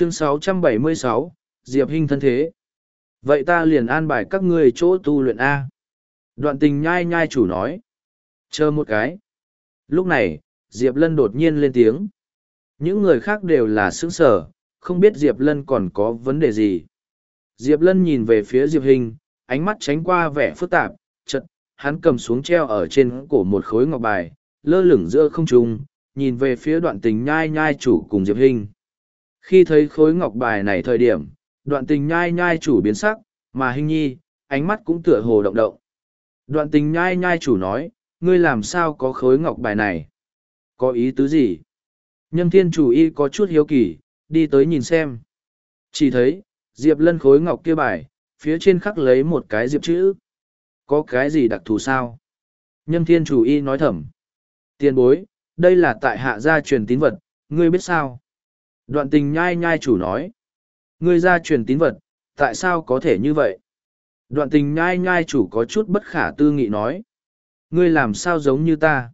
chương 676, Diệp Hinh thân thế. Vậy ta liền an bài các ngươi chỗ tu luyện A. Đoạn tình nhai nhai chủ nói. Chờ một cái. Lúc này, Diệp Lân đột nhiên lên tiếng. Những người khác đều là sững sở, không biết Diệp Lân còn có vấn đề gì. Diệp Lân nhìn về phía Diệp Hình, ánh mắt tránh qua vẻ phức tạp, chật, hắn cầm xuống treo ở trên cổ một khối ngọc bài, lơ lửng giữa không trung, nhìn về phía đoạn tình nhai nhai chủ cùng Diệp Hình. Khi thấy khối ngọc bài này thời điểm, đoạn tình nhai nhai chủ biến sắc, mà Hình nhi, ánh mắt cũng tựa hồ động động. Đoạn tình nhai nhai chủ nói, ngươi làm sao có khối ngọc bài này? Có ý tứ gì? Nhâm thiên chủ y có chút hiếu kỳ, đi tới nhìn xem. Chỉ thấy, Diệp lân khối ngọc kia bài, phía trên khắc lấy một cái diệp chữ. Có cái gì đặc thù sao? Nhâm thiên chủ y nói thầm. Tiền bối, đây là tại hạ gia truyền tín vật, ngươi biết sao? Đoạn tình nhai nhai chủ nói. Ngươi ra truyền tín vật, tại sao có thể như vậy? Đoạn tình nhai nhai chủ có chút bất khả tư nghị nói. Ngươi làm sao giống như ta?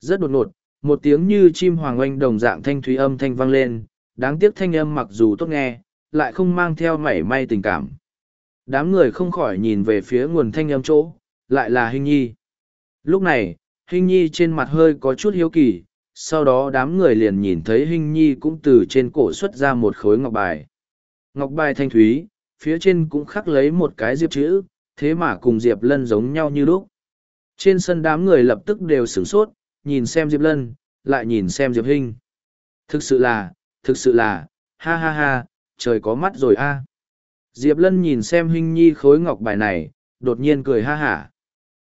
Rất đột ngột, một tiếng như chim hoàng oanh đồng dạng thanh thúy âm thanh vang lên, đáng tiếc thanh âm mặc dù tốt nghe, lại không mang theo mảy may tình cảm. Đám người không khỏi nhìn về phía nguồn thanh âm chỗ, lại là Hình Nhi. Lúc này, Hình Nhi trên mặt hơi có chút hiếu kỳ, sau đó đám người liền nhìn thấy Hình Nhi cũng từ trên cổ xuất ra một khối ngọc bài. Ngọc bài thanh thúy, phía trên cũng khắc lấy một cái diệp chữ, thế mà cùng Diệp Lân giống nhau như lúc. Trên sân đám người lập tức đều sửng sốt, nhìn xem Diệp Lân, lại nhìn xem Diệp Hinh. Thực sự là, thực sự là, ha ha ha, trời có mắt rồi a. Diệp Lân nhìn xem Hinh Nhi khối ngọc bài này, đột nhiên cười ha hả.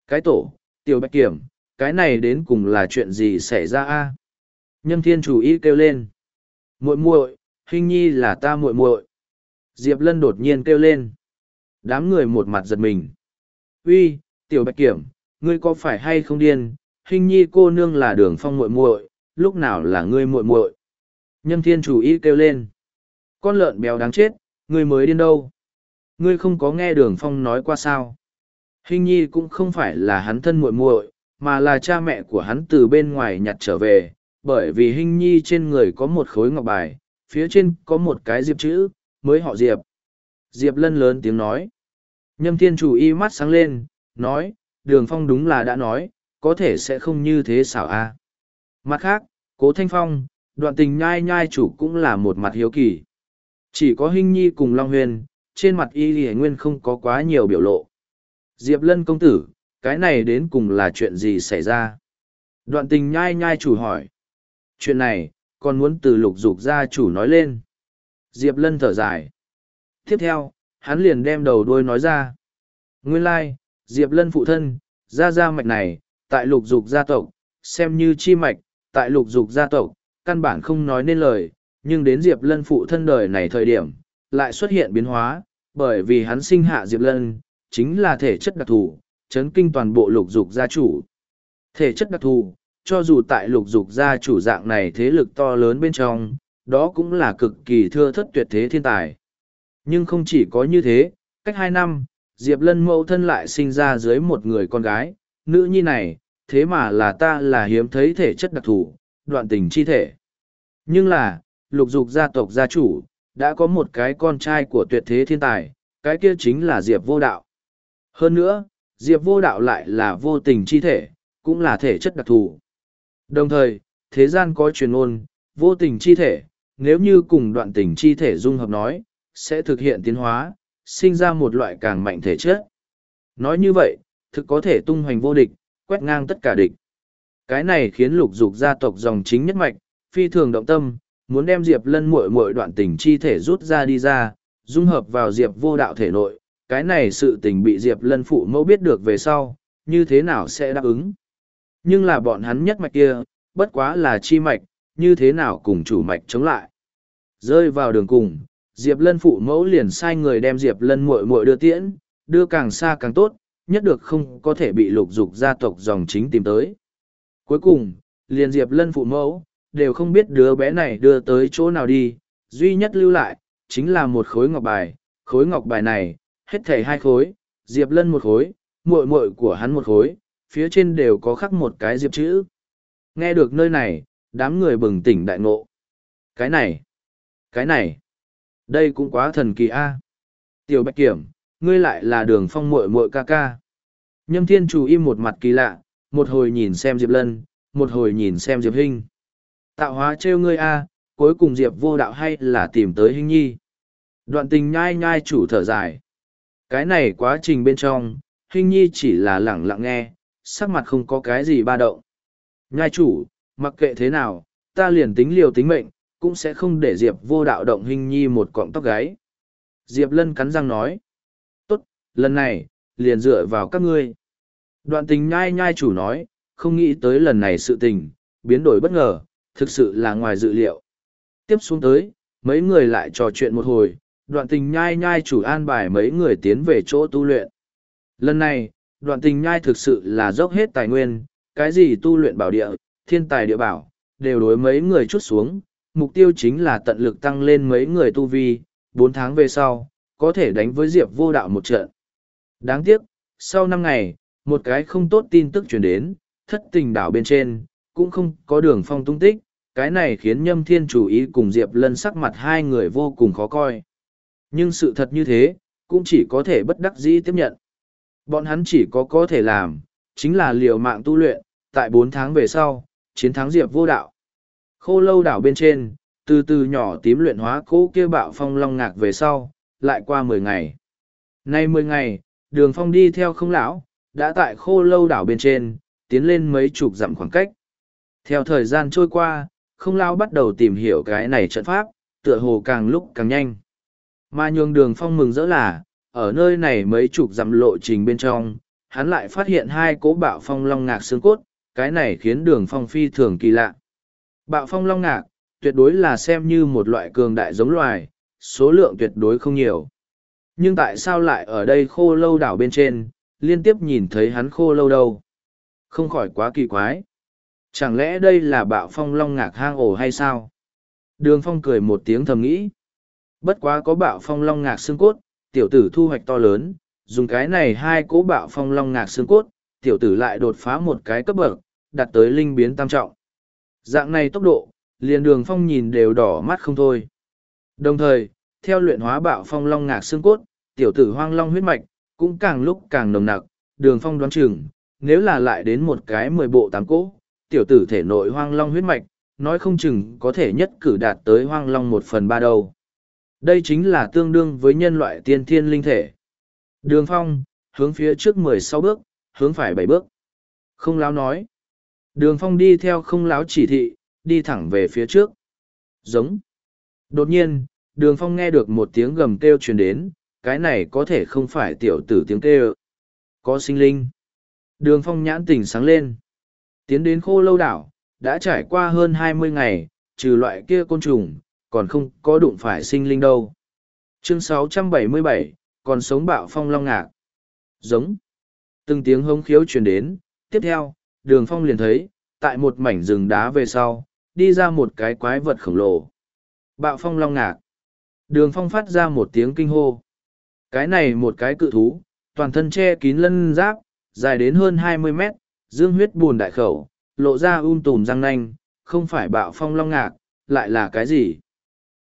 Cái tổ, tiểu bạch kiểm, cái này đến cùng là chuyện gì xảy ra a? Nhâm thiên chủ ý kêu lên. muội muội, hình Nhi là ta muội muội. Diệp Lân đột nhiên kêu lên. Đám người một mặt giật mình. Uy, tiểu bạch kiểm, ngươi có phải hay không điên? Hình nhi cô nương là đường phong muội muội, lúc nào là ngươi muội muội? Nhâm thiên chủ ý kêu lên. Con lợn béo đáng chết, ngươi mới điên đâu? Ngươi không có nghe đường phong nói qua sao? Hình nhi cũng không phải là hắn thân muội muội, mà là cha mẹ của hắn từ bên ngoài nhặt trở về, bởi vì hình nhi trên người có một khối ngọc bài, phía trên có một cái diệp chữ, mới họ diệp. Diệp lân lớn tiếng nói. Nhâm thiên chủ y mắt sáng lên, nói, đường phong đúng là đã nói, có thể sẽ không như thế xảo a. Mặt khác, cố thanh phong, đoạn tình nhai nhai chủ cũng là một mặt hiếu kỳ. Chỉ có Hinh Nhi cùng Long Huyền, trên mặt y lì nguyên không có quá nhiều biểu lộ. Diệp Lân công tử, cái này đến cùng là chuyện gì xảy ra? Đoạn tình nhai nhai chủ hỏi. Chuyện này, còn muốn từ lục dục gia chủ nói lên. Diệp Lân thở dài. Tiếp theo, hắn liền đem đầu đuôi nói ra. Nguyên lai, like, Diệp Lân phụ thân, gia gia mạch này, tại lục dục gia tộc, xem như chi mạch, tại lục dục gia tộc, căn bản không nói nên lời, nhưng đến Diệp Lân phụ thân đời này thời điểm, lại xuất hiện biến hóa, bởi vì hắn sinh hạ Diệp Lân, chính là thể chất đặc thù, chấn kinh toàn bộ lục dục gia chủ. Thể chất đặc thù, cho dù tại lục dục gia chủ dạng này thế lực to lớn bên trong, đó cũng là cực kỳ thưa thất tuyệt thế thiên tài. Nhưng không chỉ có như thế, cách hai năm, Diệp Lân mẫu thân lại sinh ra dưới một người con gái, nữ nhi này, thế mà là ta là hiếm thấy thể chất đặc thù, đoạn tình chi thể. Nhưng là, lục dục gia tộc gia chủ, đã có một cái con trai của tuyệt thế thiên tài, cái kia chính là Diệp vô đạo. Hơn nữa, Diệp vô đạo lại là vô tình chi thể, cũng là thể chất đặc thù. Đồng thời, thế gian có truyền ôn, vô tình chi thể, nếu như cùng đoạn tình chi thể dung hợp nói, sẽ thực hiện tiến hóa, sinh ra một loại càng mạnh thể chất. Nói như vậy, thực có thể tung hoành vô địch, quét ngang tất cả địch. Cái này khiến lục dục gia tộc dòng chính nhất mạch, phi thường động tâm, muốn đem Diệp Lân muội muội đoạn tình chi thể rút ra đi ra, dung hợp vào Diệp vô đạo thể nội. Cái này sự tình bị Diệp Lân phụ mẫu biết được về sau, như thế nào sẽ đáp ứng. Nhưng là bọn hắn nhất mạch kia, bất quá là chi mạch, như thế nào cùng chủ mạch chống lại. Rơi vào đường cùng, Diệp Lân phụ mẫu liền sai người đem Diệp Lân muội muội đưa tiễn, đưa càng xa càng tốt, nhất được không có thể bị lục dục gia tộc dòng chính tìm tới. Cuối cùng, liền Diệp Lân phụ mẫu, đều không biết đứa bé này đưa tới chỗ nào đi, duy nhất lưu lại, chính là một khối ngọc bài, khối ngọc bài này, hết thảy hai khối, Diệp Lân một khối, muội muội của hắn một khối, phía trên đều có khắc một cái diệp chữ. Nghe được nơi này, đám người bừng tỉnh đại ngộ. Cái này, cái này, Đây cũng quá thần kỳ a. Tiểu Bạch Kiểm, ngươi lại là đường phong muội muội ca ca. Nhâm Thiên Chủ im một mặt kỳ lạ, một hồi nhìn xem Diệp Lân, một hồi nhìn xem Diệp Hinh. Tạo hóa trêu ngươi a, cuối cùng Diệp vô đạo hay là tìm tới Hinh Nhi. Đoạn tình nhai nhai chủ thở dài. Cái này quá trình bên trong, Hình Nhi chỉ là lẳng lặng nghe, sắc mặt không có cái gì ba động. Nhai chủ, mặc kệ thế nào, ta liền tính liều tính mệnh, cũng sẽ không để Diệp vô đạo động Hình Nhi một cọng tóc gáy. Diệp Lân cắn răng nói. Tốt, lần này, liền dựa vào các ngươi. Đoạn tình nhai nhai chủ nói, không nghĩ tới lần này sự tình, biến đổi bất ngờ, thực sự là ngoài dự liệu. Tiếp xuống tới, mấy người lại trò chuyện một hồi, đoạn tình nhai nhai chủ an bài mấy người tiến về chỗ tu luyện. Lần này, đoạn tình nhai thực sự là dốc hết tài nguyên, cái gì tu luyện bảo địa, thiên tài địa bảo, đều đối mấy người chút xuống, mục tiêu chính là tận lực tăng lên mấy người tu vi, bốn tháng về sau, có thể đánh với Diệp vô đạo một trận. Đáng tiếc, sau năm ngày, một cái không tốt tin tức chuyển đến, thất tình đảo bên trên, cũng không có đường phong tung tích, cái này khiến nhâm thiên chủ ý cùng Diệp lân sắc mặt hai người vô cùng khó coi. Nhưng sự thật như thế, cũng chỉ có thể bất đắc dĩ tiếp nhận. Bọn hắn chỉ có có thể làm, chính là liều mạng tu luyện, tại bốn tháng về sau, chiến thắng Diệp vô đạo. Khô lâu đảo bên trên, từ từ nhỏ tím luyện hóa cố kia bạo phong long ngạc về sau, lại qua mười ngày. Nay mười ngày, đường phong đi theo không lão, đã tại khô lâu đảo bên trên, tiến lên mấy chục dặm khoảng cách. Theo thời gian trôi qua, không lão bắt đầu tìm hiểu cái này trận pháp, tựa hồ càng lúc càng nhanh. Mà nhường đường phong mừng rỡ là, ở nơi này mấy chục dặm lộ trình bên trong, hắn lại phát hiện hai cố bạo phong long ngạc xương cốt, cái này khiến đường phong phi thường kỳ lạ. Bạo phong long ngạc, tuyệt đối là xem như một loại cường đại giống loài, số lượng tuyệt đối không nhiều. Nhưng tại sao lại ở đây khô lâu đảo bên trên, liên tiếp nhìn thấy hắn khô lâu đâu? Không khỏi quá kỳ quái. Chẳng lẽ đây là bạo phong long ngạc hang ổ hay sao? Đường phong cười một tiếng thầm nghĩ. Bất quá có bạo phong long ngạc xương cốt, tiểu tử thu hoạch to lớn, dùng cái này hai cố bạo phong long ngạc xương cốt, tiểu tử lại đột phá một cái cấp bậc, đạt tới linh biến tam trọng. Dạng này tốc độ, liền đường phong nhìn đều đỏ mắt không thôi. Đồng thời, theo luyện hóa bạo phong long ngạc xương cốt, tiểu tử hoang long huyết mạch, cũng càng lúc càng nồng nặc, đường phong đoán chừng, nếu là lại đến một cái mười bộ tám cỗ, tiểu tử thể nội hoang long huyết mạch, nói không chừng có thể nhất cử đạt tới hoang long một phần ba đầu. Đây chính là tương đương với nhân loại tiên thiên linh thể. Đường phong, hướng phía trước mười sáu bước, hướng phải bảy bước. Không láo nói. Đường phong đi theo không láo chỉ thị, đi thẳng về phía trước. Giống. Đột nhiên, đường phong nghe được một tiếng gầm kêu truyền đến, cái này có thể không phải tiểu tử tiếng kêu. Có sinh linh. Đường phong nhãn tỉnh sáng lên. Tiến đến khô lâu đảo, đã trải qua hơn hai mươi ngày, trừ loại kia côn trùng, còn không có đụng phải sinh linh đâu. Chương 677, còn sống bạo phong long ngạc. Giống. Từng tiếng hống khiếu truyền đến, tiếp theo, đường phong liền thấy, tại một mảnh rừng đá về sau, đi ra một cái quái vật khổng lồ. Bạo phong long ngạc. Đường phong phát ra một tiếng kinh hô. Cái này một cái cự thú, toàn thân che kín lân giáp, dài đến hơn hai mươi mét, dương huyết buồn đại khẩu, lộ ra um tùm răng nanh, không phải bạo phong long ngạc, lại là cái gì?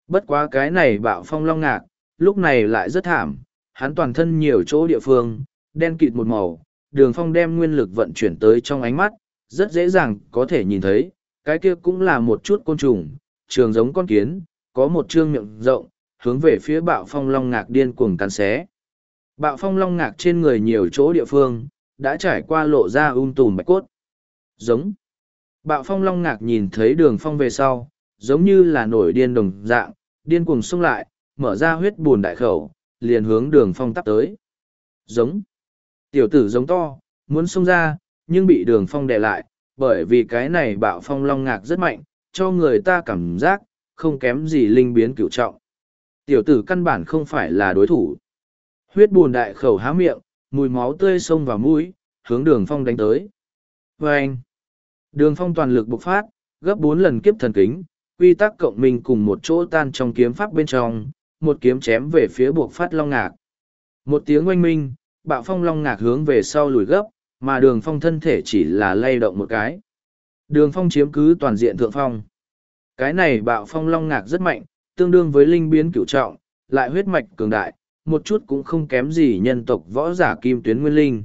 Bất quá cái này bạo phong long ngạc, lúc này lại rất thảm, hắn toàn thân nhiều chỗ địa phương, đen kịt một màu, đường phong đem nguyên lực vận chuyển tới trong ánh mắt, rất dễ dàng có thể nhìn thấy, cái kia cũng là một chút côn trùng, trường giống con kiến, có một trương miệng rộng, hướng về phía bạo phong long ngạc điên cuồng cắn xé. Bạo phong long ngạc trên người nhiều chỗ địa phương, đã trải qua lộ ra ung tùm bạch cốt. Giống. Bạo phong long ngạc nhìn thấy đường phong về sau, giống như là nổi điên đồng dạng, điên cuồng xông lại, mở ra huyết buồn đại khẩu, liền hướng đường phong tắp tới. Giống. Tiểu tử giống to, muốn xông ra, nhưng bị đường phong đè lại, bởi vì cái này bạo phong long ngạc rất mạnh, cho người ta cảm giác, không kém gì linh biến cửu trọng. Tiểu tử căn bản không phải là đối thủ. Huyết buồn đại khẩu há miệng, mùi máu tươi xông vào mũi, hướng đường phong đánh tới. Và anh, đường phong toàn lực bộc phát, gấp bốn lần kiếp thần kính, quy tắc cộng minh cùng một chỗ tan trong kiếm pháp bên trong, một kiếm chém về phía buộc phát long ngạc. Một tiếng oanh minh, bạo phong long ngạc hướng về sau lùi gấp, mà đường phong thân thể chỉ là lay động một cái. Đường phong chiếm cứ toàn diện thượng phong. Cái này bạo phong long ngạc rất mạnh, tương đương với linh biến cửu trọng, lại huyết mạch cường đại, một chút cũng không kém gì nhân tộc võ giả kim tuyến nguyên linh.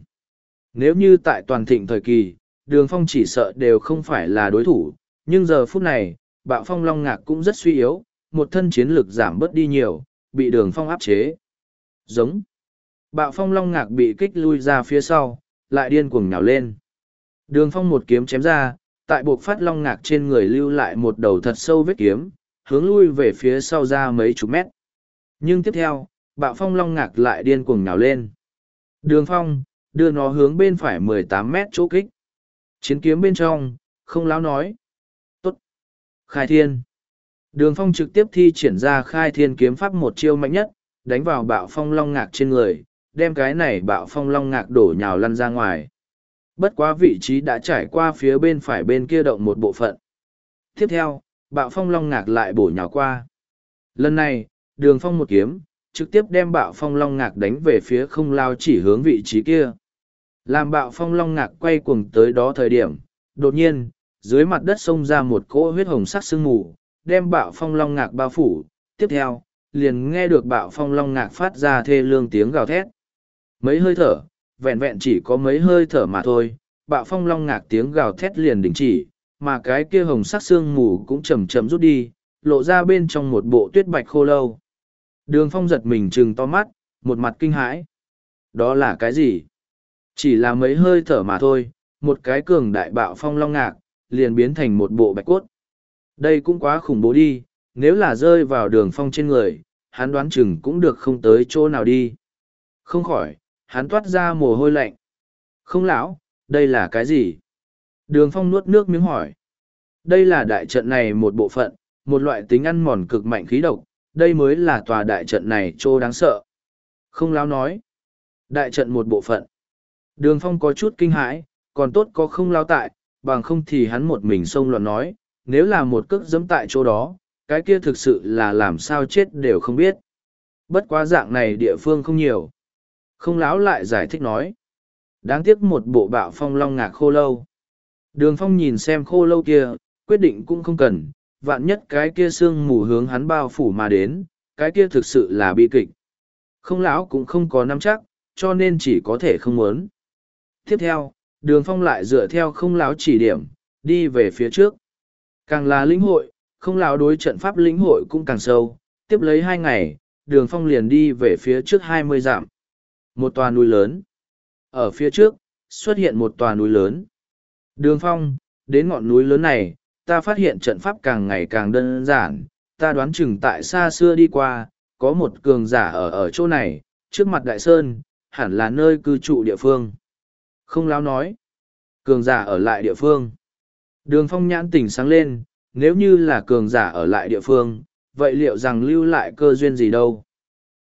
Nếu như tại toàn thịnh thời kỳ, đường phong chỉ sợ đều không phải là đối thủ, nhưng giờ phút này, bạo phong long ngạc cũng rất suy yếu, một thân chiến lực giảm bớt đi nhiều, bị đường phong áp chế. Giống. Bạo phong long ngạc bị kích lui ra phía sau, lại điên cuồng nhào lên. Đường phong một kiếm chém ra, tại buộc phát long ngạc trên người lưu lại một đầu thật sâu vết kiếm, hướng lui về phía sau ra mấy chục mét. Nhưng tiếp theo, bạo phong long ngạc lại điên cuồng nhào lên. Đường phong, đưa nó hướng bên phải mười tám mét chỗ kích. Chiến kiếm bên trong, không láo nói. Khai thiên. Đường phong trực tiếp thi triển ra khai thiên kiếm pháp một chiêu mạnh nhất, đánh vào bạo phong long ngạc trên người, đem cái này bạo phong long ngạc đổ nhào lăn ra ngoài. Bất quá vị trí đã trải qua phía bên phải bên kia động một bộ phận. Tiếp theo, bạo phong long ngạc lại bổ nhào qua. Lần này, đường phong một kiếm, trực tiếp đem bạo phong long ngạc đánh về phía không lao chỉ hướng vị trí kia. Làm bạo phong long ngạc quay cuồng tới đó thời điểm, đột nhiên, dưới mặt đất xông ra một cỗ huyết hồng sắc sương mù, đem bạo phong long ngạc bao phủ. Tiếp theo, liền nghe được bạo phong long ngạc phát ra thê lương tiếng gào thét. Mấy hơi thở, vẹn vẹn chỉ có mấy hơi thở mà thôi, bạo phong long ngạc tiếng gào thét liền đình chỉ, mà cái kia hồng sắc sương mù cũng chầm chậm rút đi, lộ ra bên trong một bộ tuyết bạch khô lâu. Đường phong giật mình trừng to mắt, một mặt kinh hãi. Đó là cái gì? Chỉ là mấy hơi thở mà thôi, một cái cường đại bạo phong long ngạc, liền biến thành một bộ bạch cốt. Đây cũng quá khủng bố đi, nếu là rơi vào đường phong trên người, hắn đoán chừng cũng được không tới chỗ nào đi. Không khỏi, hắn toát ra mồ hôi lạnh. Không lão, đây là cái gì? Đường phong nuốt nước miếng hỏi. Đây là đại trận này một bộ phận, một loại tính ăn mòn cực mạnh khí độc, đây mới là tòa đại trận này trô đáng sợ. Không lão nói. Đại trận một bộ phận. Đường phong có chút kinh hãi, còn tốt có không lao tại, bằng không thì hắn một mình xông loạn nói, nếu là một cước dẫm tại chỗ đó, cái kia thực sự là làm sao chết đều không biết. Bất quá dạng này địa phương không nhiều. Không láo lại giải thích nói. Đáng tiếc một bộ bạo phong long ngạc khô lâu. Đường phong nhìn xem khô lâu kia, quyết định cũng không cần, vạn nhất cái kia sương mù hướng hắn bao phủ mà đến, cái kia thực sự là bi kịch. Không lão cũng không có nắm chắc, cho nên chỉ có thể không muốn. Tiếp theo, đường phong lại dựa theo không lão chỉ điểm, đi về phía trước. Càng là lĩnh hội, không lão đối trận pháp lĩnh hội cũng càng sâu, tiếp lấy hai ngày, đường phong liền đi về phía trước hai mươi dặm. Một tòa núi lớn. Ở phía trước, xuất hiện một tòa núi lớn. Đường phong, đến ngọn núi lớn này, ta phát hiện trận pháp càng ngày càng đơn giản, ta đoán chừng tại xa xưa đi qua, có một cường giả ở ở chỗ này, trước mặt đại sơn, hẳn là nơi cư trụ địa phương. Không láo nói, cường giả ở lại địa phương. Đường phong nhãn tỉnh sáng lên, nếu như là cường giả ở lại địa phương, vậy liệu rằng lưu lại cơ duyên gì đâu?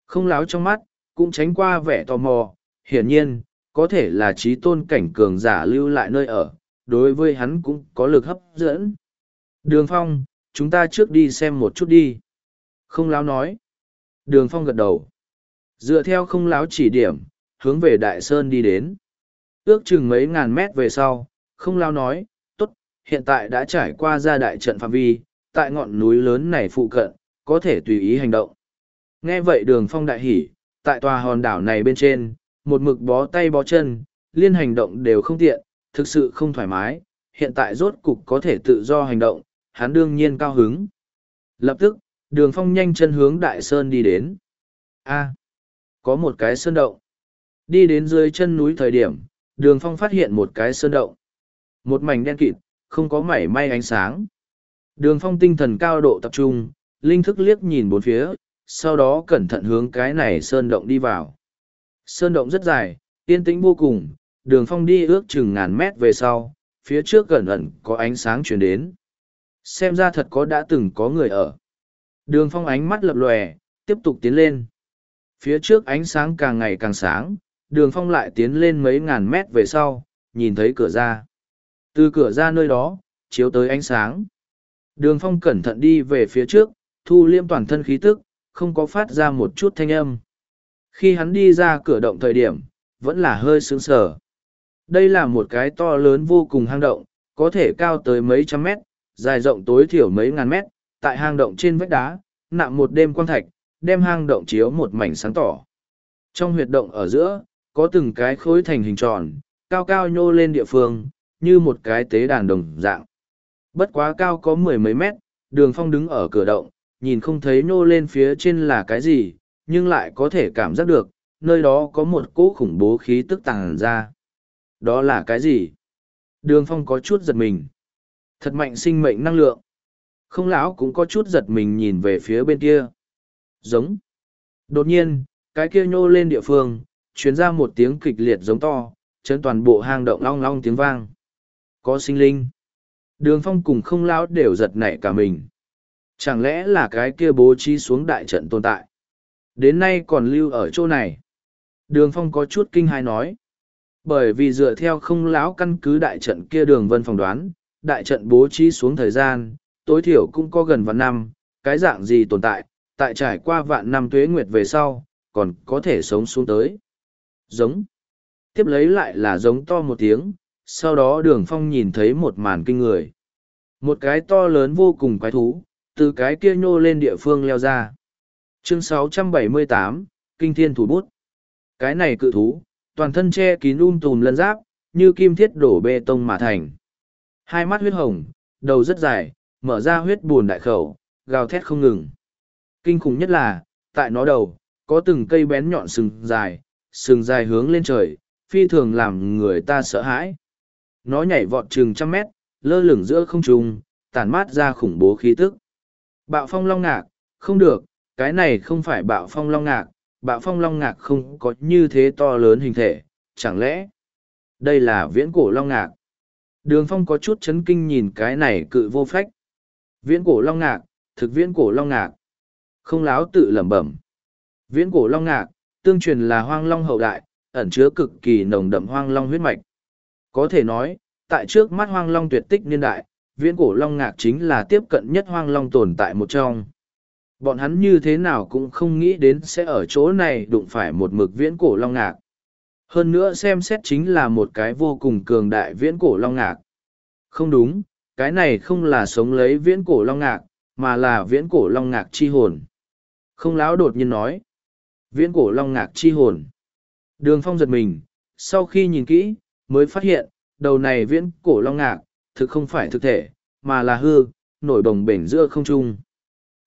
Không láo trong mắt, cũng tránh qua vẻ tò mò, hiển nhiên, có thể là trí tôn cảnh cường giả lưu lại nơi ở, đối với hắn cũng có lực hấp dẫn. Đường Phong, chúng ta trước đi xem một chút đi. Không láo nói. Đường Phong gật đầu. Dựa theo không láo chỉ điểm, hướng về Đại Sơn đi đến. Ước chừng mấy ngàn mét về sau, không lao nói, tốt, hiện tại đã trải qua ra đại trận phạm vi, tại ngọn núi lớn này phụ cận, có thể tùy ý hành động. Nghe vậy đường phong đại hỉ, tại tòa hòn đảo này bên trên, một mực bó tay bó chân, liên hành động đều không tiện, thực sự không thoải mái, hiện tại rốt cục có thể tự do hành động, hắn đương nhiên cao hứng. Lập tức, đường phong nhanh chân hướng đại sơn đi đến. A, có một cái sơn động. Đi đến dưới chân núi thời điểm, đường phong phát hiện một cái sơn động. Một mảnh đen kịt, không có mảy may ánh sáng. Đường phong tinh thần cao độ tập trung, linh thức liếc nhìn bốn phía, sau đó cẩn thận hướng cái này sơn động đi vào. Sơn động rất dài, yên tĩnh vô cùng, đường phong đi ước chừng ngàn mét về sau, phía trước gần ẩn có ánh sáng chuyển đến. Xem ra thật có đã từng có người ở. Đường phong ánh mắt lập lòe, tiếp tục tiến lên. Phía trước ánh sáng càng ngày càng sáng, đường phong lại tiến lên mấy ngàn mét về sau, nhìn thấy cửa ra. Từ cửa ra nơi đó, chiếu tới ánh sáng. Đường phong cẩn thận đi về phía trước, thu liêm toàn thân khí tức, không có phát ra một chút thanh âm. Khi hắn đi ra cửa động thời điểm, vẫn là hơi sướng sở. Đây là một cái to lớn vô cùng hang động, có thể cao tới mấy trăm mét, dài rộng tối thiểu mấy ngàn mét, tại hang động trên vách đá, nạm một đêm quang thạch, đem hang động chiếu một mảnh sáng tỏ. Trong huyệt động ở giữa, có từng cái khối thành hình tròn, cao cao nhô lên địa phương, như một cái tế đàn đồng dạng. Bất quá cao có mười mấy mét, đường phong đứng ở cửa động, nhìn không thấy nhô lên phía trên là cái gì, nhưng lại có thể cảm giác được, nơi đó có một cỗ khủng bố khí tức tàng ra. Đó là cái gì? Đường phong có chút giật mình. Thật mạnh sinh mệnh năng lượng. Không lão cũng có chút giật mình nhìn về phía bên kia. Giống. Đột nhiên, cái kia nhô lên địa phương, chuyến ra một tiếng kịch liệt giống to, chấn toàn bộ hang động long long tiếng vang. Có sinh linh. Đường phong cùng không lão đều giật nảy cả mình. Chẳng lẽ là cái kia bố trí xuống đại trận tồn tại? Đến nay còn lưu ở chỗ này. Đường phong có chút kinh hài nói. Bởi vì dựa theo không lão căn cứ đại trận kia đường vân phỏng đoán, đại trận bố trí xuống thời gian, tối thiểu cũng có gần vạn năm, cái dạng gì tồn tại, tại trải qua vạn năm tuế nguyệt về sau, còn có thể sống xuống tới. Giống. Tiếp lấy lại là giống to một tiếng, sau đó đường phong nhìn thấy một màn kinh người. Một cái to lớn vô cùng quái thú, từ cái kia nhô lên địa phương leo ra. Chương 678, Kinh Thiên Thủ Bút. Cái này cự thú, toàn thân che kín um tùm lân giáp, như kim thiết đổ bê tông mà thành. Hai mắt huyết hồng, đầu rất dài, mở ra huyết buồn đại khẩu, gào thét không ngừng. Kinh khủng nhất là, tại nó đầu, có từng cây bén nhọn sừng dài, sừng dài hướng lên trời, phi thường làm người ta sợ hãi. Nó nhảy vọt chừng trăm mét, lơ lửng giữa không trung, tản mát ra khủng bố khí tức. Bạo phong long ngạc, không được, cái này không phải bạo phong long ngạc, bạo phong long ngạc không có như thế to lớn hình thể, chẳng lẽ đây là viễn cổ long ngạc? Đường phong có chút chấn kinh nhìn cái này cự vô phách. Viễn cổ long ngạc, thực viễn cổ long ngạc. Không láo tự lẩm bẩm. Viễn cổ long ngạc, tương truyền là hoang long hậu đại, ẩn chứa cực kỳ nồng đậm hoang long huyết mạch. Có thể nói, tại trước mắt hoang long tuyệt tích niên đại, viễn cổ long ngạc chính là tiếp cận nhất hoang long tồn tại một trong. Bọn hắn như thế nào cũng không nghĩ đến sẽ ở chỗ này đụng phải một mực viễn cổ long ngạc. Hơn nữa xem xét chính là một cái vô cùng cường đại viễn cổ long ngạc. Không đúng, cái này không là sống lấy viễn cổ long ngạc, mà là viễn cổ long ngạc chi hồn. Không láo đột nhiên nói. Viễn cổ long ngạc chi hồn. Đường phong giật mình, sau khi nhìn kỹ, mới phát hiện, đầu này viễn cổ long ngạc, thực không phải thực thể, mà là hư, nổi đồng bể giữa không trung.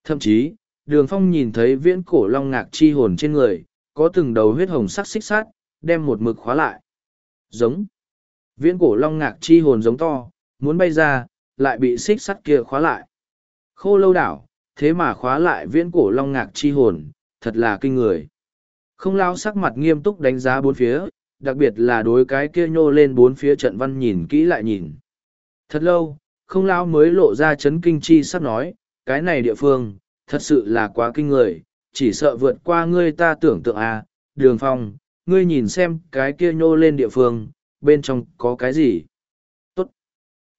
Thậm chí, đường phong nhìn thấy viễn cổ long ngạc chi hồn trên người, có từng đầu huyết hồng sắc xích sát, đem một mực khóa lại. Giống. Viễn cổ long ngạc chi hồn giống to, muốn bay ra, lại bị xích sắt kia khóa lại. Khô lâu đảo, thế mà khóa lại viễn cổ long ngạc chi hồn, thật là kinh người. Không lao sắc mặt nghiêm túc đánh giá bốn phía, đặc biệt là đối cái kia nhô lên bốn phía trận văn nhìn kỹ lại nhìn. Thật lâu, không lao mới lộ ra chấn kinh chi sắp nói, cái này địa phương, thật sự là quá kinh người, chỉ sợ vượt qua ngươi ta tưởng tượng à, đường phong, ngươi nhìn xem cái kia nhô lên địa phương, bên trong có cái gì. Tốt.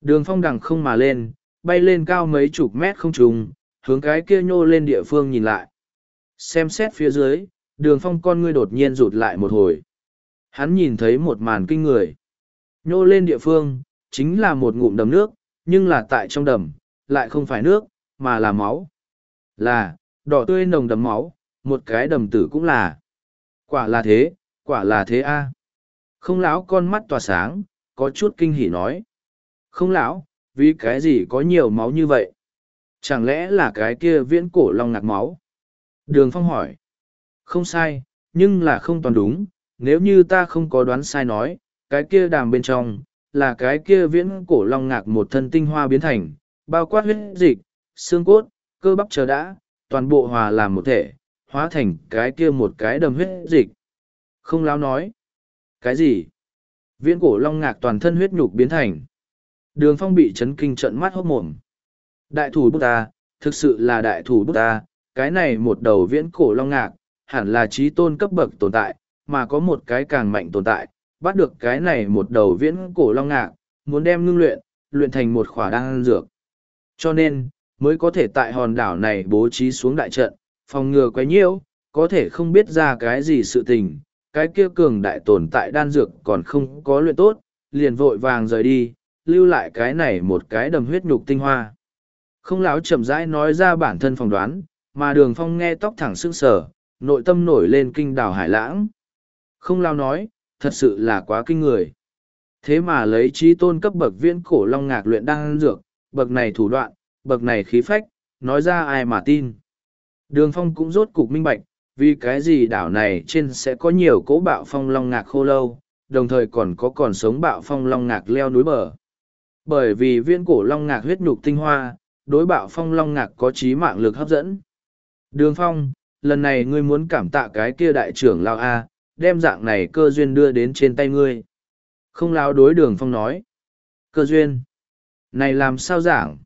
Đường phong đằng không mà lên, bay lên cao mấy chục mét không trùng, hướng cái kia nhô lên địa phương nhìn lại. Xem xét phía dưới, đường phong con ngươi đột nhiên rụt lại một hồi. Hắn nhìn thấy một màn kinh người. Nhô lên địa phương, chính là một ngụm đầm nước, nhưng là tại trong đầm, lại không phải nước, mà là máu. Là, đỏ tươi nồng đầm máu, một cái đầm tử cũng là. Quả là thế, quả là thế a. Không lão con mắt tỏa sáng, có chút kinh hỉ nói. Không lão, vì cái gì có nhiều máu như vậy? Chẳng lẽ là cái kia viễn cổ long ngạc máu? Đường Phong hỏi. Không sai, nhưng là không toàn đúng. Nếu như ta không có đoán sai nói, cái kia đàm bên trong, là cái kia viễn cổ long ngạc một thân tinh hoa biến thành, bao quát huyết dịch, xương cốt, cơ bắp chờ đã, toàn bộ hòa làm một thể, hóa thành cái kia một cái đầm huyết dịch. Không láo nói. Cái gì? Viễn cổ long ngạc toàn thân huyết nhục biến thành. Đường phong bị chấn kinh trận mắt hốc mồm. Đại thủ bút ta, thực sự là đại thủ bút ta, cái này một đầu viễn cổ long ngạc, hẳn là trí tôn cấp bậc tồn tại, mà có một cái càng mạnh tồn tại, bắt được cái này một đầu viễn cổ long ngạc, muốn đem ngưng luyện, luyện thành một khỏa đan dược. Cho nên, mới có thể tại hòn đảo này bố trí xuống đại trận, phòng ngừa quấy nhiễu, có thể không biết ra cái gì sự tình, cái kia cường đại tồn tại đan dược còn không có luyện tốt, liền vội vàng rời đi, lưu lại cái này một cái đầm huyết nhục tinh hoa. Không lão chậm rãi nói ra bản thân phỏng đoán, mà đường phong nghe tóc thẳng sưng sở nội tâm nổi lên kinh đảo hải lãng. Không lao nói, thật sự là quá kinh người. Thế mà lấy trí tôn cấp bậc viễn cổ long ngạc luyện đan dược, bậc này thủ đoạn, bậc này khí phách, nói ra ai mà tin. Đường phong cũng rốt cục minh bạch, vì cái gì đảo này trên sẽ có nhiều cỗ bạo phong long ngạc khô lâu, đồng thời còn có còn sống bạo phong long ngạc leo núi bờ. Bởi vì viễn cổ long ngạc huyết nhục tinh hoa, đối bạo phong long ngạc có trí mạng lực hấp dẫn. Đường phong lần này ngươi muốn cảm tạ cái kia đại trưởng lao a, đem dạng này cơ duyên đưa đến trên tay ngươi. Không lao đối đường phong nói. Cơ duyên? Này làm sao giảng?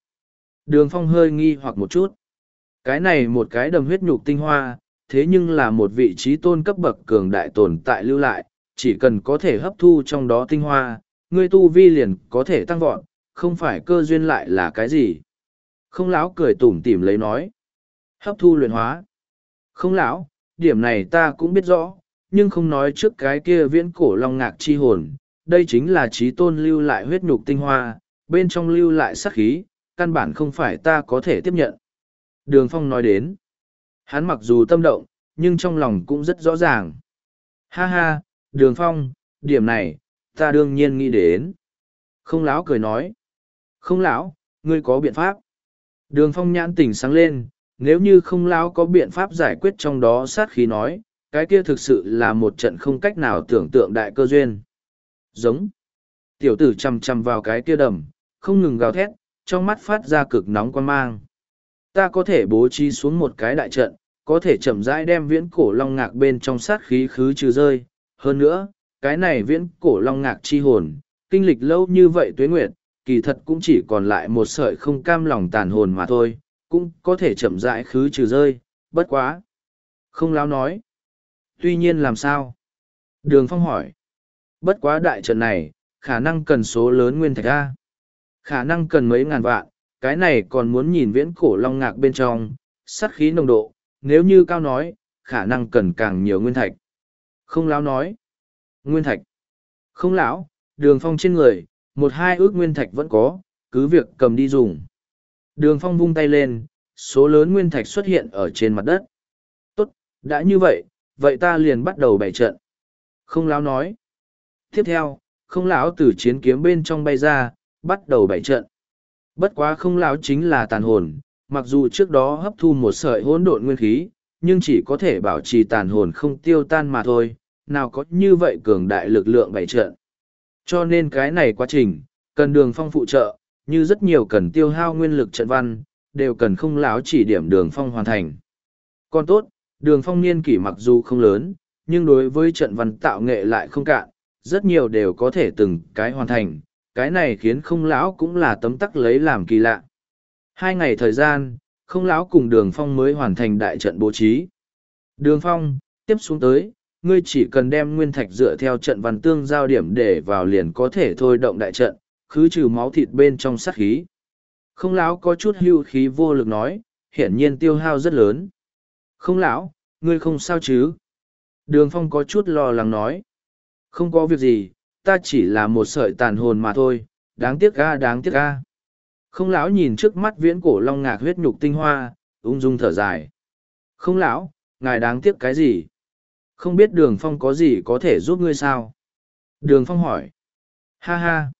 Đường phong hơi nghi hoặc một chút. Cái này một cái đầm huyết nhục tinh hoa, thế nhưng là một vị trí tôn cấp bậc cường đại tồn tại lưu lại, chỉ cần có thể hấp thu trong đó tinh hoa, ngươi tu vi liền có thể tăng vọt, không phải cơ duyên lại là cái gì? Không lão cười tủm tỉm lấy nói. Hấp thu luyện hóa không lão, điểm này ta cũng biết rõ, nhưng không nói trước cái kia viễn cổ long ngạc chi hồn. Đây chính là trí tôn lưu lại huyết nhục tinh hoa, bên trong lưu lại sắc khí, căn bản không phải ta có thể tiếp nhận. Đường phong nói đến. Hắn mặc dù tâm động, nhưng trong lòng cũng rất rõ ràng. Ha ha, đường phong, điểm này, ta đương nhiên nghĩ đến. Không lão cười nói. Không lão, ngươi có biện pháp. Đường phong nhãn tỉnh sáng lên nếu như không lão có biện pháp giải quyết trong đó sát khí nói, cái kia thực sự là một trận không cách nào tưởng tượng đại cơ duyên. Giống. Tiểu tử chằm chằm vào cái kia đầm, không ngừng gào thét, trong mắt phát ra cực nóng quan mang. Ta có thể bố trí xuống một cái đại trận, có thể chậm rãi đem viễn cổ long ngạc bên trong sát khí khứ trừ rơi. Hơn nữa, cái này viễn cổ long ngạc chi hồn, kinh lịch lâu như vậy tuế nguyệt, kỳ thật cũng chỉ còn lại một sợi không cam lòng tàn hồn mà thôi cũng có thể chậm rãi khứ trừ rơi, bất quá. Không láo nói. Tuy nhiên làm sao? Đường phong hỏi. Bất quá đại trận này, khả năng cần số lớn nguyên thạch a. Khả năng cần mấy ngàn vạn, cái này còn muốn nhìn viễn cổ long ngạc bên trong, sát khí nồng độ, nếu như cao nói, khả năng cần càng nhiều nguyên thạch. Không lão nói. Nguyên thạch. Không lão, đường phong trên người, một hai ước nguyên thạch vẫn có, cứ việc cầm đi dùng đường phong vung tay lên, số lớn nguyên thạch xuất hiện ở trên mặt đất. Tốt, đã như vậy vậy ta liền bắt đầu bày trận. Không lão nói. Tiếp theo, không lão từ chiến kiếm bên trong bay ra, bắt đầu bày trận. Bất quá không lão chính là tàn hồn, mặc dù trước đó hấp thu một sợi hỗn độn nguyên khí, nhưng chỉ có thể bảo trì tàn hồn không tiêu tan mà thôi, nào có như vậy cường đại lực lượng bày trận. Cho nên cái này quá trình, cần đường phong phụ trợ như rất nhiều cần tiêu hao nguyên lực trận văn, đều cần không láo chỉ điểm đường phong hoàn thành. Còn tốt, đường phong niên kỷ mặc dù không lớn, nhưng đối với trận văn tạo nghệ lại không cạn, rất nhiều đều có thể từng cái hoàn thành, cái này khiến không lão cũng là tấm tắc lấy làm kỳ lạ. Hai ngày thời gian, không lão cùng đường phong mới hoàn thành đại trận bố trí. Đường phong, tiếp xuống tới, ngươi chỉ cần đem nguyên thạch dựa theo trận văn tương giao điểm để vào liền có thể thôi động đại trận khứ trừ máu thịt bên trong sát khí. Không lão có chút hưu khí vô lực nói, hiển nhiên tiêu hao rất lớn. Không lão, ngươi không sao chứ? Đường phong có chút lo lắng nói. Không có việc gì, ta chỉ là một sợi tàn hồn mà thôi, đáng tiếc ga, đáng tiếc ga. Không lão nhìn trước mắt viễn cổ long ngạc huyết nhục tinh hoa, ung dung thở dài. Không lão, ngài đáng tiếc cái gì? Không biết đường phong có gì có thể giúp ngươi sao? Đường phong hỏi. Ha ha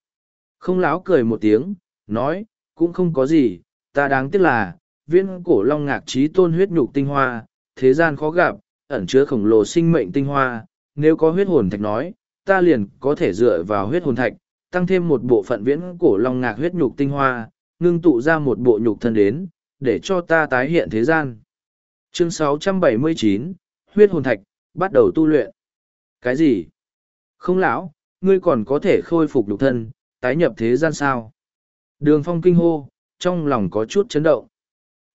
không lão cười một tiếng nói cũng không có gì ta đáng tiếc là viễn cổ long ngạc trí tôn huyết nhục tinh hoa thế gian khó gặp ẩn chứa khổng lồ sinh mệnh tinh hoa nếu có huyết hồn thạch nói ta liền có thể dựa vào huyết hồn thạch tăng thêm một bộ phận viễn cổ long ngạc huyết nhục tinh hoa ngưng tụ ra một bộ nhục thân đến để cho ta tái hiện thế gian chương 679, huyết hồn thạch bắt đầu tu luyện. Cái gì? Không lão, ngươi còn có thể khôi phục nhục thân, tái nhập thế gian sao? Đường phong kinh hô, trong lòng có chút chấn động.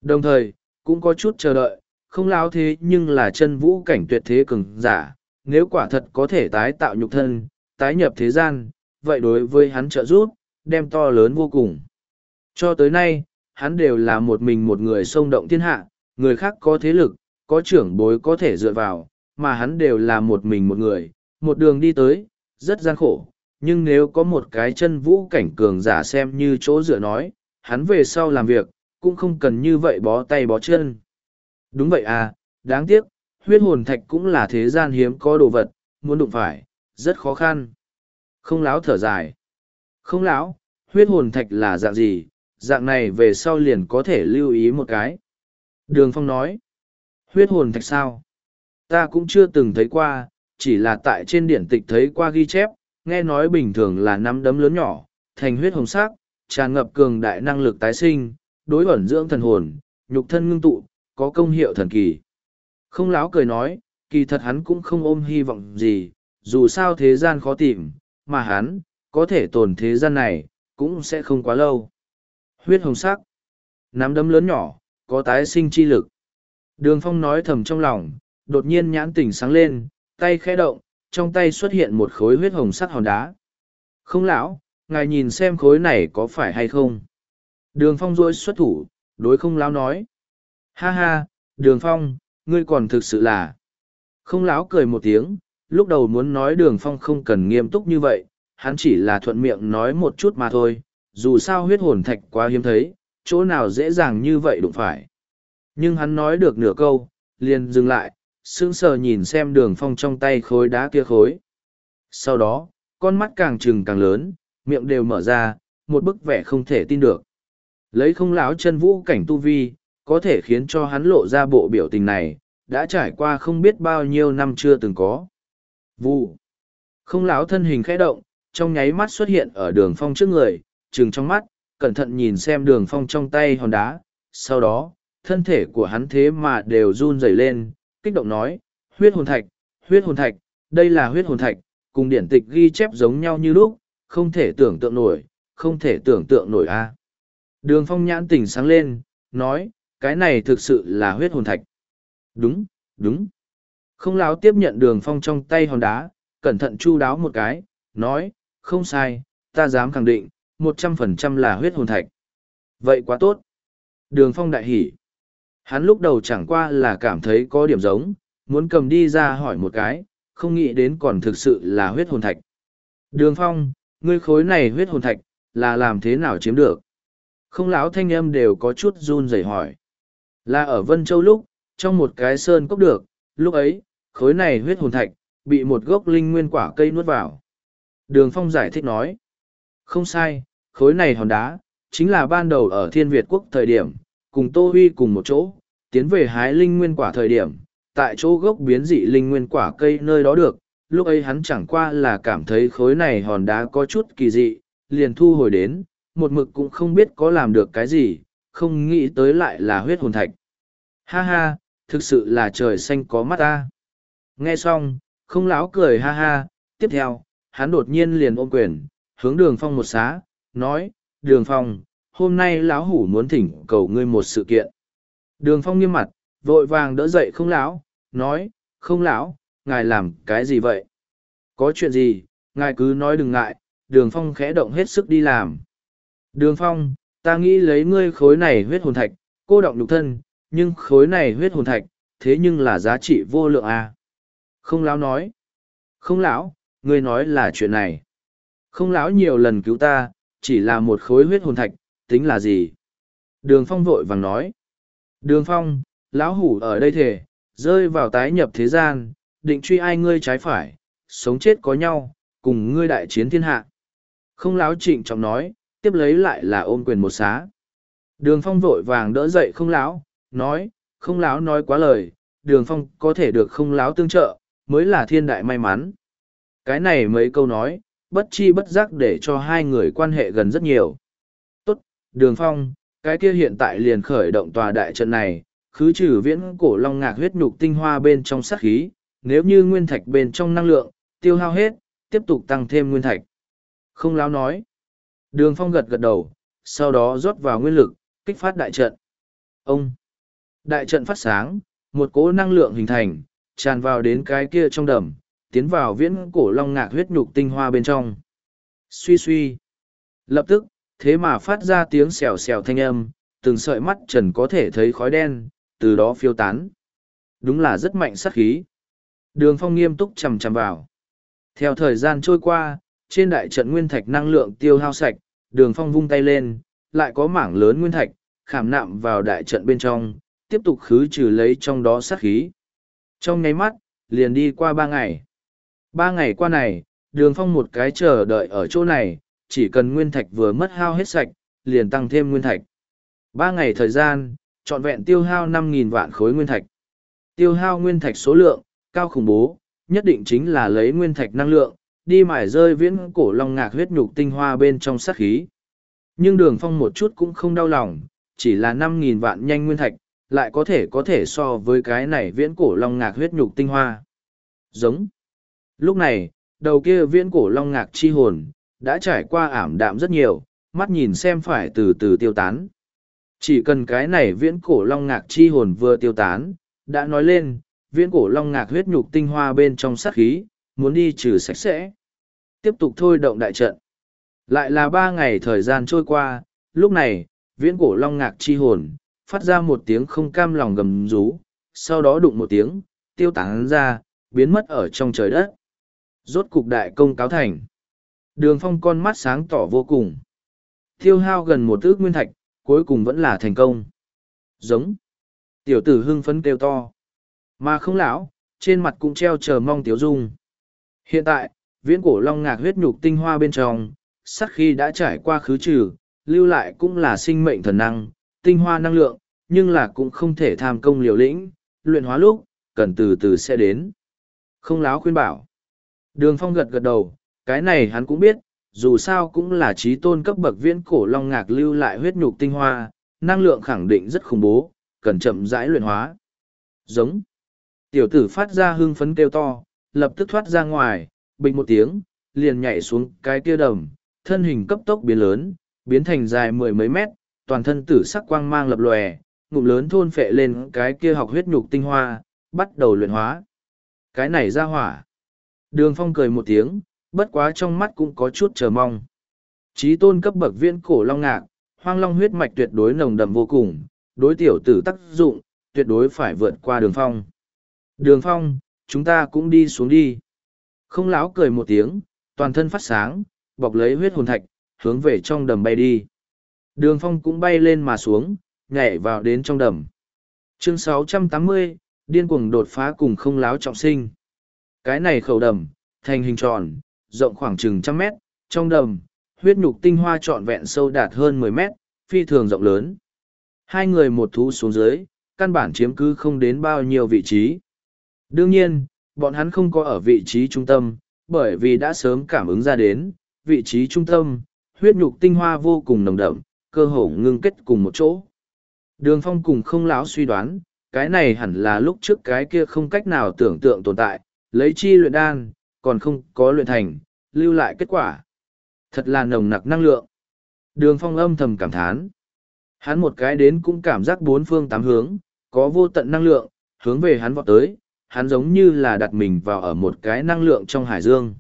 Đồng thời, cũng có chút chờ đợi, không láo thế nhưng là chân vũ cảnh tuyệt thế cường giả, nếu quả thật có thể tái tạo nhục thân, tái nhập thế gian, vậy đối với hắn trợ giúp, đem to lớn vô cùng. Cho tới nay, hắn đều là một mình một người xông động thiên hạ, người khác có thế lực, có trưởng bối có thể dựa vào, mà hắn đều là một mình một người, một đường đi tới, rất gian khổ, nhưng nếu có một cái chân vũ cảnh cường giả xem như chỗ dựa nói, hắn về sau làm việc, cũng không cần như vậy bó tay bó chân. Đúng vậy à, đáng tiếc, huyết hồn thạch cũng là thế gian hiếm có đồ vật, muốn đụng phải, rất khó khăn. Không láo thở dài. Không lão, huyết hồn thạch là dạng gì, dạng này về sau liền có thể lưu ý một cái. Đường Phong nói, huyết hồn thạch sao? Ta cũng chưa từng thấy qua, chỉ là tại trên điển tịch thấy qua ghi chép, nghe nói bình thường là năm đấm lớn nhỏ, thành huyết hồng sắc, tràn ngập cường đại năng lực tái sinh, đối ẩn dưỡng thần hồn, nhục thân ngưng tụ, có công hiệu thần kỳ. Không láo cười nói, kỳ thật hắn cũng không ôm hy vọng gì, dù sao thế gian khó tìm, mà hắn, có thể tồn thế gian này, cũng sẽ không quá lâu. Huyết hồng sắc, nắm đấm lớn nhỏ, có tái sinh chi lực. Đường phong nói thầm trong lòng, đột nhiên nhãn tỉnh sáng lên, tay khẽ động, trong tay xuất hiện một khối huyết hồng sắc hòn đá. Không lão, ngài nhìn xem khối này có phải hay không. Đường phong rôi xuất thủ, đối không lão nói. Ha ha, đường phong, ngươi còn thực sự là. Không lão cười một tiếng, lúc đầu muốn nói đường phong không cần nghiêm túc như vậy, hắn chỉ là thuận miệng nói một chút mà thôi, dù sao huyết hồn thạch quá hiếm thấy, chỗ nào dễ dàng như vậy đụng phải. Nhưng hắn nói được nửa câu, liền dừng lại, sững sờ nhìn xem đường phong trong tay khối đá kia khối. Sau đó, con mắt càng trừng càng lớn, miệng đều mở ra, một bức vẻ không thể tin được. Lấy không lão chân vũ cảnh tu vi, có thể khiến cho hắn lộ ra bộ biểu tình này, đã trải qua không biết bao nhiêu năm chưa từng có. Vu, Không lão thân hình khẽ động, trong nháy mắt xuất hiện ở đường phong trước người, chừng trong mắt, cẩn thận nhìn xem đường phong trong tay hòn đá. Sau đó, thân thể của hắn thế mà đều run rẩy lên, kích động nói, huyết hồn thạch, huyết hồn thạch, đây là huyết hồn thạch, cùng điển tịch ghi chép giống nhau như lúc, không thể tưởng tượng nổi, không thể tưởng tượng nổi a. Đường phong nhãn tỉnh sáng lên, nói, cái này thực sự là huyết hồn thạch. Đúng, đúng. Không láo tiếp nhận đường phong trong tay hòn đá, cẩn thận chu đáo một cái, nói, không sai, ta dám khẳng định, một trăm phần trăm là huyết hồn thạch. Vậy quá tốt. Đường phong đại hỉ. Hắn lúc đầu chẳng qua là cảm thấy có điểm giống, muốn cầm đi ra hỏi một cái, không nghĩ đến còn thực sự là huyết hồn thạch. Đường phong, ngươi khối này huyết hồn thạch, là làm thế nào chiếm được? Không lão thanh âm đều có chút run rẩy hỏi. Là ở Vân Châu lúc, trong một cái sơn cốc được, lúc ấy, khối này huyết hồn thạch, bị một gốc linh nguyên quả cây nuốt vào. Đường Phong giải thích nói. Không sai, khối này hòn đá, chính là ban đầu ở Thiên Việt Quốc thời điểm, cùng Tô Huy cùng một chỗ, tiến về hái linh nguyên quả thời điểm, tại chỗ gốc biến dị linh nguyên quả cây nơi đó được. Lúc ấy hắn chẳng qua là cảm thấy khối này hòn đá có chút kỳ dị, liền thu hồi đến, một mực cũng không biết có làm được cái gì, không nghĩ tới lại là huyết hồn thạch. Ha ha, thực sự là trời xanh có mắt ta. Nghe xong, không lão cười ha ha, tiếp theo, hắn đột nhiên liền ôm quyền, hướng đường phong một xá, nói, đường phong, hôm nay lão hủ muốn thỉnh cầu ngươi một sự kiện. Đường phong nghiêm mặt, vội vàng đỡ dậy không lão, nói, không lão, ngài làm cái gì vậy? Có chuyện gì, ngài cứ nói đừng ngại, đường phong khẽ động hết sức đi làm. Đường phong, ta nghĩ lấy ngươi khối này huyết hồn thạch, cô động nhục thân, nhưng khối này huyết hồn thạch, thế nhưng là giá trị vô lượng à. Không lão nói. Không lão, ngươi nói là chuyện này. Không lão nhiều lần cứu ta, chỉ là một khối huyết hồn thạch, tính là gì? Đường phong vội vàng nói. Đường phong, lão hủ ở đây thể, rơi vào tái nhập thế gian, định truy ai ngươi trái phải, sống chết có nhau, cùng ngươi đại chiến thiên hạ. Không lão trịnh trọng nói, tiếp lấy lại là ôm quyền một xá. Đường phong vội vàng đỡ dậy không lão, nói, không lão nói quá lời, đường phong có thể được không lão tương trợ, mới là thiên đại may mắn. Cái này mấy câu nói, bất chi bất giác để cho hai người quan hệ gần rất nhiều. Tốt, đường phong, cái kia hiện tại liền khởi động tòa đại trận này, khứ trừ viễn cổ long ngạc huyết nhục tinh hoa bên trong sát khí, nếu như nguyên thạch bên trong năng lượng, tiêu hao hết, tiếp tục tăng thêm nguyên thạch. Không láo nói. Đường phong gật gật đầu, sau đó rót vào nguyên lực, kích phát đại trận. Ông! Đại trận phát sáng, một cỗ năng lượng hình thành, tràn vào đến cái kia trong đầm, tiến vào viễn cổ long ngạc huyết nhục tinh hoa bên trong. Suy suy. Lập tức, thế mà phát ra tiếng xèo xèo thanh âm, từng sợi mắt trần có thể thấy khói đen, từ đó phiêu tán. Đúng là rất mạnh sát khí. Đường phong nghiêm túc chầm chầm vào. Theo thời gian trôi qua, trên đại trận nguyên thạch năng lượng tiêu hao sạch, đường phong vung tay lên, lại có mảng lớn nguyên thạch, khảm nạm vào đại trận bên trong, tiếp tục khứ trừ lấy trong đó sát khí. Trong nháy mắt, liền đi qua ba ngày. Ba ngày qua này, đường phong một cái chờ đợi ở chỗ này, chỉ cần nguyên thạch vừa mất hao hết sạch, liền tăng thêm nguyên thạch. Ba ngày thời gian, trọn vẹn tiêu hao năm nghìn vạn khối nguyên thạch. Tiêu hao nguyên thạch số lượng, cao khủng bố, nhất định chính là lấy nguyên thạch năng lượng, đi mải rơi viễn cổ long ngạc huyết nhục tinh hoa bên trong sát khí. Nhưng đường phong một chút cũng không đau lòng, chỉ là năm nghìn vạn nhanh nguyên thạch, lại có thể có thể so với cái này viễn cổ long ngạc huyết nhục tinh hoa. Giống. Lúc này, đầu kia viễn cổ long ngạc chi hồn, đã trải qua ảm đạm rất nhiều, mắt nhìn xem phải từ từ tiêu tán. Chỉ cần cái này viễn cổ long ngạc chi hồn vừa tiêu tán, đã nói lên, viễn cổ long ngạc huyết nhục tinh hoa bên trong sát khí, muốn đi trừ sạch sẽ. Tiếp tục thôi động đại trận. Lại là ba ngày thời gian trôi qua, lúc này, viễn cổ long ngạc chi hồn, phát ra một tiếng không cam lòng gầm rú, sau đó đụng một tiếng, tiêu tán ra, biến mất ở trong trời đất. Rốt cục đại công cáo thành. Đường phong con mắt sáng tỏ vô cùng. thiêu hao gần một ước nguyên thạch, cuối cùng vẫn là thành công. Giống. Tiểu tử hưng phấn kêu to. Mà không lão, trên mặt cũng treo chờ mong tiếu dung. Hiện tại, viễn cổ long ngạc huyết nhục tinh hoa bên trong, sắc khi đã trải qua khứ trừ, lưu lại cũng là sinh mệnh thần năng, tinh hoa năng lượng, nhưng là cũng không thể tham công liều lĩnh, luyện hóa lúc, cần từ từ sẽ đến. Không láo khuyên bảo. Đường phong gật gật đầu, cái này hắn cũng biết, dù sao cũng là trí tôn cấp bậc viễn cổ long ngạc lưu lại huyết nhục tinh hoa, năng lượng khẳng định rất khủng bố, cần chậm rãi luyện hóa. Giống. Tiểu tử phát ra hưng phấn kêu to, lập tức thoát ra ngoài, bình một tiếng, liền nhảy xuống cái kia đầm, thân hình cấp tốc biến lớn, biến thành dài mười mấy mét, toàn thân tử sắc quang mang lập lòe, ngụm lớn thôn phệ lên cái kia học huyết nhục tinh hoa, bắt đầu luyện hóa. Cái này ra hỏa. Đường phong cười một tiếng, bất quá trong mắt cũng có chút chờ mong. Chí tôn cấp bậc viễn cổ long ngạc, hoang long huyết mạch tuyệt đối nồng đậm vô cùng, đối tiểu tử tác dụng, tuyệt đối phải vượt qua đường phong. Đường phong, chúng ta cũng đi xuống đi. Không láo cười một tiếng, toàn thân phát sáng, bọc lấy huyết hồn thạch, hướng về trong đầm bay đi. Đường phong cũng bay lên mà xuống, nhảy vào đến trong đầm. Chương 680, điên cuồng đột phá cùng không láo trọng sinh. Cái này khẩu đầm, thành hình tròn, rộng khoảng chừng trăm mét, trong đầm, huyết nhục tinh hoa trọn vẹn sâu đạt hơn mười mét, phi thường rộng lớn. Hai người một thú xuống dưới, căn bản chiếm cứ không đến bao nhiêu vị trí. Đương nhiên, bọn hắn không có ở vị trí trung tâm, bởi vì đã sớm cảm ứng ra đến, vị trí trung tâm, huyết nhục tinh hoa vô cùng nồng đậm, cơ hồ ngưng kết cùng một chỗ. Đường phong cùng không lão suy đoán, cái này hẳn là lúc trước cái kia không cách nào tưởng tượng tồn tại, lấy chi luyện đan, còn không có luyện thành, lưu lại kết quả. Thật là nồng nặc năng lượng. Đường phong âm thầm cảm thán. Hắn một cái đến cũng cảm giác bốn phương tám hướng, có vô tận năng lượng, hướng về hắn vọt tới, hắn giống như là đặt mình vào ở một cái năng lượng trong hải dương.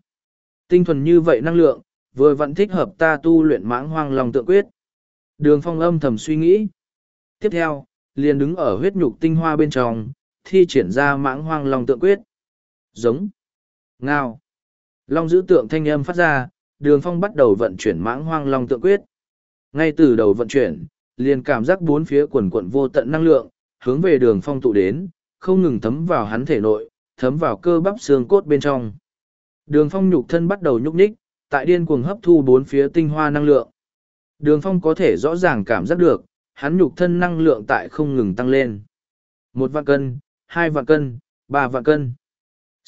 Tinh thuần như vậy năng lượng, vừa vẫn thích hợp ta tu luyện mãng hoang lòng tự quyết. Đường phong âm thầm suy nghĩ. Tiếp theo, liền đứng ở huyết nhục tinh hoa bên trong, thi triển ra mãng hoang lòng tự quyết. Giống. Ngao. Long giữ tượng thanh âm phát ra, đường phong bắt đầu vận chuyển mãng hoang long tượng quyết. Ngay từ đầu vận chuyển, liền cảm giác bốn phía quần quận vô tận năng lượng, hướng về đường phong tụ đến, không ngừng thấm vào hắn thể nội, thấm vào cơ bắp xương cốt bên trong. Đường phong nhục thân bắt đầu nhúc nhích, tại điên cuồng hấp thu bốn phía tinh hoa năng lượng. Đường phong có thể rõ ràng cảm giác được, hắn nhục thân năng lượng tại không ngừng tăng lên. Một vạn cân, hai vạn cân, ba vạn cân.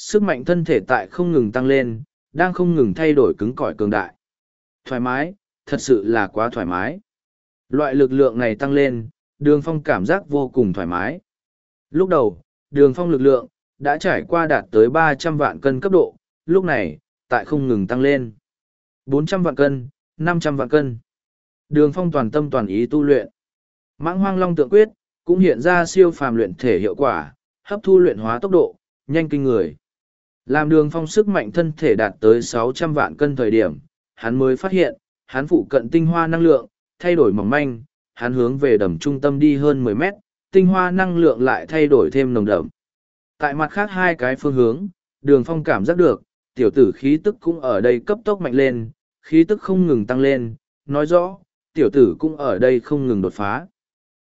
Sức mạnh thân thể tại không ngừng tăng lên, đang không ngừng thay đổi cứng cỏi cường đại. Thoải mái, thật sự là quá thoải mái. Loại lực lượng này tăng lên, đường phong cảm giác vô cùng thoải mái. Lúc đầu, đường phong lực lượng, đã trải qua đạt tới ba trăm vạn cân cấp độ, lúc này, tại không ngừng tăng lên. bốn trăm vạn cân, năm trăm vạn cân. Đường phong toàn tâm toàn ý tu luyện. Mãng hoang long tượng quyết, cũng hiện ra siêu phàm luyện thể hiệu quả, hấp thu luyện hóa tốc độ, nhanh kinh người. Làm đường phong sức mạnh thân thể đạt tới sáu trăm vạn cân thời điểm, hắn mới phát hiện, hắn phụ cận tinh hoa năng lượng, thay đổi mỏng manh, hắn hướng về đầm trung tâm đi hơn mười mét, tinh hoa năng lượng lại thay đổi thêm nồng đậm. Tại mặt khác hai cái phương hướng, đường phong cảm giác được, tiểu tử khí tức cũng ở đây cấp tốc mạnh lên, khí tức không ngừng tăng lên, nói rõ, tiểu tử cũng ở đây không ngừng đột phá.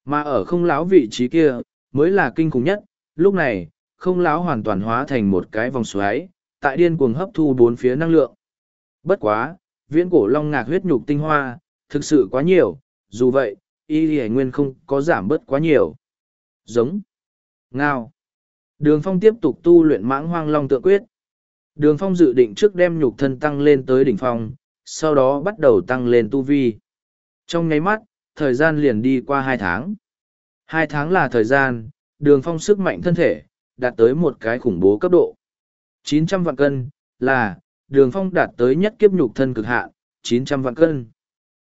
Mà ở không láo vị trí kia, mới là kinh khủng nhất, lúc này, không lão hoàn toàn hóa thành một cái vòng xoáy, tại điên cuồng hấp thu bốn phía năng lượng. Bất quá, viễn cổ long ngạc huyết nhục tinh hoa, thực sự quá nhiều, dù vậy, y hề nguyên không có giảm bớt quá nhiều. Giống. Ngao. Đường phong tiếp tục tu luyện mãng hoang long tự quyết. Đường phong dự định trước đem nhục thân tăng lên tới đỉnh phong, sau đó bắt đầu tăng lên tu vi. Trong nháy mắt, thời gian liền đi qua hai tháng. Hai tháng là thời gian, đường phong sức mạnh thân thể, đạt tới một cái khủng bố cấp độ. 900 vạn cân, là, đường phong đạt tới nhất kiếp nhục thân cực hạn, 900 vạn cân.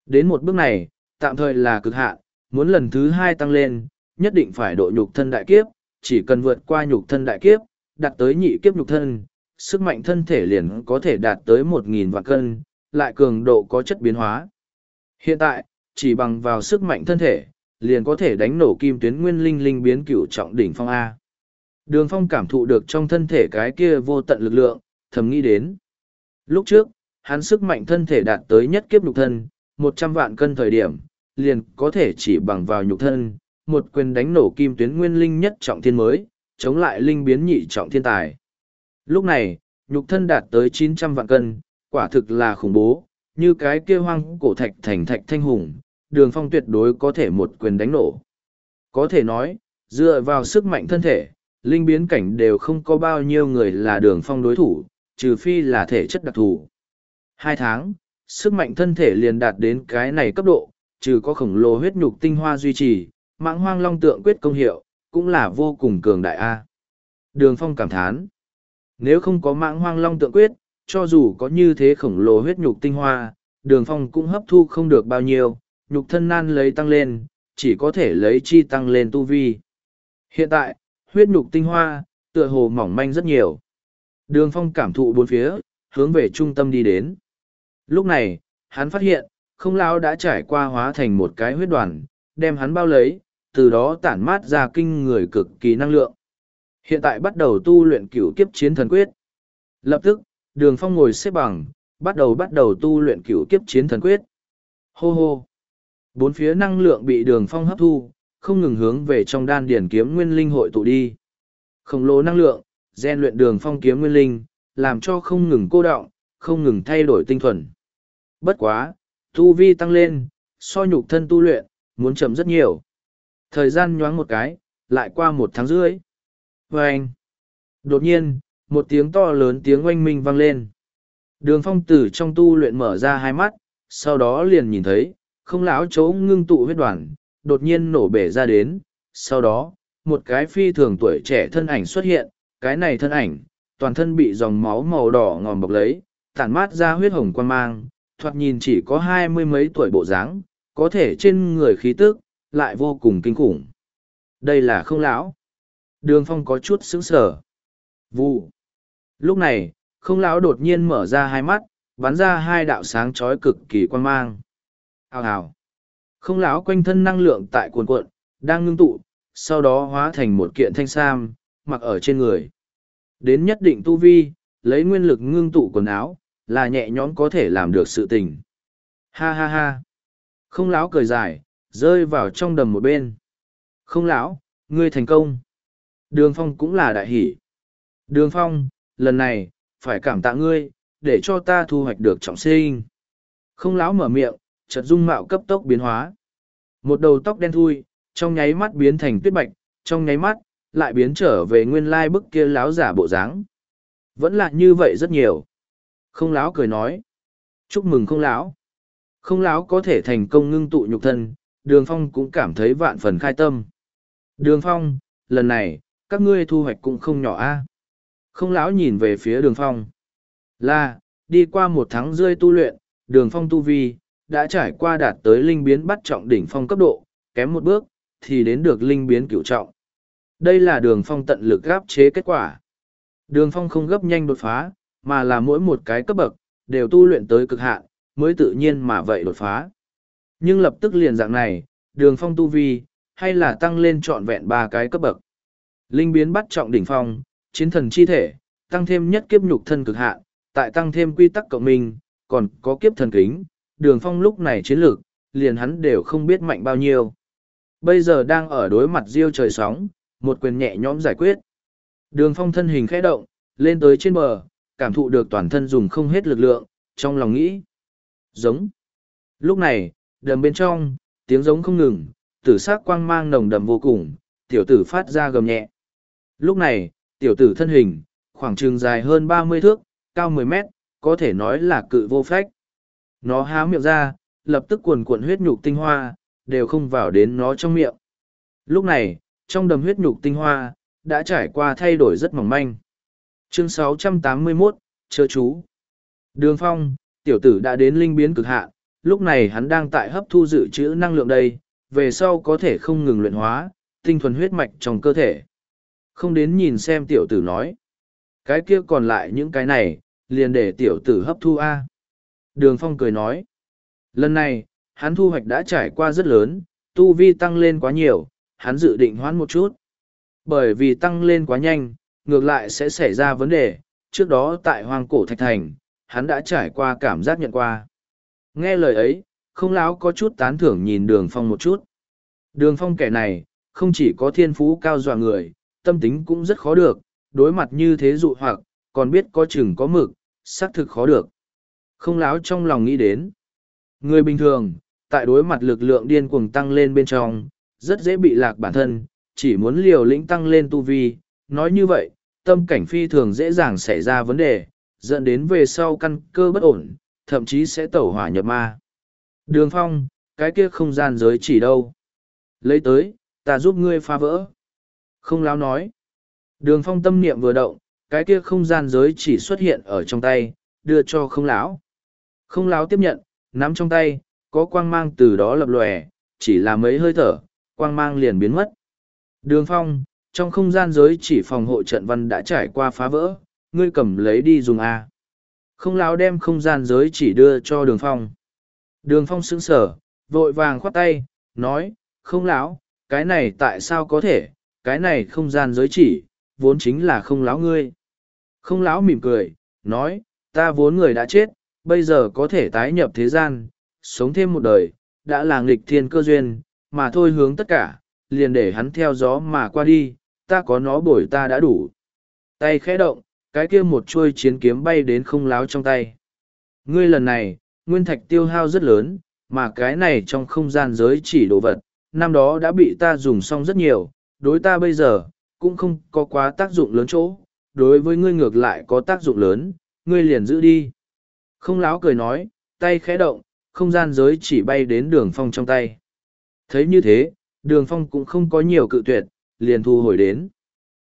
Đến một bước này, tạm thời là cực hạn, muốn lần thứ hai tăng lên, nhất định phải độ nhục thân đại kiếp, chỉ cần vượt qua nhục thân đại kiếp, đạt tới nhị kiếp nhục thân, sức mạnh thân thể liền có thể đạt tới 1.000 vạn cân, lại cường độ có chất biến hóa. Hiện tại, chỉ bằng vào sức mạnh thân thể, liền có thể đánh nổ kim tuyến nguyên linh linh biến cửu trọng đỉnh phong A. Đường phong cảm thụ được trong thân thể cái kia vô tận lực lượng, thầm nghĩ đến. Lúc trước, hắn sức mạnh thân thể đạt tới nhất kiếp nhục thân, một trăm vạn cân thời điểm, liền có thể chỉ bằng vào nhục thân, một quyền đánh nổ kim tuyến nguyên linh nhất trọng thiên mới, chống lại linh biến nhị trọng thiên tài. Lúc này, nhục thân đạt tới chín trăm vạn cân, quả thực là khủng bố, như cái kia hoang cổ thạch thành thạch thanh hùng, đường phong tuyệt đối có thể một quyền đánh nổ. Có thể nói, dựa vào sức mạnh thân thể, linh biến cảnh đều không có bao nhiêu người là đường phong đối thủ, trừ phi là thể chất đặc thù. Hai tháng, sức mạnh thân thể liền đạt đến cái này cấp độ, trừ có khổng lồ huyết nhục tinh hoa duy trì, mãng hoang long tượng quyết công hiệu, cũng là vô cùng cường đại A. Đường phong cảm thán. Nếu không có mãng hoang long tượng quyết, cho dù có như thế khổng lồ huyết nhục tinh hoa, đường phong cũng hấp thu không được bao nhiêu, nhục thân nan lấy tăng lên, chỉ có thể lấy chi tăng lên tu vi. Hiện tại, huyết nhục tinh hoa, tựa hồ mỏng manh rất nhiều. Đường phong cảm thụ bốn phía, hướng về trung tâm đi đến. Lúc này, hắn phát hiện, không lão đã trải qua hóa thành một cái huyết đoàn, đem hắn bao lấy, từ đó tản mát ra kinh người cực kỳ năng lượng. Hiện tại bắt đầu tu luyện cửu kiếp chiến thần quyết. Lập tức, đường phong ngồi xếp bằng, bắt đầu bắt đầu tu luyện cửu kiếp chiến thần quyết. Hô hô! Bốn phía năng lượng bị đường phong hấp thu, không ngừng hướng về trong đan điển kiếm nguyên linh hội tụ đi. Khổng lồ năng lượng, gen luyện đường phong kiếm nguyên linh, làm cho không ngừng cô động, không ngừng thay đổi tinh thuần. Bất quá, tu vi tăng lên, so nhục thân tu luyện, muốn chậm rất nhiều. Thời gian nhoáng một cái, lại qua một tháng rưỡi. Vâng! anh, đột nhiên, một tiếng to lớn tiếng oanh minh vang lên. Đường phong tử trong tu luyện mở ra hai mắt, sau đó liền nhìn thấy, không lão chỗ ngưng tụ huyết đoàn, đột nhiên nổ bể ra đến. Sau đó, một cái phi thường tuổi trẻ thân ảnh xuất hiện, cái này thân ảnh, toàn thân bị dòng máu màu đỏ ngòm bọc lấy, tản mát ra huyết hồng quan mang, thoạt nhìn chỉ có hai mươi mấy tuổi bộ dáng, có thể trên người khí tức, lại vô cùng kinh khủng. Đây là không lão. Đường phong có chút sững sờ. Vụ. Lúc này, không lão đột nhiên mở ra hai mắt, bắn ra hai đạo sáng chói cực kỳ quan mang. Hào hào. Không lão quanh thân năng lượng tại cuồn cuộn, đang ngưng tụ, sau đó hóa thành một kiện thanh sam, mặc ở trên người. Đến nhất định tu vi, lấy nguyên lực ngưng tụ quần áo, là nhẹ nhõm có thể làm được sự tình. Ha ha ha. Không lão cười dài, rơi vào trong đầm một bên. Không lão, ngươi thành công. Đường phong cũng là đại hỷ. Đường phong, lần này, phải cảm tạ ngươi, để cho ta thu hoạch được trọng sinh. Không lão mở miệng, chợt dung mạo cấp tốc biến hóa. Một đầu tóc đen thui, trong nháy mắt biến thành tuyết bạch, trong nháy mắt, lại biến trở về nguyên lai bức kia láo giả bộ dáng. Vẫn là như vậy rất nhiều. Không láo cười nói. Chúc mừng không láo. Không láo có thể thành công ngưng tụ nhục thân, đường phong cũng cảm thấy vạn phần khai tâm. Đường phong, lần này, các ngươi thu hoạch cũng không nhỏ a Không láo nhìn về phía đường phong. Là, đi qua một tháng rơi tu luyện, đường phong tu vi, đã trải qua đạt tới linh biến bắt trọng đỉnh phong cấp độ, kém một bước, thì đến được linh biến cửu trọng. Đây là đường phong tận lực gáp chế kết quả. Đường phong không gấp nhanh đột phá, mà là mỗi một cái cấp bậc, đều tu luyện tới cực hạn, mới tự nhiên mà vậy đột phá. Nhưng lập tức liền dạng này, đường phong tu vi, hay là tăng lên trọn vẹn ba cái cấp bậc. Linh biến bắt trọng đỉnh phong, chiến thần chi thể, tăng thêm nhất kiếp nhục thân cực hạn, tại tăng thêm quy tắc cộng minh, còn có kiếp thần kính, đường phong lúc này chiến lược, liền hắn đều không biết mạnh bao nhiêu. Bây giờ đang ở đối mặt diêu trời sóng, một quyền nhẹ nhõm giải quyết. Đường phong thân hình khẽ động, lên tới trên bờ, cảm thụ được toàn thân dùng không hết lực lượng, trong lòng nghĩ. Giống. Lúc này, đầm bên trong, tiếng giống không ngừng, tử sắc quang mang nồng đậm vô cùng, tiểu tử phát ra gầm nhẹ. Lúc này, tiểu tử thân hình, khoảng trường dài hơn ba mươi thước, cao mười mét, có thể nói là cự vô phách. Nó há miệng ra, lập tức cuồn cuộn huyết nhục tinh hoa, đều không vào đến nó trong miệng. Lúc này, trong đầm huyết nhục tinh hoa, đã trải qua thay đổi rất mỏng manh. Chương 681, Chớ chú. Đường phong, tiểu tử đã đến linh biến cực hạn, lúc này hắn đang tại hấp thu dự trữ năng lượng đây, về sau có thể không ngừng luyện hóa, tinh thuần huyết mạch trong cơ thể. Không đến nhìn xem tiểu tử nói. Cái kia còn lại những cái này, liền để tiểu tử hấp thu A. Đường phong cười nói. Lần này, hắn thu hoạch đã trải qua rất lớn, tu vi tăng lên quá nhiều, hắn dự định hoãn một chút. Bởi vì tăng lên quá nhanh, ngược lại sẽ xảy ra vấn đề, trước đó tại Hoàng cổ thạch thành, hắn đã trải qua cảm giác nhận qua. Nghe lời ấy, không láo có chút tán thưởng nhìn đường phong một chút. Đường phong kẻ này, không chỉ có thiên phú cao dọa người, tâm tính cũng rất khó được, đối mặt như thế dụ hoặc, còn biết có chừng có mực, xác thực khó được. Không láo trong lòng nghĩ đến. Người bình thường, tại đối mặt lực lượng điên cuồng tăng lên bên trong, rất dễ bị lạc bản thân, chỉ muốn liều lĩnh tăng lên tu vi. Nói như vậy, tâm cảnh phi thường dễ dàng xảy ra vấn đề, dẫn đến về sau căn cơ bất ổn, thậm chí sẽ tẩu hỏa nhập ma. Đường phong, cái kia không gian giới chỉ đâu? Lấy tới, ta giúp ngươi phá vỡ. Không láo nói. Đường phong tâm niệm vừa động, cái kia không gian giới chỉ xuất hiện ở trong tay, đưa cho không lão. Không láo tiếp nhận, nắm trong tay, có quang mang từ đó lập lòe, chỉ là mấy hơi thở, quang mang liền biến mất. Đường phong, trong không gian giới chỉ phòng hộ trận văn đã trải qua phá vỡ, ngươi cầm lấy đi dùng A. Không láo đem không gian giới chỉ đưa cho đường phong. Đường phong sững sở, vội vàng khoát tay, nói, không lão, cái này tại sao có thể, cái này không gian giới chỉ, vốn chính là không lão ngươi. Không lão mỉm cười, nói, ta vốn người đã chết, bây giờ có thể tái nhập thế gian, sống thêm một đời, đã là nghịch thiên cơ duyên, mà thôi hướng tất cả, liền để hắn theo gió mà qua đi, ta có nó bổi ta đã đủ. Tay khẽ động, cái kia một chuôi chiến kiếm bay đến không láo trong tay. Ngươi lần này, nguyên thạch tiêu hao rất lớn, mà cái này trong không gian giới chỉ đồ vật, năm đó đã bị ta dùng xong rất nhiều, đối ta bây giờ, cũng không có quá tác dụng lớn chỗ, đối với ngươi ngược lại có tác dụng lớn, ngươi liền giữ đi. Không láo cười nói, tay khẽ động, không gian giới chỉ bay đến đường phong trong tay. Thấy như thế, đường phong cũng không có nhiều cự tuyệt, liền thu hồi đến.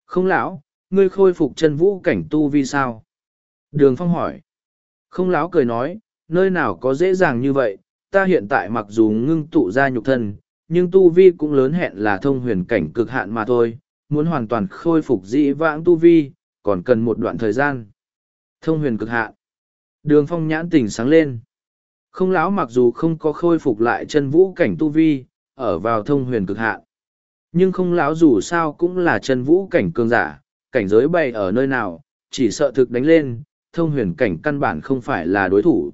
Không lão, ngươi khôi phục chân vũ cảnh tu vi sao? Đường phong hỏi. Không lão cười nói, nơi nào có dễ dàng như vậy, ta hiện tại mặc dù ngưng tụ ra nhục thân, nhưng tu vi cũng lớn hẹn là thông huyền cảnh cực hạn mà thôi, muốn hoàn toàn khôi phục dĩ vãng tu vi, còn cần một đoạn thời gian. Thông huyền cực hạn. Đường phong nhãn tỉnh sáng lên. Không lão mặc dù không có khôi phục lại chân vũ cảnh tu vi, ở vào thông huyền cực hạn. Nhưng không lão dù sao cũng là chân vũ cảnh cường giả, cảnh giới bày ở nơi nào, chỉ sợ thực đánh lên, thông huyền cảnh căn bản không phải là đối thủ.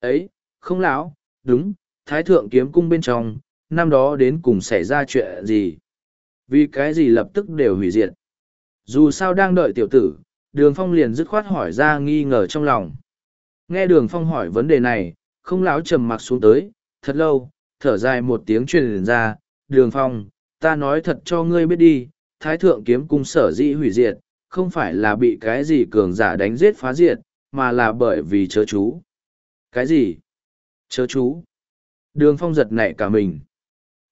Ấy, không lão, đúng, thái thượng kiếm cung bên trong, năm đó đến cùng xảy ra chuyện gì? Vì cái gì lập tức đều hủy diệt? Dù sao đang đợi tiểu tử, đường phong liền dứt khoát hỏi ra nghi ngờ trong lòng. Nghe đường phong hỏi vấn đề này, không láo trầm mặc xuống tới, thật lâu, thở dài một tiếng truyền ra, đường phong, ta nói thật cho ngươi biết đi, thái thượng kiếm cung sở dĩ hủy diệt, không phải là bị cái gì cường giả đánh giết phá diệt, mà là bởi vì chớ chú. Cái gì? Chớ chú. Đường phong giật nảy cả mình.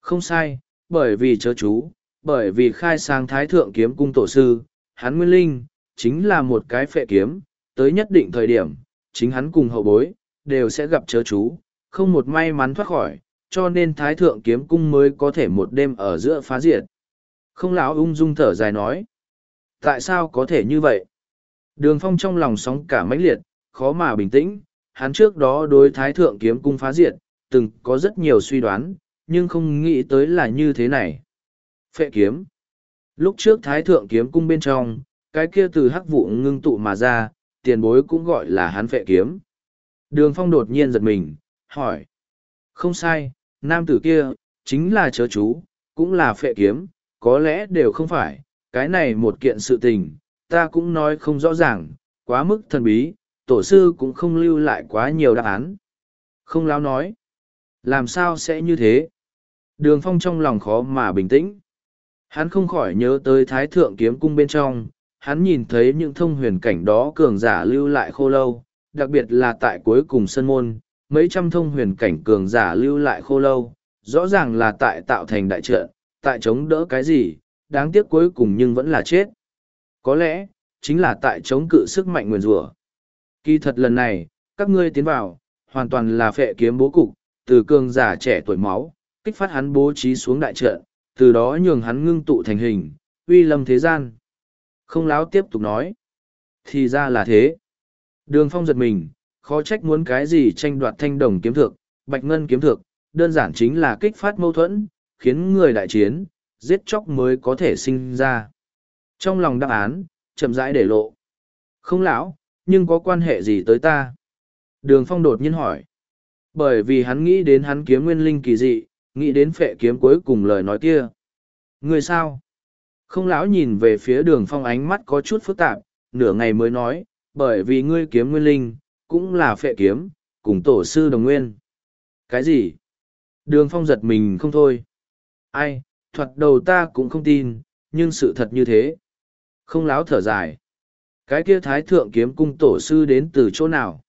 Không sai, bởi vì chớ chú, bởi vì khai sang thái thượng kiếm cung tổ sư, hắn nguyên linh, chính là một cái phệ kiếm, tới nhất định thời điểm, chính hắn cùng hậu bối, đều sẽ gặp chớ chú, không một may mắn thoát khỏi, cho nên thái thượng kiếm cung mới có thể một đêm ở giữa phá diệt. Không lão ung dung thở dài nói. Tại sao có thể như vậy? Đường phong trong lòng sóng cả mãnh liệt, khó mà bình tĩnh, hắn trước đó đối thái thượng kiếm cung phá diệt, từng có rất nhiều suy đoán, nhưng không nghĩ tới là như thế này. Phệ kiếm. Lúc trước thái thượng kiếm cung bên trong, cái kia từ hắc vụ ngưng tụ mà ra, tiền bối cũng gọi là hắn phệ kiếm. Đường phong đột nhiên giật mình, hỏi. Không sai, nam tử kia, chính là chớ chú, cũng là phệ kiếm, có lẽ đều không phải, cái này một kiện sự tình, ta cũng nói không rõ ràng, quá mức thần bí, tổ sư cũng không lưu lại quá nhiều đáp án. Không láo nói, làm sao sẽ như thế? Đường phong trong lòng khó mà bình tĩnh. Hắn không khỏi nhớ tới thái thượng kiếm cung bên trong, hắn nhìn thấy những thông huyền cảnh đó cường giả lưu lại khô lâu, đặc biệt là tại cuối cùng sân môn, mấy trăm thông huyền cảnh cường giả lưu lại khô lâu, rõ ràng là tại tạo thành đại trận, tại chống đỡ cái gì, đáng tiếc cuối cùng nhưng vẫn là chết. Có lẽ, chính là tại chống cự sức mạnh nguyền rủa. Kỳ thật lần này, các ngươi tiến vào, hoàn toàn là phệ kiếm bố cục, từ cường giả trẻ tuổi máu, kích phát hắn bố trí xuống đại trận, từ đó nhường hắn ngưng tụ thành hình, uy lâm thế gian. Không láo tiếp tục nói. Thì ra là thế. Đường phong giật mình, khó trách muốn cái gì tranh đoạt thanh đồng kiếm thược, bạch ngân kiếm thược, đơn giản chính là kích phát mâu thuẫn, khiến người đại chiến, giết chóc mới có thể sinh ra. Trong lòng đáp án, chậm rãi để lộ. Không lão, nhưng có quan hệ gì tới ta? Đường phong đột nhiên hỏi. Bởi vì hắn nghĩ đến hắn kiếm nguyên linh kỳ dị, nghĩ đến phệ kiếm cuối cùng lời nói kia. Người sao? Không lão nhìn về phía đường phong ánh mắt có chút phức tạp, nửa ngày mới nói, bởi vì ngươi kiếm nguyên linh, cũng là phệ kiếm, cùng tổ sư đồng nguyên. Cái gì? Đường phong giật mình không thôi. Ai, thoạt đầu ta cũng không tin, nhưng sự thật như thế. Không láo thở dài. Cái kia thái thượng kiếm cung tổ sư đến từ chỗ nào?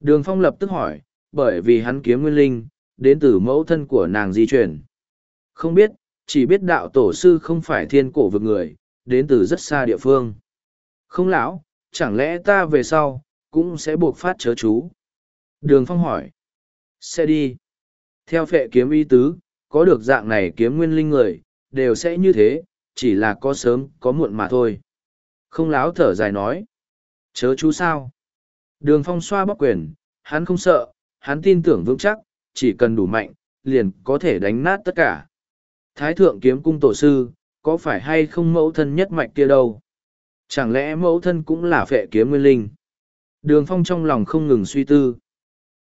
Đường phong lập tức hỏi, bởi vì hắn kiếm nguyên linh, đến từ mẫu thân của nàng di chuyển. Không biết, chỉ biết đạo tổ sư không phải thiên cổ vực người, đến từ rất xa địa phương. Không lão, chẳng lẽ ta về sau, cũng sẽ buộc phát chớ chú? Đường phong hỏi. Sẽ đi. Theo phệ kiếm y tứ, có được dạng này kiếm nguyên linh người, đều sẽ như thế, chỉ là có sớm, có muộn mà thôi. Không láo thở dài nói. Chớ chú sao? Đường phong xoa bóc quyền, hắn không sợ, hắn tin tưởng vững chắc, chỉ cần đủ mạnh, liền có thể đánh nát tất cả. Thái thượng kiếm cung tổ sư, có phải hay không mẫu thân nhất mạch kia đâu? Chẳng lẽ mẫu thân cũng là phệ kiếm nguyên linh? Đường phong trong lòng không ngừng suy tư.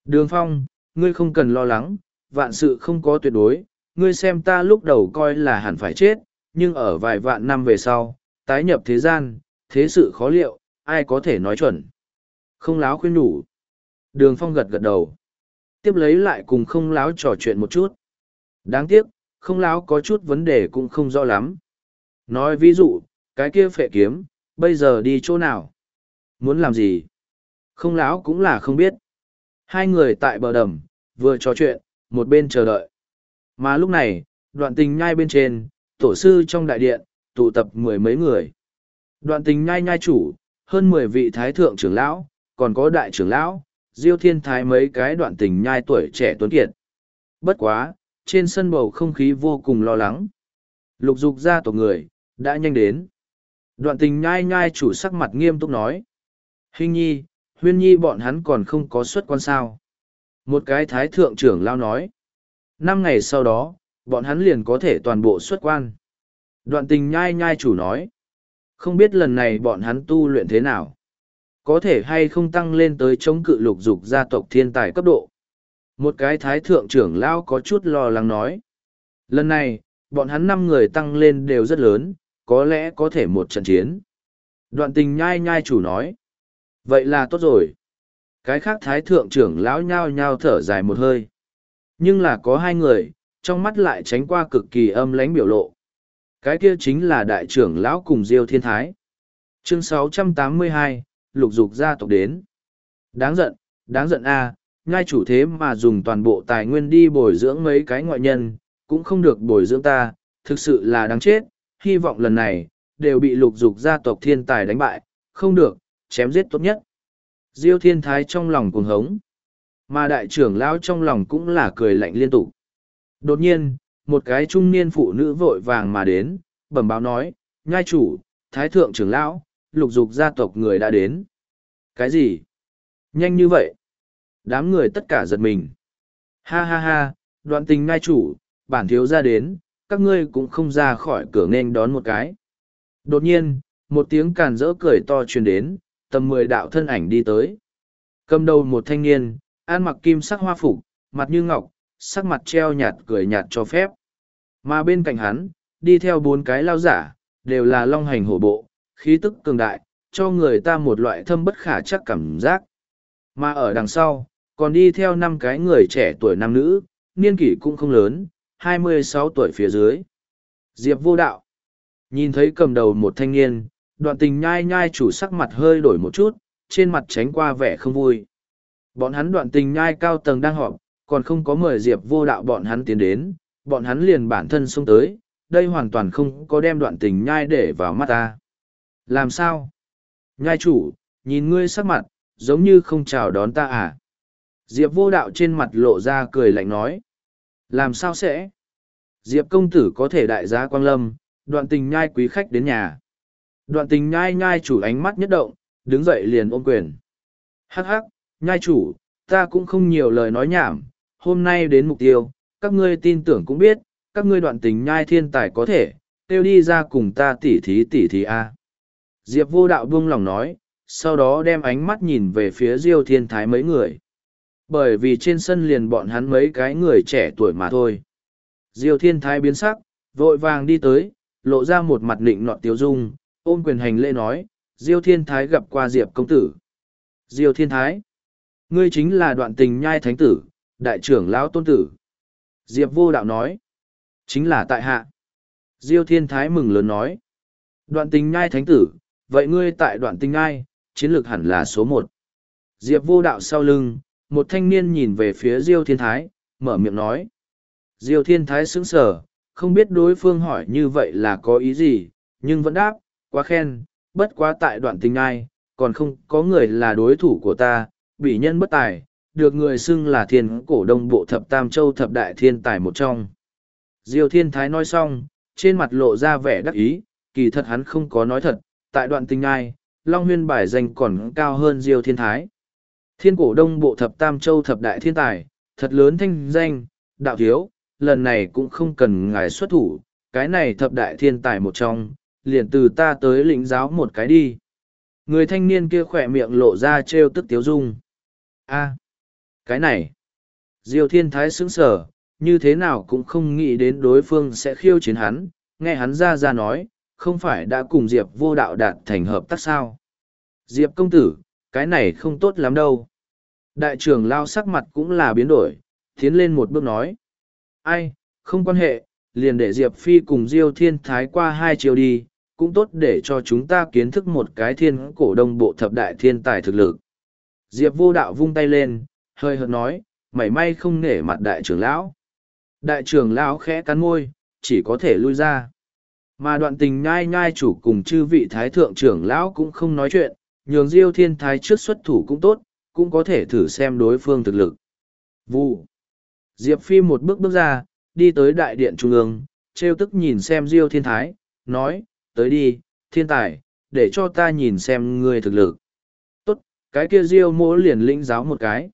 Đường phong, ngươi không cần lo lắng, vạn sự không có tuyệt đối, ngươi xem ta lúc đầu coi là hẳn phải chết, nhưng ở vài vạn năm về sau, tái nhập thế gian, thế sự khó liệu, ai có thể nói chuẩn. Không láo khuyên đủ. Đường phong gật gật đầu. Tiếp lấy lại cùng không láo trò chuyện một chút. Đáng tiếc, không láo có chút vấn đề cũng không rõ lắm. Nói ví dụ, cái kia phệ kiếm, bây giờ đi chỗ nào? Muốn làm gì? Không láo cũng là không biết. Hai người tại bờ đầm, vừa trò chuyện, một bên chờ đợi. Mà lúc này, đoạn tình nhai bên trên, tổ sư trong đại điện, tụ tập mười mấy người. Đoạn tình nhai nhai chủ, hơn mười vị thái thượng trưởng lão, còn có đại trưởng lão, diêu thiên thái mấy cái đoạn tình nhai tuổi trẻ tuấn kiệt. Bất quá, trên sân bầu không khí vô cùng lo lắng. Lục dục ra tổ người, đã nhanh đến. Đoạn tình nhai nhai chủ sắc mặt nghiêm túc nói. Hình nhi, huyên nhi bọn hắn còn không có xuất quan sao. Một cái thái thượng trưởng lao nói. Năm ngày sau đó, bọn hắn liền có thể toàn bộ xuất quan. Đoạn tình nhai nhai chủ nói. Không biết lần này bọn hắn tu luyện thế nào. Có thể hay không tăng lên tới chống cự lục dục gia tộc thiên tài cấp độ. Một cái thái thượng trưởng lão có chút lo lắng nói. Lần này, bọn hắn năm người tăng lên đều rất lớn, có lẽ có thể một trận chiến. Đoạn tình nhai nhai chủ nói. Vậy là tốt rồi. Cái khác thái thượng trưởng lão nhao nhao thở dài một hơi. Nhưng là có hai người, trong mắt lại tránh qua cực kỳ âm lánh biểu lộ. Cái kia chính là đại trưởng lão cùng Diêu Thiên Thái. Chương 682, lục dục gia tộc đến. Đáng giận, đáng giận a, Ngai chủ thế mà dùng toàn bộ tài nguyên đi bồi dưỡng mấy cái ngoại nhân, cũng không được bồi dưỡng ta, thực sự là đáng chết, hy vọng lần này, đều bị lục dục gia tộc thiên tài đánh bại, không được, chém giết tốt nhất. Diêu thiên thái trong lòng cuồng hống, mà đại trưởng lão trong lòng cũng là cười lạnh liên tục. Đột nhiên, một cái trung niên phụ nữ vội vàng mà đến, bẩm báo nói, nhai chủ, thái thượng trưởng lão, lục dục gia tộc người đã đến. Cái gì? Nhanh như vậy? Đám người tất cả giật mình. Ha ha ha, đoạn tình ngai chủ, bản thiếu ra đến, các ngươi cũng không ra khỏi cửa nên đón một cái. Đột nhiên, một tiếng càn rỡ cười to truyền đến, tầm mười đạo thân ảnh đi tới. Cầm đầu một thanh niên, ăn mặc kim sắc hoa phục, mặt như ngọc, sắc mặt treo nhạt cười nhạt cho phép. Mà bên cạnh hắn, đi theo bốn cái lao giả, đều là long hành hổ bộ, khí tức cường đại, cho người ta một loại thâm bất khả chắc cảm giác. Mà ở đằng sau, còn đi theo năm cái người trẻ tuổi nam nữ, niên kỷ cũng không lớn, hai mươi sáu tuổi phía dưới. Diệp vô đạo. Nhìn thấy cầm đầu một thanh niên, đoạn tình nhai nhai chủ sắc mặt hơi đổi một chút, trên mặt tránh qua vẻ không vui. Bọn hắn đoạn tình nhai cao tầng đang họp, còn không có mời Diệp vô đạo bọn hắn tiến đến, bọn hắn liền bản thân xông tới, đây hoàn toàn không có đem đoạn tình nhai để vào mắt ta. Làm sao? Nhai chủ, nhìn ngươi sắc mặt, giống như không chào đón ta à? Diệp vô đạo trên mặt lộ ra cười lạnh nói. Làm sao sẽ? Diệp công tử có thể đại giá quang lâm, đoạn tình nhai quý khách đến nhà. Đoạn tình nhai nhai chủ ánh mắt nhất động, đứng dậy liền ôm quyền. Hắc hắc, nhai chủ, ta cũng không nhiều lời nói nhảm, hôm nay đến mục tiêu, các ngươi tin tưởng cũng biết, các ngươi đoạn tình nhai thiên tài có thể, tiêu đi ra cùng ta tỉ thí tỉ thí a. Diệp vô đạo buông lòng nói, sau đó đem ánh mắt nhìn về phía Diêu Thiên Thái mấy người. Bởi vì trên sân liền bọn hắn mấy cái người trẻ tuổi mà thôi. Diêu Thiên Thái biến sắc, vội vàng đi tới, lộ ra một mặt nịnh nọt tiếu dung, ôm quyền hành lễ nói, Diêu Thiên Thái gặp qua Diệp công tử. Diêu Thiên Thái, ngươi chính là đoạn tình nhai thánh tử, đại trưởng lão tôn tử. Diệp vô đạo nói, chính là tại hạ. Diêu Thiên Thái mừng lớn nói, đoạn tình nhai thánh tử, vậy ngươi tại đoạn tình nhai, chiến lược hẳn là số một. Diệp vô đạo sau lưng, một thanh niên nhìn về phía Diêu Thiên Thái, mở miệng nói. Diêu Thiên Thái sững sờ, không biết đối phương hỏi như vậy là có ý gì, nhưng vẫn đáp, quá khen, bất quá tại đoạn tình ai, còn không có người là đối thủ của ta, bị nhân bất tài, được người xưng là thiên cổ đông bộ thập tam châu thập đại thiên tài một trong. Diêu Thiên Thái nói xong, trên mặt lộ ra vẻ đắc ý, kỳ thật hắn không có nói thật, tại đoạn tình ai, Long Huyên bài danh còn cao hơn Diêu Thiên Thái. Thiên cổ đông bộ thập tam châu thập đại thiên tài, thật lớn thanh danh, đạo thiếu, lần này cũng không cần ngài xuất thủ, cái này thập đại thiên tài một trong, liền từ ta tới lĩnh giáo một cái đi. Người thanh niên kia khỏe miệng lộ ra trêu tức tiếu dung. a cái này, Diêu thiên thái sững sở, như thế nào cũng không nghĩ đến đối phương sẽ khiêu chiến hắn, nghe hắn ra ra nói, không phải đã cùng Diệp vô đạo đạt thành hợp tác sao. Diệp công tử, cái này không tốt lắm đâu. Đại trưởng lao sắc mặt cũng là biến đổi, tiến lên một bước nói. Ai, không quan hệ, liền để Diệp Phi cùng Diêu Thiên Thái qua hai chiều đi, cũng tốt để cho chúng ta kiến thức một cái thiên cổ đông bộ thập đại thiên tài thực lực. Diệp vô đạo vung tay lên, hơi hợt nói, mảy may không nể mặt đại trưởng lão. Đại trưởng lão khẽ cắn môi, chỉ có thể lui ra. Mà đoạn tình nhai nhai chủ cùng chư vị thái thượng trưởng lão cũng không nói chuyện, nhường diêu thiên thái trước xuất thủ cũng tốt, cũng có thể thử xem đối phương thực lực. Vụ. Diệp Phi một bước bước ra, đi tới đại điện trung ương, trêu tức nhìn xem diêu thiên thái, nói, tới đi, thiên tài, để cho ta nhìn xem ngươi thực lực. Tốt, cái kia diêu mỗ liền lĩnh giáo một cái.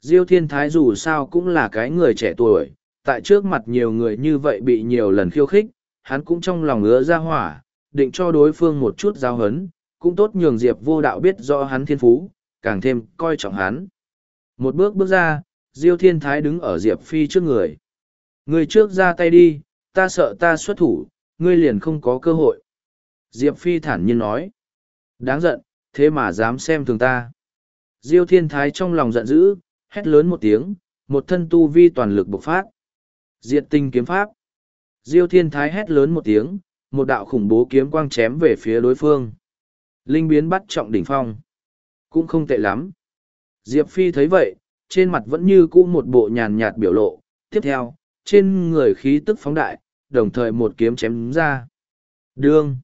Diêu thiên thái dù sao cũng là cái người trẻ tuổi, tại trước mặt nhiều người như vậy bị nhiều lần khiêu khích, hắn cũng trong lòng ứa ra hỏa, định cho đối phương một chút giao hấn, cũng tốt nhường Diệp vô đạo biết rõ hắn thiên phú, càng thêm coi trọng hắn. Một bước bước ra, Diêu Thiên Thái đứng ở Diệp Phi trước người. Người trước ra tay đi, ta sợ ta xuất thủ, ngươi liền không có cơ hội. Diệp Phi thản nhiên nói. Đáng giận, thế mà dám xem thường ta. Diêu Thiên Thái trong lòng giận dữ, hét lớn một tiếng, một thân tu vi toàn lực bộc phát. Diệt tinh kiếm pháp. Diêu Thiên Thái hét lớn một tiếng, một đạo khủng bố kiếm quang chém về phía đối phương. Linh biến bắt trọng đỉnh phong. Cũng không tệ lắm. Diệp Phi thấy vậy, trên mặt vẫn như cũ một bộ nhàn nhạt biểu lộ. Tiếp theo, trên người khí tức phóng đại, đồng thời một kiếm chém ra. Đương.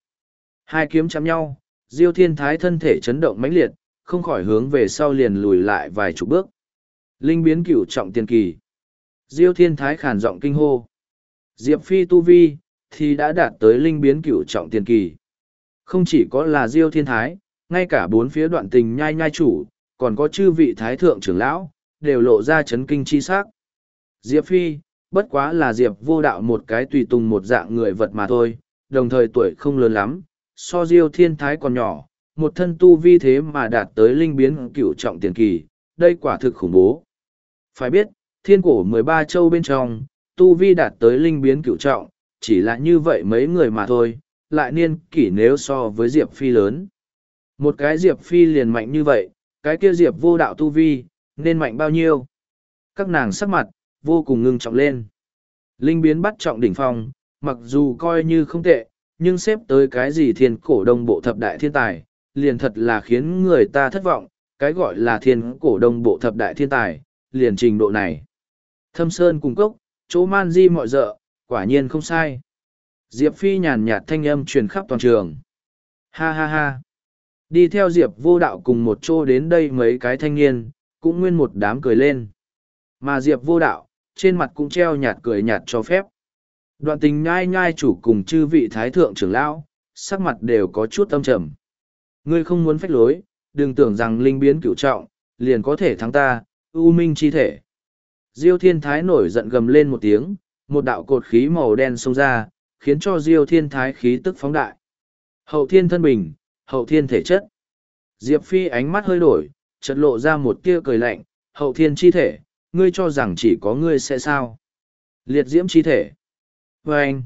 Hai kiếm chạm nhau, Diêu Thiên Thái thân thể chấn động mãnh liệt, không khỏi hướng về sau liền lùi lại vài chục bước. Linh biến cửu trọng tiên kỳ. Diêu Thiên Thái khàn giọng kinh hô. Diệp Phi Tu Vi, thì đã đạt tới linh biến cửu trọng tiên kỳ. Không chỉ có là Diêu Thiên Thái, ngay cả bốn phía đoạn tình nhai nhai chủ, còn có chư vị Thái Thượng trưởng lão, đều lộ ra chấn kinh chi sắc. Diệp Phi, bất quá là Diệp vô đạo một cái tùy tùng một dạng người vật mà thôi, đồng thời tuổi không lớn lắm, so Diêu Thiên Thái còn nhỏ, một thân tu vi thế mà đạt tới linh biến cửu trọng tiền kỳ, đây quả thực khủng bố. Phải biết, thiên cổ mười ba châu bên trong, tu vi đạt tới linh biến cửu trọng, chỉ là như vậy mấy người mà thôi, lại niên kỷ nếu so với Diệp Phi lớn. Một cái Diệp Phi liền mạnh như vậy, cái kia Diệp vô đạo tu vi, nên mạnh bao nhiêu? Các nàng sắc mặt, vô cùng ngưng trọng lên. Linh biến bắt trọng đỉnh phong, mặc dù coi như không tệ, nhưng xếp tới cái gì thiên cổ đông bộ thập đại thiên tài, liền thật là khiến người ta thất vọng, cái gọi là thiên cổ đông bộ thập đại thiên tài, liền trình độ này. Thâm Sơn cùng cốc, chỗ man di mọi dợ, quả nhiên không sai. Diệp Phi nhàn nhạt thanh âm truyền khắp toàn trường. Ha ha ha. Đi theo Diệp vô đạo cùng một chỗ đến đây mấy cái thanh niên, cũng nguyên một đám cười lên. Mà Diệp vô đạo, trên mặt cũng treo nhạt cười nhạt cho phép. Đoạn tình nhai nhai chủ cùng chư vị thái thượng trưởng lão, sắc mặt đều có chút âm trầm. Ngươi không muốn phách lối, đừng tưởng rằng linh biến cửu trọng, liền có thể thắng ta, ưu minh chi thể. Diêu thiên thái nổi giận gầm lên một tiếng, một đạo cột khí màu đen xông ra, khiến cho diêu thiên thái khí tức phóng đại. Hậu thiên thân bình, hậu thiên thể chất. Diệp Phi ánh mắt hơi đổi, chợt lộ ra một tia cười lạnh, hậu thiên chi thể, ngươi cho rằng chỉ có ngươi sẽ sao. Liệt diễm chi thể. Và anh,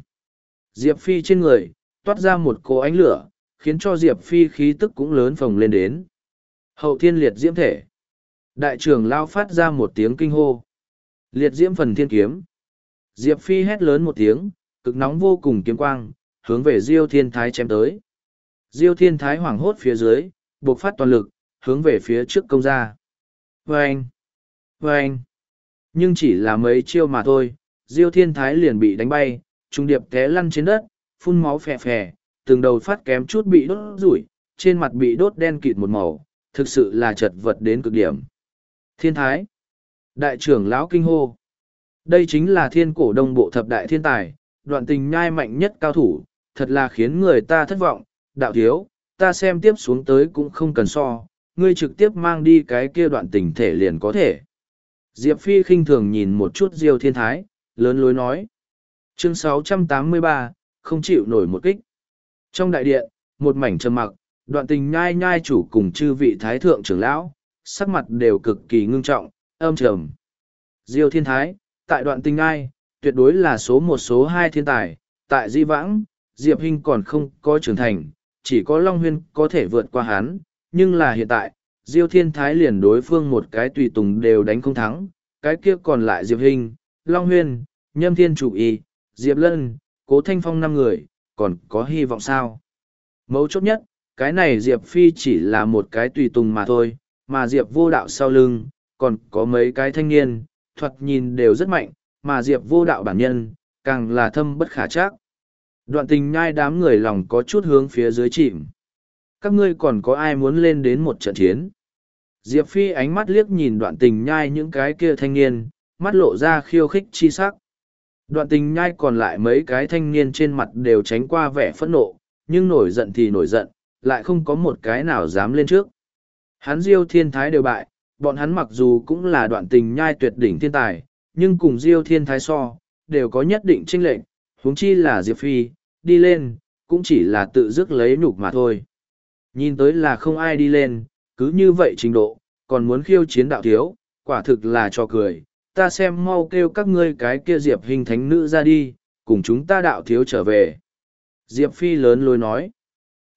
Diệp Phi trên người, toát ra một cỗ ánh lửa, khiến cho Diệp Phi khí tức cũng lớn phồng lên đến. Hậu thiên liệt diễm thể. Đại trưởng lao phát ra một tiếng kinh hô. Liệt diễm phần thiên kiếm. Diệp Phi hét lớn một tiếng, cực nóng vô cùng kiếm quang, hướng về Diêu Thiên Thái chém tới. Diêu Thiên Thái hoảng hốt phía dưới, buộc phát toàn lực, hướng về phía trước công ra. Vâng! Vâng! Nhưng chỉ là mấy chiêu mà thôi, Diêu Thiên Thái liền bị đánh bay, trung điệp té lăn trên đất, phun máu phè phè, từng đầu phát kém chút bị đốt rủi, trên mặt bị đốt đen kịt một màu, thực sự là chật vật đến cực điểm. Thiên Thái! Đại trưởng lão kinh hô! Đây chính là thiên cổ đông bộ thập đại thiên tài, đoạn tình nhai mạnh nhất cao thủ, thật là khiến người ta thất vọng, đạo thiếu, ta xem tiếp xuống tới cũng không cần so, ngươi trực tiếp mang đi cái kia đoạn tình thể liền có thể. Diệp Phi khinh thường nhìn một chút Diêu Thiên Thái, lớn lối nói. Chương 683, không chịu nổi một kích. Trong đại điện, một mảnh trầm mặc, đoạn tình nhai nhai chủ cùng chư vị thái thượng trưởng lão, sắc mặt đều cực kỳ ngưng trọng, âm trầm. Diêu Thiên Thái, tại đoạn tình nhai, tuyệt đối là số một số hai thiên tài, tại Di Vãng, Diệp Hinh còn không có trưởng thành, chỉ có Long Huyên có thể vượt qua hắn, nhưng là hiện tại, Diêu Thiên Thái liền đối phương một cái tùy tùng đều đánh không thắng, cái kia còn lại Diệp Hinh, Long Huyên, Nhâm Thiên Chủ Y, Diệp Lân, Cố Thanh Phong năm người, còn có hy vọng sao? Mấu chốt nhất, cái này Diệp Phi chỉ là một cái tùy tùng mà thôi, mà Diệp vô đạo sau lưng, còn có mấy cái thanh niên, thuật nhìn đều rất mạnh, mà Diệp vô đạo bản nhân, càng là thâm bất khả trác. Đoạn tình nhai đám người lòng có chút hướng phía dưới chìm. Các ngươi còn có ai muốn lên đến một trận chiến? Diệp Phi ánh mắt liếc nhìn đoạn tình nhai những cái kia thanh niên, mắt lộ ra khiêu khích chi sắc. Đoạn tình nhai còn lại mấy cái thanh niên trên mặt đều tránh qua vẻ phẫn nộ, nhưng nổi giận thì nổi giận, lại không có một cái nào dám lên trước. Hắn diêu thiên thái đều bại, bọn hắn mặc dù cũng là đoạn tình nhai tuyệt đỉnh thiên tài, nhưng cùng diêu thiên thái so, đều có nhất định tranh lệch huống chi là Diệp Phi, đi lên, cũng chỉ là tự dứt lấy nhục mà thôi. Nhìn tới là không ai đi lên, cứ như vậy trình độ, còn muốn khiêu chiến đạo thiếu, quả thực là cho cười. Ta xem mau kêu các ngươi cái kia Diệp hình thánh nữ ra đi, cùng chúng ta đạo thiếu trở về. Diệp Phi lớn lối nói.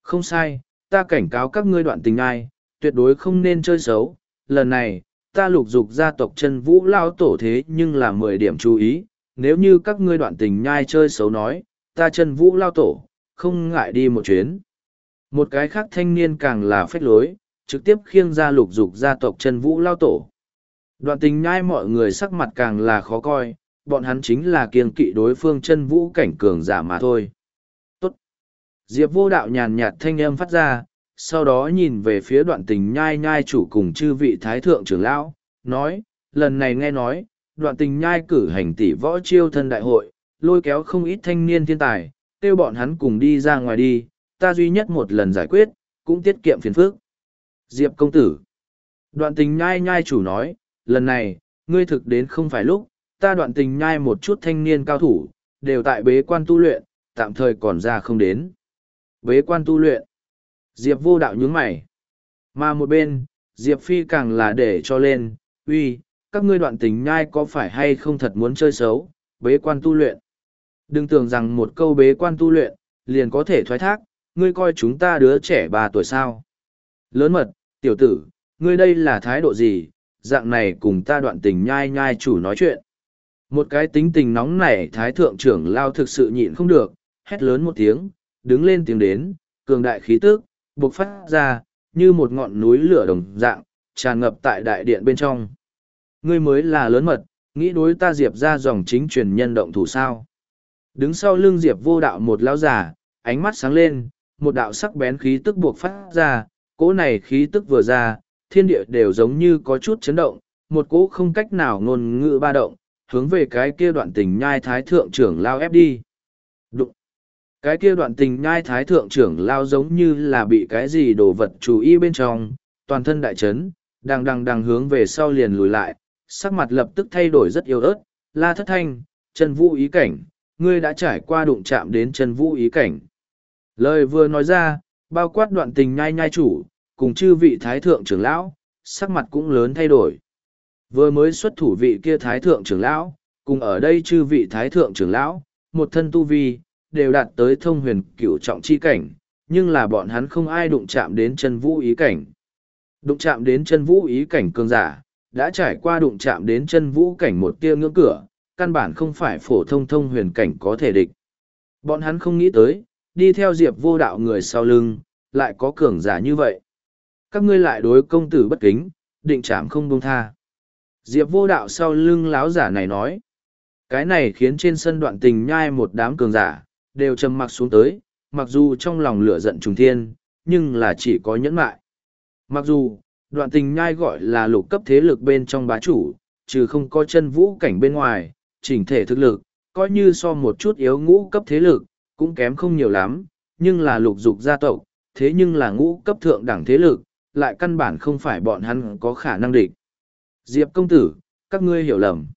Không sai, ta cảnh cáo các ngươi đoạn tình ai, tuyệt đối không nên chơi xấu. Lần này, ta lục dục gia tộc chân vũ lao tổ thế nhưng là mười điểm chú ý. Nếu như các ngươi đoạn tình nhai chơi xấu nói, ta chân vũ lao tổ, không ngại đi một chuyến. Một cái khác thanh niên càng là phách lối, trực tiếp khiêng ra lục dục gia tộc chân vũ lao tổ. Đoạn tình nhai mọi người sắc mặt càng là khó coi, bọn hắn chính là kiêng kỵ đối phương chân vũ cảnh cường giả mà thôi. Tốt! Diệp vô đạo nhàn nhạt thanh âm phát ra, sau đó nhìn về phía đoạn tình nhai nhai chủ cùng chư vị thái thượng trưởng lão, nói, lần này nghe nói, đoạn tình nhai cử hành tỷ võ chiêu thân đại hội, lôi kéo không ít thanh niên thiên tài, kêu bọn hắn cùng đi ra ngoài đi, ta duy nhất một lần giải quyết, cũng tiết kiệm phiền phức. Diệp công tử. Đoạn tình nhai nhai chủ nói, lần này, ngươi thực đến không phải lúc, ta đoạn tình nhai một chút thanh niên cao thủ, đều tại bế quan tu luyện, tạm thời còn ra không đến. Bế quan tu luyện. Diệp vô đạo nhướng mày. Mà một bên, Diệp phi càng là để cho lên, uy, các ngươi đoạn tình nhai có phải hay không thật muốn chơi xấu, bế quan tu luyện. Đừng tưởng rằng một câu bế quan tu luyện, liền có thể thoái thác, ngươi coi chúng ta đứa trẻ ba tuổi sao. Lớn mật, tiểu tử, ngươi đây là thái độ gì, dạng này cùng ta đoạn tình nhai nhai chủ nói chuyện. Một cái tính tình nóng nảy thái thượng trưởng lao thực sự nhịn không được, hét lớn một tiếng, đứng lên tiếng đến, cường đại khí tức, bộc phát ra, như một ngọn núi lửa đồng dạng, tràn ngập tại đại điện bên trong. Ngươi mới là lớn mật, nghĩ đối ta diệp ra dòng chính truyền nhân động thủ sao. Đứng sau lưng diệp vô đạo một lão giả, ánh mắt sáng lên, một đạo sắc bén khí tức buộc phát ra, cỗ này khí tức vừa ra, thiên địa đều giống như có chút chấn động, một cỗ không cách nào ngôn ngữ ba động, hướng về cái kia đoạn tình nhai thái thượng trưởng lao ép đi. Đụng! Cái kia đoạn tình nhai thái thượng trưởng lao giống như là bị cái gì đồ vật chú ý bên trong, toàn thân đại chấn, đang đang đang hướng về sau liền lùi lại, sắc mặt lập tức thay đổi rất yếu ớt, la thất thanh, chân vũ ý cảnh, ngươi đã trải qua đụng chạm đến chân vũ ý cảnh. Lời vừa nói ra, bao quát đoạn tình nhai nhai chủ, cùng chư vị thái thượng trưởng lão, sắc mặt cũng lớn thay đổi. Vừa mới xuất thủ vị kia thái thượng trưởng lão, cùng ở đây chư vị thái thượng trưởng lão, một thân tu vi, đều đạt tới thông huyền cửu trọng chi cảnh, nhưng là bọn hắn không ai đụng chạm đến chân vũ ý cảnh. Đụng chạm đến chân vũ ý cảnh cường giả, đã trải qua đụng chạm đến chân vũ cảnh một tia ngưỡng cửa, căn bản không phải phổ thông thông huyền cảnh có thể địch. Bọn hắn không nghĩ tới, đi theo diệp vô đạo người sau lưng, lại có cường giả như vậy. Các ngươi lại đối công tử bất kính, định chạm không buông tha. Diệp vô đạo sau lưng láo giả này nói. Cái này khiến trên sân đoạn tình nhai một đám cường giả, đều trầm mặc xuống tới, mặc dù trong lòng lửa giận trùng thiên, nhưng là chỉ có nhẫn mại. Mặc dù, đoạn tình nhai gọi là lục cấp thế lực bên trong bá chủ, trừ không có chân vũ cảnh bên ngoài, chỉnh thể thực lực, coi như so một chút yếu ngũ cấp thế lực, cũng kém không nhiều lắm, nhưng là lục dục gia tộc, thế nhưng là ngũ cấp thượng đẳng thế lực, lại căn bản không phải bọn hắn có khả năng địch. Diệp công tử, các ngươi hiểu lầm.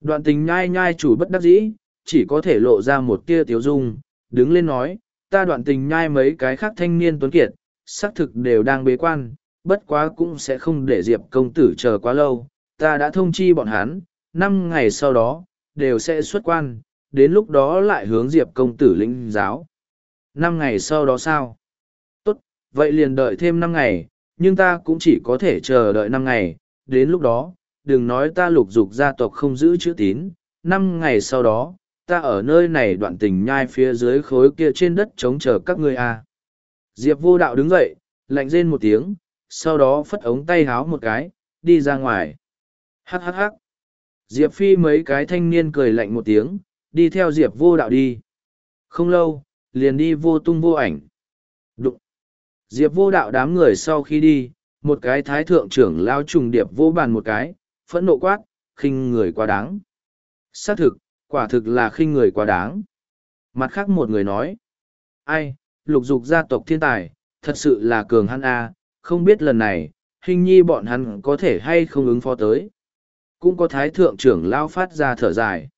Đoạn tình nhai nhai chủ bất đắc dĩ, chỉ có thể lộ ra một tia tiếu dung, đứng lên nói, ta đoạn tình nhai mấy cái khác thanh niên tuấn kiệt, xác thực đều đang bế quan, bất quá cũng sẽ không để Diệp công tử chờ quá lâu, ta đã thông chi bọn hắn, năm ngày sau đó, đều sẽ xuất quan, đến lúc đó lại hướng Diệp công tử lĩnh giáo. Năm ngày sau đó sao? Tốt, vậy liền đợi thêm năm ngày, nhưng ta cũng chỉ có thể chờ đợi năm ngày, đến lúc đó, đừng nói ta lục dục gia tộc không giữ chữ tín, năm ngày sau đó, ta ở nơi này đoạn tình nhai phía dưới khối kia trên đất chống chờ các ngươi a. À. Diệp vô đạo đứng dậy, lạnh rên một tiếng, sau đó phất ống tay háo một cái, đi ra ngoài. Hắc hắc hắc. Diệp phi mấy cái thanh niên cười lạnh một tiếng, đi theo Diệp vô đạo đi. Không lâu, liền đi vô tung vô ảnh. Đụng. Diệp vô đạo đám người sau khi đi, một cái thái thượng trưởng lao trùng điệp vô bàn một cái, phẫn nộ quát, khinh người quá đáng. Xác thực, quả thực là khinh người quá đáng. Mặt khác một người nói, ai, lục dục gia tộc thiên tài, thật sự là cường hắn a không biết lần này, hình nhi bọn hắn có thể hay không ứng phó tới. Cũng có thái thượng trưởng lao phát ra thở dài.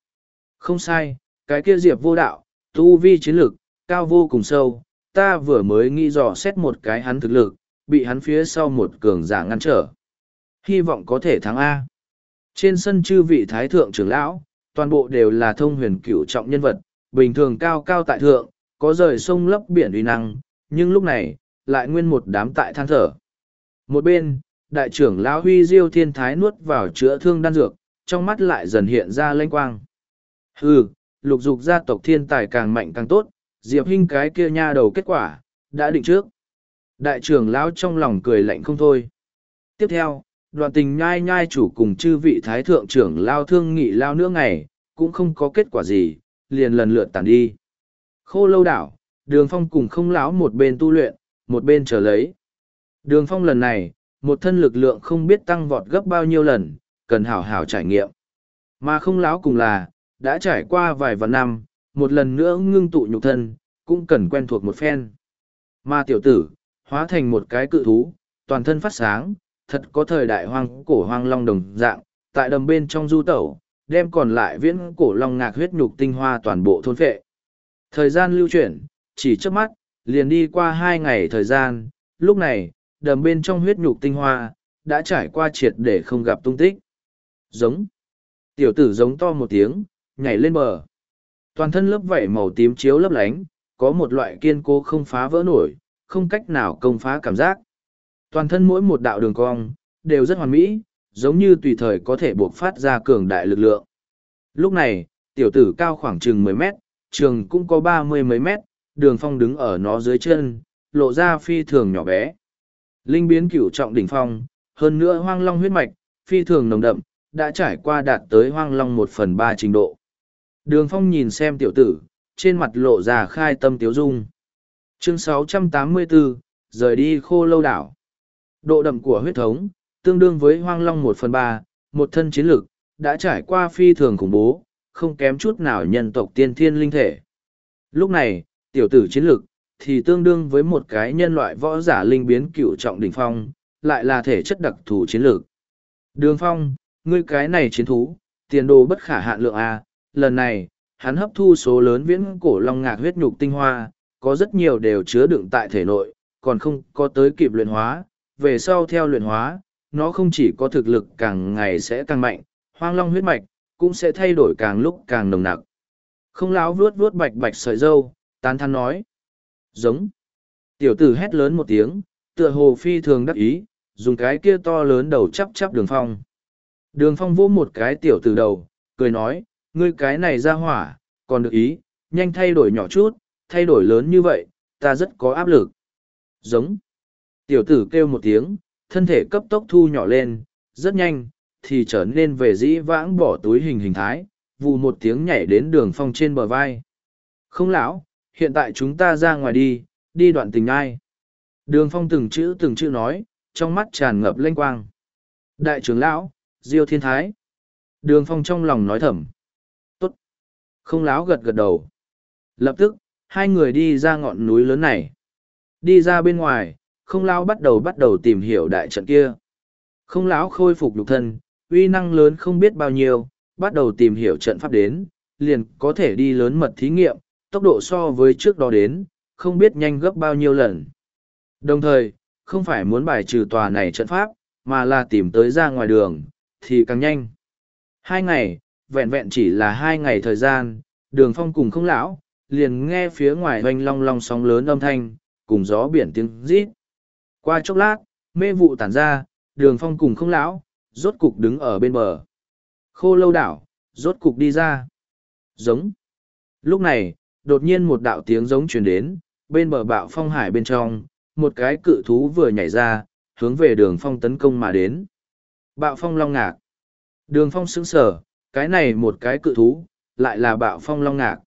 Không sai, cái kia diệp vô đạo, tu vi chiến lực, cao vô cùng sâu, ta vừa mới nghĩ dò xét một cái hắn thực lực, bị hắn phía sau một cường giả ngăn trở. Hy vọng có thể thắng A. Trên sân chư vị thái thượng trưởng lão, toàn bộ đều là thông huyền cửu trọng nhân vật, bình thường cao cao tại thượng, có rời sông lấp biển uy năng, nhưng lúc này, lại nguyên một đám tại than thở. Một bên, đại trưởng lão huy diêu thiên thái nuốt vào chữa thương đan dược, trong mắt lại dần hiện ra lanh quang. Hừ, lục dục gia tộc thiên tài càng mạnh càng tốt, diệp hinh cái kia nha đầu kết quả, đã định trước. Đại trưởng lão trong lòng cười lạnh không thôi. Tiếp theo, đoạn tình nhai nhai chủ cùng chư vị thái thượng trưởng lao thương nghị lao nữa ngày, cũng không có kết quả gì, liền lần lượt tàn đi. Khô lâu đảo, đường phong cùng không lão một bên tu luyện, một bên chờ lấy. Đường phong lần này, một thân lực lượng không biết tăng vọt gấp bao nhiêu lần, cần hảo hảo trải nghiệm. Mà không láo cùng là, đã trải qua vài vạn năm, một lần nữa ngưng tụ nhục thân, cũng cần quen thuộc một phen. Mà tiểu tử, hóa thành một cái cự thú, toàn thân phát sáng, thật có thời đại hoang cổ hoang long đồng dạng, tại đầm bên trong du tẩu, đem còn lại viễn cổ long ngạc huyết nhục tinh hoa toàn bộ thôn phệ. Thời gian lưu chuyển, chỉ trước mắt, liền đi qua hai ngày thời gian, lúc này, đầm bên trong huyết nhục tinh hoa, đã trải qua triệt để không gặp tung tích. Giống. Tiểu tử giống to một tiếng, nhảy lên bờ. Toàn thân lớp vảy màu tím chiếu lấp lánh, có một loại kiên cố không phá vỡ nổi, không cách nào công phá cảm giác. Toàn thân mỗi một đạo đường cong, đều rất hoàn mỹ, giống như tùy thời có thể buộc phát ra cường đại lực lượng. Lúc này, tiểu tử cao khoảng chừng mười mét, trường cũng có ba mươi mấy mét, đường phong đứng ở nó dưới chân, lộ ra phi thường nhỏ bé. Linh biến cửu trọng đỉnh phong, hơn nữa hoang long huyết mạch, phi thường nồng đậm, đã trải qua đạt tới hoang long một phần ba trình độ. Đường phong nhìn xem tiểu tử, trên mặt lộ ra khai tâm tiếu dung. Chương 684, rời đi khô lâu đảo. Độ đậm của huyết thống, tương đương với hoang long một phần ba, một thân chiến lực, đã trải qua phi thường khủng bố, không kém chút nào nhân tộc tiên thiên linh thể. Lúc này, tiểu tử chiến lực, thì tương đương với một cái nhân loại võ giả linh biến cựu trọng đỉnh phong, lại là thể chất đặc thù chiến lược. Đường phong, ngươi cái này chiến thú, tiền đồ bất khả hạn lượng A, lần này, hắn hấp thu số lớn viễn cổ long ngạc huyết nhục tinh hoa, có rất nhiều đều chứa đựng tại thể nội, còn không có tới kịp luyện hóa, về sau theo luyện hóa, nó không chỉ có thực lực càng ngày sẽ càng mạnh, hoang long huyết mạch, cũng sẽ thay đổi càng lúc càng nồng nặc. Không láo vuốt vuốt bạch bạch sợi dâu, tán thắn nói. Giống. Tiểu tử hét lớn một tiếng, tựa hồ phi thường đắc ý, dùng cái kia to lớn đầu chắp chắp đường phong. Đường phong vỗ một cái tiểu tử đầu, cười nói, ngươi cái này ra hỏa, còn được ý, nhanh thay đổi nhỏ chút, thay đổi lớn như vậy, ta rất có áp lực. Giống. Tiểu tử kêu một tiếng, thân thể cấp tốc thu nhỏ lên, rất nhanh, thì trở nên về dĩ vãng bỏ túi hình hình thái, vù một tiếng nhảy đến đường phong trên bờ vai. Không lão, hiện tại chúng ta ra ngoài đi, đi đoạn tình ai. Đường phong từng chữ từng chữ nói, trong mắt tràn ngập lênh quang. Đại trưởng lão, Diêu Thiên Thái. Đường phong trong lòng nói thầm. Tốt. Không láo gật gật đầu. Lập tức, hai người đi ra ngọn núi lớn này. Đi ra bên ngoài, không lão bắt đầu bắt đầu tìm hiểu đại trận kia. Không lão khôi phục lục thân, uy năng lớn không biết bao nhiêu, bắt đầu tìm hiểu trận pháp đến, liền có thể đi lớn mật thí nghiệm, tốc độ so với trước đó đến, không biết nhanh gấp bao nhiêu lần. Đồng thời, không phải muốn bài trừ tòa này trận pháp, mà là tìm tới ra ngoài đường, thì càng nhanh. Hai ngày, vẹn vẹn chỉ là hai ngày thời gian, đường phong cùng không lão, liền nghe phía ngoài hoành long long sóng lớn âm thanh, cùng gió biển tiếng rít. Qua chốc lát, mê vụ tản ra, đường phong cùng không lão, rốt cục đứng ở bên bờ. Khô lâu đảo, rốt cục đi ra. Giống. Lúc này, đột nhiên một đạo tiếng giống truyền đến, bên bờ bạo phong hải bên trong, một cái cự thú vừa nhảy ra, hướng về đường phong tấn công mà đến. Bạo phong long ngạc. Đường phong sững sở, cái này một cái cự thú, lại là bạo phong long ngạc.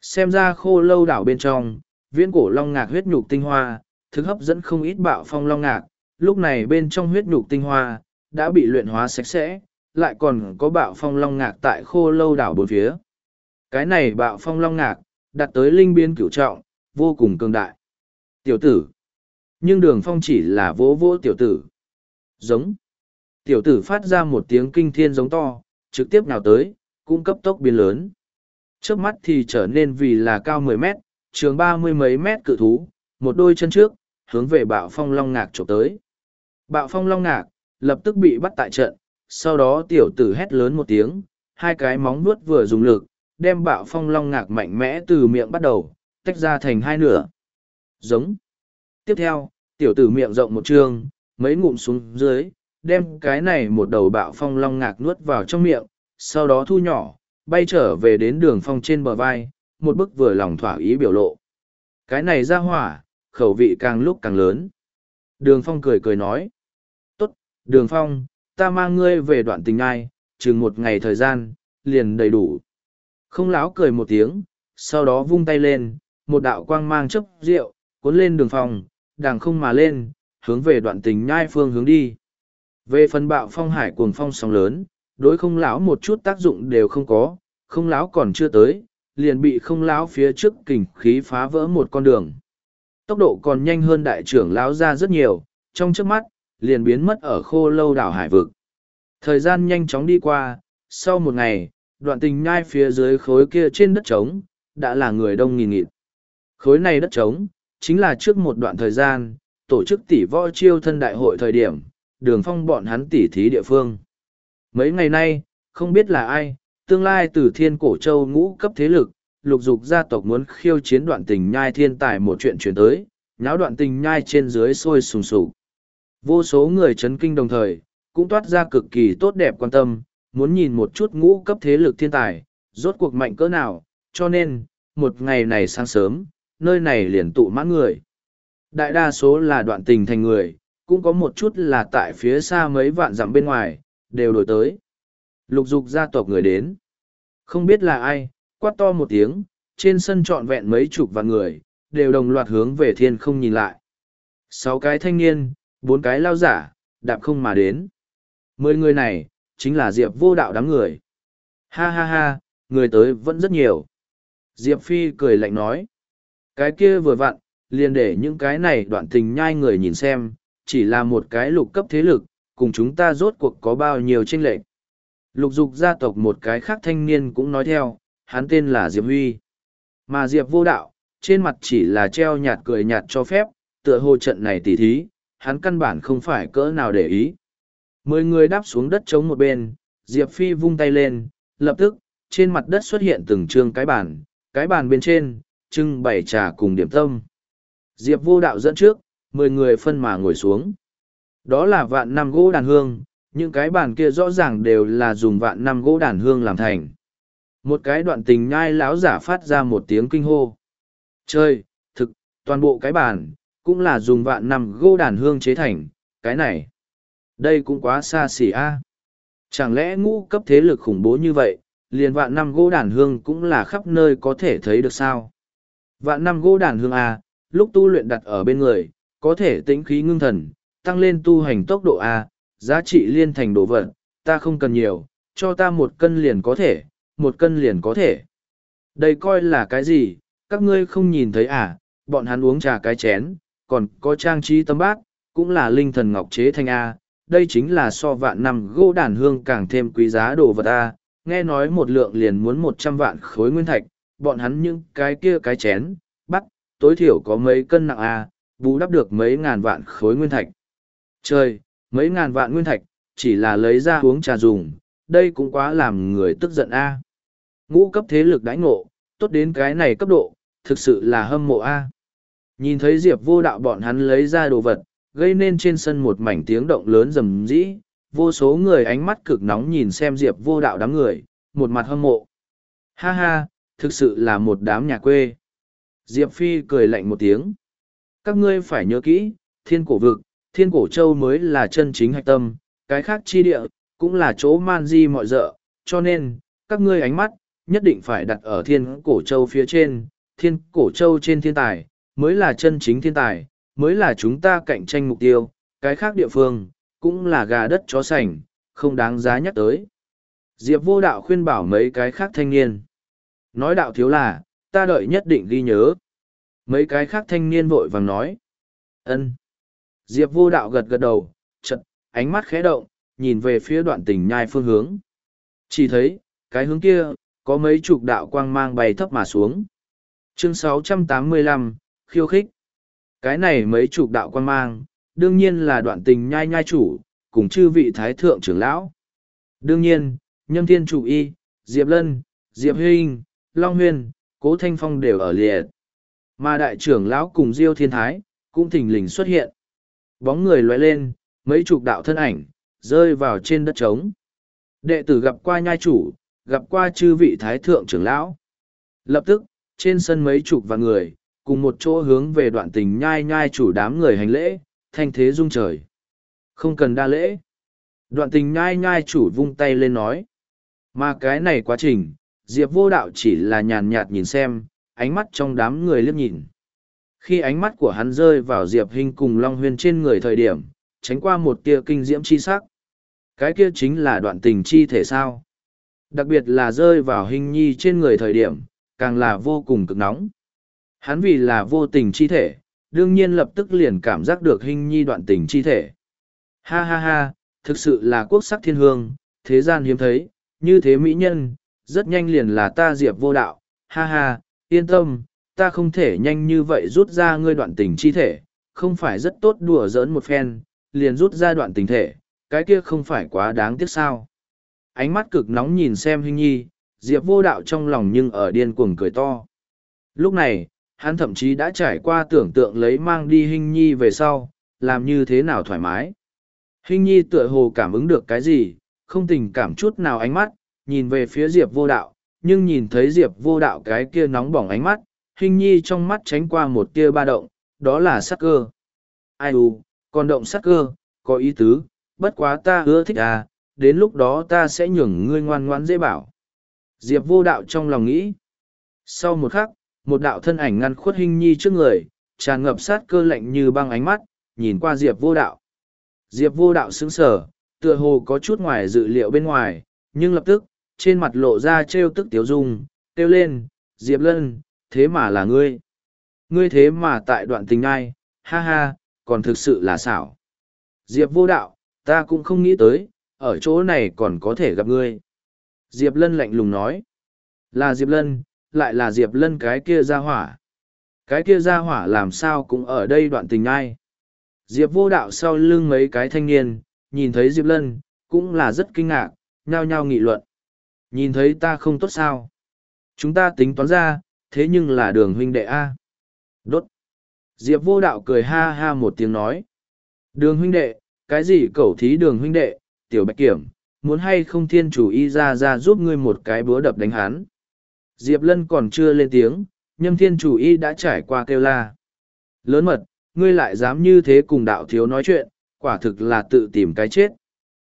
Xem ra khô lâu đảo bên trong, viễn cổ long ngạc huyết nhục tinh hoa, thực hấp dẫn không ít bạo phong long ngạc, lúc này bên trong huyết nhục tinh hoa, đã bị luyện hóa sạch sẽ, lại còn có bạo phong long ngạc tại khô lâu đảo bốn phía. Cái này bạo phong long ngạc, đặt tới linh biên cửu trọng, vô cùng cường đại. Tiểu tử. Nhưng đường phong chỉ là vỗ vỗ tiểu tử. Giống. Tiểu tử phát ra một tiếng kinh thiên giống to, trực tiếp nào tới, cũng cấp tốc biến lớn. Trước mắt thì trở nên vì là cao mười mét, trường ba mươi mấy mét cự thú, một đôi chân trước, hướng về bạo phong long ngạc trộm tới. Bạo phong long ngạc, lập tức bị bắt tại trận, sau đó tiểu tử hét lớn một tiếng, hai cái móng vuốt vừa dùng lực, đem bạo phong long ngạc mạnh mẽ từ miệng bắt đầu, tách ra thành hai nửa. Giống. Tiếp theo, tiểu tử miệng rộng một trường, mấy ngụm xuống dưới, đem cái này một đầu bạo phong long ngạc nuốt vào trong miệng, sau đó thu nhỏ, bay trở về đến đường phong trên bờ vai, một bức vừa lòng thỏa ý biểu lộ. Cái này ra hỏa, khẩu vị càng lúc càng lớn. Đường phong cười cười nói. Tốt, đường phong, ta mang ngươi về đoạn tình ai, chừng một ngày thời gian, liền đầy đủ. Không láo cười một tiếng, sau đó vung tay lên, một đạo quang mang chấp rượu, cuốn lên đường phòng, đàng không mà lên, hướng về đoạn tình nhai phương hướng đi. Về phần bạo phong hải cuồng phong sóng lớn, đối không lão một chút tác dụng đều không có, không lão còn chưa tới, liền bị không lão phía trước kình khí phá vỡ một con đường. Tốc độ còn nhanh hơn đại trưởng lão ra rất nhiều, trong trước mắt, liền biến mất ở khô lâu đảo hải vực. Thời gian nhanh chóng đi qua, sau một ngày, đoạn tình nhai phía dưới khối kia trên đất trống, đã là người đông nghìn nghịt. Khối này đất trống, chính là trước một đoạn thời gian, tổ chức tỷ võ chiêu thân đại hội thời điểm, đường phong bọn hắn tỉ thí địa phương. Mấy ngày nay, không biết là ai, tương lai từ thiên cổ châu ngũ cấp thế lực, lục dục gia tộc muốn khiêu chiến đoạn tình nhai thiên tài một chuyện chuyển tới, nháo đoạn tình nhai trên dưới sôi sùng sục. Vô số người chấn kinh đồng thời, cũng toát ra cực kỳ tốt đẹp quan tâm, muốn nhìn một chút ngũ cấp thế lực thiên tài, rốt cuộc mạnh cỡ nào, cho nên, một ngày này sáng sớm, nơi này liền tụ mãn người. Đại đa số là đoạn tình thành người, cũng có một chút là tại phía xa mấy vạn dặm bên ngoài, đều đổi tới. Lục dục gia tộc người đến. Không biết là ai, quát to một tiếng, trên sân trọn vẹn mấy chục vạn người, đều đồng loạt hướng về thiên không nhìn lại. Sáu cái thanh niên, bốn cái lao giả, đạp không mà đến. Mười người này, chính là Diệp vô đạo đám người. Ha ha ha, người tới vẫn rất nhiều. Diệp Phi cười lạnh nói. Cái kia vừa vặn, liền để những cái này đoạn tình nhai người nhìn xem, chỉ là một cái lục cấp thế lực, cùng chúng ta rốt cuộc có bao nhiêu tranh lệch. Lục dục gia tộc một cái khác thanh niên cũng nói theo, hắn tên là Diệp Huy. Mà Diệp vô đạo, trên mặt chỉ là treo nhạt cười nhạt cho phép, tựa hồ trận này tỉ thí, hắn căn bản không phải cỡ nào để ý. Mười người đáp xuống đất chống một bên, Diệp Phi vung tay lên, lập tức, trên mặt đất xuất hiện từng trương cái bàn, cái bàn bên trên, trưng bày trà cùng điểm tâm. Diệp vô đạo dẫn trước, mười người phân mà ngồi xuống. Đó là vạn năm gỗ đàn hương, những cái bàn kia rõ ràng đều là dùng vạn năm gỗ đàn hương làm thành. Một cái đoạn tình nhai láo giả phát ra một tiếng kinh hô. Chơi, thực, toàn bộ cái bàn, cũng là dùng vạn năm gỗ đàn hương chế thành, cái này. Đây cũng quá xa xỉ a. Chẳng lẽ ngũ cấp thế lực khủng bố như vậy, liền vạn năm gỗ đàn hương cũng là khắp nơi có thể thấy được sao? Vạn năm gỗ đàn hương a, lúc tu luyện đặt ở bên người, có thể tĩnh khí ngưng thần, tăng lên tu hành tốc độ a, giá trị liên thành đồ vật, ta không cần nhiều, cho ta một cân liền có thể, một cân liền có thể. Đây coi là cái gì, các ngươi không nhìn thấy à, bọn hắn uống trà cái chén, còn có trang trí tấm bát, cũng là linh thần ngọc chế thành A, đây chính là so vạn năm gỗ đàn hương càng thêm quý giá đồ vật A, nghe nói một lượng liền muốn một trăm vạn khối nguyên thạch, bọn hắn những cái kia cái chén, bắt, tối thiểu có mấy cân nặng A, bù đắp được mấy ngàn vạn khối nguyên thạch. Trời, mấy ngàn vạn nguyên thạch, chỉ là lấy ra uống trà dùng, đây cũng quá làm người tức giận A. Ngũ cấp thế lực đãi ngộ, tốt đến cái này cấp độ, thực sự là hâm mộ A. Nhìn thấy Diệp vô đạo bọn hắn lấy ra đồ vật, gây nên trên sân một mảnh tiếng động lớn rầm rĩ, vô số người ánh mắt cực nóng nhìn xem Diệp vô đạo đám người, một mặt hâm mộ. Ha ha, thực sự là một đám nhà quê. Diệp Phi cười lạnh một tiếng. Các ngươi phải nhớ kỹ, thiên cổ vực, thiên cổ châu mới là chân chính hạch tâm, cái khác chi địa, cũng là chỗ man di mọi dợ, cho nên, các ngươi ánh mắt, nhất định phải đặt ở thiên cổ châu phía trên, thiên cổ châu trên thiên tài, mới là chân chính thiên tài, mới là chúng ta cạnh tranh mục tiêu, cái khác địa phương, cũng là gà đất chó sành, không đáng giá nhắc tới. Diệp vô đạo khuyên bảo mấy cái khác thanh niên. Nói đạo thiếu là, ta đợi nhất định ghi nhớ. Mấy cái khác thanh niên vội vàng nói. ân Diệp vô đạo gật gật đầu, chật, ánh mắt khẽ động, nhìn về phía đoạn tình nhai phương hướng. Chỉ thấy, cái hướng kia, có mấy chục đạo quang mang bay thấp mà xuống. Chương 685, khiêu khích. Cái này mấy chục đạo quan mang, đương nhiên là đoạn tình nhai nhai chủ, cùng chư vị thái thượng trưởng lão. Đương nhiên, nhâm thiên chủ y, Diệp Lân, Diệp Hinh, Long Huyên, Cố Thanh Phong đều ở liệt. Mà đại trưởng lão cùng Diêu Thiên Thái, cũng thình lình xuất hiện. Bóng người loại lên, mấy chục đạo thân ảnh, rơi vào trên đất trống. Đệ tử gặp qua nhai chủ, gặp qua chư vị thái thượng trưởng lão. Lập tức, trên sân mấy chục vạn người, cùng một chỗ hướng về đoạn tình nhai nhai chủ đám người hành lễ, thanh thế rung trời. Không cần đa lễ. Đoạn tình nhai nhai chủ vung tay lên nói. Mà cái này quá trình, Diệp vô đạo chỉ là nhàn nhạt nhìn xem, ánh mắt trong đám người liếc nhìn. Khi ánh mắt của hắn rơi vào Diệp Hinh cùng Long Huyên trên người thời điểm, tránh qua một tia kinh diễm chi sắc. Cái kia chính là đoạn tình chi thể sao. Đặc biệt là rơi vào Hinh Nhi trên người thời điểm, càng là vô cùng cực nóng. Hắn vì là vô tình chi thể, đương nhiên lập tức liền cảm giác được hình Nhi đoạn tình chi thể. Ha ha ha, thực sự là quốc sắc thiên hương, thế gian hiếm thấy, như thế mỹ nhân, rất nhanh liền là ta diệp vô đạo, ha ha, yên tâm, ta không thể nhanh như vậy rút ra ngươi đoạn tình chi thể, không phải rất tốt đùa giỡn một phen, liền rút ra đoạn tình thể, cái kia không phải quá đáng tiếc sao. Ánh mắt cực nóng nhìn xem hình Nhi, Diệp vô đạo trong lòng nhưng ở điên cuồng cười to. Lúc này, hắn thậm chí đã trải qua tưởng tượng lấy mang đi hình nhi về sau, làm như thế nào thoải mái. Hình nhi tựa hồ cảm ứng được cái gì, không tình cảm chút nào ánh mắt, nhìn về phía Diệp vô đạo, nhưng nhìn thấy Diệp vô đạo cái kia nóng bỏng ánh mắt, hình nhi trong mắt tránh qua một tia ba động, đó là sắc cơ. Ai u, còn động sắc cơ, có ý tứ, bất quá ta ưa thích à, đến lúc đó ta sẽ nhường ngươi ngoan ngoãn dễ bảo. Diệp vô đạo trong lòng nghĩ. Sau một khắc, một đạo thân ảnh ngăn khuất hình nhi trước người, tràn ngập sát cơ lạnh như băng ánh mắt, nhìn qua Diệp vô đạo. Diệp vô đạo sững sờ, tựa hồ có chút ngoài dự liệu bên ngoài, nhưng lập tức, trên mặt lộ ra trêu tức tiếu dung, kêu lên, Diệp lân, thế mà là ngươi. Ngươi thế mà tại đoạn tình ai, ha ha, còn thực sự là xảo. Diệp vô đạo, ta cũng không nghĩ tới, ở chỗ này còn có thể gặp ngươi. Diệp lân lạnh lùng nói, là Diệp lân, lại là Diệp lân cái kia ra hỏa. Cái kia ra hỏa làm sao cũng ở đây đoạn tình ai. Diệp vô đạo sau lưng mấy cái thanh niên, nhìn thấy Diệp lân, cũng là rất kinh ngạc, nhao nhao nghị luận. Nhìn thấy ta không tốt sao? Chúng ta tính toán ra, thế nhưng là đường huynh đệ A. Đốt. Diệp vô đạo cười ha ha một tiếng nói. Đường huynh đệ, cái gì cẩu thí đường huynh đệ, tiểu bạch kiểm, muốn hay không thiên chủ y ra ra giúp ngươi một cái búa đập đánh hắn. Diệp lân còn chưa lên tiếng, nhâm thiên chủ y đã trải qua kêu la. Lớn mật, ngươi lại dám như thế cùng đạo thiếu nói chuyện, quả thực là tự tìm cái chết.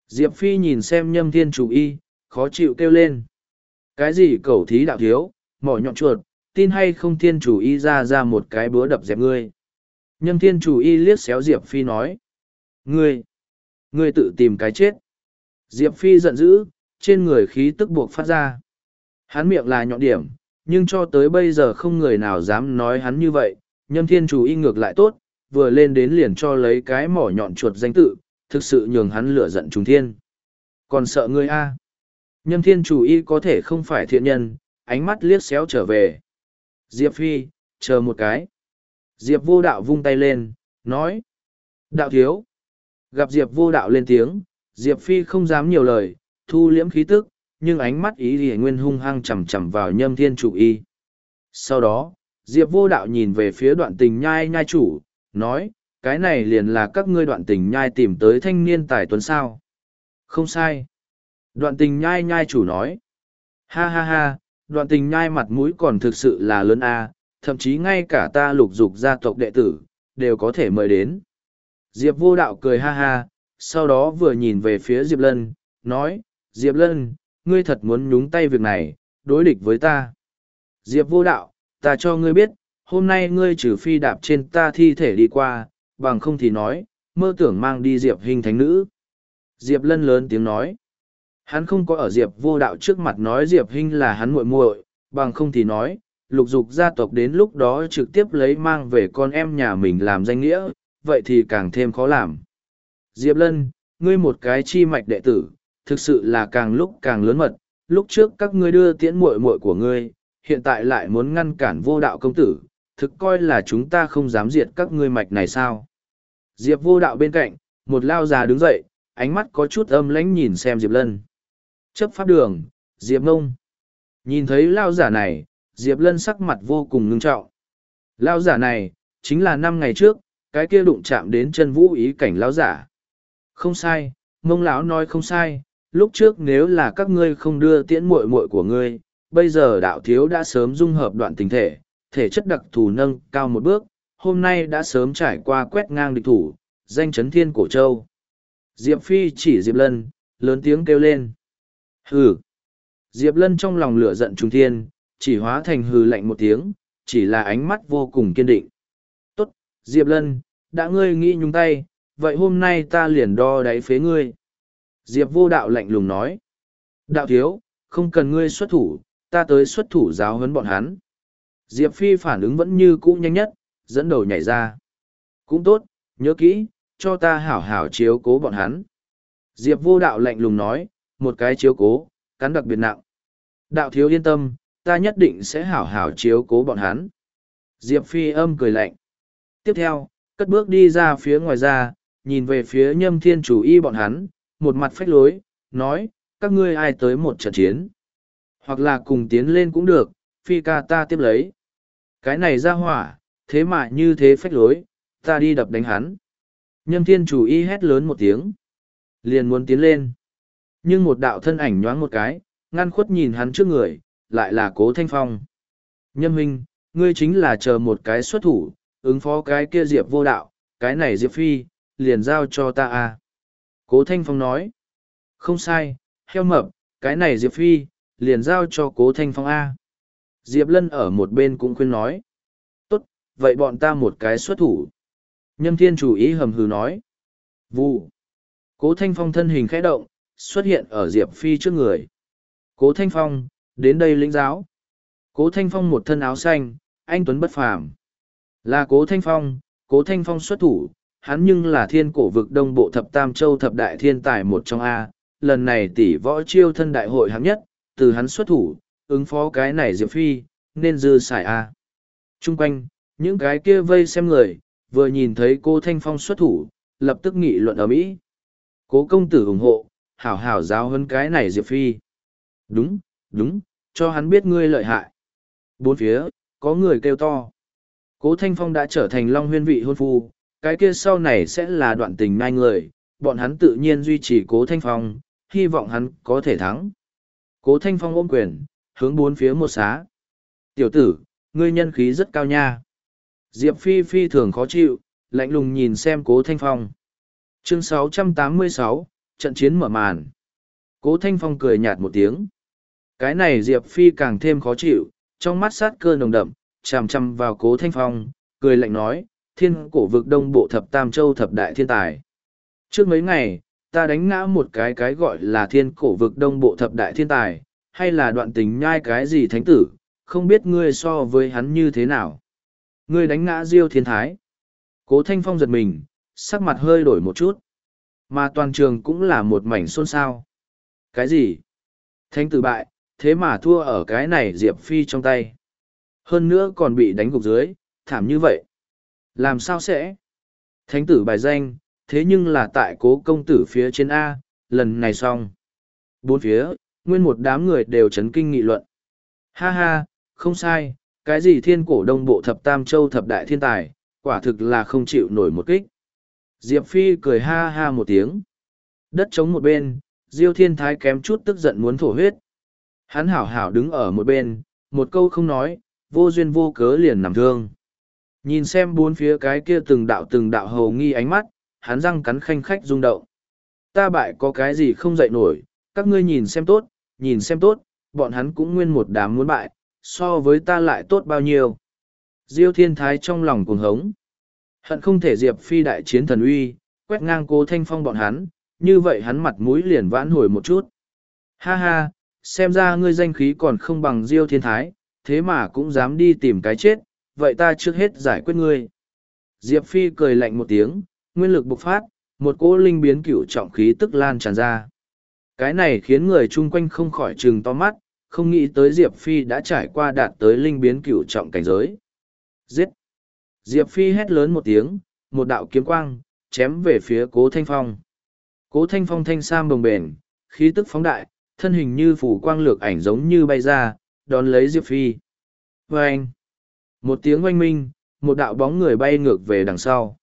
Diệp phi nhìn xem nhâm thiên chủ y, khó chịu kêu lên. Cái gì cẩu thí đạo thiếu, mỏ nhọn chuột, tin hay không thiên chủ y ra ra một cái búa đập dẹp ngươi. Nhâm thiên chủ y liếc xéo Diệp Phi nói. Ngươi, ngươi tự tìm cái chết. Diệp Phi giận dữ, trên người khí tức buộc phát ra. Hắn miệng là nhọn điểm, nhưng cho tới bây giờ không người nào dám nói hắn như vậy. Nhâm thiên chủ y ngược lại tốt, vừa lên đến liền cho lấy cái mỏ nhọn chuột danh tự, thực sự nhường hắn lửa giận trùng thiên. Còn sợ ngươi a? Nhâm thiên chủ y có thể không phải thiện nhân, ánh mắt liếc xéo trở về. Diệp Phi, chờ một cái. Diệp vô đạo vung tay lên, nói. Đạo thiếu. Gặp Diệp vô đạo lên tiếng, Diệp Phi không dám nhiều lời, thu liễm khí tức, nhưng ánh mắt ý thì nguyên hung hăng chầm chầm vào nhâm thiên chủ y. Sau đó, Diệp vô đạo nhìn về phía đoạn tình nhai nhai chủ, nói, cái này liền là các ngươi đoạn tình nhai tìm tới thanh niên tài tuấn sao. Không sai. Đoạn tình nhai nhai chủ nói, ha ha ha, đoạn tình nhai mặt mũi còn thực sự là lớn a thậm chí ngay cả ta lục dục gia tộc đệ tử đều có thể mời đến diệp vô đạo cười ha ha sau đó vừa nhìn về phía diệp lân nói diệp lân ngươi thật muốn nhúng tay việc này đối địch với ta. Diệp vô đạo ta cho ngươi biết hôm nay ngươi trừ phi đạp trên ta thi thể đi qua bằng không thì nói mơ tưởng mang đi diệp hình thánh nữ. Diệp lân lớn tiếng nói. Hắn không có ở Diệp vô đạo trước mặt nói Diệp hình là hắn muội muội, bằng không thì nói, lục dục gia tộc đến lúc đó trực tiếp lấy mang về con em nhà mình làm danh nghĩa, vậy thì càng thêm khó làm. Diệp Lân, ngươi một cái chi mạch đệ tử, thực sự là càng lúc càng lớn mật, lúc trước các ngươi đưa tiễn muội muội của ngươi, hiện tại lại muốn ngăn cản vô đạo công tử, thực coi là chúng ta không dám diệt các ngươi mạch này sao. Diệp vô đạo bên cạnh, một lao già đứng dậy, ánh mắt có chút âm lãnh nhìn xem Diệp Lân. Chấp pháp đường, Diệp Ngông. Nhìn thấy lao giả này, Diệp Lân sắc mặt vô cùng ngưng trọng. Lao giả này, chính là năm ngày trước, cái kia đụng chạm đến chân vũ ý cảnh lao giả. Không sai, mông lão nói không sai, lúc trước nếu là các ngươi không đưa tiễn muội muội của ngươi, bây giờ đạo thiếu đã sớm dung hợp đoạn tình thể, thể chất đặc thù nâng cao một bước, hôm nay đã sớm trải qua quét ngang địch thủ, danh chấn thiên cổ châu. Diệp Phi chỉ Diệp Lân, lớn tiếng kêu lên. Hừ. Diệp Lân trong lòng lửa giận trung thiên, chỉ hóa thành hừ lạnh một tiếng, chỉ là ánh mắt vô cùng kiên định. Tốt, Diệp Lân, đã ngươi nghĩ nhúng tay, vậy hôm nay ta liền đo đáy phế ngươi. Diệp vô đạo lạnh lùng nói. Đạo thiếu, không cần ngươi xuất thủ, ta tới xuất thủ giáo huấn bọn hắn. Diệp Phi phản ứng vẫn như cũ nhanh nhất, dẫn đầu nhảy ra. Cũng tốt, nhớ kỹ, cho ta hảo hảo chiếu cố bọn hắn. Diệp vô đạo lạnh lùng nói, một cái chiếu cố, cắn đặc biệt nặng. Đạo thiếu yên tâm, ta nhất định sẽ hảo hảo chiếu cố bọn hắn. Diệp Phi âm cười lạnh. Tiếp theo, cất bước đi ra phía ngoài ra, nhìn về phía nhâm thiên chủ y bọn hắn, một mặt phách lối, nói, các ngươi ai tới một trận chiến. Hoặc là cùng tiến lên cũng được, phi ca ta tiếp lấy. Cái này ra hỏa, thế mà như thế phách lối, ta đi đập đánh hắn. Nhâm thiên chủ y hét lớn một tiếng. Liền muốn tiến lên. Nhưng một đạo thân ảnh nhoáng một cái, ngăn khuất nhìn hắn trước người, lại là cố thanh phong. Nhâm huynh, ngươi chính là chờ một cái xuất thủ, ứng phó cái kia diệp vô đạo, cái này diệp phi, liền giao cho ta a Cố thanh phong nói. Không sai, heo mập, cái này diệp phi, liền giao cho cố thanh phong a Diệp lân ở một bên cũng khuyên nói. Tốt, vậy bọn ta một cái xuất thủ. Nhâm thiên chủ ý hầm hừ nói. Vụ. Cố thanh phong thân hình khẽ động, xuất hiện ở Diệp Phi trước người. Cố thanh phong, đến đây lĩnh giáo. Cố thanh phong một thân áo xanh, anh Tuấn bất phàm. Là cố thanh phong, cố thanh phong xuất thủ, hắn nhưng là thiên cổ vực đông bộ thập tam châu thập đại thiên tài một trong A. Lần này tỷ võ chiêu thân đại hội hạng nhất, từ hắn xuất thủ, ứng phó cái này Diệp Phi, nên dư xài A. Trung quanh, những cái kia vây xem người, vừa nhìn thấy cô Thanh Phong xuất thủ, lập tức nghị luận ở Mỹ. Cố công tử ủng hộ, hảo hảo giáo hơn cái này Diệp Phi. Đúng, đúng, cho hắn biết ngươi lợi hại. Bốn phía, có người kêu to. Cố Thanh Phong đã trở thành Long huyên vị hôn phu, cái kia sau này sẽ là đoạn tình nai người, bọn hắn tự nhiên duy trì Cố Thanh Phong, hy vọng hắn có thể thắng. Cố Thanh Phong ôm quyền, hướng bốn phía một xá. Tiểu tử, ngươi nhân khí rất cao nha. Diệp Phi phi thường khó chịu, lạnh lùng nhìn xem Cố Thanh Phong. Chương 686, trận chiến mở màn. Cố Thanh Phong cười nhạt một tiếng. Cái này Diệp Phi càng thêm khó chịu, trong mắt sát cơ nồng đậm, chằm chằm vào Cố Thanh Phong, cười lạnh nói, thiên cổ vực đông bộ thập tam châu thập đại thiên tài. Trước mấy ngày, ta đánh ngã một cái cái gọi là thiên cổ vực đông bộ thập đại thiên tài, hay là đoạn tình nhai cái gì thánh tử, không biết ngươi so với hắn như thế nào. Ngươi đánh ngã Diêu Thiên Thái. Cố Thanh Phong giật mình, sắc mặt hơi đổi một chút. Mà toàn trường cũng là một mảnh xôn xao. Cái gì? Thánh tử bại, thế mà thua ở cái này Diệp Phi trong tay. Hơn nữa còn bị đánh gục dưới, thảm như vậy. Làm sao sẽ? Thánh tử bài danh, thế nhưng là tại cố công tử phía trên A, lần này xong. Bốn phía, nguyên một đám người đều chấn kinh nghị luận. Ha ha, không sai, cái gì thiên cổ đông bộ thập tam châu thập đại thiên tài, quả thực là không chịu nổi một kích. Diệp Phi cười ha ha một tiếng. Đất trống một bên, Diêu Thiên Thái kém chút tức giận muốn thổ huyết. Hắn hảo hảo đứng ở một bên, một câu không nói, vô duyên vô cớ liền nằm thương. Nhìn xem bốn phía cái kia từng đạo từng đạo hầu nghi ánh mắt, hắn răng cắn khanh khách rung động. Ta bại có cái gì không dậy nổi, các ngươi nhìn xem tốt, nhìn xem tốt, bọn hắn cũng nguyên một đám muốn bại, so với ta lại tốt bao nhiêu. Diêu thiên thái trong lòng cuồng hống. Hận không thể diệp phi đại chiến thần uy, quét ngang cố thanh phong bọn hắn, như vậy hắn mặt mũi liền vãn hồi một chút. Ha ha, xem ra ngươi danh khí còn không bằng diêu thiên thái, thế mà cũng dám đi tìm cái chết, vậy ta trước hết giải quyết ngươi. Diệp phi cười lạnh một tiếng, nguyên lực bộc phát, một cỗ linh biến cửu trọng khí tức lan tràn ra. Cái này khiến người chung quanh không khỏi trừng to mắt, không nghĩ tới Diệp Phi đã trải qua đạt tới linh biến cửu trọng cảnh giới. Giết! Diệp Phi hét lớn một tiếng, một đạo kiếm quang, chém về phía cố thanh phong. Cố thanh phong thanh sam bồng bền, khí tức phóng đại, thân hình như phủ quang lược ảnh giống như bay ra, đón lấy Diệp Phi. Vâng! anh! Một tiếng oanh minh, một đạo bóng người bay ngược về đằng sau.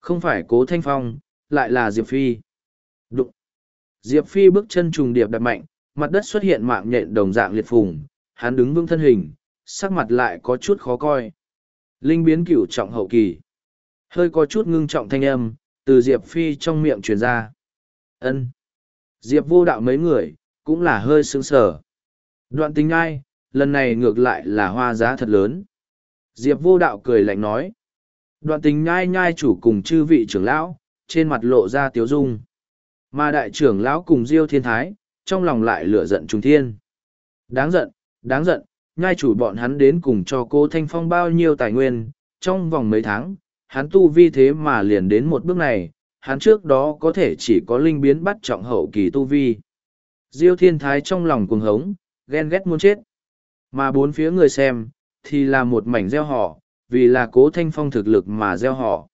Không phải cố thanh phong, lại là Diệp Phi. Đụng! Diệp Phi bước chân trùng điệp đập mạnh, mặt đất xuất hiện mạng nhện đồng dạng liệt phùng, hắn đứng vững thân hình, sắc mặt lại có chút khó coi. Linh biến cửu trọng hậu kỳ. Hơi có chút ngưng trọng thanh âm, từ Diệp Phi trong miệng truyền ra. ân Diệp vô đạo mấy người, cũng là hơi sướng sở. Đoạn tình ai, lần này ngược lại là hoa giá thật lớn. Diệp vô đạo cười lạnh nói. Đoạn tình nhai nhai chủ cùng chư vị trưởng lão, trên mặt lộ ra tiếu dung. Mà đại trưởng lão cùng Diêu Thiên Thái, trong lòng lại lửa giận trùng thiên. Đáng giận, đáng giận, nhai chủ bọn hắn đến cùng cho cô Thanh Phong bao nhiêu tài nguyên, trong vòng mấy tháng, hắn tu vi thế mà liền đến một bước này, hắn trước đó có thể chỉ có linh biến bắt trọng hậu kỳ tu vi. Diêu Thiên Thái trong lòng cuồng hống, ghen ghét muốn chết. Mà bốn phía người xem, thì là một mảnh gieo họ, vì là cố thanh phong thực lực mà gieo họ.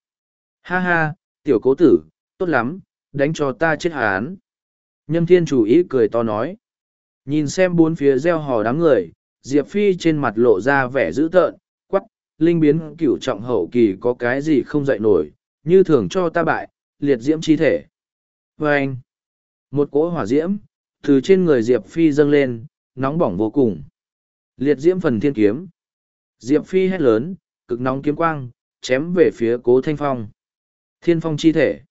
Ha ha, tiểu cố tử, tốt lắm, đánh cho ta chết hán. Nhâm thiên chủ ý cười to nói. Nhìn xem bốn phía gieo hò đám người, Diệp Phi trên mặt lộ ra vẻ dữ tợn, quắc, linh biến cửu trọng hậu kỳ có cái gì không dậy nổi, như thường cho ta bại, liệt diễm chi thể. Và anh, một cỗ hỏa diễm, từ trên người Diệp Phi dâng lên, nóng bỏng vô cùng. Liệt diễm phần thiên kiếm. Diệp Phi hét lớn, cực nóng kiếm quang, chém về phía cố thanh phong. Thiên phong chi thể.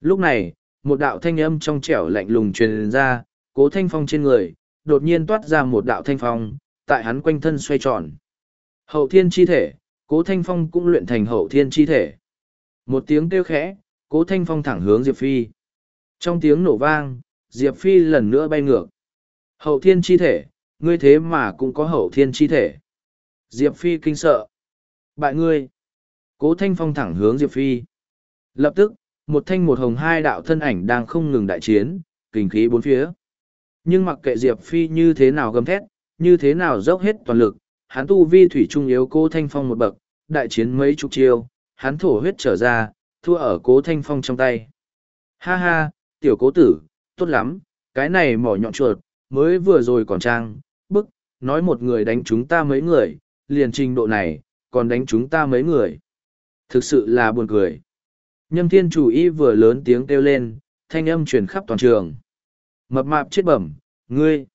Lúc này, một đạo thanh âm trong trẻo lạnh lùng truyền ra, cố thanh phong trên người, đột nhiên toát ra một đạo thanh phong, tại hắn quanh thân xoay tròn. Hậu thiên chi thể, cố thanh phong cũng luyện thành hậu thiên chi thể. Một tiếng kêu khẽ, cố thanh phong thẳng hướng Diệp Phi. Trong tiếng nổ vang, Diệp Phi lần nữa bay ngược. Hậu thiên chi thể, ngươi thế mà cũng có hậu thiên chi thể. Diệp Phi kinh sợ. Bại ngươi. Cố thanh phong thẳng hướng Diệp Phi. Lập tức, một thanh một hồng hai đạo thân ảnh đang không ngừng đại chiến, kinh khí bốn phía. Nhưng mặc kệ Diệp Phi như thế nào gầm thét, như thế nào dốc hết toàn lực, hắn tu vi thủy trung yếu cố thanh phong một bậc, đại chiến mấy chục chiêu, hắn thổ huyết trở ra, thua ở cố thanh phong trong tay. Ha ha, tiểu cố tử, tốt lắm, cái này mỏ nhọn chuột, mới vừa rồi còn trang, bức, nói một người đánh chúng ta mấy người, liền trình độ này, còn đánh chúng ta mấy người. Thực sự là buồn cười. Nhâm thiên chủ y vừa lớn tiếng kêu lên, thanh âm truyền khắp toàn trường. Mập mạp chết bẩm, ngươi.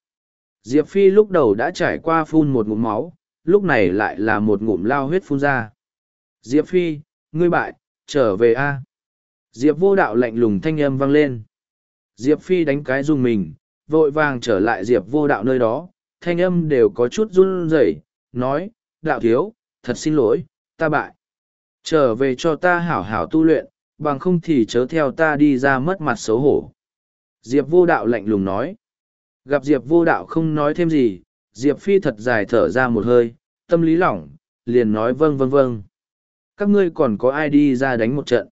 Diệp Phi lúc đầu đã trải qua phun một ngụm máu, lúc này lại là một ngụm lao huyết phun ra. Diệp Phi, ngươi bại, trở về a. Diệp vô đạo lạnh lùng thanh âm vang lên. Diệp Phi đánh cái dùng mình, vội vàng trở lại Diệp vô đạo nơi đó, thanh âm đều có chút run rẩy, nói, đạo thiếu, thật xin lỗi, ta bại. Trở về cho ta hảo hảo tu luyện, bằng không thì chớ theo ta đi ra mất mặt xấu hổ. Diệp vô đạo lạnh lùng nói. Gặp Diệp vô đạo không nói thêm gì, Diệp Phi thật dài thở ra một hơi, tâm lý lỏng, liền nói vâng vâng vâng. Các ngươi còn có ai đi ra đánh một trận?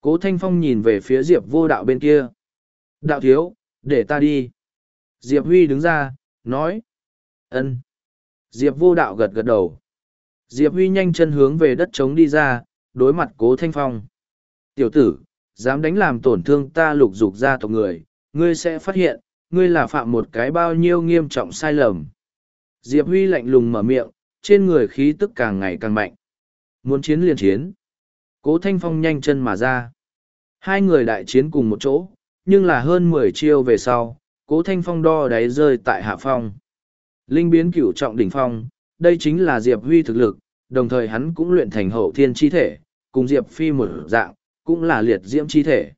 Cố Thanh Phong nhìn về phía Diệp vô đạo bên kia. Đạo thiếu, để ta đi. Diệp Huy đứng ra, nói. ân. Diệp vô đạo gật gật đầu. Diệp Huy nhanh chân hướng về đất trống đi ra, đối mặt cố Thanh Phong. Tiểu tử, dám đánh làm tổn thương ta lục dục ra tộc người, ngươi sẽ phát hiện, ngươi là phạm một cái bao nhiêu nghiêm trọng sai lầm. Diệp Huy lạnh lùng mở miệng, trên người khí tức càng ngày càng mạnh. Muốn chiến liền chiến. Cố Thanh Phong nhanh chân mà ra. Hai người đại chiến cùng một chỗ, nhưng là hơn mười chiêu về sau, Cố Thanh Phong đo đáy rơi tại hạ phong. Linh biến cửu trọng đỉnh phong, đây chính là Diệp Huy thực lực, đồng thời hắn cũng luyện thành hậu thiên chi thể, cùng Diệp Phi một dạng, cũng là liệt diễm chi thể.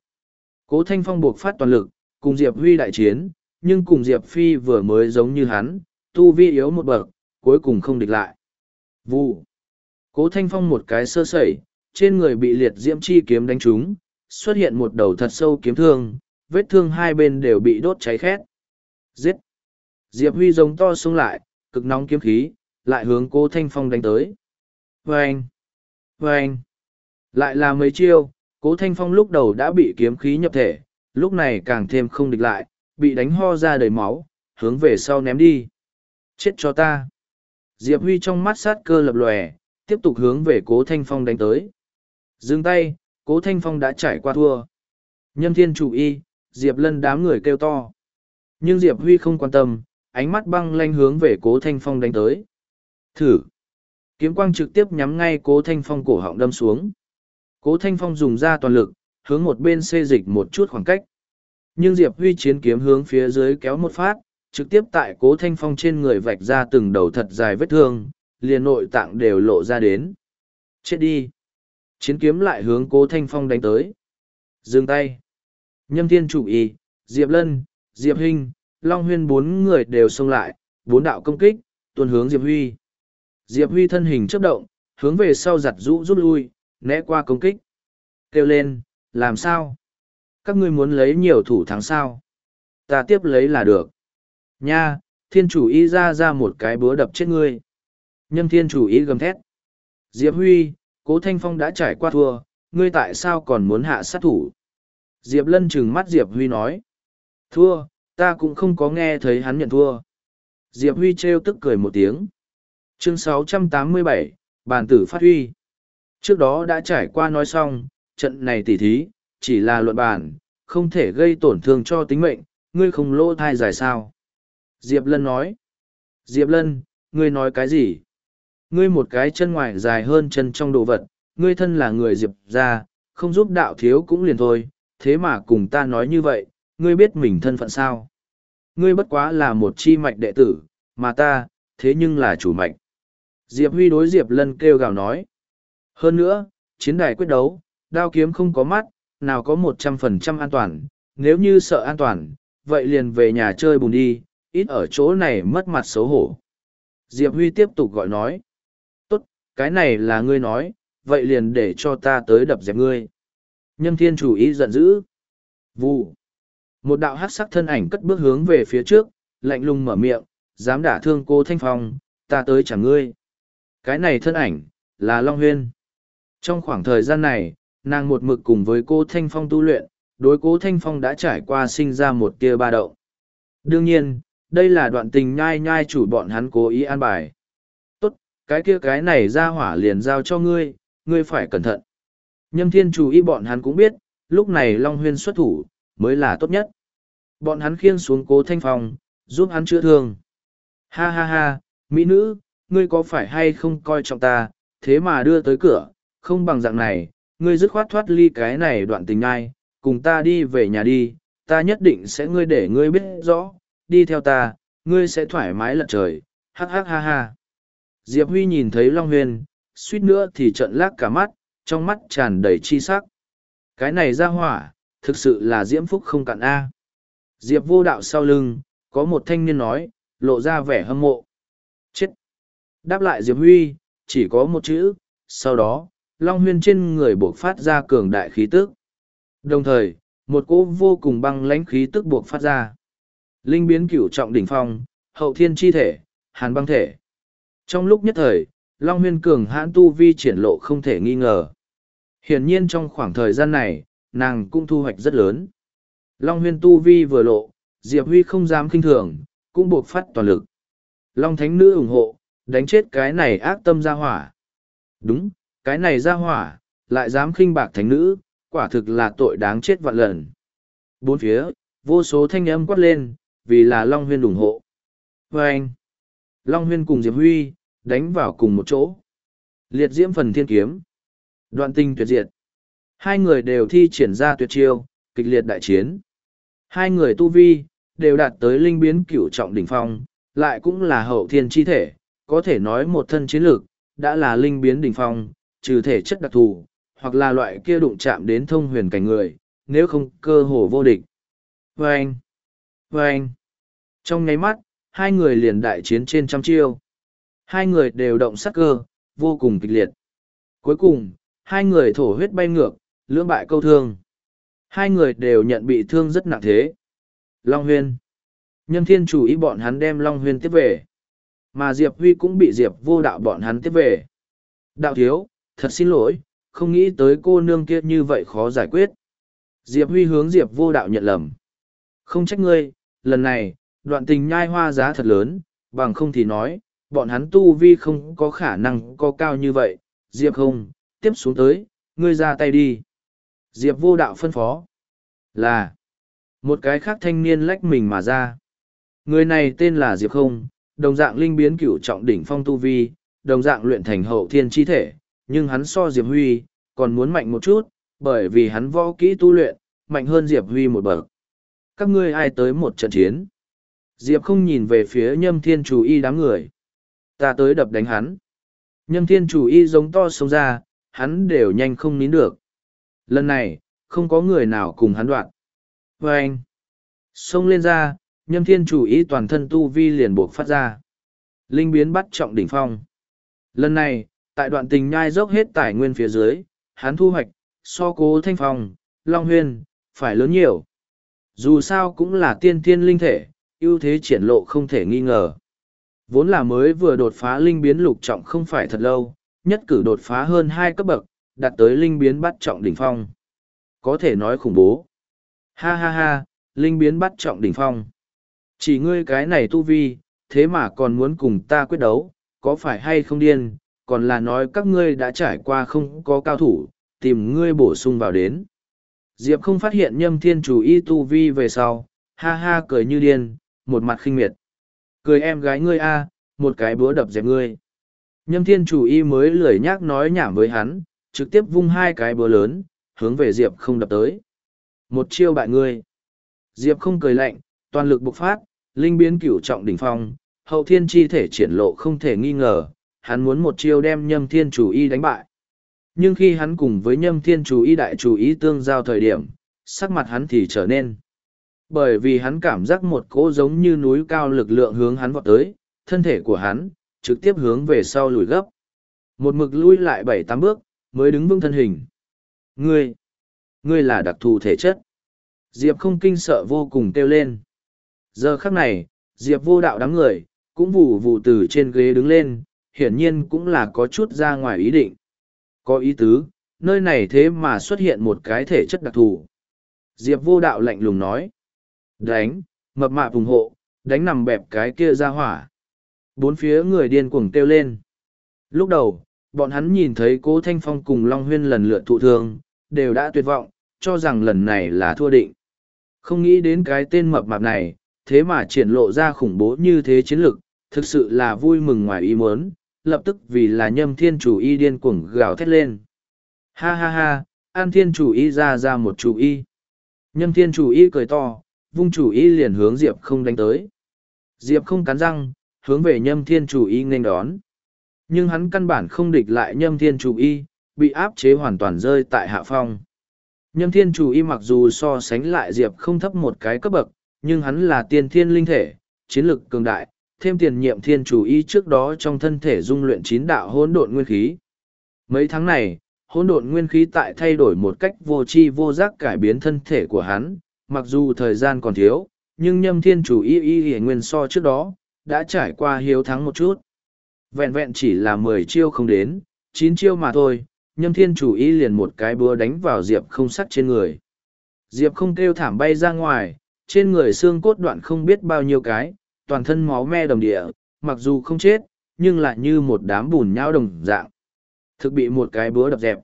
Cố Thanh Phong buộc phát toàn lực, cùng Diệp Huy đại chiến, nhưng cùng Diệp Phi vừa mới giống như hắn, tu vi yếu một bậc, cuối cùng không địch lại. Vụ. Cố Thanh Phong một cái sơ sẩy, trên người bị liệt diễm chi kiếm đánh trúng, xuất hiện một đầu thật sâu kiếm thương, vết thương hai bên đều bị đốt cháy khét. Giết! Diệp Huy giống to xuống lại, cực nóng kiếm khí, lại hướng cố Thanh Phong đánh tới. Vâng! Vâng! Lại là mấy chiêu, cố Thanh Phong lúc đầu đã bị kiếm khí nhập thể, lúc này càng thêm không địch lại, bị đánh ho ra đầy máu, hướng về sau ném đi. Chết cho ta! Diệp Huy trong mắt sát cơ lập lòe, tiếp tục hướng về cố Thanh Phong đánh tới. Dừng tay, cố Thanh Phong đã trải qua thua. Nhâm thiên chủ y, Diệp lân đám người kêu to. Nhưng Diệp Huy không quan tâm, ánh mắt băng lanh hướng về cố Thanh Phong đánh tới. Thử! Kiếm quang trực tiếp nhắm ngay cố Thanh Phong cổ họng đâm xuống. Cố Thanh Phong dùng ra toàn lực, hướng một bên xê dịch một chút khoảng cách. Nhưng Diệp Huy chiến kiếm hướng phía dưới kéo một phát, trực tiếp tại cố Thanh Phong trên người vạch ra từng đầu thật dài vết thương, liền nội tạng đều lộ ra đến. Chết đi! Chiến kiếm lại hướng cố Thanh Phong đánh tới. Dừng tay! Nhâm Thiên Chủ Y, Diệp Lân, Diệp Hinh, Long Huyên bốn người đều xông lại, bốn đạo công kích, tuôn hướng Diệp Huy. Diệp Huy thân hình chấp động, hướng về sau giặt rũ rút lui, né qua công kích. Kêu lên, làm sao? Các ngươi muốn lấy nhiều thủ thắng sao? Ta tiếp lấy là được. Nha, thiên chủ y ra ra một cái búa đập chết ngươi. Nhân thiên chủ y gầm thét. Diệp Huy, cố thanh phong đã trải qua thua, ngươi tại sao còn muốn hạ sát thủ? Diệp lân trừng mắt Diệp Huy nói. Thua, ta cũng không có nghe thấy hắn nhận thua. Diệp Huy trêu tức cười một tiếng. Chương 687, Bàn tử phát huy. Trước đó đã trải qua nói xong, trận này tỉ thí, chỉ là luận bàn, không thể gây tổn thương cho tính mệnh, ngươi không lỗ thai dài sao. Diệp Lân nói. Diệp Lân, ngươi nói cái gì? Ngươi một cái chân ngoài dài hơn chân trong đồ vật, ngươi thân là người Diệp ra, không giúp đạo thiếu cũng liền thôi, thế mà cùng ta nói như vậy, ngươi biết mình thân phận sao? Ngươi bất quá là một chi mạch đệ tử, mà ta, thế nhưng là chủ mạch. Diệp Huy đối Diệp Lân kêu gào nói. Hơn nữa, chiến đài quyết đấu, đao kiếm không có mắt, nào có một trăm phần trăm an toàn, nếu như sợ an toàn, vậy liền về nhà chơi bùn đi, ít ở chỗ này mất mặt xấu hổ. Diệp Huy tiếp tục gọi nói. Tốt, cái này là ngươi nói, vậy liền để cho ta tới đập dẹp ngươi. Nhâm thiên chủ ý giận dữ. Vụ. Một đạo hát sắc thân ảnh cất bước hướng về phía trước, lạnh lùng mở miệng, dám đả thương cô Thanh Phong, ta tới chẳng ngươi. Cái này thân ảnh, là Long Huyên. Trong khoảng thời gian này, nàng một mực cùng với cô Thanh Phong tu luyện, đối cố Thanh Phong đã trải qua sinh ra một tia ba đậu. Đương nhiên, đây là đoạn tình nhai nhai chủ bọn hắn cố ý an bài. Tốt, cái kia cái này ra hỏa liền giao cho ngươi, ngươi phải cẩn thận. Nhâm thiên chủ ý bọn hắn cũng biết, lúc này Long Huyên xuất thủ, mới là tốt nhất. Bọn hắn khiêng xuống cố Thanh Phong, giúp hắn chữa thương. Ha ha ha, mỹ nữ, ngươi có phải hay không coi trọng ta, thế mà đưa tới cửa, không bằng dạng này, ngươi dứt khoát thoát ly cái này đoạn tình ai, cùng ta đi về nhà đi, ta nhất định sẽ ngươi để ngươi biết rõ, đi theo ta, ngươi sẽ thoải mái lật trời, hắc hắc ha ha. Diệp Huy nhìn thấy Long Huyền, suýt nữa thì trận lác cả mắt, trong mắt tràn đầy chi sắc. Cái này ra hỏa, thực sự là diễm phúc không cạn A. Diệp vô đạo sau lưng, có một thanh niên nói, lộ ra vẻ hâm mộ. Chết! Đáp lại Diệp Huy, chỉ có một chữ, sau đó, Long Huyên trên người buộc phát ra cường đại khí tức. Đồng thời, một cỗ vô cùng băng lãnh khí tức buộc phát ra. Linh biến cửu trọng đỉnh phong, hậu thiên chi thể, hàn băng thể. Trong lúc nhất thời, Long Huyên cường hãn tu vi triển lộ không thể nghi ngờ. Hiển nhiên trong khoảng thời gian này, nàng cũng thu hoạch rất lớn. Long Huyên tu vi vừa lộ, Diệp Huy không dám kinh thường, cũng buộc phát toàn lực. Long Thánh Nữ ủng hộ, đánh chết cái này ác tâm ra hỏa. Đúng, cái này ra hỏa, lại dám khinh bạc Thánh Nữ, quả thực là tội đáng chết vạn lần. Bốn phía, vô số thanh âm quát lên, vì là Long Huyên ủng hộ. Và anh, Long Huyên cùng Diệp Huy, đánh vào cùng một chỗ. Liệt diễm phần thiên kiếm. Đoạn tinh tuyệt diệt. Hai người đều thi triển ra tuyệt chiêu, kịch liệt đại chiến. Hai người tu vi, đều đạt tới linh biến cửu trọng đỉnh phong, lại cũng là hậu thiên chi thể, có thể nói một thân chiến lược, đã là linh biến đỉnh phong, trừ thể chất đặc thù, hoặc là loại kia đụng chạm đến thông huyền cảnh người, nếu không cơ hồ vô địch. Vâng! Vâng! Trong nháy mắt, hai người liền đại chiến trên trăm chiêu. Hai người đều động sắc cơ, vô cùng kịch liệt. Cuối cùng, hai người thổ huyết bay ngược, lưỡng bại câu thương. Hai người đều nhận bị thương rất nặng thế. Long Huyên. Nhân thiên chủ ý bọn hắn đem Long Huyên tiếp về. Mà Diệp Huy cũng bị Diệp vô đạo bọn hắn tiếp về. Đạo thiếu, thật xin lỗi, không nghĩ tới cô nương kia như vậy khó giải quyết. Diệp Huy hướng Diệp vô đạo nhận lầm. Không trách ngươi, lần này, đoạn tình nhai hoa giá thật lớn, bằng không thì nói, bọn hắn tu vi không có khả năng có cao như vậy. Diệp không, tiếp xuống tới, ngươi ra tay đi. Diệp vô đạo phân phó. Là, một cái khác thanh niên lách mình mà ra. Người này tên là Diệp không, đồng dạng linh biến cửu trọng đỉnh phong tu vi, đồng dạng luyện thành hậu thiên chi thể, nhưng hắn so Diệp Huy, còn muốn mạnh một chút, bởi vì hắn võ kỹ tu luyện, mạnh hơn Diệp Huy một bậc. Các ngươi ai tới một trận chiến? Diệp không nhìn về phía nhâm thiên chủ y đám người. Ta tới đập đánh hắn. Nhâm thiên chủ y giống to sống ra, hắn đều nhanh không nín được. Lần này, không có người nào cùng hắn đoạn. Và anh, xông lên ra, nhâm thiên chủ ý toàn thân tu vi liền buộc phát ra. Linh biến bắt trọng đỉnh phong. Lần này, tại đoạn tình nhai dốc hết tài nguyên phía dưới, hắn thu hoạch, so cố thanh phong, long huyên, phải lớn nhiều. Dù sao cũng là tiên thiên linh thể, ưu thế triển lộ không thể nghi ngờ. Vốn là mới vừa đột phá linh biến lục trọng không phải thật lâu, nhất cử đột phá hơn hai cấp bậc, đạt tới linh biến bắt trọng đỉnh phong. Có thể nói khủng bố. Ha ha ha, linh biến bắt trọng đỉnh phong. Chỉ ngươi cái này tu vi, thế mà còn muốn cùng ta quyết đấu, có phải hay không điên, còn là nói các ngươi đã trải qua không có cao thủ, tìm ngươi bổ sung vào đến. Diệp không phát hiện nhâm thiên chủ y tu vi về sau, ha ha cười như điên, một mặt khinh miệt. Cười em gái ngươi a, một cái búa đập dẹp ngươi. Nhâm thiên chủ y mới lười nhác nói nhảm với hắn, trực tiếp vung hai cái búa lớn, hướng về Diệp không đập tới. Một chiêu bại ngươi. Diệp không cười lạnh, toàn lực bộc phát, linh biến cửu trọng đỉnh phong, hậu thiên chi thể triển lộ không thể nghi ngờ, hắn muốn một chiêu đem nhâm thiên chủ y đánh bại. Nhưng khi hắn cùng với nhâm thiên chủ y đại chủ y tương giao thời điểm, sắc mặt hắn thì trở nên. Bởi vì hắn cảm giác một cỗ giống như núi cao lực lượng hướng hắn vọt tới, thân thể của hắn, trực tiếp hướng về sau lùi gấp. Một mực lui lại bảy tám bước, mới đứng vững thân hình. Ngươi, ngươi là đặc thù thể chất. Diệp không kinh sợ vô cùng kêu lên. Giờ khắc này, Diệp vô đạo đám người, cũng vù vù từ trên ghế đứng lên, hiển nhiên cũng là có chút ra ngoài ý định. Có ý tứ, nơi này thế mà xuất hiện một cái thể chất đặc thù. Diệp vô đạo lạnh lùng nói. Đánh, mập mạp ủng hộ, đánh nằm bẹp cái kia ra hỏa. Bốn phía người điên cuồng kêu lên. Lúc đầu, bọn hắn nhìn thấy cố Thanh Phong cùng Long Huyên lần lượt thụ thương, đều đã tuyệt vọng, cho rằng lần này là thua định. Không nghĩ đến cái tên mập mạp này, thế mà triển lộ ra khủng bố như thế chiến lược thực sự là vui mừng ngoài ý muốn, lập tức vì là nhâm thiên chủ y điên cuồng gào thét lên. Ha ha ha, an thiên chủ y ra ra một chủ y. Nhâm thiên chủ y cười to, vung chủ y liền hướng Diệp không đánh tới. Diệp không cắn răng, hướng về nhâm thiên chủ y nghênh đón. Nhưng hắn căn bản không địch lại nhâm thiên chủ y, bị áp chế hoàn toàn rơi tại hạ phong. Nhâm thiên chủ y mặc dù so sánh lại Diệp không thấp một cái cấp bậc, nhưng hắn là tiên thiên linh thể, chiến lực cường đại, thêm tiền nhiệm thiên chủ y trước đó trong thân thể dung luyện chín đạo hỗn độn nguyên khí. Mấy tháng này, hỗn độn nguyên khí tại thay đổi một cách vô tri vô giác cải biến thân thể của hắn, mặc dù thời gian còn thiếu, nhưng nhâm thiên chủ y y y nguyên so trước đó, đã trải qua hiếu thắng một chút. Vẹn vẹn chỉ là mười chiêu không đến, chín chiêu mà thôi, nhâm thiên chủ ý liền một cái búa đánh vào diệp không sắt trên người. Diệp không kêu thảm bay ra ngoài, trên người xương cốt đoạn không biết bao nhiêu cái, toàn thân máu me đồng địa, mặc dù không chết, nhưng lại như một đám bùn nhão đồng dạng. Thực bị một cái búa đập dẹp.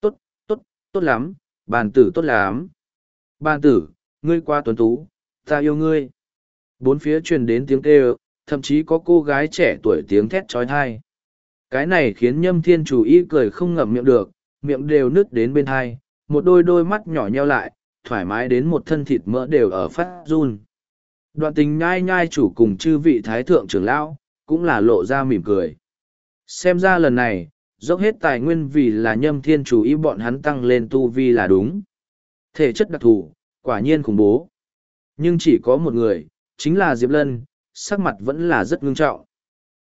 Tốt, tốt, tốt lắm, bàn tử tốt lắm. Bàn tử, ngươi qua tuấn tú, ta yêu ngươi. Bốn phía truyền đến tiếng kêu, thậm chí có cô gái trẻ tuổi tiếng thét trói thai. Cái này khiến nhâm thiên chủ y cười không ngậm miệng được, miệng đều nứt đến bên hai, một đôi đôi mắt nhỏ nheo lại, thoải mái đến một thân thịt mỡ đều ở phát run. Đoạn tình nhai nhai chủ cùng chư vị thái thượng trưởng lão, cũng là lộ ra mỉm cười. Xem ra lần này, dốc hết tài nguyên vì là nhâm thiên chủ y bọn hắn tăng lên tu vi là đúng. Thể chất đặc thù, quả nhiên khủng bố. Nhưng chỉ có một người, chính là Diệp Lân, sắc mặt vẫn là rất ngưng trọng.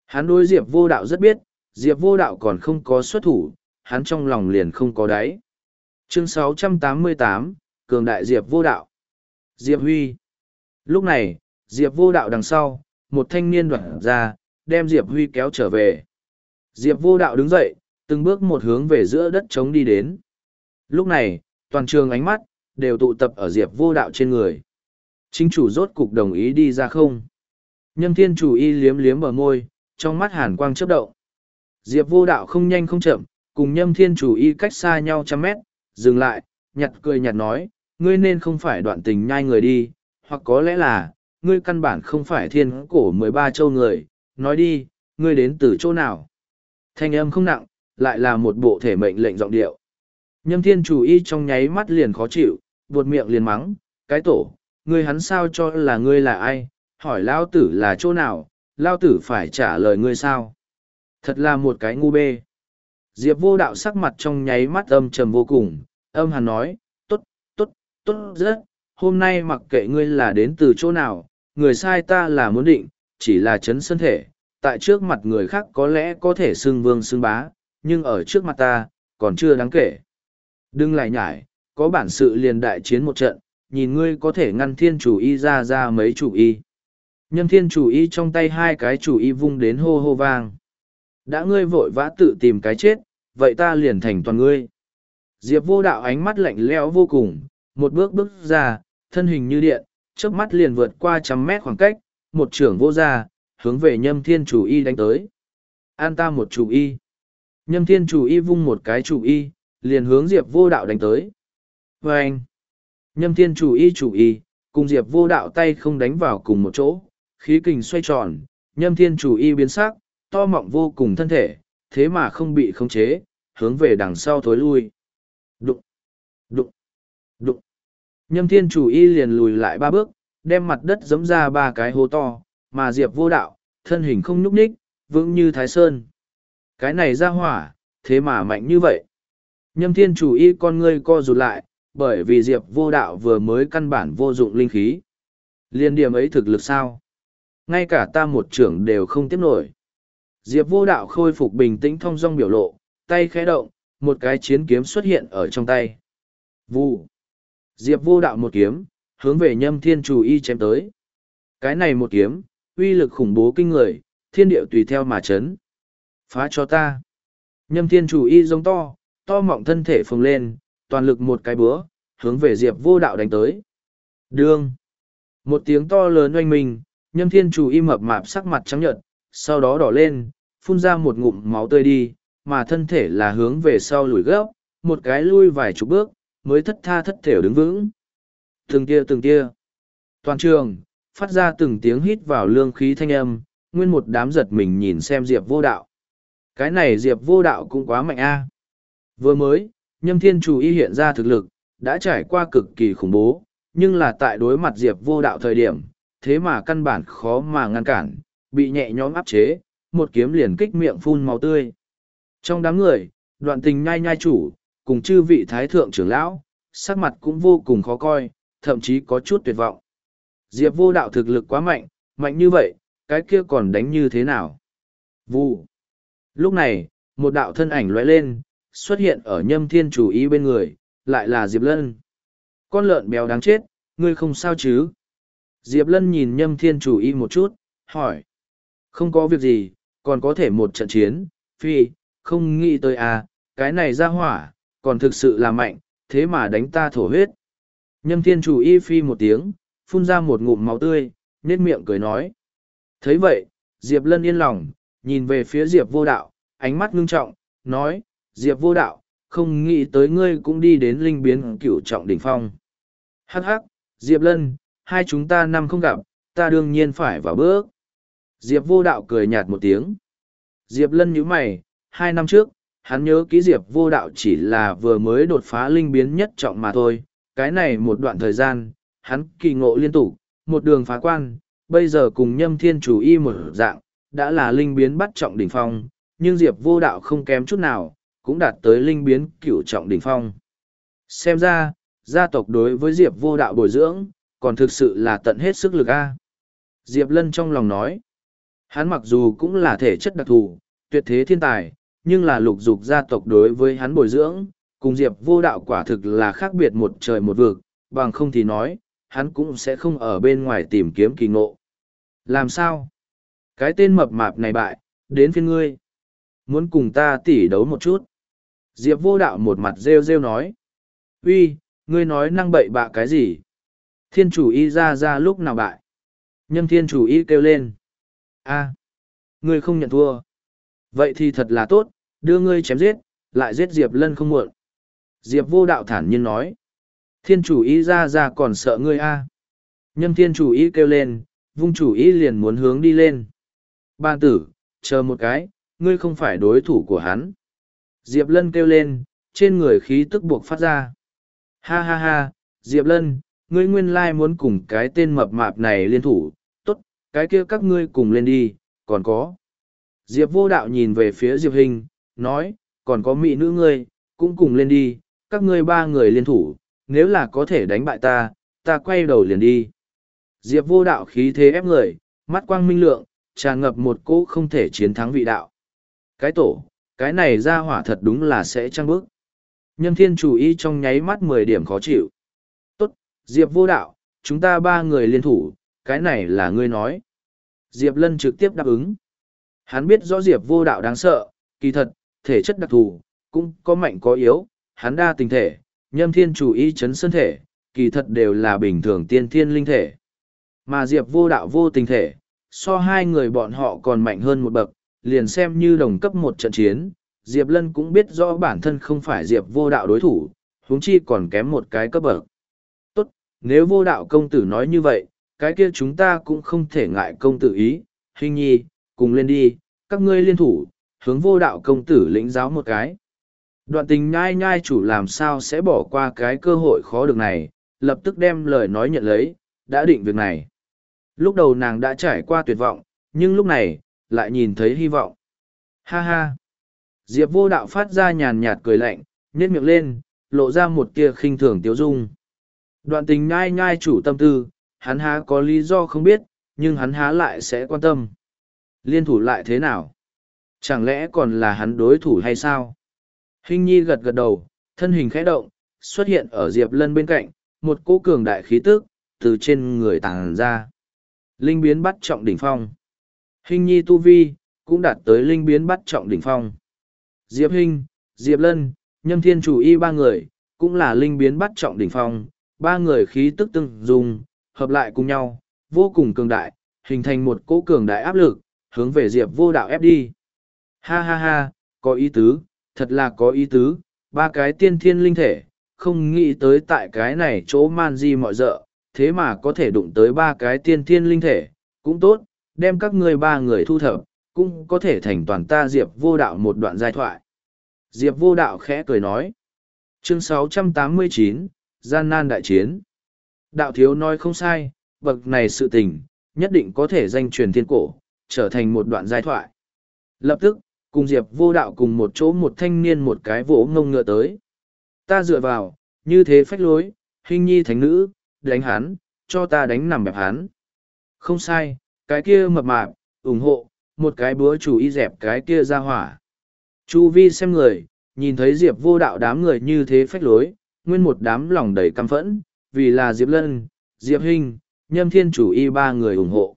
Hắn đối Diệp vô đạo rất biết, Diệp vô đạo còn không có xuất thủ, hắn trong lòng liền không có đáy. Chương 688, Cường Đại Diệp vô đạo. Diệp Huy. Lúc này, Diệp vô đạo đằng sau, một thanh niên đoạn ra, đem Diệp Huy kéo trở về. Diệp vô đạo đứng dậy, từng bước một hướng về giữa đất trống đi đến. Lúc này, toàn trường ánh mắt, đều tụ tập ở Diệp vô đạo trên người. Chính chủ rốt cục đồng ý đi ra không? Nhâm thiên chủ y liếm liếm bờ môi, trong mắt hàn quang chớp động. Diệp vô đạo không nhanh không chậm, cùng nhâm thiên chủ y cách xa nhau trăm mét, dừng lại, nhặt cười nhặt nói, ngươi nên không phải đoạn tình nhai người đi, hoặc có lẽ là, ngươi căn bản không phải thiên cổ mười ba châu người, nói đi, ngươi đến từ chỗ nào. Thanh âm không nặng, lại là một bộ thể mệnh lệnh giọng điệu. Nhâm thiên chủ y trong nháy mắt liền khó chịu, buột miệng liền mắng, cái tổ, ngươi hắn sao cho là ngươi là ai, hỏi lao tử là chỗ nào, lao tử phải trả lời ngươi sao. Thật là một cái ngu bê. Diệp vô đạo sắc mặt trong nháy mắt âm trầm vô cùng, âm hắn nói, tốt, tốt, tốt rất, hôm nay mặc kệ ngươi là đến từ chỗ nào, người sai ta là muốn định, chỉ là chấn sân thể, tại trước mặt người khác có lẽ có thể xưng vương xưng bá, nhưng ở trước mặt ta, còn chưa đáng kể. Đừng lại nhải, có bản sự liền đại chiến một trận, nhìn ngươi có thể ngăn thiên chủ y ra ra mấy chủ y. Nhâm thiên chủ y trong tay hai cái chủ y vung đến hô hô vang. Đã ngươi vội vã tự tìm cái chết, vậy ta liền thành toàn ngươi. Diệp vô đạo ánh mắt lạnh lẽo vô cùng, một bước bước ra, thân hình như điện, trước mắt liền vượt qua trăm mét khoảng cách, một trưởng vô ra, hướng về nhâm thiên chủ y đánh tới. An ta một chủ y. Nhâm thiên chủ y vung một cái chủ y, liền hướng diệp vô đạo đánh tới. Và anh, nhâm thiên chủ y chủ y, cùng diệp vô đạo tay không đánh vào cùng một chỗ, khí kình xoay tròn, nhâm thiên chủ y biến sắc, to mọng vô cùng thân thể, thế mà không bị khống chế, hướng về đằng sau thối lui. Đụng, đụng, đụng. Nhâm thiên chủ y liền lùi lại ba bước, đem mặt đất giấm ra ba cái hố to, mà diệp vô đạo, thân hình không nhúc nhích, vững như thái sơn. Cái này ra hỏa, thế mà mạnh như vậy. Nhâm thiên chủ y con ngươi co rụt lại, bởi vì diệp vô đạo vừa mới căn bản vô dụng linh khí. Liên điểm ấy thực lực sao? Ngay cả ta một trưởng đều không tiếp nổi. Diệp vô đạo khôi phục bình tĩnh thong dong biểu lộ, tay khẽ động, một cái chiến kiếm xuất hiện ở trong tay. Vu. Diệp vô đạo một kiếm, hướng về nhâm thiên chủ y chém tới. Cái này một kiếm, uy lực khủng bố kinh người, thiên điệu tùy theo mà chấn. Phá cho ta. Nhâm thiên chủ y giống to, to mọng thân thể phồng lên, toàn lực một cái búa, hướng về diệp vô đạo đánh tới. Đương. Một tiếng to lớn oanh mình, nhâm thiên chủ y mập mạp sắc mặt trắng nhợt, sau đó đỏ lên, phun ra một ngụm máu tươi đi, mà thân thể là hướng về sau lùi gấp, một cái lui vài chục bước, mới thất tha thất thểu đứng vững. Từng tia từng tia. Toàn trường, phát ra từng tiếng hít vào lương khí thanh âm, nguyên một đám giật mình nhìn xem Diệp vô đạo. Cái này Diệp vô đạo cũng quá mạnh a. Vừa mới, nhâm thiên chủ y hiện ra thực lực, đã trải qua cực kỳ khủng bố, nhưng là tại đối mặt Diệp vô đạo thời điểm, thế mà căn bản khó mà ngăn cản, bị nhẹ nhõm áp chế, một kiếm liền kích miệng phun máu tươi. Trong đám người, đoạn tình nhai nhai chủ, cùng chư vị thái thượng trưởng lão, sắc mặt cũng vô cùng khó coi, thậm chí có chút tuyệt vọng. Diệp vô đạo thực lực quá mạnh, mạnh như vậy, cái kia còn đánh như thế nào? Vu. Lúc này, một đạo thân ảnh lóe lên, xuất hiện ở nhâm thiên chủ ý bên người, lại là Diệp Lân. Con lợn béo đáng chết, ngươi không sao chứ? Diệp Lân nhìn nhâm thiên chủ y một chút, hỏi. Không có việc gì, còn có thể một trận chiến, phi, không nghĩ tới à, cái này ra hỏa, còn thực sự là mạnh, thế mà đánh ta thổ huyết. Nhâm thiên chủ y phi một tiếng, phun ra một ngụm máu tươi, nét miệng cười nói. thấy vậy, Diệp Lân yên lòng, nhìn về phía Diệp vô đạo, ánh mắt ngưng trọng, nói, Diệp vô đạo, không nghĩ tới ngươi cũng đi đến linh biến cửu trọng đỉnh phong. Hắc hắc, Diệp Lân, hai chúng ta năm không gặp, ta đương nhiên phải vào bước. Diệp vô đạo cười nhạt một tiếng. Diệp Lân nhíu mày, hai năm trước, hắn nhớ ký Diệp vô đạo chỉ là vừa mới đột phá linh biến nhất trọng mà thôi. Cái này một đoạn thời gian, hắn kỳ ngộ liên tục, một đường phá quan, bây giờ cùng nhâm thiên chủ y một dạng, đã là linh biến bắt trọng đỉnh phong, nhưng Diệp vô đạo không kém chút nào, cũng đạt tới linh biến cửu trọng đỉnh phong. Xem ra, gia tộc đối với Diệp vô đạo bồi dưỡng, còn thực sự là tận hết sức lực a. Diệp Lân trong lòng nói, hắn mặc dù cũng là thể chất đặc thù, tuyệt thế thiên tài, nhưng là lục dục gia tộc đối với hắn bồi dưỡng, cùng Diệp vô đạo quả thực là khác biệt một trời một vực, bằng không thì nói, hắn cũng sẽ không ở bên ngoài tìm kiếm kỳ ngộ. Làm sao? Cái tên mập mạp này bại, đến phiên ngươi. Muốn cùng ta tỉ đấu một chút. Diệp vô đạo một mặt rêu rêu nói. uy ngươi nói năng bậy bạ cái gì? Thiên chủ y ra ra lúc nào bại? Nhâm thiên chủ y kêu lên. a ngươi không nhận thua. Vậy thì thật là tốt, đưa ngươi chém giết, lại giết Diệp lân không muộn. Diệp vô đạo thản nhiên nói. Thiên chủ y ra ra còn sợ ngươi a Nhâm thiên chủ y kêu lên, vung chủ y liền muốn hướng đi lên. Ban tử, chờ một cái, ngươi không phải đối thủ của hắn. Diệp Lân kêu lên, trên người khí tức buộc phát ra. Ha ha ha, Diệp Lân, ngươi nguyên lai muốn cùng cái tên mập mạp này liên thủ, tốt, cái kia các ngươi cùng lên đi, còn có. Diệp vô đạo nhìn về phía Diệp Hình, nói, còn có mỹ nữ ngươi, cũng cùng lên đi, các ngươi ba người liên thủ, nếu là có thể đánh bại ta, ta quay đầu liền đi. Diệp vô đạo khí thế ép người, mắt quang minh lượng, tràn ngập một cỗ không thể chiến thắng vị đạo. Cái tổ, cái này ra hỏa thật đúng là sẽ trăng bước. Nhân thiên chủ ý trong nháy mắt mười điểm khó chịu. Diệp vô đạo, chúng ta ba người liên thủ, cái này là ngươi nói. Diệp lân trực tiếp đáp ứng. Hắn biết rõ Diệp vô đạo đáng sợ, kỳ thật, thể chất đặc thù, cũng có mạnh có yếu, hắn đa tình thể, nhâm thiên chủ ý chấn sơn thể, kỳ thật đều là bình thường tiên thiên linh thể. Mà Diệp vô đạo vô tình thể, so hai người bọn họ còn mạnh hơn một bậc, liền xem như đồng cấp một trận chiến, Diệp Lân cũng biết rõ bản thân không phải Diệp vô đạo đối thủ, huống chi còn kém một cái cấp bậc. Nếu vô đạo công tử nói như vậy, cái kia chúng ta cũng không thể ngại công tử ý, hình nhi, cùng lên đi, các ngươi liên thủ, hướng vô đạo công tử lĩnh giáo một cái. Đoạn tình nhai nhai chủ làm sao sẽ bỏ qua cái cơ hội khó được này, lập tức đem lời nói nhận lấy, đã định việc này. Lúc đầu nàng đã trải qua tuyệt vọng, nhưng lúc này, lại nhìn thấy hy vọng. Ha ha! Diệp vô đạo phát ra nhàn nhạt cười lạnh, nhét miệng lên, lộ ra một tia khinh thường tiếu dung. Đoạn tình nhai nhai chủ tâm tư, hắn há có lý do không biết, nhưng hắn há lại sẽ quan tâm. Liên thủ lại thế nào? Chẳng lẽ còn là hắn đối thủ hay sao? Hình nhi gật gật đầu, thân hình khẽ động, xuất hiện ở Diệp Lân bên cạnh, một cỗ cường đại khí tức, từ trên người tàng ra. Linh biến bắt trọng đỉnh phong. Hình nhi tu vi, cũng đạt tới linh biến bắt trọng đỉnh phong. Diệp Hinh, Diệp Lân, Nhâm Thiên Chủ Y ba người, cũng là linh biến bắt trọng đỉnh phong, ba người khí tức tương dùng, hợp lại cùng nhau, vô cùng cường đại, hình thành một cỗ cường đại áp lực, hướng về Diệp vô đạo ép đi. Ha ha ha, có ý tứ, thật là có ý tứ, ba cái tiên thiên linh thể, không nghĩ tới tại cái này chỗ man di mọi dợ, thế mà có thể đụng tới ba cái tiên thiên linh thể, cũng tốt, đem các ngươi ba người thu thập, cũng có thể thành toàn ta Diệp vô đạo một đoạn giai thoại. Diệp vô đạo khẽ cười nói. Chương 689, Gian nan đại chiến. Đạo thiếu nói không sai, bậc này sự tình, nhất định có thể danh truyền thiên cổ, trở thành một đoạn giai thoại. Lập tức, cùng Diệp vô đạo cùng một chỗ một thanh niên một cái vỗ ngông ngựa tới. Ta dựa vào, như thế phách lối, hình nhi thánh nữ, đánh hắn, cho ta đánh nằm bẹp hắn. Không sai, cái kia mập mạp, ủng hộ, một cái búa chủ y dẹp cái kia ra hỏa. Chu vi xem người, nhìn thấy Diệp vô đạo đám người như thế phách lối, nguyên một đám lòng đầy căm phẫn, vì là Diệp Lân, Diệp Hinh, Nhâm Thiên chủ y ba người ủng hộ.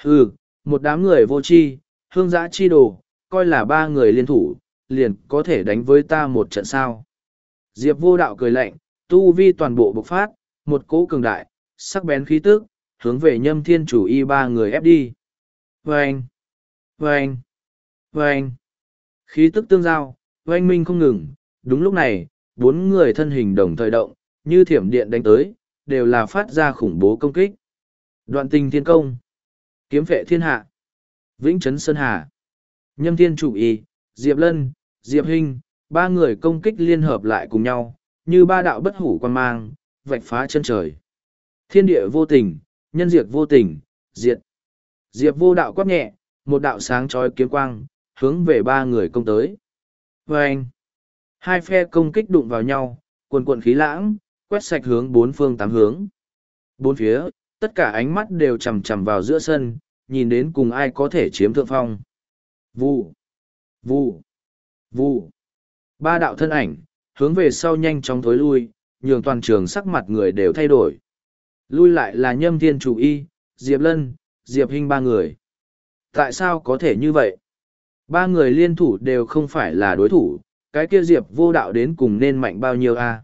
Hừ, một đám người vô tri, hương giã chi đồ, coi là ba người liên thủ, liền có thể đánh với ta một trận sao. Diệp vô đạo cười lạnh, tu vi toàn bộ bộc phát, một cỗ cường đại, sắc bén khí tức, hướng về nhâm thiên chủ y ba người ép đi. Vâng! Vâng! Vâng! Khí tức tương giao, oanh minh không ngừng, đúng lúc này, bốn người thân hình đồng thời động, như thiểm điện đánh tới, đều là phát ra khủng bố công kích. Đoạn tình thiên công, kiếm vệ thiên hạ, vĩnh trấn sơn hà, nhâm thiên chủ y, diệp lân, diệp hình, ba người công kích liên hợp lại cùng nhau, như ba đạo bất hủ quan mang, vạch phá chân trời. Thiên địa vô tình, nhân diệt vô tình, diệt. Diệp vô đạo quát nhẹ, một đạo sáng trói kiếm quang, hướng về ba người công tới. Và anh, hai phe công kích đụng vào nhau, quần quận khí lãng, quét sạch hướng bốn phương tám hướng. Bốn phía, tất cả ánh mắt đều chằm chằm vào giữa sân, nhìn đến cùng ai có thể chiếm thượng phong. Vụ, vụ, vụ. Ba đạo thân ảnh, hướng về sau nhanh chóng thối lui, nhường toàn trường sắc mặt người đều thay đổi. Lui lại là nhâm thiên chủ y, Diệp Lân, Diệp Hinh ba người. Tại sao có thể như vậy? Ba người liên thủ đều không phải là đối thủ, cái kia Diệp vô đạo đến cùng nên mạnh bao nhiêu a?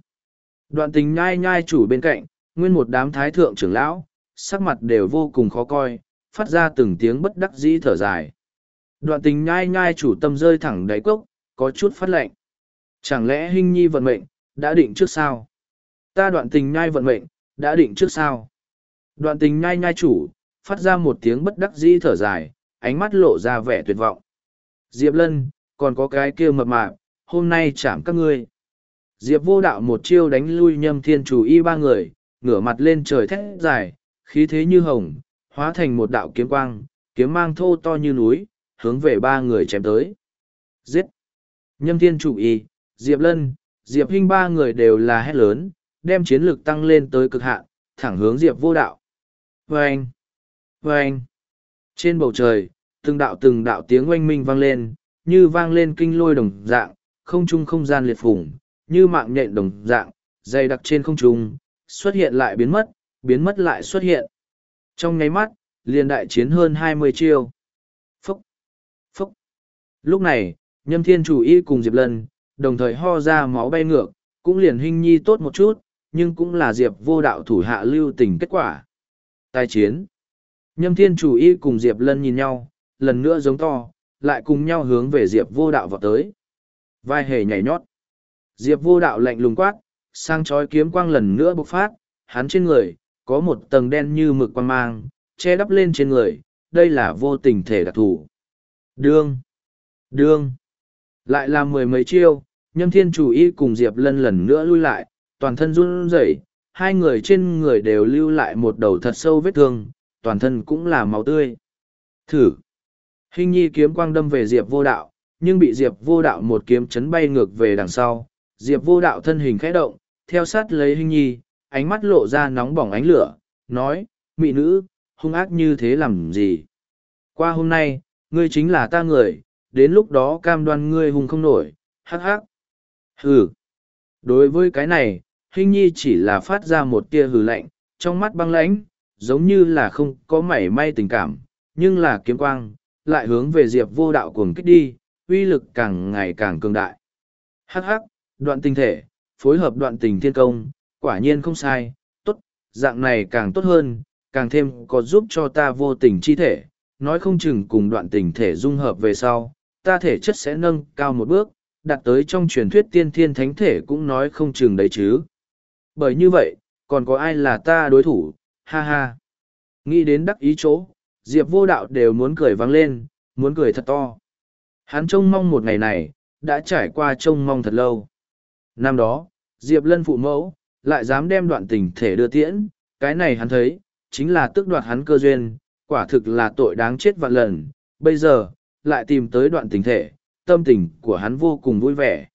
Đoạn tình nhai nhai chủ bên cạnh, nguyên một đám thái thượng trưởng lão, sắc mặt đều vô cùng khó coi, phát ra từng tiếng bất đắc dĩ thở dài. Đoạn tình nhai nhai chủ tâm rơi thẳng đáy cốc, có chút phát lệnh. Chẳng lẽ hình nhi vận mệnh, đã định trước sao? Ta đoạn tình nhai vận mệnh, đã định trước sao? Đoạn tình nhai nhai chủ, phát ra một tiếng bất đắc dĩ thở dài, ánh mắt lộ ra vẻ tuyệt vọng. Diệp Lân, còn có cái kia mập mạp, hôm nay chạm các ngươi. Diệp vô đạo một chiêu đánh lui nhâm thiên chủ y ba người, ngửa mặt lên trời thét dài, khí thế như hồng, hóa thành một đạo kiếm quang, kiếm mang thô to như núi, hướng về ba người chém tới. Giết! Nhâm thiên chủ y, Diệp Lân, Diệp Hinh ba người đều là hét lớn, đem chiến lực tăng lên tới cực hạn, thẳng hướng Diệp vô đạo. Vâng! Vâng! Trên bầu trời, từng đạo từng đạo tiếng oanh minh vang lên, như vang lên kinh lôi đồng dạng, không trung không gian liệt phủng, như mạng nhện đồng dạng, dày đặc trên không trung, xuất hiện lại biến mất, biến mất lại xuất hiện. Trong nháy mắt, liền đại chiến hơn hai mươi chiêu. Phúc! Phúc! Lúc này, Nhâm Thiên Chủ Y cùng Diệp Lân, đồng thời ho ra máu bay ngược, cũng liền hình nhi tốt một chút, nhưng cũng là Diệp vô đạo thủ hạ lưu tình kết quả. Tai chiến! Nhâm Thiên Chủ Y cùng Diệp Lân nhìn nhau, lần nữa giống to, lại cùng nhau hướng về Diệp vô đạo vào tới. Vai hề nhảy nhót. Diệp vô đạo lạnh lùng quát, sang chói kiếm quang lần nữa bộc phát, hắn trên người, có một tầng đen như mực quang mang, che đắp lên trên người, đây là vô tình thể đặc thù. Đương! Đương! Lại là mười mấy chiêu, nhâm thiên chủ y cùng Diệp Lân lần nữa lui lại, toàn thân run rẩy, hai người trên người đều lưu lại một đầu thật sâu vết thương, toàn thân cũng là máu tươi. Thử! Hình nhi kiếm quang đâm về Diệp vô đạo, nhưng bị Diệp vô đạo một kiếm chấn bay ngược về đằng sau. Diệp vô đạo thân hình khẽ động, theo sát lấy hình nhi, ánh mắt lộ ra nóng bỏng ánh lửa, nói, mị nữ, hung ác như thế làm gì? Qua hôm nay, ngươi chính là ta người, đến lúc đó cam đoan ngươi hung không nổi, hắc hắc. Hừ. Đối với cái này, hình nhi chỉ là phát ra một tia hừ lạnh, trong mắt băng lãnh, giống như là không có mảy may tình cảm, nhưng là kiếm quang, lại hướng về diệp vô đạo cuồng kích đi, uy lực càng ngày càng cường đại. Hắc hắc, đoạn tình thể, phối hợp đoạn tình thiên công, quả nhiên không sai, tốt, dạng này càng tốt hơn, càng thêm có giúp cho ta vô tình chi thể, nói không chừng cùng đoạn tình thể dung hợp về sau, ta thể chất sẽ nâng cao một bước, đạt tới trong truyền thuyết tiên thiên thánh thể cũng nói không chừng đấy chứ. Bởi như vậy, còn có ai là ta đối thủ, ha ha. Nghĩ đến đắc ý chỗ, Diệp vô đạo đều muốn cười vang lên, muốn cười thật to. Hắn trông mong một ngày này, đã trải qua trông mong thật lâu. Năm đó, Diệp lân phụ mẫu, lại dám đem đoạn tình thể đưa tiễn, cái này hắn thấy, chính là tước đoạt hắn cơ duyên, quả thực là tội đáng chết vạn lần. Bây giờ, lại tìm tới đoạn tình thể, tâm tình của hắn vô cùng vui vẻ.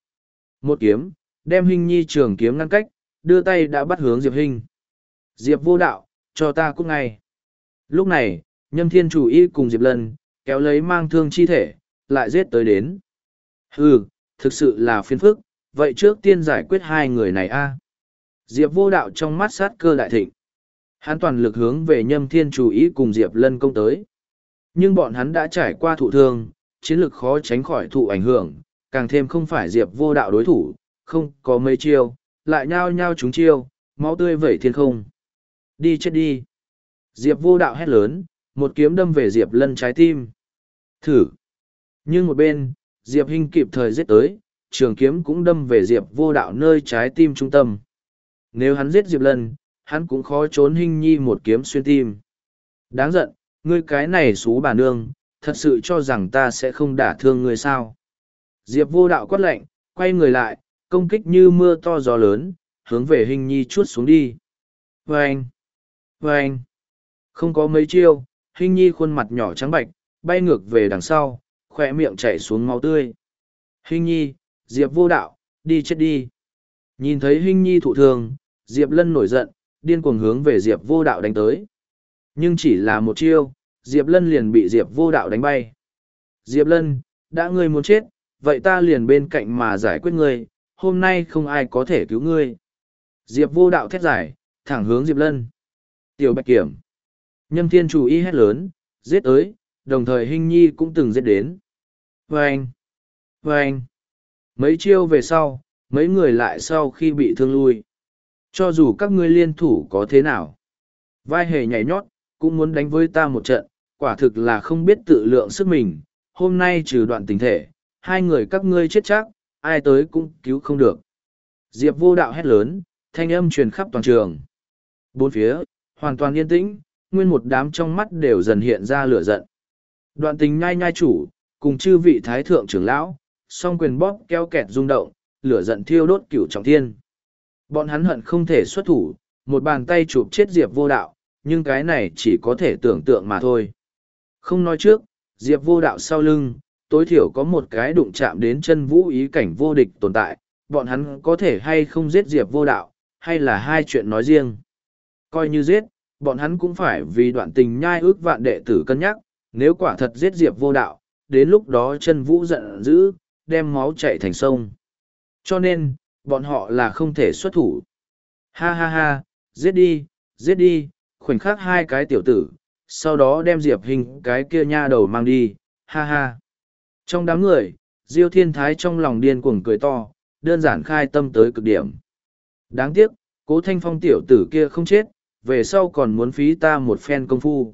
Một kiếm, đem hình nhi trường kiếm ngăn cách, đưa tay đã bắt hướng Diệp Hinh. Diệp vô đạo, cho ta cút ngay. Lúc này, nhâm thiên chủ y cùng Diệp Lân, kéo lấy mang thương chi thể, lại giết tới đến. Hừ, thực sự là phiền phức, vậy trước tiên giải quyết hai người này a. Diệp vô đạo trong mắt sát cơ đại thịnh. Hắn toàn lực hướng về nhâm thiên chủ ý cùng Diệp lân công tới. Nhưng bọn hắn đã trải qua thụ thương, chiến lực khó tránh khỏi thụ ảnh hưởng, càng thêm không phải Diệp vô đạo đối thủ, không có mấy chiêu, lại nhao nhao chúng chiêu, máu tươi vẩy thiên không. Đi chết đi. Diệp vô đạo hét lớn, một kiếm đâm về Diệp lân trái tim. Thử. Nhưng một bên, Diệp Hinh kịp thời giết tới, trường kiếm cũng đâm về Diệp vô đạo nơi trái tim trung tâm. Nếu hắn giết Diệp lần, hắn cũng khó trốn Hinh Nhi một kiếm xuyên tim. Đáng giận, ngươi cái này xú bà nương, thật sự cho rằng ta sẽ không đả thương ngươi sao. Diệp vô đạo quát lạnh, quay người lại, công kích như mưa to gió lớn, hướng về Hinh Nhi chuốt xuống đi. Vâng! Vâng! Không có mấy chiêu, Hinh Nhi khuôn mặt nhỏ trắng bạch, bay ngược về đằng sau, khoe miệng chảy xuống máu tươi. Hình nhi, Diệp vô đạo, đi chết đi. Nhìn thấy Hình nhi thụ thương, Diệp lân nổi giận, điên cuồng hướng về Diệp vô đạo đánh tới. Nhưng chỉ là một chiêu, Diệp lân liền bị Diệp vô đạo đánh bay. Diệp lân, đã ngươi muốn chết, vậy ta liền bên cạnh mà giải quyết ngươi, hôm nay không ai có thể cứu ngươi. Diệp vô đạo thét giải, thẳng hướng Diệp lân. Tiểu bạch kiểm. Nhâm thiên chủ y hét lớn, giết tới, đồng thời Hinh Nhi cũng từng giết đến. Vâng! Vâng! Mấy chiêu về sau, mấy người lại sau khi bị thương lui. Cho dù các ngươi liên thủ có thế nào. Vai hề nhảy nhót, cũng muốn đánh với ta một trận, quả thực là không biết tự lượng sức mình. Hôm nay trừ đoạn tình thể, hai người các ngươi chết chắc, ai tới cũng cứu không được. Diệp vô đạo hét lớn, thanh âm truyền khắp toàn trường. Bốn phía, hoàn toàn yên tĩnh, nguyên một đám trong mắt đều dần hiện ra lửa giận. Đoạn tình nhai nhai chủ, cùng chư vị thái thượng trưởng lão, song quyền bóp keo kẹt rung động, lửa giận thiêu đốt cửu trọng thiên. Bọn hắn hận không thể xuất thủ, một bàn tay chụp chết Diệp vô đạo, nhưng cái này chỉ có thể tưởng tượng mà thôi. Không nói trước, Diệp vô đạo sau lưng, tối thiểu có một cái đụng chạm đến chân vũ ý cảnh vô địch tồn tại, bọn hắn có thể hay không giết Diệp vô đạo, hay là hai chuyện nói riêng. Coi như giết, bọn hắn cũng phải vì đoạn tình nhai ước vạn đệ tử cân nhắc, nếu quả thật giết Diệp vô đạo, đến lúc đó chân vũ giận dữ, đem máu chạy thành sông. Cho nên, bọn họ là không thể xuất thủ. Ha ha ha, giết đi, giết đi, khoảnh khắc hai cái tiểu tử, sau đó đem Diệp hình cái kia nha đầu mang đi, ha ha. Trong đám người, Diêu Thiên Thái trong lòng điên cuồng cười to, đơn giản khai tâm tới cực điểm. Đáng tiếc, cố thanh phong tiểu tử kia không chết, về sau còn muốn phí ta một phen công phu.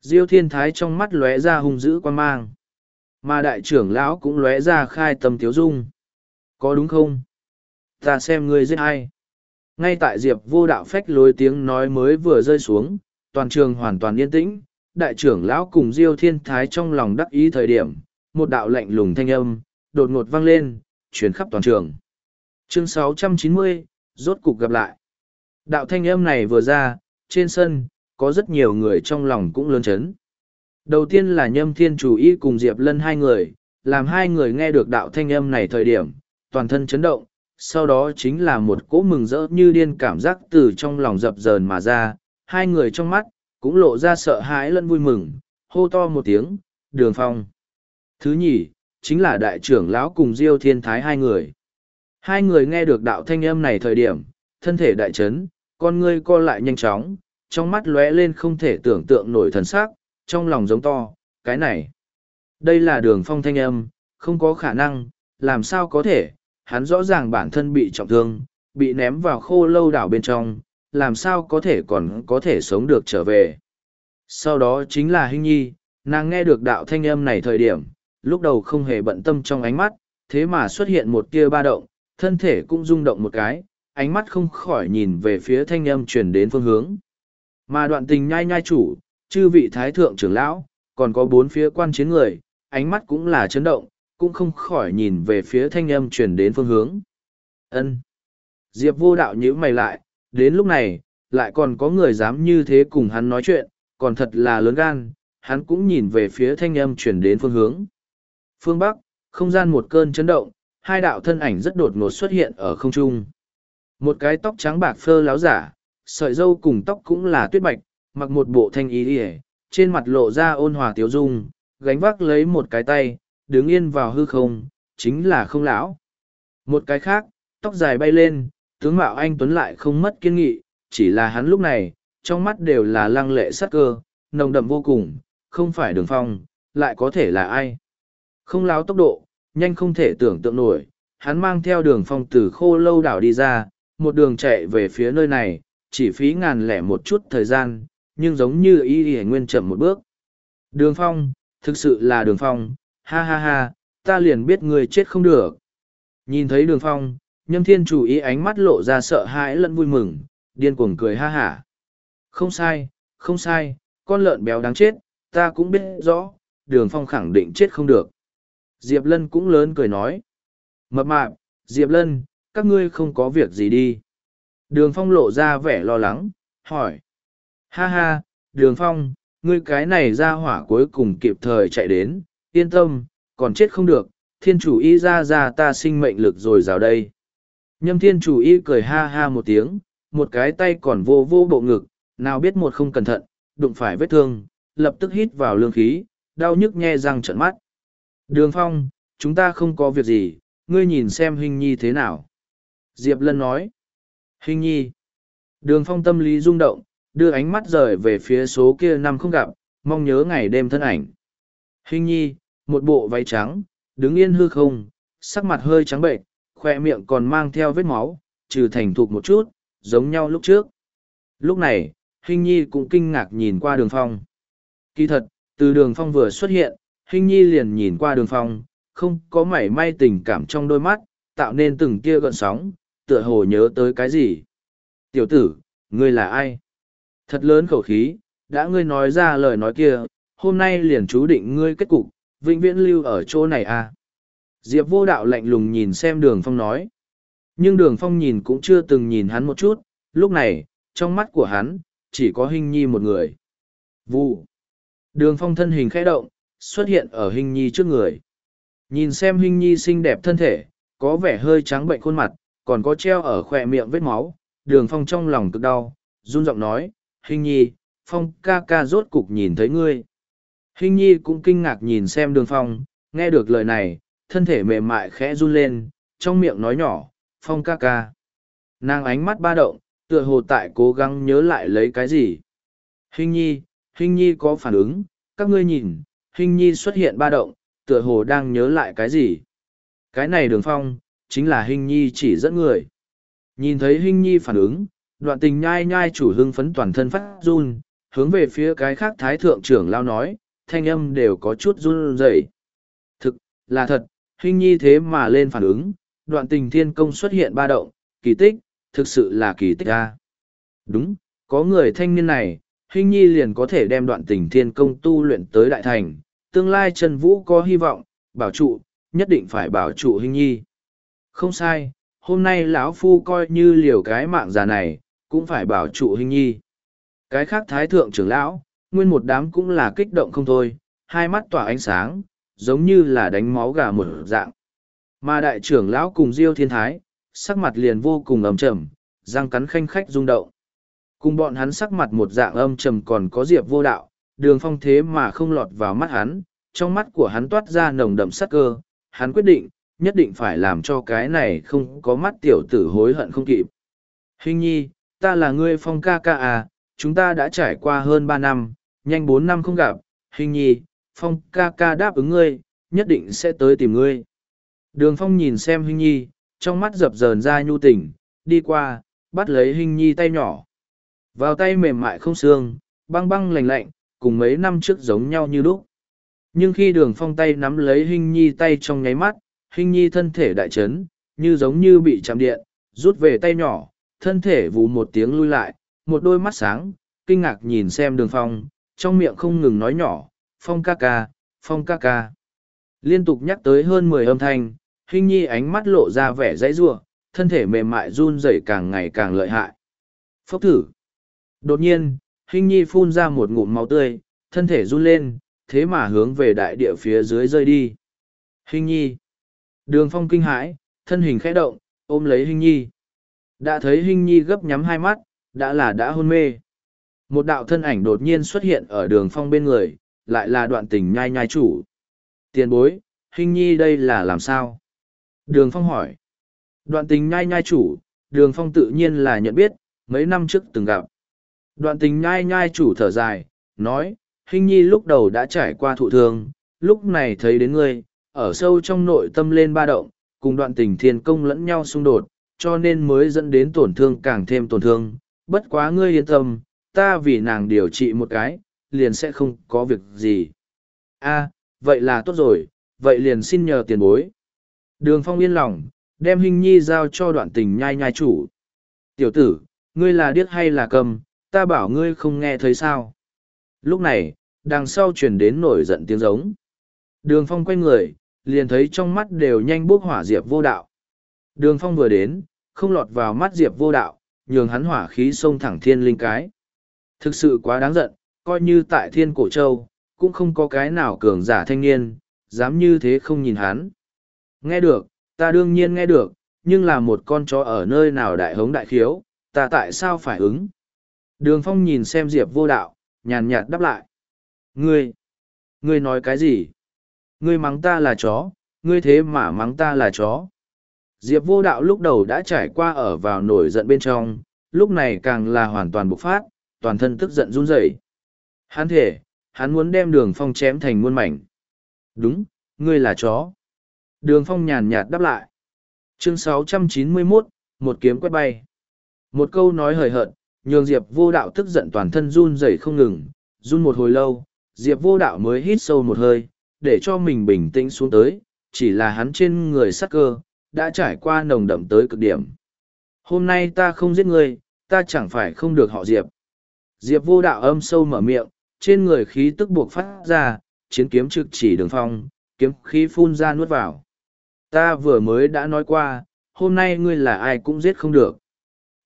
Diêu thiên thái trong mắt lóe ra hung dữ quan mang. Mà đại trưởng lão cũng lóe ra khai tâm tiếu dung. Có đúng không? Ta xem ngươi giết ai. Ngay tại Diệp vô đạo phách lối tiếng nói mới vừa rơi xuống, toàn trường hoàn toàn yên tĩnh, đại trưởng lão cùng Diêu Thiên Thái trong lòng đắc ý thời điểm, một đạo lạnh lùng thanh âm, đột ngột vang lên, chuyển khắp toàn trường. Chương 690, rốt cục gặp lại. Đạo thanh âm này vừa ra, trên sân, có rất nhiều người trong lòng cũng lớn chấn. Đầu tiên là Nhâm Thiên Chủ Y cùng Diệp Lân hai người, làm hai người nghe được đạo thanh âm này thời điểm, toàn thân chấn động, sau đó chính là một cỗ mừng rỡ như điên cảm giác từ trong lòng dập dờn mà ra, hai người trong mắt, cũng lộ ra sợ hãi lẫn vui mừng, hô to một tiếng, đường phong. Thứ nhì, chính là đại trưởng lão cùng Diêu Thiên Thái hai người. Hai người nghe được đạo thanh âm này thời điểm, thân thể đại chấn, con ngươi co lại nhanh chóng, trong mắt lóe lên không thể tưởng tượng nổi thần sắc, trong lòng giống to, cái này. Đây là đường phong thanh âm, không có khả năng, làm sao có thể, hắn rõ ràng bản thân bị trọng thương, bị ném vào khô lâu đảo bên trong, làm sao có thể còn có thể sống được trở về. Sau đó chính là Hinh Nhi, nàng nghe được đạo thanh âm này thời điểm, lúc đầu không hề bận tâm trong ánh mắt, thế mà xuất hiện một tia ba động, thân thể cũng rung động một cái, ánh mắt không khỏi nhìn về phía thanh âm truyền đến phương hướng. Mà đoạn tình nhai nhai chủ, chư vị thái thượng trưởng lão, còn có bốn phía quan chiến người, ánh mắt cũng là chấn động, cũng không khỏi nhìn về phía thanh âm truyền đến phương hướng. Ân. Diệp vô đạo nhíu mày lại, đến lúc này, lại còn có người dám như thế cùng hắn nói chuyện, còn thật là lớn gan, hắn cũng nhìn về phía thanh âm truyền đến phương hướng. Phương Bắc, không gian một cơn chấn động, hai đạo thân ảnh rất đột ngột xuất hiện ở không trung. Một cái tóc trắng bạc phơ láo giả, sợi dâu cùng tóc cũng là tuyết bạch, mặc một bộ thanh ý ỉa, trên mặt lộ ra ôn hòa tiếu dung, gánh vác lấy một cái tay, đứng yên vào hư không, chính là không lão. Một cái khác, tóc dài bay lên, tướng mạo anh Tuấn lại không mất kiên nghị, chỉ là hắn lúc này, trong mắt đều là lăng lệ sắc cơ, nồng đậm vô cùng, không phải đường phong, lại có thể là ai. Không láo tốc độ, nhanh không thể tưởng tượng nổi, hắn mang theo đường phong từ khô lâu đảo đi ra, một đường chạy về phía nơi này, chỉ phí ngàn lẻ một chút thời gian, nhưng giống như y y nguyên chậm một bước. Đường phong, thực sự là đường phong, ha ha ha, ta liền biết người chết không được. Nhìn thấy đường phong, nhâm thiên chủ ý ánh mắt lộ ra sợ hãi lẫn vui mừng, điên cuồng cười ha hả. Không sai, không sai, con lợn béo đáng chết, ta cũng biết rõ, đường phong khẳng định chết không được. Diệp Lân cũng lớn cười nói. Mập mạp, Diệp Lân, các ngươi không có việc gì đi. Đường phong lộ ra vẻ lo lắng, hỏi. Ha ha, đường phong, ngươi cái này ra hỏa cuối cùng kịp thời chạy đến, yên tâm, còn chết không được, thiên chủ y ra ra ta sinh mệnh lực rồi rào đây. Nhâm thiên chủ y cười ha ha một tiếng, một cái tay còn vô vô bộ ngực, nào biết một không cẩn thận, đụng phải vết thương, lập tức hít vào lương khí, đau nhức nhe răng trận mắt. Đường phong, chúng ta không có việc gì, ngươi nhìn xem hình nhi thế nào. Diệp Lân nói. Hình nhi. Đường phong tâm lý rung động, đưa ánh mắt rời về phía số kia năm không gặp, mong nhớ ngày đêm thân ảnh. Hình nhi, một bộ váy trắng, đứng yên hư không, sắc mặt hơi trắng bệnh, khoe miệng còn mang theo vết máu, trừ thành thục một chút, giống nhau lúc trước. Lúc này, Hình Nhi cũng kinh ngạc nhìn qua đường phong. Kỳ thật, từ đường phong vừa xuất hiện, Hình Nhi liền nhìn qua đường phong, không có mảy may tình cảm trong đôi mắt, tạo nên từng tia gợn sóng, tựa hồ nhớ tới cái gì. Tiểu tử, ngươi là ai? Thật lớn khẩu khí, đã ngươi nói ra lời nói kia, hôm nay liền chú định ngươi kết cục, vĩnh viễn lưu ở chỗ này à. Diệp vô đạo lạnh lùng nhìn xem đường phong nói. Nhưng đường phong nhìn cũng chưa từng nhìn hắn một chút, lúc này, trong mắt của hắn, chỉ có hình nhi một người. Vụ. Đường phong thân hình khẽ động, xuất hiện ở hình nhi trước người. Nhìn xem hình nhi xinh đẹp thân thể, có vẻ hơi trắng bệnh khuôn mặt, còn có treo ở khỏe miệng vết máu, đường phong trong lòng cực đau, run giọng nói, hình nhi, phong ca ca rốt cục nhìn thấy ngươi. Hình nhi cũng kinh ngạc nhìn xem đường phong, nghe được lời này, thân thể mềm mại khẽ run lên, trong miệng nói nhỏ, phong ca ca. Nàng ánh mắt ba động, tựa hồ tại cố gắng nhớ lại lấy cái gì. Hình nhi, hình nhi có phản ứng, các ngươi nhìn, hình nhi xuất hiện ba động, tựa hồ đang nhớ lại cái gì. Cái này đường phong, chính là hình nhi chỉ dẫn người. Nhìn thấy hình nhi phản ứng, đoạn tình nhai nhai chủ hưng phấn toàn thân phát run, hướng về phía cái khác thái thượng trưởng lao nói, thanh âm đều có chút run rẩy. Thực, là thật, huynh nhi thế mà lên phản ứng, đoạn tình thiên công xuất hiện ba động, kỳ tích, thực sự là kỳ tích a. Đúng, có người thanh niên này, huynh nhi liền có thể đem đoạn tình thiên công tu luyện tới đại thành, tương lai Trần Vũ có hy vọng, bảo trụ, nhất định phải bảo trụ huynh nhi. Không sai, hôm nay lão phu coi như liều cái mạng già này, cũng phải bảo trụ hình nhi. Cái khác thái thượng trưởng lão, nguyên một đám cũng là kích động không thôi, hai mắt tỏa ánh sáng, giống như là đánh máu gà một dạng. Mà đại trưởng lão cùng Diêu Thiên Thái, sắc mặt liền vô cùng ấm trầm, răng cắn khanh khách rung động. Cùng bọn hắn sắc mặt một dạng âm trầm còn có Diệp vô đạo, đường phong thế mà không lọt vào mắt hắn, trong mắt của hắn toát ra nồng đậm sắc cơ, hắn quyết định, nhất định phải làm cho cái này không có mắt tiểu tử hối hận không kịp. Hình nhi, ta là ngươi phong ca ca à, chúng ta đã trải qua hơn ba năm, nhanh bốn năm không gặp, hình nhi, phong ca ca đáp ứng ngươi, nhất định sẽ tới tìm ngươi. Đường phong nhìn xem hình nhi, trong mắt dập dờn ra nhu tình, đi qua, bắt lấy hình nhi tay nhỏ. Vào tay mềm mại không xương, băng băng lạnh lạnh, cùng mấy năm trước giống nhau như lúc. Nhưng khi đường phong tay nắm lấy hình nhi tay trong nháy mắt, hình nhi thân thể đại chấn, như giống như bị chạm điện, rút về tay nhỏ, thân thể vù một tiếng lui lại, một đôi mắt sáng, kinh ngạc nhìn xem đường phong, trong miệng không ngừng nói nhỏ, phong ca ca, phong ca ca. Liên tục nhắc tới hơn mười âm thanh, Hinh nhi ánh mắt lộ ra vẻ dãy rua, thân thể mềm mại run rẩy càng ngày càng lợi hại. Phốc thử. Đột nhiên, Hinh nhi phun ra một ngụm máu tươi, thân thể run lên, thế mà hướng về đại địa phía dưới rơi đi. Hinh nhi. Đường phong kinh hãi, thân hình khẽ động, ôm lấy Hinh nhi. Đã thấy hình nhi gấp nhắm hai mắt, đã là đã hôn mê. Một đạo thân ảnh đột nhiên xuất hiện ở đường phong bên người, lại là đoạn tình nhai nhai chủ. Tiền bối, hình nhi đây là làm sao? Đường phong hỏi. Đoạn tình nhai nhai chủ, đường phong tự nhiên là nhận biết, mấy năm trước từng gặp. Đoạn tình nhai nhai chủ thở dài, nói, hình nhi lúc đầu đã trải qua thụ thương, lúc này thấy đến ngươi, ở sâu trong nội tâm lên ba động, cùng đoạn tình thiên công lẫn nhau xung đột, cho nên mới dẫn đến tổn thương càng thêm tổn thương. Bất quá ngươi yên tâm, ta vì nàng điều trị một cái, liền sẽ không có việc gì. a vậy là tốt rồi, vậy liền xin nhờ tiền bối. Đường phong yên lòng, đem hình nhi giao cho đoạn tình nhai nhai chủ. Tiểu tử, ngươi là điếc hay là cầm, ta bảo ngươi không nghe thấy sao. Lúc này, đằng sau truyền đến nổi giận tiếng giống. Đường phong quay người, liền thấy trong mắt đều nhanh bốc hỏa diệp vô đạo. Đường phong vừa đến, không lọt vào mắt diệp vô đạo, nhường hắn hỏa khí xông thẳng thiên linh cái. Thực sự quá đáng giận, coi như tại thiên cổ châu, cũng không có cái nào cường giả thanh niên, dám như thế không nhìn hắn. Nghe được, ta đương nhiên nghe được, nhưng là một con chó ở nơi nào đại hống đại khiếu, ta tại sao phải ứng? Đường phong nhìn xem diệp vô đạo, nhàn nhạt đáp lại. Ngươi, ngươi nói cái gì? Ngươi mắng ta là chó, ngươi thế mà mắng ta là chó. Diệp vô đạo lúc đầu đã trải qua ở vào nổi giận bên trong, lúc này càng là hoàn toàn bộc phát, toàn thân tức giận run rẩy. Hắn thể, hắn muốn đem đường phong chém thành muôn mảnh. Đúng, ngươi là chó. Đường phong nhàn nhạt đáp lại. Chương 691, một kiếm quét bay. Một câu nói hời hợt, nhường Diệp vô đạo tức giận toàn thân run rẩy không ngừng, run một hồi lâu, Diệp vô đạo mới hít sâu một hơi, để cho mình bình tĩnh xuống tới, chỉ là hắn trên người sắc cơ, đã trải qua nồng đậm tới cực điểm. Hôm nay ta không giết ngươi, ta chẳng phải không được họ Diệp. Diệp vô đạo âm sâu mở miệng, trên người khí tức buộc phát ra, chiến kiếm trực chỉ đường phong, kiếm khí phun ra nuốt vào. Ta vừa mới đã nói qua, hôm nay ngươi là ai cũng giết không được.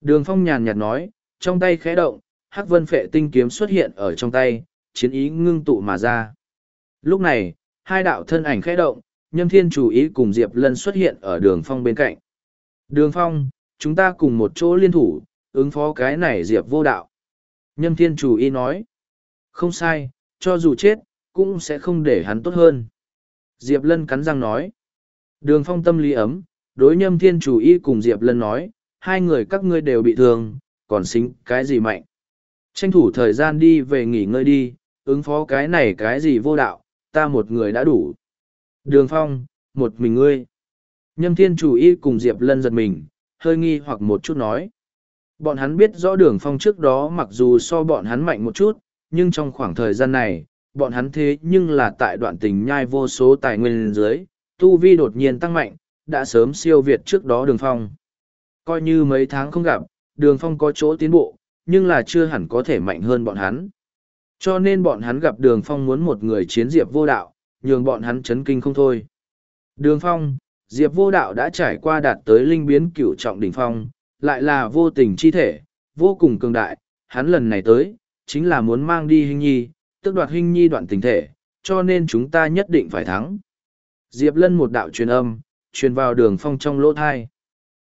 Đường phong nhàn nhạt nói, trong tay khẽ động, hắc vân phệ tinh kiếm xuất hiện ở trong tay, chiến ý ngưng tụ mà ra. Lúc này, hai đạo thân ảnh khẽ động, nhâm thiên chủ ý cùng Diệp Lân xuất hiện ở đường phong bên cạnh. Đường phong, chúng ta cùng một chỗ liên thủ, ứng phó cái này Diệp vô đạo. Nhâm thiên chủ ý nói. Không sai, cho dù chết, cũng sẽ không để hắn tốt hơn. Diệp Lân cắn răng nói. Đường phong tâm lý ấm, đối nhâm thiên chủ y cùng Diệp Lân nói, hai người các ngươi đều bị thương, còn xính cái gì mạnh. Tranh thủ thời gian đi về nghỉ ngơi đi, ứng phó cái này cái gì vô đạo, ta một người đã đủ. Đường phong, một mình ngươi. Nhâm thiên chủ y cùng Diệp Lân giật mình, hơi nghi hoặc một chút nói. Bọn hắn biết rõ đường phong trước đó mặc dù so bọn hắn mạnh một chút, nhưng trong khoảng thời gian này, bọn hắn thế nhưng là tại đoạn tình nhai vô số tài nguyên dưới, tu vi đột nhiên tăng mạnh, đã sớm siêu việt trước đó đường phong. Coi như mấy tháng không gặp, đường phong có chỗ tiến bộ, nhưng là chưa hẳn có thể mạnh hơn bọn hắn. Cho nên bọn hắn gặp đường phong muốn một người chiến diệp vô đạo, nhường bọn hắn chấn kinh không thôi. Đường phong, diệp vô đạo đã trải qua đạt tới linh biến cửu trọng đỉnh phong, lại là vô tình chi thể, vô cùng cường đại, hắn lần này tới, chính là muốn mang đi hình nhi, tức đoạt hình nhi đoạn tình thể, cho nên chúng ta nhất định phải thắng. Diệp lân một đạo truyền âm, truyền vào đường phong trong lỗ thai.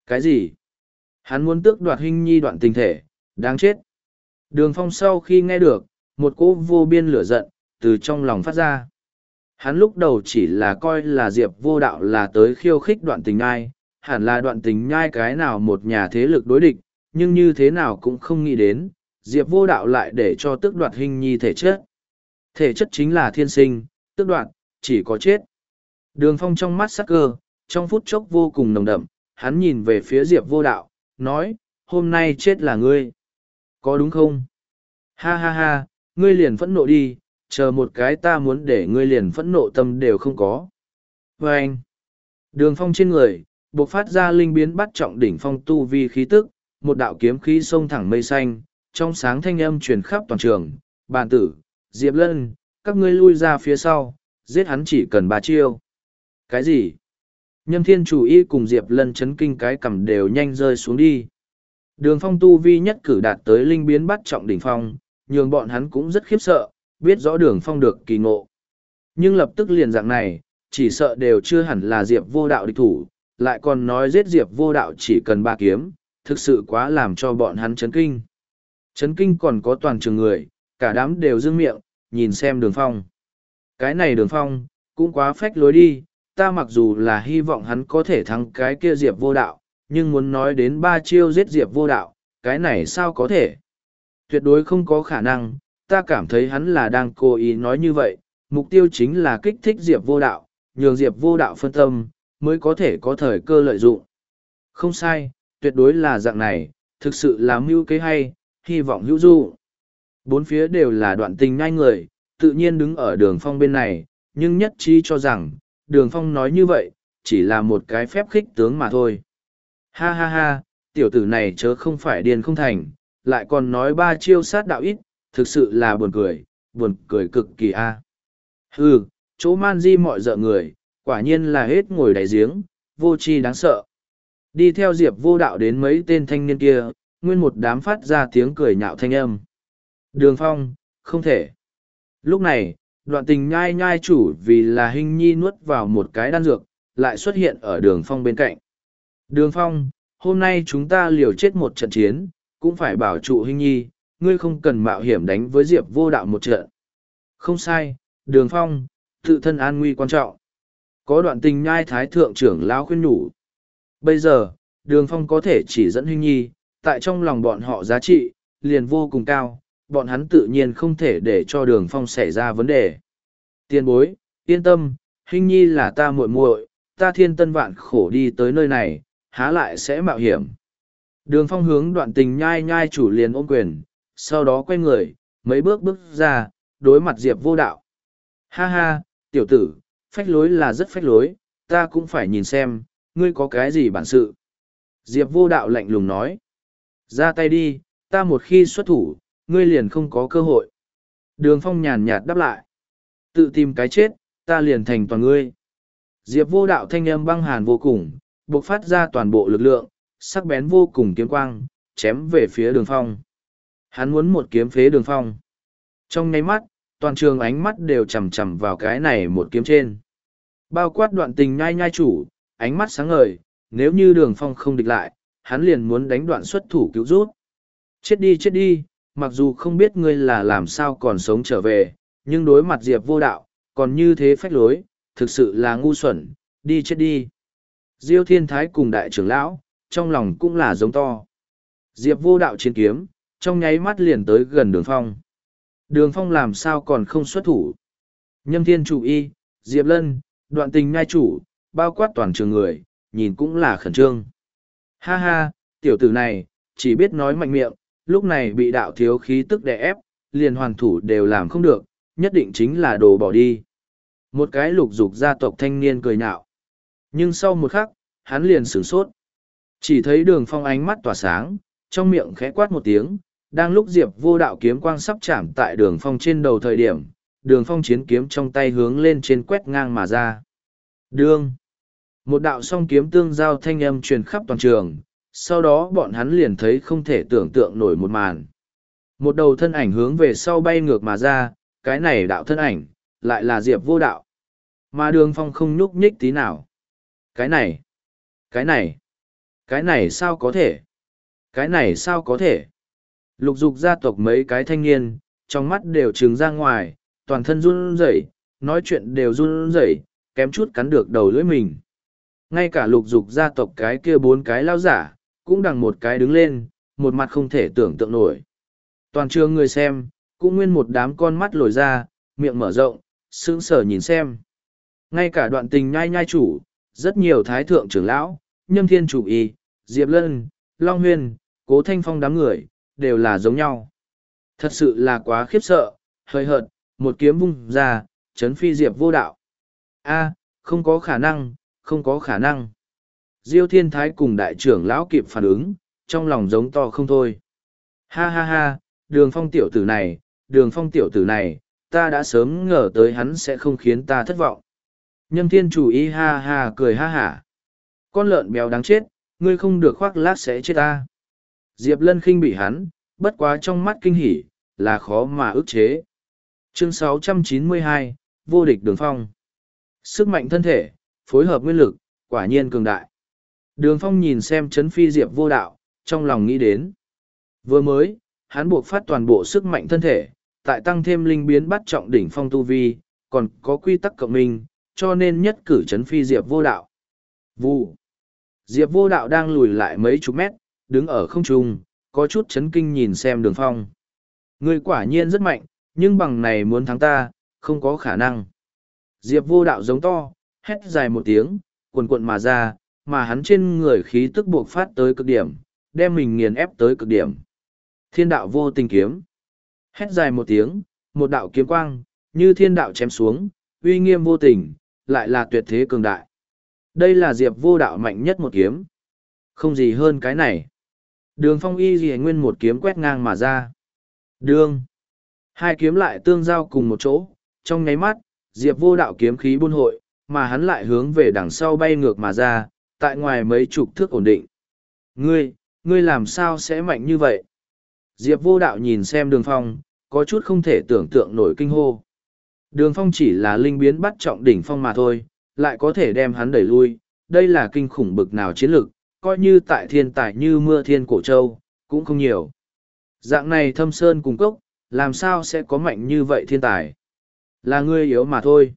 Cái gì? Hắn muốn tước đoạt hình nhi đoạn tình thể, đáng chết. Đường phong sau khi nghe được, một cỗ vô biên lửa giận, từ trong lòng phát ra. Hắn lúc đầu chỉ là coi là Diệp vô đạo là tới khiêu khích đoạn tình nhai, hẳn là đoạn tình nhai cái nào một nhà thế lực đối địch, nhưng như thế nào cũng không nghĩ đến, Diệp vô đạo lại để cho tước đoạt hình nhi thể chất. Thể chất chính là thiên sinh, tước đoạt, chỉ có chết. Đường phong trong mắt sắc cơ, trong phút chốc vô cùng nồng đậm, hắn nhìn về phía Diệp vô đạo, nói, hôm nay chết là ngươi. Có đúng không? Ha ha ha, ngươi liền phẫn nộ đi, chờ một cái ta muốn để ngươi liền phẫn nộ tâm đều không có. Và anh, đường phong trên người, bộc phát ra linh biến bắt trọng đỉnh phong tu vi khí tức, một đạo kiếm khí sông thẳng mây xanh, trong sáng thanh âm truyền khắp toàn trường, bàn tử, Diệp Lân, các ngươi lui ra phía sau, giết hắn chỉ cần ba chiêu. Cái gì? Nhâm thiên chủ y cùng Diệp Lân chấn kinh cái cầm đều nhanh rơi xuống đi. Đường phong tu vi nhất cử đạt tới linh biến bắt trọng đỉnh phong, nhường bọn hắn cũng rất khiếp sợ, biết rõ đường phong được kỳ ngộ. Nhưng lập tức liền dạng này, chỉ sợ đều chưa hẳn là Diệp vô đạo địch thủ, lại còn nói giết Diệp vô đạo chỉ cần ba kiếm, thực sự quá làm cho bọn hắn chấn kinh. Chấn kinh còn có toàn trường người, cả đám đều dương miệng, nhìn xem đường phong. Cái này đường phong, cũng quá phách lối đi, ta mặc dù là hy vọng hắn có thể thắng cái kia Diệp vô đạo, nhưng muốn nói đến ba chiêu giết Diệp vô đạo, cái này sao có thể? Tuyệt đối không có khả năng, ta cảm thấy hắn là đang cố ý nói như vậy, mục tiêu chính là kích thích Diệp vô đạo, nhường Diệp vô đạo phân tâm, mới có thể có thời cơ lợi dụng. Không sai, tuyệt đối là dạng này, thực sự là mưu kế hay, hy vọng hữu du. Bốn phía đều là đoạn tình ngay người, tự nhiên đứng ở đường phong bên này, nhưng nhất trí cho rằng, đường phong nói như vậy, chỉ là một cái phép khích tướng mà thôi. Ha ha ha, tiểu tử này chớ không phải điên không thành, lại còn nói ba chiêu sát đạo ít, thực sự là buồn cười, buồn cười cực kỳ a. À. Hừ, chỗ man di mọi dợ người, quả nhiên là hết ngồi đáy giếng, vô tri đáng sợ. Đi theo diệp vô đạo đến mấy tên thanh niên kia, nguyên một đám phát ra tiếng cười nhạo thanh âm. Đường phong, không thể. Lúc này, đoạn tình nhai nhai chủ vì là hình nhi nuốt vào một cái đan dược, lại xuất hiện ở đường phong bên cạnh. Đường phong, hôm nay chúng ta liều chết một trận chiến, cũng phải bảo trụ hình nhi, ngươi không cần mạo hiểm đánh với diệp vô đạo một trận. Không sai, đường phong, tự thân an nguy quan trọng. Có đoạn tình nhai thái thượng trưởng lão khuyên nhủ. Bây giờ, đường phong có thể chỉ dẫn huynh nhi, tại trong lòng bọn họ giá trị, liền vô cùng cao, bọn hắn tự nhiên không thể để cho đường phong xảy ra vấn đề. tiền bối, yên tâm, huynh nhi là ta muội muội, ta thiên tân vạn khổ đi tới nơi này, há lại sẽ mạo hiểm. Đường phong hướng đoạn tình nhai nhai chủ liền ôm quyền, sau đó quay người, mấy bước bước ra, đối mặt Diệp vô đạo. Ha ha, tiểu tử, phách lối là rất phách lối, ta cũng phải nhìn xem, ngươi có cái gì bản sự. Diệp vô đạo lạnh lùng nói. Ra tay đi, ta một khi xuất thủ, ngươi liền không có cơ hội. Đường phong nhàn nhạt đáp lại. Tự tìm cái chết, ta liền thành toàn ngươi. Diệp vô đạo thanh âm băng hàn vô cùng, bộc phát ra toàn bộ lực lượng, sắc bén vô cùng kiếm quang, chém về phía đường phong. Hắn muốn một kiếm phế đường phong. Trong nháy mắt, toàn trường ánh mắt đều chằm chằm vào cái này một kiếm trên. Bao quát đoạn tình nhai nhai chủ, ánh mắt sáng ngời, nếu như đường phong không địch lại, hắn liền muốn đánh đoạn xuất thủ cứu rút. Chết đi chết đi, mặc dù không biết ngươi là làm sao còn sống trở về, nhưng đối mặt Diệp vô đạo, còn như thế phách lối, thực sự là ngu xuẩn, đi chết đi. Diêu thiên thái cùng đại trưởng lão, trong lòng cũng là giống to. Diệp vô đạo chiến kiếm, trong nháy mắt liền tới gần đường phong. Đường phong làm sao còn không xuất thủ. Nhâm thiên chủ y, Diệp lân, đoạn tình ngai chủ, bao quát toàn trường người, nhìn cũng là khẩn trương. Ha ha, tiểu tử này, chỉ biết nói mạnh miệng, lúc này bị đạo thiếu khí tức đè ép, liền hoàn thủ đều làm không được, nhất định chính là đồ bỏ đi. Một cái lục dục gia tộc thanh niên cười nhạo. Nhưng sau một khắc, hắn liền sửng sốt. Chỉ thấy đường phong ánh mắt tỏa sáng, trong miệng khẽ quát một tiếng, đang lúc diệp vô đạo kiếm quang sắp chạm tại đường phong trên đầu thời điểm, đường phong chiến kiếm trong tay hướng lên trên quét ngang mà ra. Đương! Một đạo song kiếm tương giao thanh âm truyền khắp toàn trường, sau đó bọn hắn liền thấy không thể tưởng tượng nổi một màn. Một đầu thân ảnh hướng về sau bay ngược mà ra, cái này đạo thân ảnh, lại là diệp vô đạo. Mà đường phong không nhúc nhích tí nào. Cái này, cái này, cái này sao có thể? Cái này sao có thể? Lục dục gia tộc mấy cái thanh niên, trong mắt đều trừng ra ngoài, toàn thân run rẩy, nói chuyện đều run rẩy, kém chút cắn được đầu lưỡi mình. Ngay cả lục dục gia tộc cái kia bốn cái lao giả, cũng đằng một cái đứng lên, một mặt không thể tưởng tượng nổi. Toàn trường người xem, cũng nguyên một đám con mắt lồi ra, miệng mở rộng, sững sờ nhìn xem. Ngay cả đoạn tình nhai nhai chủ, rất nhiều thái thượng trưởng lão, nhâm thiên chủ y, diệp lân, long huyên, cố thanh phong đám người, đều là giống nhau. Thật sự là quá khiếp sợ, hơi hợt, một kiếm vung ra, chấn phi diệp vô đạo. a không có khả năng, không có khả năng. Diêu thiên thái cùng đại trưởng lão kịp phản ứng, trong lòng giống to không thôi. Ha ha ha, đường phong tiểu tử này, đường phong tiểu tử này, ta đã sớm ngờ tới hắn sẽ không khiến ta thất vọng. Nhâm thiên chủ y ha ha cười ha hả. Con lợn béo đáng chết, ngươi không được khoác lác sẽ chết ta. Diệp lân khinh bị hắn, bất quá trong mắt kinh hỉ, là khó mà ức chế. Chương 692, vô địch đường phong. Sức mạnh thân thể, phối hợp nguyên lực, quả nhiên cường đại. Đường phong nhìn xem chấn phi diệp vô đạo, trong lòng nghĩ đến. Vừa mới, hắn buộc phát toàn bộ sức mạnh thân thể, tại tăng thêm linh biến bắt trọng đỉnh phong tu vi, còn có quy tắc cộng minh, cho nên nhất cử chấn phi diệp vô đạo. Vụ. Diệp vô đạo đang lùi lại mấy chục mét, đứng ở không trung, có chút chấn kinh nhìn xem đường phong. Người quả nhiên rất mạnh, nhưng bằng này muốn thắng ta, không có khả năng. Diệp vô đạo giống to, hét dài một tiếng, cuồn cuộn mà ra, mà hắn trên người khí tức buộc phát tới cực điểm, đem mình nghiền ép tới cực điểm. Thiên đạo vô tình kiếm. Hét dài một tiếng, một đạo kiếm quang, như thiên đạo chém xuống, uy nghiêm vô tình, lại là tuyệt thế cường đại. Đây là diệp vô đạo mạnh nhất một kiếm. Không gì hơn cái này. Đường phong y gì nguyên một kiếm quét ngang mà ra. Đường. Hai kiếm lại tương giao cùng một chỗ, trong nháy mắt, diệp vô đạo kiếm khí buôn hội, mà hắn lại hướng về đằng sau bay ngược mà ra, tại ngoài mấy chục thước ổn định. Ngươi, ngươi làm sao sẽ mạnh như vậy? Diệp vô đạo nhìn xem đường phong, có chút không thể tưởng tượng nổi kinh hô. Đường phong chỉ là linh biến bắt trọng đỉnh phong mà thôi, lại có thể đem hắn đẩy lui, đây là kinh khủng bực nào chiến lực, coi như tại thiên tài như mưa thiên cổ châu, cũng không nhiều. Dạng này thâm sơn cùng cốc, làm sao sẽ có mạnh như vậy thiên tài? Là ngươi yếu mà thôi.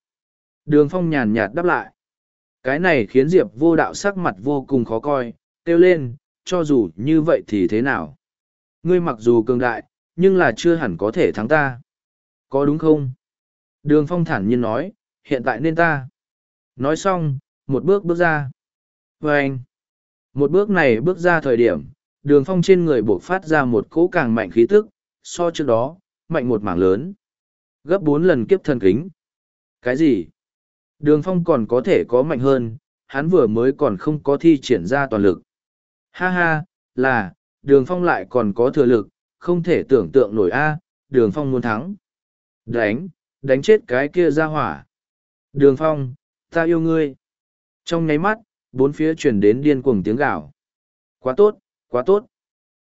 Đường phong nhàn nhạt đáp lại. Cái này khiến Diệp vô đạo sắc mặt vô cùng khó coi, kêu lên, cho dù như vậy thì thế nào? Ngươi mặc dù cường đại, nhưng là chưa hẳn có thể thắng ta. Có đúng không? Đường phong thản nhiên nói, hiện tại nên ta. Nói xong, một bước bước ra. Và anh, một bước này bước ra thời điểm, đường phong trên người buộc phát ra một cỗ càng mạnh khí tức, so trước đó, mạnh một mảng lớn. Gấp bốn lần kiếp thần kính. Cái gì? Đường phong còn có thể có mạnh hơn, hắn vừa mới còn không có thi triển ra toàn lực. Ha ha, là, đường phong lại còn có thừa lực, không thể tưởng tượng nổi a đường phong muốn thắng. Đánh, đánh chết cái kia ra hỏa. Đường phong, ta yêu ngươi. Trong nháy mắt, bốn phía truyền đến điên cuồng tiếng gào. Quá tốt, quá tốt.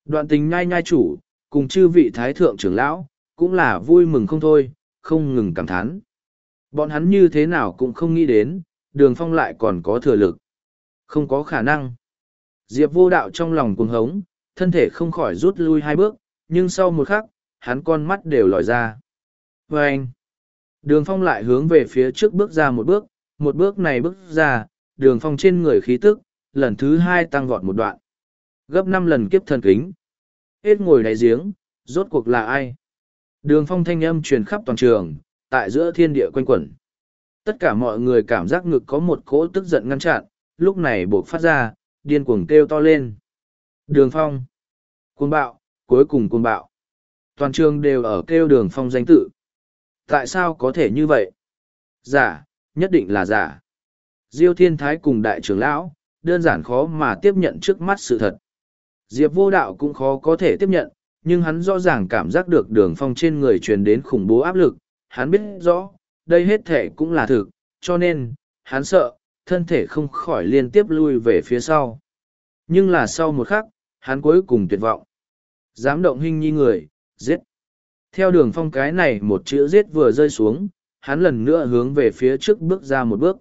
Đoạn tình nhai nhai chủ, cùng chư vị thái thượng trưởng lão, cũng là vui mừng không thôi, không ngừng cảm thán. Bọn hắn như thế nào cũng không nghĩ đến, đường phong lại còn có thừa lực. Không có khả năng. Diệp vô đạo trong lòng cuồng hống, thân thể không khỏi rút lui hai bước, nhưng sau một khắc, hắn con mắt đều lòi ra. Và anh, đường phong lại hướng về phía trước bước ra một bước, một bước này bước ra, đường phong trên người khí tức, lần thứ hai tăng vọt một đoạn. Gấp năm lần kiếp thần kính. Hết ngồi đáy giếng, rốt cuộc là ai? Đường phong thanh âm truyền khắp toàn trường, tại giữa thiên địa quanh quẩn. Tất cả mọi người cảm giác ngực có một cỗ tức giận ngăn chặn, lúc này buộc phát ra, điên cuồng kêu to lên. Đường phong. Cuồng bạo, cuối cùng cuồng bạo. Toàn trường đều ở kêu đường phong danh tự. Tại sao có thể như vậy? Giả, nhất định là giả. Diêu thiên thái cùng đại trưởng lão, đơn giản khó mà tiếp nhận trước mắt sự thật. Diệp vô đạo cũng khó có thể tiếp nhận, nhưng hắn rõ ràng cảm giác được đường phong trên người truyền đến khủng bố áp lực. Hắn biết rõ, đây hết thể cũng là thực, cho nên, hắn sợ, thân thể không khỏi liên tiếp lui về phía sau. Nhưng là sau một khắc, hắn cuối cùng tuyệt vọng. Dám động hình nhi người, giết. Theo đường phong cái này một chữ giết vừa rơi xuống, hắn lần nữa hướng về phía trước bước ra một bước.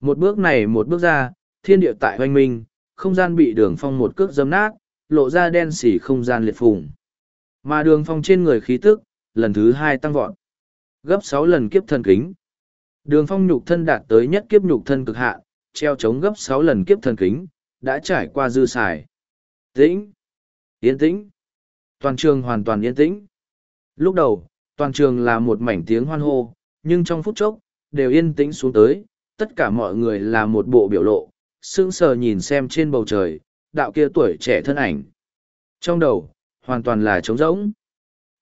Một bước này một bước ra, thiên địa tại hoanh minh, không gian bị đường phong một cước dâm nát, lộ ra đen xỉ không gian liệt phùng. Mà đường phong trên người khí tức, lần thứ hai tăng vọt. Gấp sáu lần kiếp thần kính. Đường phong nhục thân đạt tới nhất kiếp nhục thân cực hạn, treo chống gấp sáu lần kiếp thần kính, đã trải qua dư xài. Tĩnh. Yên tĩnh. Toàn trường hoàn toàn yên tĩnh. Lúc đầu, toàn trường là một mảnh tiếng hoan hô, nhưng trong phút chốc, đều yên tĩnh xuống tới, tất cả mọi người là một bộ biểu lộ, sững sờ nhìn xem trên bầu trời, đạo kia tuổi trẻ thân ảnh. Trong đầu, hoàn toàn là trống rỗng.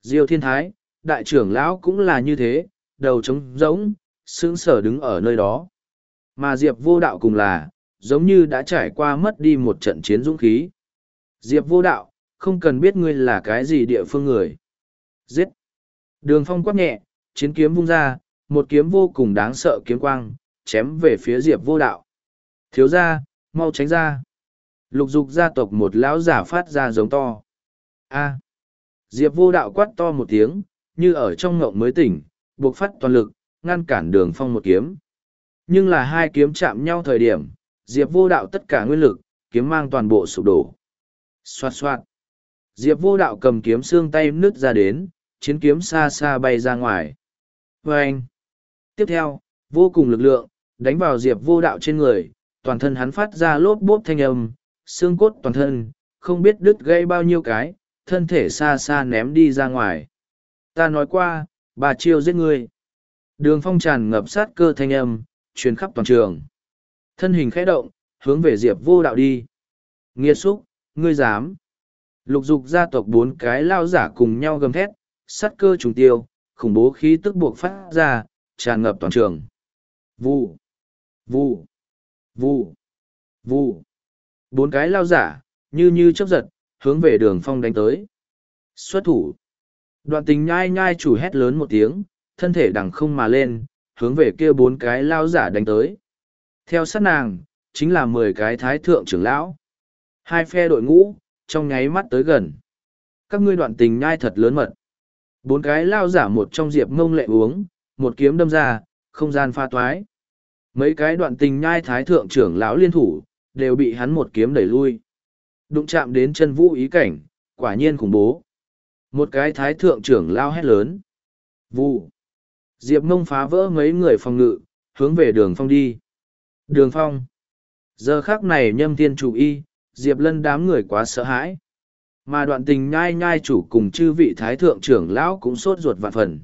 Diêu thiên thái, đại trưởng lão cũng là như thế, đầu trống rỗng, sững sờ đứng ở nơi đó. Mà Diệp vô đạo cùng là, giống như đã trải qua mất đi một trận chiến dũng khí. Diệp vô đạo, không cần biết ngươi là cái gì địa phương người. Giết! Đường phong quát nhẹ, chiến kiếm vung ra, một kiếm vô cùng đáng sợ kiếm quang, chém về phía Diệp vô đạo. Thiếu ra, mau tránh ra. Lục dục gia tộc một lão giả phát ra giống to. A. Diệp vô đạo quát to một tiếng, như ở trong ngộng mới tỉnh, buộc phát toàn lực, ngăn cản đường phong một kiếm. Nhưng là hai kiếm chạm nhau thời điểm, Diệp vô đạo tất cả nguyên lực, kiếm mang toàn bộ sụp đổ. Xoạt xoạt. Diệp vô đạo cầm kiếm xương tay nứt ra đến, chiến kiếm xa xa bay ra ngoài. vê anh. Tiếp theo, vô cùng lực lượng, đánh vào Diệp vô đạo trên người, toàn thân hắn phát ra lốp bốp thanh âm, xương cốt toàn thân, không biết đứt gây bao nhiêu cái, thân thể xa xa ném đi ra ngoài. Ta nói qua, bà chiêu giết ngươi. Đường phong tràn ngập sát cơ thanh âm, truyền khắp toàn trường. Thân hình khẽ động, hướng về Diệp vô đạo đi. Nghiệt xúc, ngươi dám. Lục dục gia tộc bốn cái lao giả cùng nhau gầm thét, sát cơ trùng tiêu, khủng bố khí tức buộc phát ra, tràn ngập toàn trường. Vụ, Vù, vù, vù. Bốn cái lao giả, như như chấp giật, hướng về đường phong đánh tới. Xuất thủ. Đoạn tình nhai nhai chủ hét lớn một tiếng, thân thể đằng không mà lên, hướng về kia bốn cái lao giả đánh tới. Theo sát nàng, chính là mười cái thái thượng trưởng lão. Hai phe đội ngũ, trong nháy mắt tới gần. Các ngươi đoạn tình nhai thật lớn mật. Bốn cái lao giả một trong diệp ngông lệ uống, một kiếm đâm ra, không gian pha toái. Mấy cái đoạn tình nhai thái thượng trưởng lão liên thủ, đều bị hắn một kiếm đẩy lui. Đụng chạm đến chân vũ ý cảnh, quả nhiên khủng bố. Một cái thái thượng trưởng lao hét lớn. Vụ. Diệp mông phá vỡ mấy người phòng ngự, hướng về đường phong đi. Đường phong. Giờ khác này nhâm thiên chủ y, Diệp lân đám người quá sợ hãi. Mà đoạn tình nhai nhai chủ cùng chư vị thái thượng trưởng lão cũng sốt ruột vạn phần.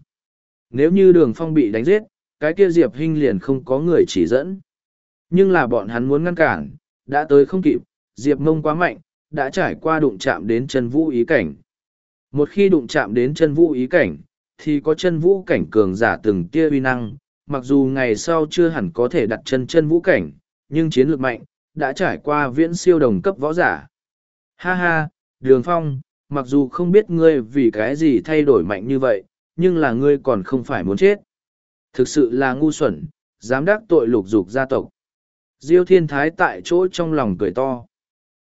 Nếu như đường phong bị đánh giết, cái kia Diệp Hinh liền không có người chỉ dẫn. Nhưng là bọn hắn muốn ngăn cản, đã tới không kịp, Diệp mông quá mạnh, đã trải qua đụng chạm đến chân vũ ý cảnh. Một khi đụng chạm đến chân vũ ý cảnh, thì có chân vũ cảnh cường giả từng tia uy năng, mặc dù ngày sau chưa hẳn có thể đặt chân chân vũ cảnh, nhưng chiến lược mạnh, đã trải qua viễn siêu đồng cấp võ giả. Ha ha, Đường Phong, mặc dù không biết ngươi vì cái gì thay đổi mạnh như vậy, nhưng là ngươi còn không phải muốn chết. Thực sự là ngu xuẩn, dám đắc tội lục dục gia tộc. Diêu Thiên Thái tại chỗ trong lòng cười to.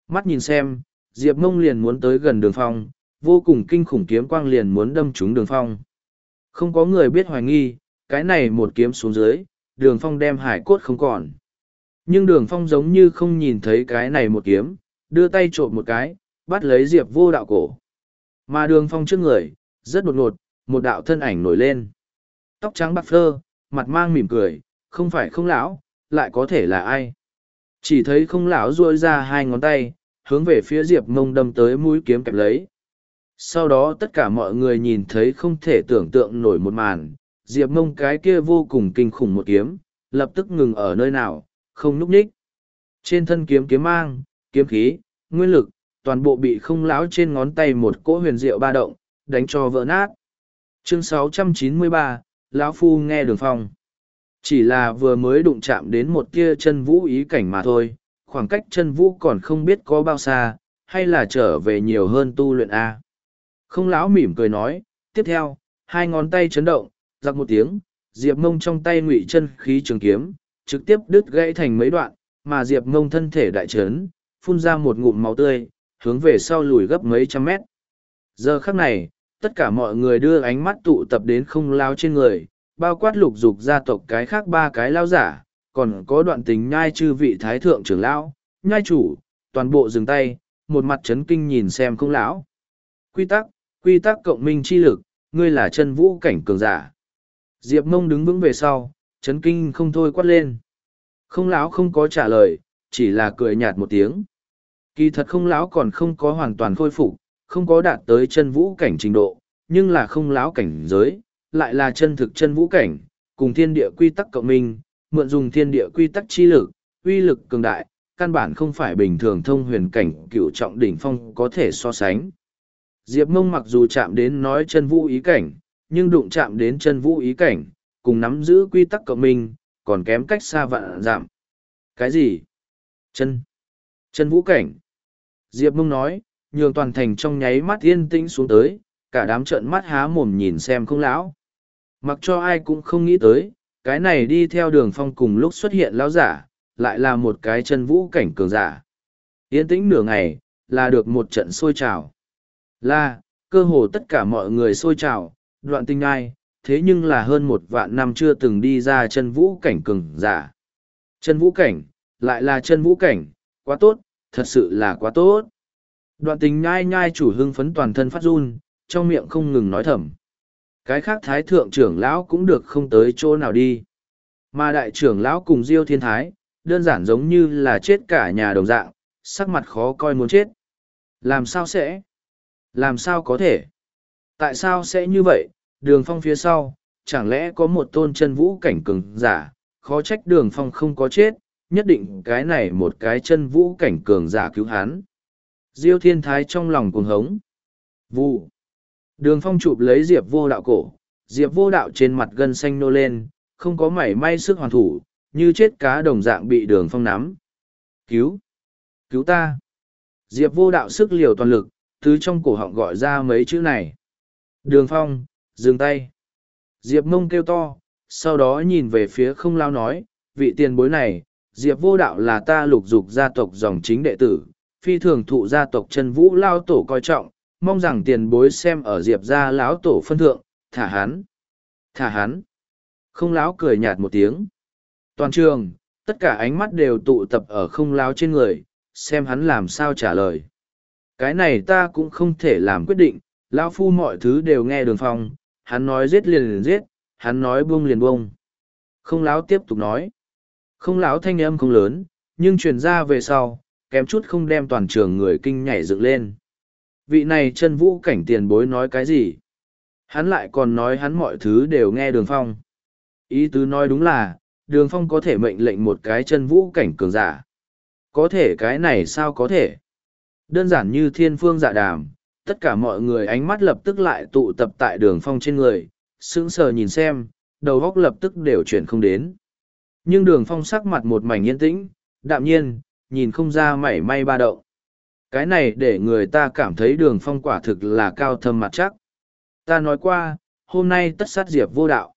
Mắt nhìn xem, Diệp Mông liền muốn tới gần đường phong, vô cùng kinh khủng kiếm quang liền muốn đâm trúng đường phong. Không có người biết hoài nghi, cái này một kiếm xuống dưới, đường phong đem hải cốt không còn. Nhưng đường phong giống như không nhìn thấy cái này một kiếm, đưa tay trộm một cái, bắt lấy diệp vô đạo cổ. Mà đường phong trước người, rất đột ngột, một đạo thân ảnh nổi lên. Tóc trắng bạc phơ, mặt mang mỉm cười, không phải không lão, lại có thể là ai. Chỉ thấy không lão ruôi ra hai ngón tay, hướng về phía diệp mông đâm tới mũi kiếm kẹp lấy. Sau đó tất cả mọi người nhìn thấy không thể tưởng tượng nổi một màn, diệp mông cái kia vô cùng kinh khủng một kiếm, lập tức ngừng ở nơi nào, không núp ních. Trên thân kiếm kiếm mang, kiếm khí, nguyên lực, toàn bộ bị không lão trên ngón tay một cỗ huyền diệu ba động, đánh cho vỡ nát. Chương 693, lão Phu nghe đường phong. Chỉ là vừa mới đụng chạm đến một kia chân vũ ý cảnh mà thôi, khoảng cách chân vũ còn không biết có bao xa, hay là trở về nhiều hơn tu luyện A. Không lão mỉm cười nói, tiếp theo, hai ngón tay chấn động, giặc một tiếng, diệp mông trong tay ngụy chân khí trường kiếm, trực tiếp đứt gãy thành mấy đoạn, mà diệp mông thân thể đại trấn, phun ra một ngụm máu tươi, hướng về sau lùi gấp mấy trăm mét. Giờ khắc này, tất cả mọi người đưa ánh mắt tụ tập đến không lao trên người, bao quát lục dục gia tộc cái khác ba cái lao giả, còn có đoạn tình nhai chư vị thái thượng trưởng lão, nhai chủ, toàn bộ dừng tay, một mặt chấn kinh nhìn xem không lão. Quy tắc, quy tắc cộng minh chi lực, ngươi là chân vũ cảnh cường giả. Diệp mông đứng vững về sau, chấn kinh không thôi quát lên. Không lão không có trả lời, chỉ là cười nhạt một tiếng. Kỳ thật không lão còn không có hoàn toàn khôi phục, không có đạt tới chân vũ cảnh trình độ, nhưng là không láo cảnh giới, lại là chân thực chân vũ cảnh, cùng thiên địa quy tắc cộng minh, mượn dùng thiên địa quy tắc chi lực, uy lực cường đại, căn bản không phải bình thường thông huyền cảnh cựu trọng đỉnh phong có thể so sánh. Diệp mông mặc dù chạm đến nói chân vũ ý cảnh, nhưng đụng chạm đến chân vũ ý cảnh, cùng nắm giữ quy tắc cộng minh, còn kém cách xa vạn giảm. Cái gì? Chân. Chân vũ cảnh. Diệp mông nói, nhường toàn thành trong nháy mắt yên tĩnh xuống tới, cả đám trợn mắt há mồm nhìn xem không lão. Mặc cho ai cũng không nghĩ tới, cái này đi theo đường phong cùng lúc xuất hiện lão giả, lại là một cái chân vũ cảnh cường giả. Yên tĩnh nửa ngày, là được một trận sôi trào. Là, cơ hồ tất cả mọi người sôi trào, đoạn tinh ai, thế nhưng là hơn một vạn năm chưa từng đi ra chân vũ cảnh cường giả. Chân vũ cảnh, lại là chân vũ cảnh, quá tốt, thật sự là quá tốt. Đoạn tình nhai nhai chủ hưng phấn toàn thân phát run, trong miệng không ngừng nói thầm. Cái khác thái thượng trưởng lão cũng được không tới chỗ nào đi. Mà đại trưởng lão cùng diêu thiên thái, đơn giản giống như là chết cả nhà đồng dạng, sắc mặt khó coi muốn chết. Làm sao sẽ? Làm sao có thể? Tại sao sẽ như vậy? Đường phong phía sau, chẳng lẽ có một tôn chân vũ cảnh cường giả, khó trách đường phong không có chết, nhất định cái này một cái chân vũ cảnh cường giả cứu hắn. Diêu thiên thái trong lòng cuồng hống. Vụ. Đường phong chụp lấy diệp vô đạo cổ, diệp vô đạo trên mặt gân xanh nô lên, không có mảy may sức hoàn thủ, như chết cá đồng dạng bị đường phong nắm. Cứu! Cứu ta! Diệp vô đạo sức liều toàn lực, từ trong cổ họng gọi ra mấy chữ này. Đường phong, dừng tay. Diệp mông kêu to, sau đó nhìn về phía không lao nói, vị tiền bối này, Diệp vô đạo là ta lục dục gia tộc dòng chính đệ tử, phi thường thụ gia tộc trần vũ lao tổ coi trọng, mong rằng tiền bối xem ở diệp gia lão tổ phân thượng thả hắn thả hắn. Không lão cười nhạt một tiếng. Toàn trường tất cả ánh mắt đều tụ tập ở không lão trên người xem hắn làm sao trả lời. Cái này ta cũng không thể làm quyết định lão phu mọi thứ đều nghe đường phong hắn nói giết liền liền giết hắn nói buông liền buông. Không lão tiếp tục nói. Không lão thanh âm không lớn nhưng truyền ra về sau kém chút không đem toàn trường người kinh nhảy dựng lên Vị này chân vũ cảnh tiền bối nói cái gì? Hắn lại còn nói hắn mọi thứ đều nghe đường phong. Ý tứ nói đúng là, đường phong có thể mệnh lệnh một cái chân vũ cảnh cường giả. Có thể cái này sao có thể? Đơn giản như thiên phương dạ đàm, tất cả mọi người ánh mắt lập tức lại tụ tập tại đường phong trên người, sững sờ nhìn xem, đầu góc lập tức đều chuyển không đến. Nhưng đường phong sắc mặt một mảnh yên tĩnh, đạm nhiên, nhìn không ra mảy may ba động. Cái này để người ta cảm thấy đường phong quả thực là cao thâm mặt chắc. Ta nói qua, hôm nay tất sát diệp vô đạo.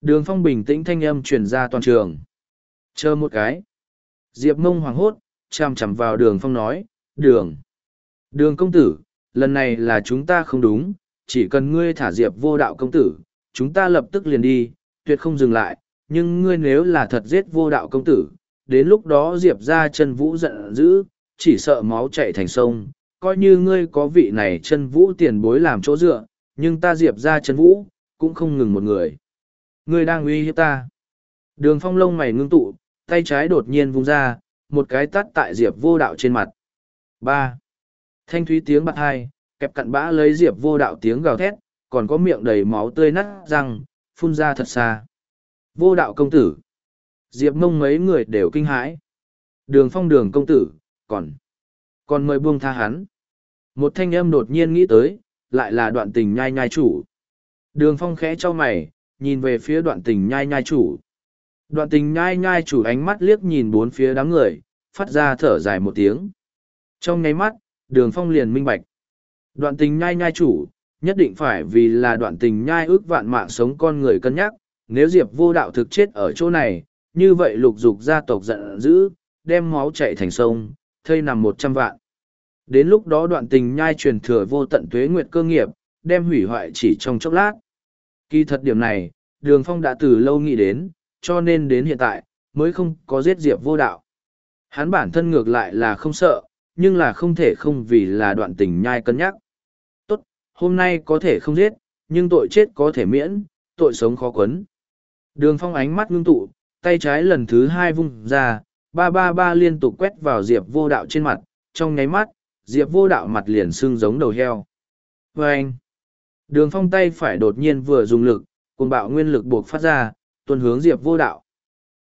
Đường phong bình tĩnh thanh âm truyền ra toàn trường. Chờ một cái. Diệp mông hoảng hốt, chằm chằm vào đường phong nói, đường. Đường công tử, lần này là chúng ta không đúng, chỉ cần ngươi thả diệp vô đạo công tử, chúng ta lập tức liền đi, tuyệt không dừng lại, nhưng ngươi nếu là thật giết vô đạo công tử đến lúc đó diệp ra chân vũ giận dữ chỉ sợ máu chạy thành sông, coi như ngươi có vị này chân vũ tiền bối làm chỗ dựa, nhưng ta diệp ra chân vũ, cũng không ngừng một người. Ngươi đang uy hiếp ta. Đường phong lông mày ngưng tụ, tay trái đột nhiên vung ra, một cái tắt tại diệp vô đạo trên mặt. ba Thanh thúy tiếng bạc hai, kẹp cặn bã lấy diệp vô đạo tiếng gào thét, còn có miệng đầy máu tươi nắt răng, phun ra thật xa. Vô đạo công tử. Diệp mông mấy người đều kinh hãi. Đường phong đường công tử, còn còn mời buông tha hắn một thanh âm đột nhiên nghĩ tới lại là đoạn tình nhai nhai chủ đường phong khẽ cho mày nhìn về phía đoạn tình nhai nhai chủ đoạn tình nhai nhai chủ ánh mắt liếc nhìn bốn phía đám người phát ra thở dài một tiếng. Trong nháy mắt, đường phong liền minh bạch. Đoạn tình nhai nhai chủ, nhất định phải vì là đoạn tình nhai ước vạn mạng sống con người cân nhắc, nếu Diệp vô đạo thực chết ở chỗ này, như vậy lục dục gia tộc giận dữ, đem máu chạy thành sông, thây nằm một trăm vạn. Đến lúc đó đoạn tình nhai truyền thừa vô tận tuế nguyệt cơ nghiệp, đem hủy hoại chỉ trong chốc lát. Kỳ thật điểm này, Đường Phong đã từ lâu nghĩ đến, cho nên đến hiện tại, mới không có giết Diệp vô đạo. Hắn bản thân ngược lại là không sợ, nhưng là không thể không vì là đoạn tình nhai cân nhắc. Tốt, hôm nay có thể không giết, nhưng tội chết có thể miễn, tội sống khó quấn. Đường Phong ánh mắt ngưng tụ, tay trái lần thứ hai vung ra, ba ba ba liên tục quét vào Diệp vô đạo trên mặt, trong nháy mắt, Diệp vô đạo mặt liền sưng giống đầu heo. Và anh, đường phong tay phải đột nhiên vừa dùng lực, cùng bạo nguyên lực buộc phát ra, tuần hướng Diệp vô đạo.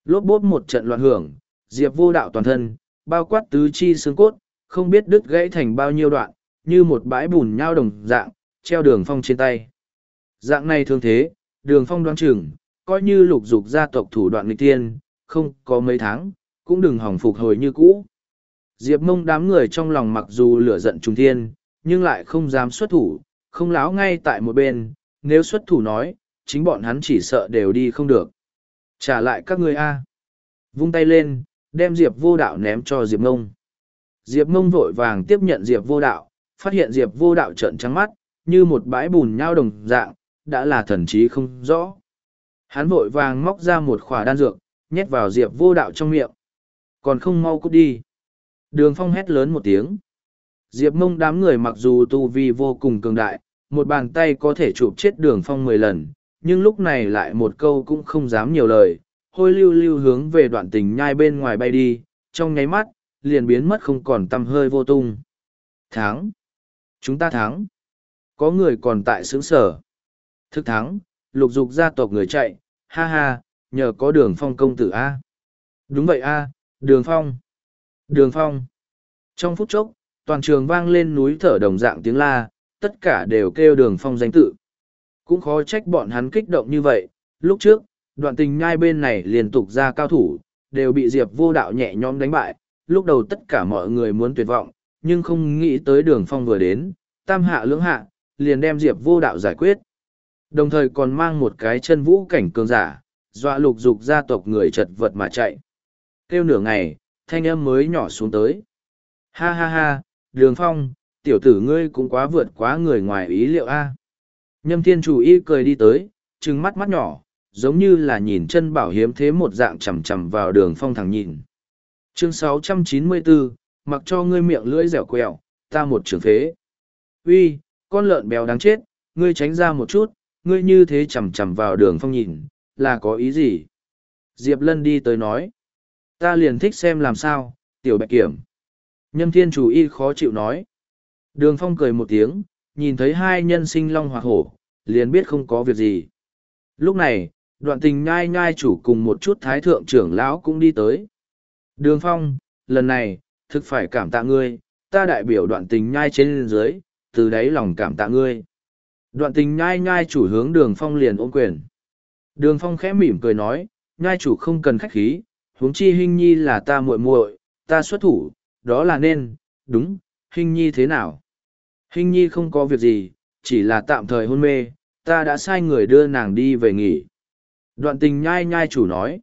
Lốp bốt một trận loạn hưởng, Diệp vô đạo toàn thân, bao quát tứ chi xương cốt, không biết đứt gãy thành bao nhiêu đoạn, như một bãi bùn nhao đồng dạng, treo đường phong trên tay. Dạng này thương thế, đường phong đoán chừng, coi như lục dục gia tộc thủ đoạn nghịch tiên, không có mấy tháng, cũng đừng hỏng phục hồi như cũ. Diệp mông đám người trong lòng mặc dù lửa giận trung thiên, nhưng lại không dám xuất thủ, không láo ngay tại một bên, nếu xuất thủ nói, chính bọn hắn chỉ sợ đều đi không được. Trả lại các ngươi A. Vung tay lên, đem Diệp vô đạo ném cho Diệp mông. Diệp mông vội vàng tiếp nhận Diệp vô đạo, phát hiện Diệp vô đạo trợn trắng mắt, như một bãi bùn nhau đồng dạng, đã là thần trí không rõ. Hắn vội vàng móc ra một khỏa đan dược, nhét vào Diệp vô đạo trong miệng. Còn không mau cút đi. Đường phong hét lớn một tiếng. Diệp mông đám người mặc dù tu vi vô cùng cường đại, một bàn tay có thể chụp chết đường phong mười lần, nhưng lúc này lại một câu cũng không dám nhiều lời, hôi lưu lưu hướng về đoạn tình nhai bên ngoài bay đi, trong nháy mắt, liền biến mất không còn tăm hơi vô tung. Thắng! Chúng ta thắng! Có người còn tại xứng sở. Thức thắng, lục dục gia tộc người chạy, ha ha, nhờ có đường phong công tử A. Đúng vậy A, đường phong. Đường phong. Trong phút chốc, toàn trường vang lên núi thở đồng dạng tiếng la, tất cả đều kêu đường phong danh tự. Cũng khó trách bọn hắn kích động như vậy, lúc trước, đoạn tình nhai bên này liên tục ra cao thủ, đều bị Diệp vô đạo nhẹ nhõm đánh bại, lúc đầu tất cả mọi người muốn tuyệt vọng, nhưng không nghĩ tới đường phong vừa đến, tam hạ lưỡng hạ, liền đem Diệp vô đạo giải quyết. Đồng thời còn mang một cái chân vũ cảnh cường giả, dọa lục dục gia tộc người chật vật mà chạy. Kêu nửa ngày, thanh âm mới nhỏ xuống tới. Ha ha ha, đường phong, tiểu tử ngươi cũng quá vượt quá người ngoài ý liệu a. Nhâm thiên chủ y cười đi tới, trừng mắt mắt nhỏ, giống như là nhìn chân bảo hiếm thế một dạng chầm chầm vào đường phong thẳng nhìn. Chương 694, mặc cho ngươi miệng lưỡi dẻo quẹo, ta một trường phế. Uy, con lợn béo đáng chết, ngươi tránh ra một chút, ngươi như thế chằm chằm vào đường phong nhìn, là có ý gì? Diệp Lân đi tới nói. Ta liền thích xem làm sao, tiểu bạch kiểm. Nhâm thiên chủ y khó chịu nói. Đường phong cười một tiếng, nhìn thấy hai nhân sinh long hoặc hổ, liền biết không có việc gì. Lúc này, đoạn tình nhai nhai chủ cùng một chút thái thượng trưởng lão cũng đi tới. Đường phong, lần này, thực phải cảm tạ ngươi, ta đại biểu đoạn tình nhai trên dưới, từ đấy lòng cảm tạ ngươi. Đoạn tình nhai nhai chủ hướng đường phong liền ôm quyền. Đường phong khẽ mỉm cười nói, nhai chủ không cần khách khí, huống chi hình nhi là ta muội muội, ta xuất thủ, đó là nên, đúng, hình nhi thế nào? Hình nhi không có việc gì, chỉ là tạm thời hôn mê, ta đã sai người đưa nàng đi về nghỉ. Đoạn tình nhai nhai chủ nói.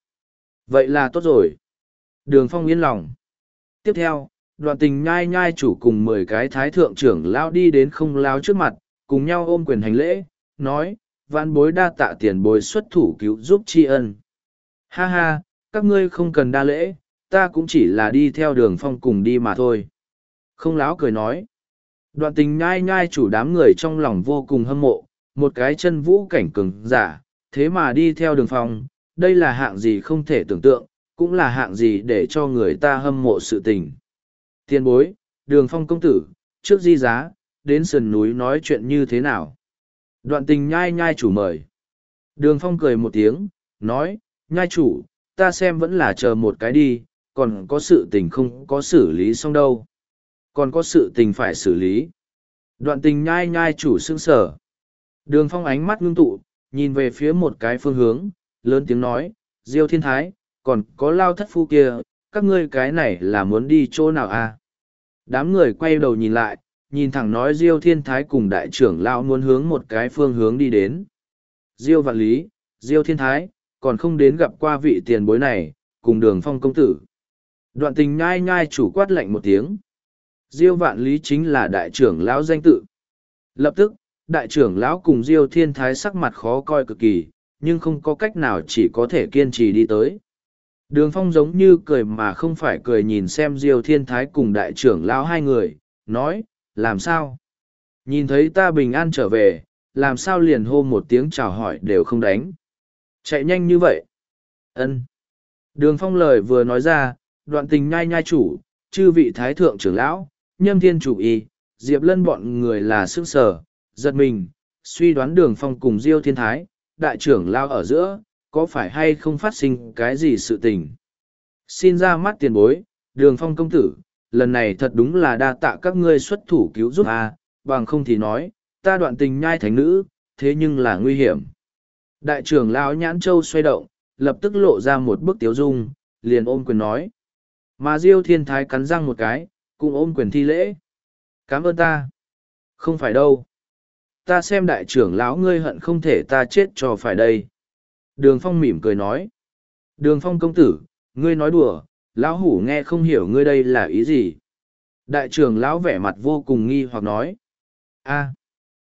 Vậy là tốt rồi. Đường phong yên lòng. Tiếp theo, đoạn tình nhai nhai chủ cùng mười cái thái thượng trưởng lao đi đến không lao trước mặt, cùng nhau ôm quyền hành lễ, nói, vạn bối đa tạ tiền bối xuất thủ cứu giúp tri ân. Ha ha, các ngươi không cần đa lễ, ta cũng chỉ là đi theo đường phong cùng đi mà thôi. Không láo cười nói. Đoạn tình nhai nhai chủ đám người trong lòng vô cùng hâm mộ, một cái chân vũ cảnh cường giả, thế mà đi theo đường phong, đây là hạng gì không thể tưởng tượng, cũng là hạng gì để cho người ta hâm mộ sự tình. Tiên bối, đường phong công tử, trước di giá, đến sườn núi nói chuyện như thế nào. Đoạn tình nhai nhai chủ mời. Đường phong cười một tiếng, nói, nhai chủ, ta xem vẫn là chờ một cái đi, còn có sự tình không có xử lý xong đâu. Còn có sự tình phải xử lý. Đoạn tình nhai nhai chủ xương sở. Đường phong ánh mắt ngưng tụ, nhìn về phía một cái phương hướng, lớn tiếng nói, Diêu thiên thái, còn có lao thất phu kia, các ngươi cái này là muốn đi chỗ nào à? Đám người quay đầu nhìn lại, nhìn thẳng nói Diêu Thiên Thái cùng đại trưởng lão muốn hướng một cái phương hướng đi đến. Diêu Vạn Lý, Diêu Thiên Thái, còn không đến gặp qua vị tiền bối này, cùng đường phong công tử. Đoạn tình nhai nhai chủ quát lạnh một tiếng. Diêu Vạn Lý chính là đại trưởng lão danh tự. Lập tức, đại trưởng lão cùng Diêu Thiên Thái sắc mặt khó coi cực kỳ, nhưng không có cách nào chỉ có thể kiên trì đi tới. Đường phong giống như cười mà không phải cười nhìn xem Diêu Thiên Thái cùng đại trưởng lão hai người, nói, làm sao? Nhìn thấy ta bình an trở về, làm sao liền hô một tiếng chào hỏi đều không đánh. Chạy nhanh như vậy. ân Đường phong lời vừa nói ra, đoạn tình nhai nhai chủ, chư vị thái thượng trưởng lão, nhâm thiên chủ y, diệp lân bọn người là sức sở, giật mình, suy đoán đường phong cùng diêu thiên thái, đại trưởng lao ở giữa, có phải hay không phát sinh cái gì sự tình. Xin ra mắt tiền bối, đường phong công tử, lần này thật đúng là đa tạ các ngươi xuất thủ cứu giúp a bằng không thì nói, ta đoạn tình nhai thánh nữ, thế nhưng là nguy hiểm. Đại trưởng lão nhãn châu xoay động, lập tức lộ ra một bức tiếu dung, liền ôm quyền nói. Mà Diêu Thiên Thái cắn răng một cái, cùng ôm quyền thi lễ. Cảm ơn ta. Không phải đâu. Ta xem đại trưởng lão ngươi hận không thể ta chết cho phải đây. Đường Phong mỉm cười nói. Đường Phong công tử, ngươi nói đùa, lão hủ nghe không hiểu ngươi đây là ý gì. Đại trưởng lão vẻ mặt vô cùng nghi hoặc nói. a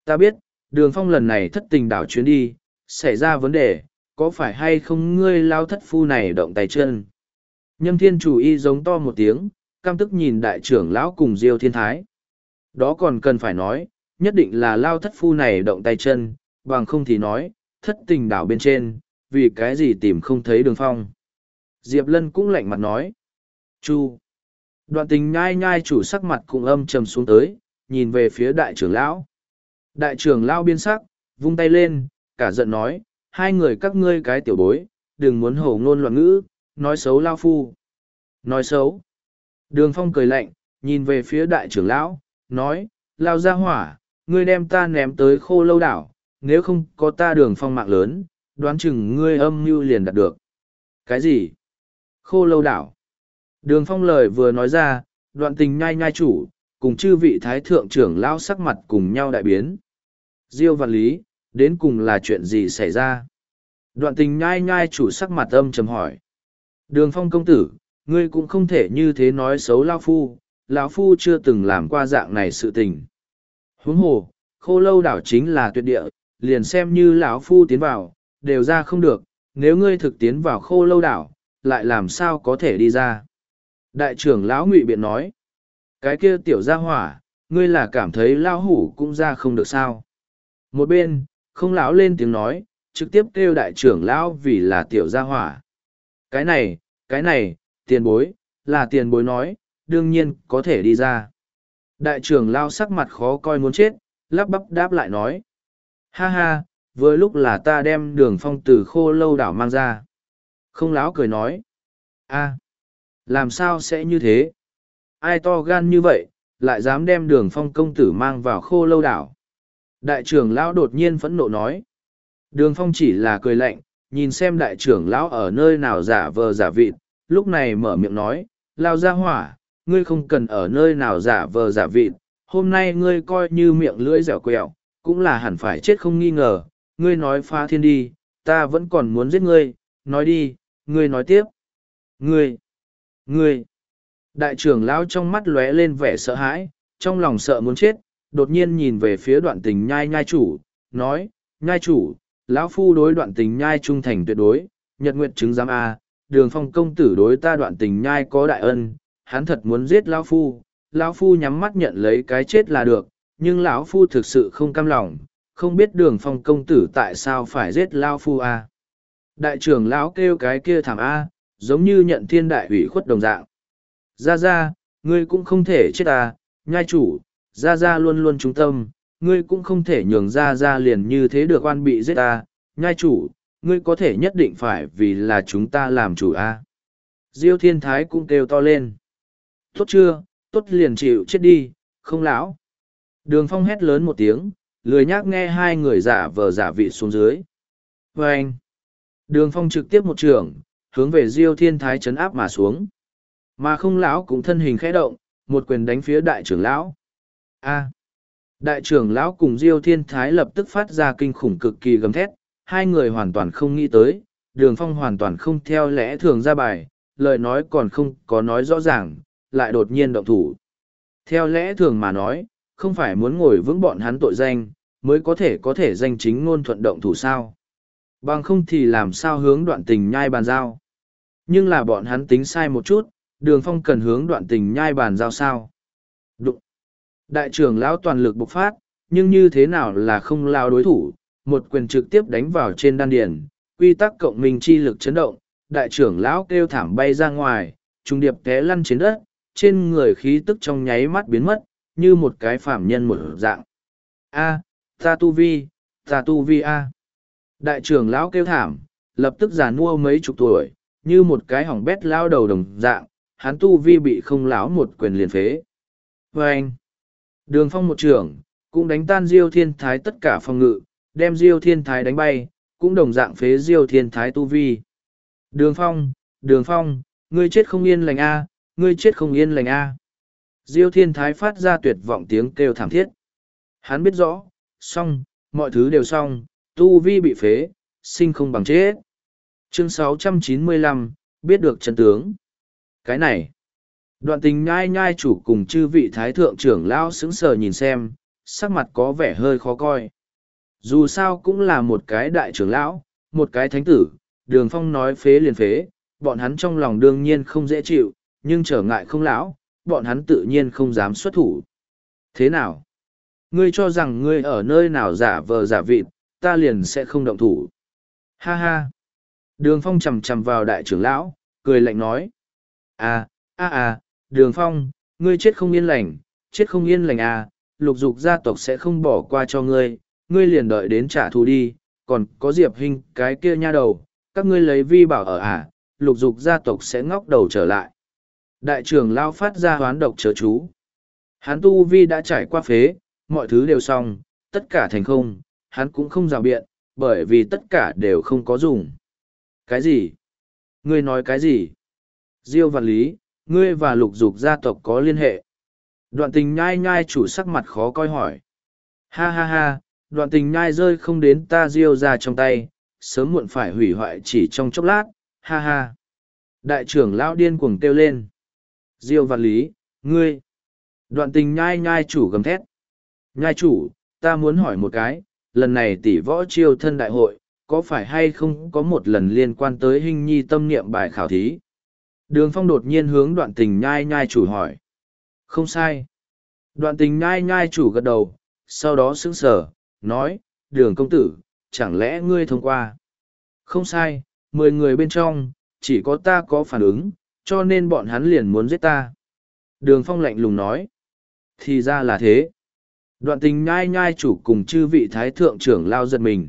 ta biết, đường Phong lần này thất tình đảo chuyến đi, xảy ra vấn đề, có phải hay không ngươi lao thất phu này động tay chân. Nhâm thiên chủ y giống to một tiếng, cam tức nhìn đại trưởng lão cùng diêu thiên thái. Đó còn cần phải nói, nhất định là lao thất phu này động tay chân, bằng không thì nói, thất tình đảo bên trên, vì cái gì tìm không thấy đường phong. Diệp Lân cũng lạnh mặt nói. Chu. Đoạn tình nhai nhai chủ sắc mặt cùng âm trầm xuống tới, nhìn về phía đại trưởng lão. Đại trưởng lão biên sắc, vung tay lên, cả giận nói, hai người các ngươi cái tiểu bối, đừng muốn hổ ngôn loạn ngữ, nói xấu lao phu. Nói xấu. Đường phong cười lạnh, nhìn về phía đại trưởng lão, nói, lao ra hỏa, ngươi đem ta ném tới khô lâu đảo, nếu không có ta đường phong mạng lớn, đoán chừng ngươi âm mưu liền đạt được. Cái gì? Khô lâu đảo. Đường phong lời vừa nói ra, đoạn tình nhai nhai chủ, cùng chư vị thái thượng trưởng lão sắc mặt cùng nhau đại biến. Diêu văn lý, đến cùng là chuyện gì xảy ra? Đoạn tình nhai nhai chủ sắc mặt âm trầm hỏi. Đường phong công tử, ngươi cũng không thể như thế nói xấu lao phu, lão phu chưa từng làm qua dạng này sự tình. Huống hồ, khô lâu đảo chính là tuyệt địa, liền xem như lão phu tiến vào, đều ra không được, nếu ngươi thực tiến vào khô lâu đảo, lại làm sao có thể đi ra. Đại trưởng lão ngụy biện nói, cái kia tiểu gia hỏa, ngươi là cảm thấy lão hủ cũng ra không được sao. Một bên, không lão lên tiếng nói, trực tiếp kêu đại trưởng lão vì là tiểu gia hỏa. Cái này, cái này, tiền bối, là tiền bối nói, đương nhiên có thể đi ra. Đại trưởng lao sắc mặt khó coi muốn chết, lắp bắp đáp lại nói. Ha ha, vừa lúc là ta đem đường phong từ khô lâu đảo mang ra. Không láo cười nói. a làm sao sẽ như thế? Ai to gan như vậy, lại dám đem đường phong công tử mang vào khô lâu đảo? Đại trưởng lão đột nhiên phẫn nộ nói. Đường phong chỉ là cười lạnh, nhìn xem đại trưởng lão ở nơi nào giả vờ giả vịt, lúc này mở miệng nói, lao ra hỏa, ngươi không cần ở nơi nào giả vờ giả vịt, hôm nay ngươi coi như miệng lưỡi dẻo quẹo, cũng là hẳn phải chết không nghi ngờ, ngươi nói phá thiên đi, ta vẫn còn muốn giết ngươi, nói đi, ngươi nói tiếp. Ngươi, ngươi, đại trưởng lão trong mắt lóe lên vẻ sợ hãi, trong lòng sợ muốn chết, đột nhiên nhìn về phía đoạn tình nhai nhai chủ, nói, nhai chủ, lão phu đối đoạn tình nhai trung thành tuyệt đối, nhật nguyện chứng giám A, đường phong công tử đối ta đoạn tình nhai có đại ân, hắn thật muốn giết lão phu, lão phu nhắm mắt nhận lấy cái chết là được, nhưng lão phu thực sự không cam lòng, không biết đường phong công tử tại sao phải giết lão phu a. Đại trưởng lão kêu cái kia thảm a, giống như nhận thiên đại ủy khuất đồng dạng. Ra ra, ngươi cũng không thể chết à, nhai chủ, ra ra luôn luôn trung tâm, ngươi cũng không thể nhường ra ra liền như thế được oan bị giết ta, nhai chủ, ngươi có thể nhất định phải vì là chúng ta làm chủ a. Diêu thiên thái cũng kêu to lên. Tốt chưa, tốt liền chịu chết đi, không lão. Đường phong hét lớn một tiếng, lười nhác nghe hai người giả vờ giả vị xuống dưới. vê anh, đường phong trực tiếp một trường, hướng về diêu thiên thái chấn áp mà xuống. Mà không lão cũng thân hình khẽ động, một quyền đánh phía đại trưởng lão. A. Đại trưởng lão cùng Diêu Thiên Thái lập tức phát ra kinh khủng cực kỳ gầm thét, hai người hoàn toàn không nghĩ tới, đường phong hoàn toàn không theo lẽ thường ra bài, lời nói còn không có nói rõ ràng, lại đột nhiên động thủ. Theo lẽ thường mà nói, không phải muốn ngồi vững bọn hắn tội danh, mới có thể có thể danh chính ngôn thuận động thủ sao. Bằng không thì làm sao hướng đoạn tình nhai bàn giao. Nhưng là bọn hắn tính sai một chút, đường phong cần hướng đoạn tình nhai bàn giao sao. Đụng. Đại trưởng lão toàn lực bộc phát, nhưng như thế nào là không lao đối thủ, một quyền trực tiếp đánh vào trên đan điền, quy tắc cộng minh chi lực chấn động, đại trưởng lão kêu thảm bay ra ngoài, trung điệp té lăn trên đất, trên người khí tức trong nháy mắt biến mất, như một cái phạm nhân một dạng. A, ta tu vi, ta tu vi a. Đại trưởng lão kêu thảm, lập tức già nua mấy chục tuổi, như một cái hỏng bét lao đầu đồng dạng, hắn tu vi bị không lão một quyền liền phế. Và anh, đường phong một trưởng, cũng đánh tan diêu thiên thái tất cả phòng ngự, đem diêu thiên thái đánh bay, cũng đồng dạng phế diêu thiên thái tu vi. Đường phong, đường phong, ngươi chết không yên lành a, ngươi chết không yên lành a. Diêu thiên thái phát ra tuyệt vọng tiếng kêu thảm thiết. Hắn biết rõ, xong, mọi thứ đều xong, tu vi bị phế, sinh không bằng chết. Chương 695, biết được chân tướng. Cái này, đoạn tình nhai nhai chủ cùng chư vị thái thượng trưởng lão sững sờ nhìn xem, sắc mặt có vẻ hơi khó coi. Dù sao cũng là một cái đại trưởng lão, một cái thánh tử, đường phong nói phế liền phế, bọn hắn trong lòng đương nhiên không dễ chịu, nhưng trở ngại không lão, bọn hắn tự nhiên không dám xuất thủ. Thế nào? Ngươi cho rằng ngươi ở nơi nào giả vờ giả vịt, ta liền sẽ không động thủ. Ha ha! Đường phong chầm chầm vào đại trưởng lão, cười lạnh nói. À, à à, đường phong, ngươi chết không yên lành, chết không yên lành à, lục dục gia tộc sẽ không bỏ qua cho ngươi, ngươi liền đợi đến trả thù đi, còn có diệp Hinh cái kia nha đầu, các ngươi lấy vi bảo ở à, lục dục gia tộc sẽ ngóc đầu trở lại. Đại trưởng lão phát ra hoán độc chớ chú. Hán tu vi đã trải qua phế, mọi thứ đều xong, tất cả thành không, hắn cũng không rào biện, bởi vì tất cả đều không có dùng. Cái gì? Ngươi nói cái gì? Diêu Văn Lý, ngươi và lục dục gia tộc có liên hệ. Đoạn tình nhai nhai chủ sắc mặt khó coi hỏi. Ha ha ha, đoạn tình nhai rơi không đến ta diêu ra trong tay, sớm muộn phải hủy hoại chỉ trong chốc lát, ha ha. Đại trưởng lão điên cuồng kêu lên. Diêu Văn Lý, ngươi. Đoạn tình nhai nhai chủ gầm thét. Nhai chủ, ta muốn hỏi một cái, lần này tỷ võ chiêu thân đại hội, có phải hay không có một lần liên quan tới hình nhi tâm niệm bài khảo thí? Đường phong đột nhiên hướng đoạn tình nhai nhai chủ hỏi. Không sai. Đoạn tình nhai nhai chủ gật đầu, sau đó sững sờ, nói, đường công tử, chẳng lẽ ngươi thông qua? Không sai, mười người bên trong, chỉ có ta có phản ứng, cho nên bọn hắn liền muốn giết ta. Đường phong lạnh lùng nói. Thì ra là thế. Đoạn tình nhai nhai chủ cùng chư vị thái thượng trưởng lao giật mình.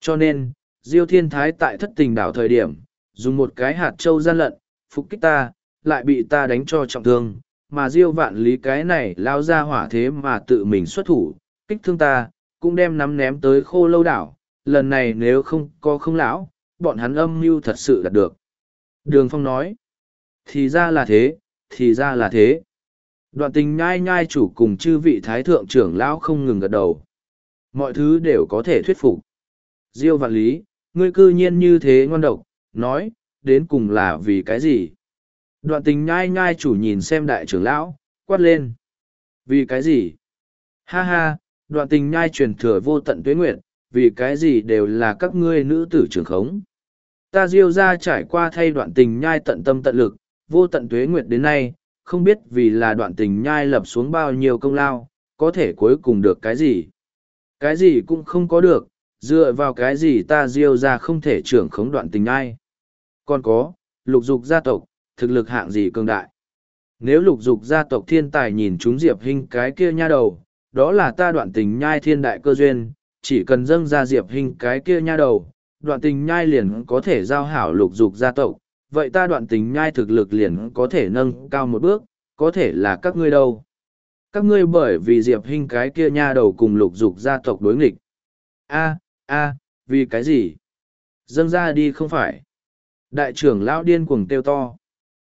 Cho nên, Diêu Thiên Thái tại thất tình đảo thời điểm, dùng một cái hạt trâu gian lận, phục kích ta, lại bị ta đánh cho trọng thương, mà Diêu vạn lý cái này lao ra hỏa thế mà tự mình xuất thủ, kích thương ta, cũng đem nắm ném tới khô lâu đảo, lần này nếu không có không lão, bọn hắn âm mưu thật sự đạt được. Đường Phong nói, thì ra là thế, thì ra là thế. Đoạn tình nhai nhai chủ cùng chư vị thái thượng trưởng lão không ngừng gật đầu. Mọi thứ đều có thể thuyết phục. Diêu vạn lý, ngươi cư nhiên như thế ngon độc, nói, đến cùng là vì cái gì? Đoạn tình nhai nhai chủ nhìn xem đại trưởng lão, quát lên. Vì cái gì? Ha ha, đoạn tình nhai truyền thừa vô tận tuế nguyện, vì cái gì đều là các ngươi nữ tử trưởng khống. Ta diêu ra trải qua thay đoạn tình nhai tận tâm tận lực, vô tận tuế nguyệt đến nay, không biết vì là đoạn tình nhai lập xuống bao nhiêu công lao, có thể cuối cùng được cái gì. Cái gì cũng không có được, dựa vào cái gì ta diêu ra không thể trưởng khống đoạn tình nhai. Còn có, lục dục gia tộc, thực lực hạng gì cường đại. Nếu lục dục gia tộc thiên tài nhìn chúng Diệp hình cái kia nha đầu, đó là ta đoạn tình nhai thiên đại cơ duyên, chỉ cần dâng ra Diệp hình cái kia nha đầu, đoạn tình nhai liền có thể giao hảo lục dục gia tộc, vậy ta đoạn tình nhai thực lực liền có thể nâng cao một bước, có thể là các ngươi đâu. Các ngươi bởi vì Diệp Hinh cái kia nha đầu cùng lục dục gia tộc đối nghịch. A, a, vì cái gì? Dâng ra đi không phải. Đại trưởng lão điên cuồng kêu to.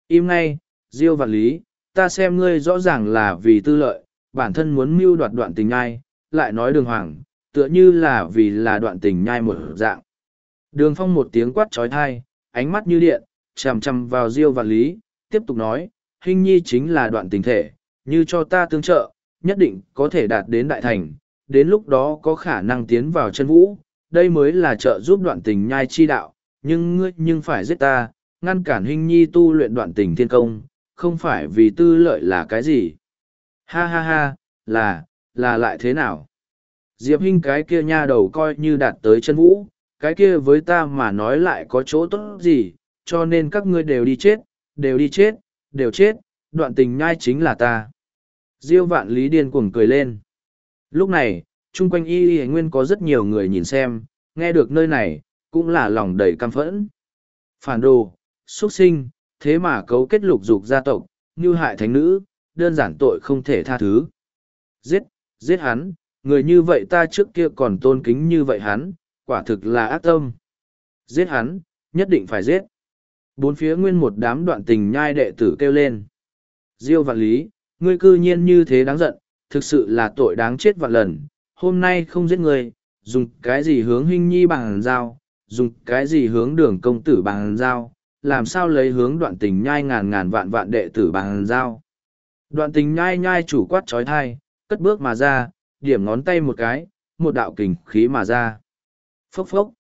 Im ngay, Diêu vạn lý, ta xem ngươi rõ ràng là vì tư lợi, bản thân muốn mưu đoạt đoạn tình nhai, lại nói đường hoàng, tựa như là vì là đoạn tình nhai một dạng. Đường phong một tiếng quát trói thai, ánh mắt như điện, chằm chằm vào Diêu vạn lý, tiếp tục nói, hình nhi chính là đoạn tình thể, như cho ta tương trợ, nhất định có thể đạt đến đại thành, đến lúc đó có khả năng tiến vào chân vũ, đây mới là trợ giúp đoạn tình nhai chi đạo, nhưng ngươi nhưng phải giết ta, ngăn cản hình nhi tu luyện đoạn tình thiên công, không phải vì tư lợi là cái gì. Ha ha ha, là, là lại thế nào? Diệp Hinh cái kia nha đầu coi như đạt tới chân vũ, cái kia với ta mà nói lại có chỗ tốt gì, cho nên các ngươi đều đi chết, đều đi chết, đều chết, đoạn tình nhai chính là ta. Diêu vạn lý điên cuồng cười lên. Lúc này, chung quanh y y nguyên có rất nhiều người nhìn xem, nghe được nơi này, cũng là lòng đầy căm phẫn. Phản đồ, xuất sinh, thế mà cấu kết lục dục gia tộc, như hại thánh nữ, đơn giản tội không thể tha thứ. Giết, giết hắn, người như vậy ta trước kia còn tôn kính như vậy hắn, quả thực là ác tâm. Giết hắn, nhất định phải giết. Bốn phía nguyên một đám đoạn tình nhai đệ tử kêu lên. Diêu vạn lý, ngươi cư nhiên như thế đáng giận, thực sự là tội đáng chết vạn lần. Hôm nay không giết ngươi, dùng cái gì hướng huynh nhi bằng dao, dùng cái gì hướng đường công tử bằng dao, làm sao lấy hướng đoạn tình nhai ngàn ngàn vạn vạn đệ tử bằng dao. Đoạn tình nhai nhai chủ quát trói thai, cất bước mà ra, điểm ngón tay một cái, một đạo kình khí mà ra. Phốc phốc.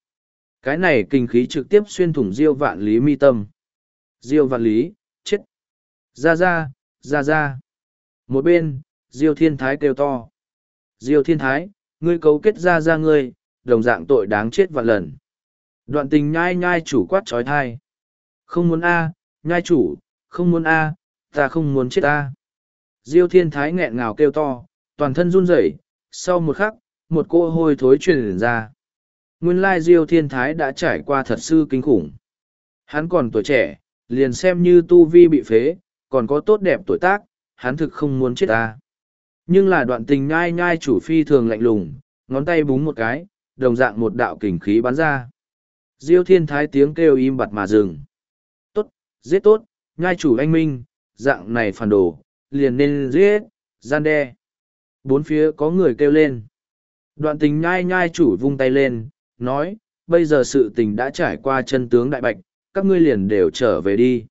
Cái này kinh khí trực tiếp xuyên thủng diêu vạn lý mi tâm. Diêu vạn lý, chết. Ra ra, ra ra. Một bên, diêu thiên thái kêu to. Diêu thiên thái, ngươi cấu kết ra ra ngươi, đồng dạng tội đáng chết vạn lần. Đoạn tình nhai nhai chủ quát trói thai. Không muốn a, nhai chủ, không muốn a, ta không muốn chết a. Diêu thiên thái nghẹn ngào kêu to, toàn thân run rẩy. sau một khắc, một cô hôi thối truyền ra. Nguyên lai Diêu thiên thái đã trải qua thật sư kinh khủng. Hắn còn tuổi trẻ, liền xem như tu vi bị phế, còn có tốt đẹp tuổi tác, hắn thực không muốn chết ta. Nhưng là đoạn tình nhai nhai chủ phi thường lạnh lùng, ngón tay búng một cái, đồng dạng một đạo kình khí bắn ra. Diêu thiên thái tiếng kêu im bặt mà dừng. Tốt, giết tốt, nhai chủ anh minh, dạng này phản đồ, liền nên giết, gian đe. Bốn phía có người kêu lên. Đoạn tình nhai nhai chủ vung tay lên, nói, bây giờ sự tình đã trải qua chân tướng đại bạch, các ngươi liền đều trở về đi.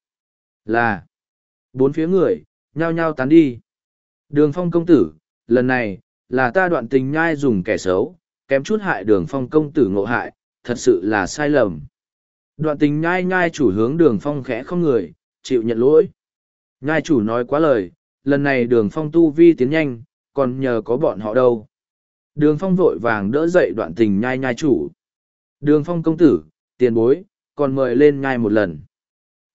Là, bốn phía người, nhao nhao tán đi. Đường phong công tử, lần này, là ta đoạn tình nhai dùng kẻ xấu, kém chút hại đường phong công tử ngộ hại, thật sự là sai lầm. Đoạn tình nhai nhai chủ hướng đường phong khẽ không người, chịu nhận lỗi. Nhai chủ nói quá lời, lần này đường phong tu vi tiến nhanh, còn nhờ có bọn họ đâu. Đường phong vội vàng đỡ dậy đoạn tình nhai nhai chủ. Đường phong công tử, tiền bối, còn mời lên nhai một lần.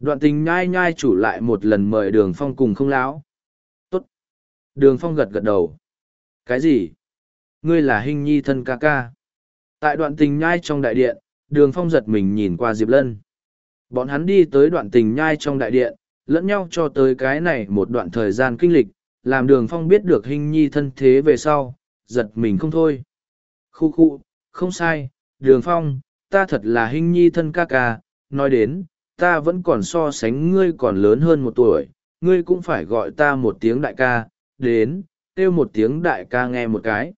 Đoạn tình nhai nhai chủ lại một lần mời đường phong cùng không lão. Tốt. Đường phong gật gật đầu. Cái gì? Ngươi là hình nhi thân ca ca. Tại đoạn tình nhai trong đại điện, đường phong giật mình nhìn qua Diệp Lân. Bọn hắn đi tới đoạn tình nhai trong đại điện, lẫn nhau cho tới cái này một đoạn thời gian kinh lịch, làm đường phong biết được hình nhi thân thế về sau, giật mình không thôi. Khu khu, không sai, đường phong, ta thật là hình nhi thân ca ca, nói đến, ta vẫn còn so sánh ngươi còn lớn hơn một tuổi, ngươi cũng phải gọi ta một tiếng đại ca, đến, kêu một tiếng đại ca nghe một cái.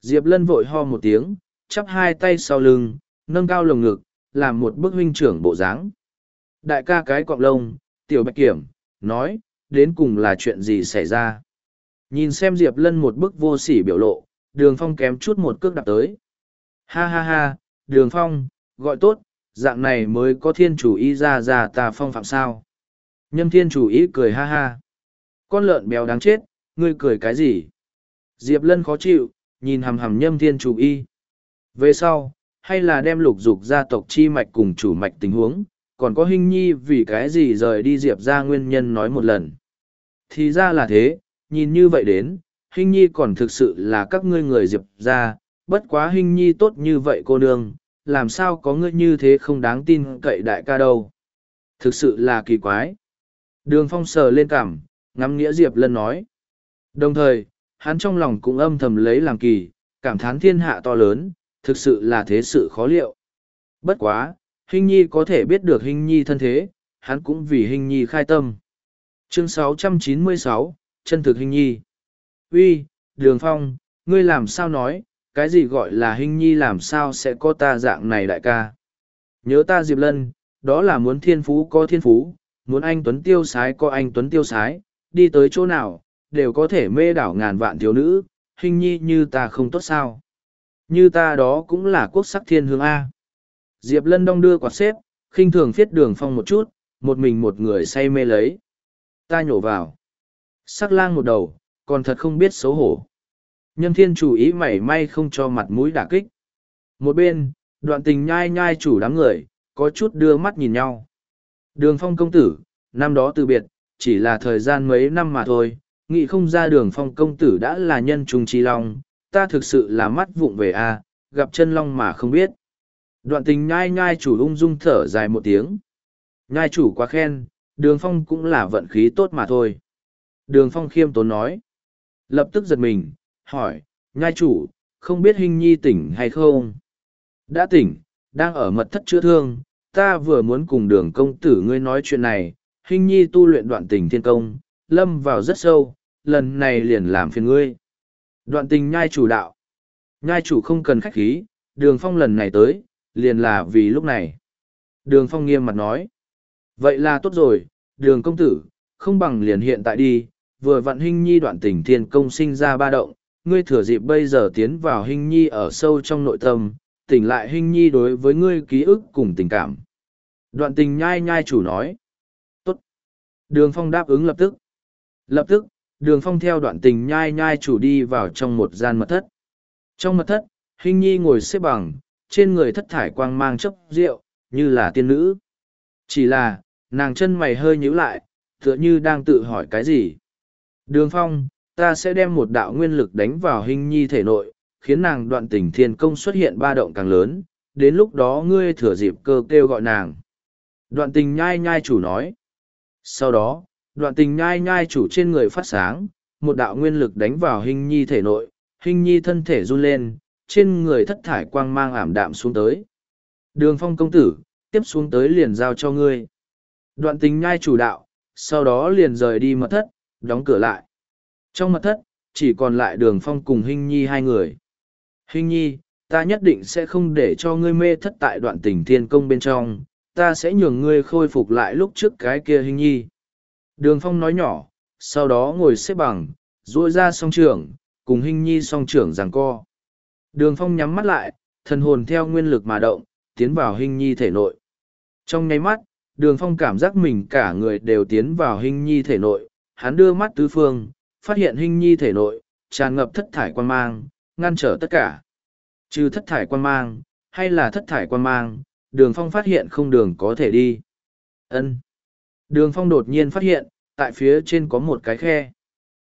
Diệp Lân vội ho một tiếng, chắp hai tay sau lưng, nâng cao lồng ngực, làm một bức huynh trưởng bộ dáng. Đại ca cái cọng lông, tiểu bạch kiểm, nói, đến cùng là chuyện gì xảy ra. Nhìn xem Diệp Lân một bức vô sỉ biểu lộ, đường phong kém chút một cước đạp tới. Ha ha ha, đường phong, gọi tốt, dạng này mới có thiên chủ ý ra ra ta phong phạm sao. Nhâm thiên chủ ý cười ha ha. Con lợn béo đáng chết, ngươi cười cái gì? Diệp Lân khó chịu, nhìn hầm hầm nhâm thiên chủ y. Về sau, hay là đem lục dục gia tộc chi mạch cùng chủ mạch tình huống, còn có hình nhi vì cái gì rời đi Diệp ra nguyên nhân nói một lần. Thì ra là thế, nhìn như vậy đến, hình nhi còn thực sự là các ngươi người Diệp ra, bất quá hình nhi tốt như vậy cô nương, làm sao có ngươi như thế không đáng tin cậy đại ca đâu. Thực sự là kỳ quái. Đường phong sờ lên cảm, ngắm nghĩa Diệp Lân nói. Đồng thời, hắn trong lòng cũng âm thầm lấy làm kỳ, cảm thán thiên hạ to lớn, thực sự là thế sự khó liệu. Bất quá, Hình Nhi có thể biết được Hình Nhi thân thế, hắn cũng vì Hình Nhi khai tâm. chương 696, chân thực hình nhi uy đường phong ngươi làm sao nói cái gì gọi là hình nhi làm sao sẽ có ta dạng này đại ca? Nhớ ta diệp lân, đó là muốn thiên phú có thiên phú, muốn anh tuấn tiêu sái có anh tuấn tiêu sái, đi tới chỗ nào, đều có thể mê đảo ngàn vạn thiếu nữ, hình nhi như ta không tốt sao? Như ta đó cũng là quốc sắc thiên hương a. Diệp lân đong đưa quạt xếp, khinh thường phiết đường phong một chút, một mình một người say mê lấy. Ta nhổ vào. Sắc lang một đầu, còn thật không biết xấu hổ nhân thiên chủ ý mảy may không cho mặt mũi đả kích. Một bên, đoạn tình nhai nhai chủ đám người, có chút đưa mắt nhìn nhau. Đường phong công tử, năm đó từ biệt, chỉ là thời gian mấy năm mà thôi, nghĩ không ra đường phong công tử đã là nhân trung trí long, ta thực sự là mắt vụng về a, gặp chân long mà không biết. Đoạn tình nhai nhai chủ ung dung thở dài một tiếng. Nhai chủ quá khen, đường phong cũng là vận khí tốt mà thôi. Đường phong khiêm tốn nói. Lập tức giật mình hỏi, nhai chủ, không biết hình nhi tỉnh hay không? Đã tỉnh, đang ở mật thất chữa thương. Ta vừa muốn cùng đường công tử ngươi nói chuyện này. Hình nhi tu luyện đoạn tình thiên công, lâm vào rất sâu, lần này liền làm phiền ngươi. Đoạn tình nhai chủ đạo. Nhai chủ không cần khách khí, đường phong lần này tới, liền là vì lúc này. Đường phong nghiêm mặt nói. Vậy là tốt rồi, đường công tử, không bằng liền hiện tại đi. Vừa vặn hình nhi đoạn tình thiên công sinh ra ba động ngươi thừa dịp bây giờ tiến vào hình nhi ở sâu trong nội tâm, tỉnh lại hình nhi đối với ngươi ký ức cùng tình cảm. Đoạn tình nhai nhai chủ nói. Tốt. Đường phong đáp ứng lập tức. Lập tức, đường phong theo đoạn tình nhai nhai chủ đi vào trong một gian mật thất. Trong mật thất hình nhi ngồi xếp bằng, trên người thất thải quang mang chấp rượu, như là tiên nữ. Chỉ là, nàng chân mày hơi nhíu lại, tựa như đang tự hỏi cái gì. Đường phong ta sẽ đem một đạo nguyên lực đánh vào hình nhi thể nội, khiến nàng đoạn tình thiên công xuất hiện ba động càng lớn, đến lúc đó ngươi thừa dịp cơ kêu gọi nàng. Đoạn tình nhai nhai chủ nói. Sau đó, đoạn tình nhai nhai chủ trên người phát sáng, một đạo nguyên lực đánh vào hình nhi thể nội, hình nhi thân thể run lên, trên người thất thải quang mang ảm đạm xuống tới. Đường phong công tử, tiếp xuống tới liền giao cho ngươi. Đoạn tình nhai chủ đạo, sau đó liền rời đi mật thất, đóng cửa lại trong mật thất, chỉ còn lại đường phong cùng Hinh nhi hai người. Hinh nhi, ta nhất định sẽ không để cho ngươi mê thất tại đoạn tình thiên công bên trong. Ta sẽ nhường ngươi khôi phục lại lúc trước cái kia Hinh nhi. Đường phong nói nhỏ, sau đó ngồi xếp bằng dỗi ra song trưởng, cùng Hinh nhi song trưởng giằng co. Đường phong nhắm mắt lại, thần hồn theo nguyên lực mà động, tiến vào Hinh nhi thể nội. Trong nháy mắt, đường phong cảm giác mình cả người đều tiến vào Hinh nhi thể nội. Hắn đưa mắt tứ phương phát hiện hình nhi thể nội, tràn ngập thất thải quan mang, ngăn trở tất cả. Trừ thất thải quan mang, hay là thất thải quan mang, đường phong phát hiện không đường có thể đi. Ân. Đường phong đột nhiên phát hiện, tại phía trên có một cái khe.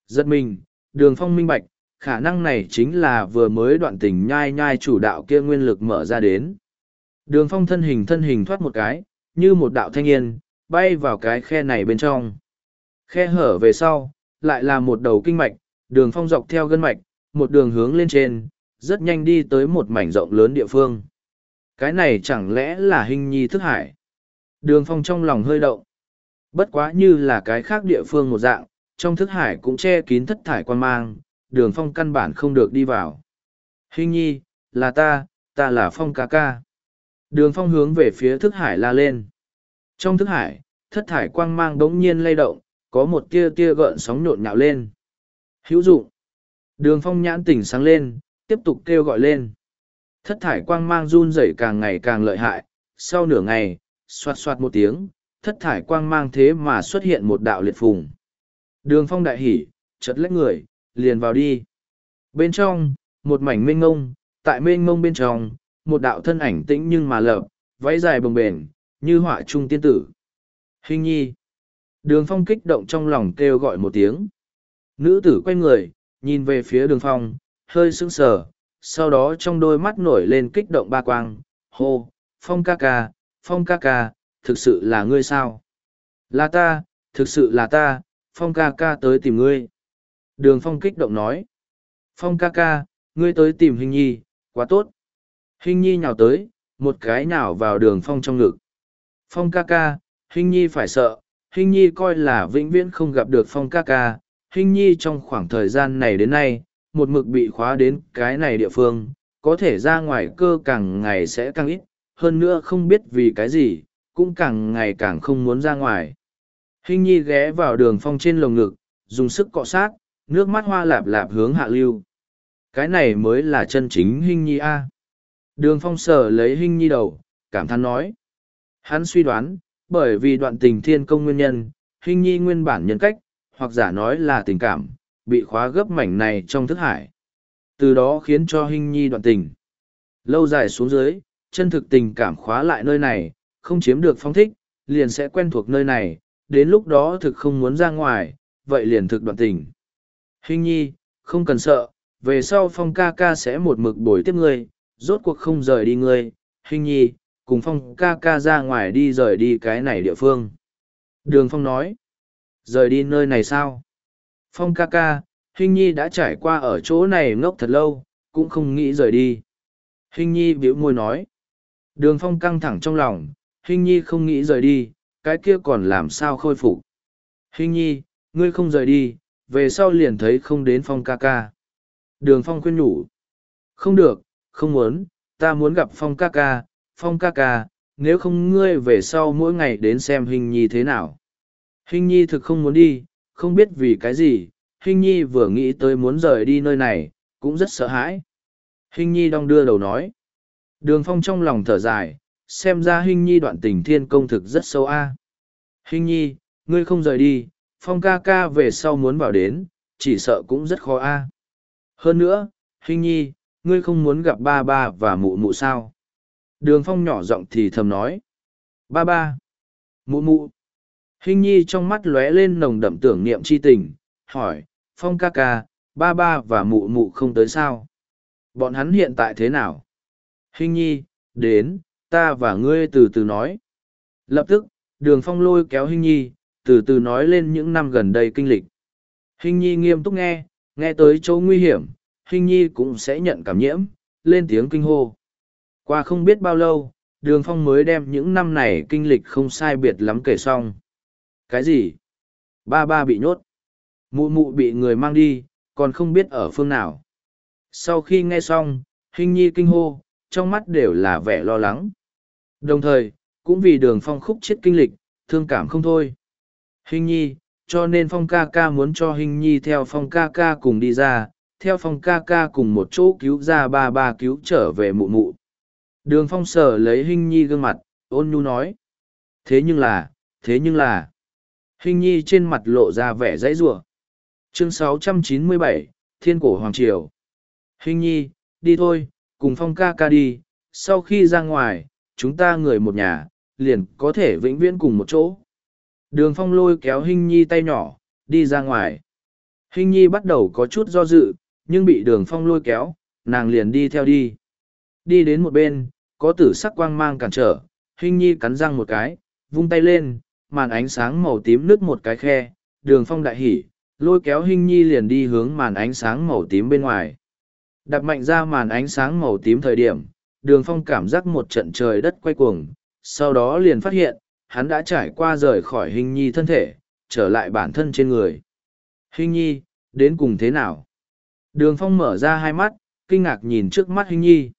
Giật mình, đường phong minh bạch, khả năng này chính là vừa mới đoạn tình nhai nhai chủ đạo kia nguyên lực mở ra đến. Đường phong thân hình thân hình thoát một cái, như một đạo thanh niên, bay vào cái khe này bên trong. Khe hở về sau lại là một đầu kinh mạch, đường phong dọc theo gân mạch, một đường hướng lên trên, rất nhanh đi tới một mảnh rộng lớn địa phương. Cái này chẳng lẽ là hình nhi thức hải? Đường phong trong lòng hơi động. Bất quá như là cái khác địa phương một dạng, trong thức hải cũng che kín thất thải quan mang, đường phong căn bản không được đi vào. Hình nhi, là ta ta là phong ca ca. Đường phong hướng về phía thức hải la lên. Trong thức hải, thất thải quang mang bỗng nhiên lay động có một tia tia gợn sóng nhộn nhạo lên. Hữu dụng. Đường phong nhãn tỉnh sáng lên, tiếp tục kêu gọi lên. Thất thải quang mang run rẩy càng ngày càng lợi hại. Sau nửa ngày, xoạt xoạt một tiếng, thất thải quang mang thế mà xuất hiện một đạo liệt phùng. Đường phong đại hỉ chật lách người, liền vào đi. Bên trong, một mảnh mênh ngông tại mênh ngông bên trong, một đạo thân ảnh tĩnh nhưng mà lợp, váy dài bồng bềnh, như họa trung tiên tử. Hình nhi đường phong kích động trong lòng kêu gọi một tiếng. Nữ tử quay người, nhìn về phía đường phong, hơi sững sờ, sau đó trong đôi mắt nổi lên kích động ba quang. Hô, phong ca ca, phong ca ca, thực sự là ngươi sao? Là ta, thực sự là ta, phong ca ca tới tìm ngươi. Đường phong kích động nói, phong ca ca, ngươi tới tìm hình nhi, quá tốt. Hình nhi nhào tới, một cái nhào vào đường phong trong ngực. Phong ca ca, hình nhi phải sợ Hình nhi coi là vĩnh viễn không gặp được phong ca ca, hình nhi trong khoảng thời gian này đến nay, một mực bị khóa đến cái này địa phương, có thể ra ngoài cơ càng ngày sẽ càng ít, hơn nữa không biết vì cái gì, cũng càng ngày càng không muốn ra ngoài. Hình nhi ghé vào đường phong trên lồng ngực, dùng sức cọ sát, nước mắt hoa lạp lạp hướng hạ lưu. Cái này mới là chân chính hình nhi A. Đường phong sở lấy hình nhi đầu, cảm thán nói. Hắn suy đoán, bởi vì đoạn tình thiên công nguyên nhân, hình nhi nguyên bản nhân cách, hoặc giả nói là tình cảm, bị khóa gấp mảnh này trong thức hải. Từ đó khiến cho hình nhi đoạn tình. Lâu dài xuống dưới, chân thực tình cảm khóa lại nơi này, không chiếm được phong thích, liền sẽ quen thuộc nơi này, đến lúc đó thực không muốn ra ngoài, vậy liền thực đoạn tình. Hình nhi, không cần sợ, về sau phong ca ca sẽ một mực bồi tiếp ngươi, rốt cuộc không rời đi ngươi, hình nhi, cùng phong ca ca ra ngoài đi rời đi cái này địa phương. Đường phong nói, rời đi nơi này sao? Phong ca ca, hình nhi đã trải qua ở chỗ này ngốc thật lâu, cũng không nghĩ rời đi. Hình nhi bĩu môi nói, đường phong căng thẳng trong lòng, hình nhi không nghĩ rời đi, cái kia còn làm sao khôi phục. Hình nhi, ngươi không rời đi, về sau liền thấy không đến phong ca ca. Đường phong khuyên nhủ. Không được, không muốn, ta muốn gặp phong ca ca, phong ca ca, nếu không ngươi về sau mỗi ngày đến xem hình nhi thế nào. Hình nhi thực không muốn đi, không biết vì cái gì, hình nhi vừa nghĩ tới muốn rời đi nơi này, cũng rất sợ hãi. Hình nhi đong đưa đầu nói. Đường phong trong lòng thở dài, xem ra hình nhi đoạn tình thiên công thực rất sâu a. Hình nhi, ngươi không rời đi, phong ca ca về sau muốn vào đến, chỉ sợ cũng rất khó a. Hơn nữa, hình nhi, ngươi không muốn gặp ba ba và mụ mụ sao? Đường phong nhỏ giọng thì thầm nói. Ba ba. Mụ mụ. Hình nhi trong mắt lóe lên nồng đậm tưởng niệm chi tình, hỏi, phong ca ca, ba ba và mụ mụ không tới sao? Bọn hắn hiện tại thế nào? Hình nhi, đến, ta và ngươi từ từ nói. Lập tức, đường phong lôi kéo Hình nhi, từ từ nói lên những năm gần đây kinh lịch. Hình nhi nghiêm túc nghe, nghe tới chỗ nguy hiểm, Hình nhi cũng sẽ nhận cảm nhiễm, lên tiếng kinh hô. Qua không biết bao lâu, đường phong mới đem những năm này kinh lịch không sai biệt lắm kể xong. Cái gì? Ba ba bị nhốt. Mụ mụ bị người mang đi, còn không biết ở phương nào. Sau khi nghe xong, Hình nhi kinh hô, trong mắt đều là vẻ lo lắng. Đồng thời, cũng vì đường phong khúc chết kinh lịch, thương cảm không thôi. Hình nhi, cho nên phong ca ca muốn cho hình nhi theo phong ca ca cùng đi ra, theo phong ca ca cùng một chỗ cứu ra ba ba cứu trở về mụ mụ. Đường phong sở lấy hình nhi gương mặt, ôn nhu nói. Thế nhưng là, thế nhưng là, hình nhi trên mặt lộ ra vẻ dãy rủa Chương 697, Thiên cổ Hoàng Triều. Hình nhi, đi thôi, cùng phong ca ca đi, sau khi ra ngoài, chúng ta người một nhà, liền có thể vĩnh viễn cùng một chỗ. Đường phong lôi kéo Hinh Nhi tay nhỏ, đi ra ngoài. Hinh Nhi bắt đầu có chút do dự, nhưng bị đường phong lôi kéo, nàng liền đi theo đi. Đi đến một bên, có tử sắc quang mang cản trở, Hinh Nhi cắn răng một cái, vung tay lên, màn ánh sáng màu tím nứt một cái khe, đường phong đại hỉ, lôi kéo Hinh Nhi liền đi hướng màn ánh sáng màu tím bên ngoài. Đặt mạnh ra màn ánh sáng màu tím thời điểm, đường phong cảm giác một trận trời đất quay cuồng, sau đó liền phát hiện, hắn đã trải qua rời khỏi hình nhi thân thể, trở lại bản thân trên người. Hình nhi, đến cùng thế nào? Đường phong mở ra hai mắt, kinh ngạc nhìn trước mắt hình nhi.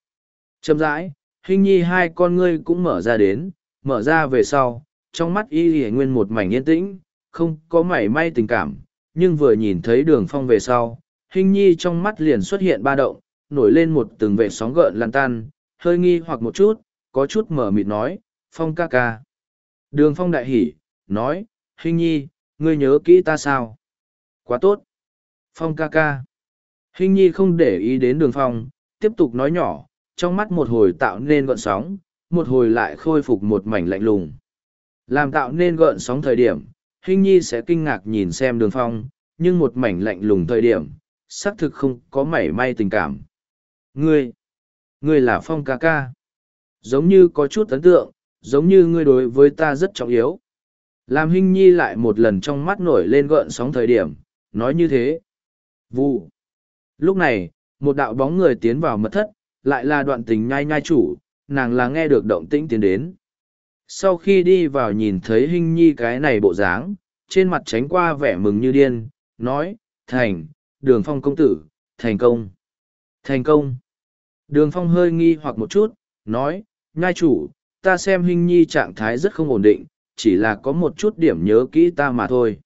Chậm rãi, hình nhi hai con ngươi cũng mở ra đến, mở ra về sau, trong mắt y hề nguyên một mảnh yên tĩnh, không có mảy may tình cảm, nhưng vừa nhìn thấy đường phong về sau, hình nhi trong mắt liền xuất hiện ba động, nổi lên một từng vệ sóng gợn lan tan, hơi nghi hoặc một chút, có chút mở mịt nói, phong ca ca. Đường phong đại hỉ, nói, hình nhi, ngươi nhớ kỹ ta sao? Quá tốt. Phong ca ca. Hình nhi không để ý đến đường phong, tiếp tục nói nhỏ, trong mắt một hồi tạo nên gợn sóng, một hồi lại khôi phục một mảnh lạnh lùng. Làm tạo nên gợn sóng thời điểm, Hinh nhi sẽ kinh ngạc nhìn xem đường phong, nhưng một mảnh lạnh lùng thời điểm, xác thực không có mảy may tình cảm. Ngươi, ngươi là phong ca ca. Giống như có chút ấn tượng, giống như ngươi đối với ta rất trọng yếu. Làm Hinh nhi lại một lần trong mắt nổi lên gợn sóng thời điểm, nói như thế. Vụ. Lúc này, một đạo bóng người tiến vào mật thất, lại là đoạn tình nhai nhai chủ, nàng là nghe được động tĩnh tiến đến. Sau khi đi vào nhìn thấy hình Nhi cái này bộ dáng, trên mặt tránh qua vẻ mừng như điên, nói, thành, đường phong công tử, thành công. Thành công. Đường phong hơi nghi hoặc một chút, nói, nhai chủ, ta xem hình Nhi trạng thái rất không ổn định, chỉ là có một chút điểm nhớ kỹ ta mà thôi.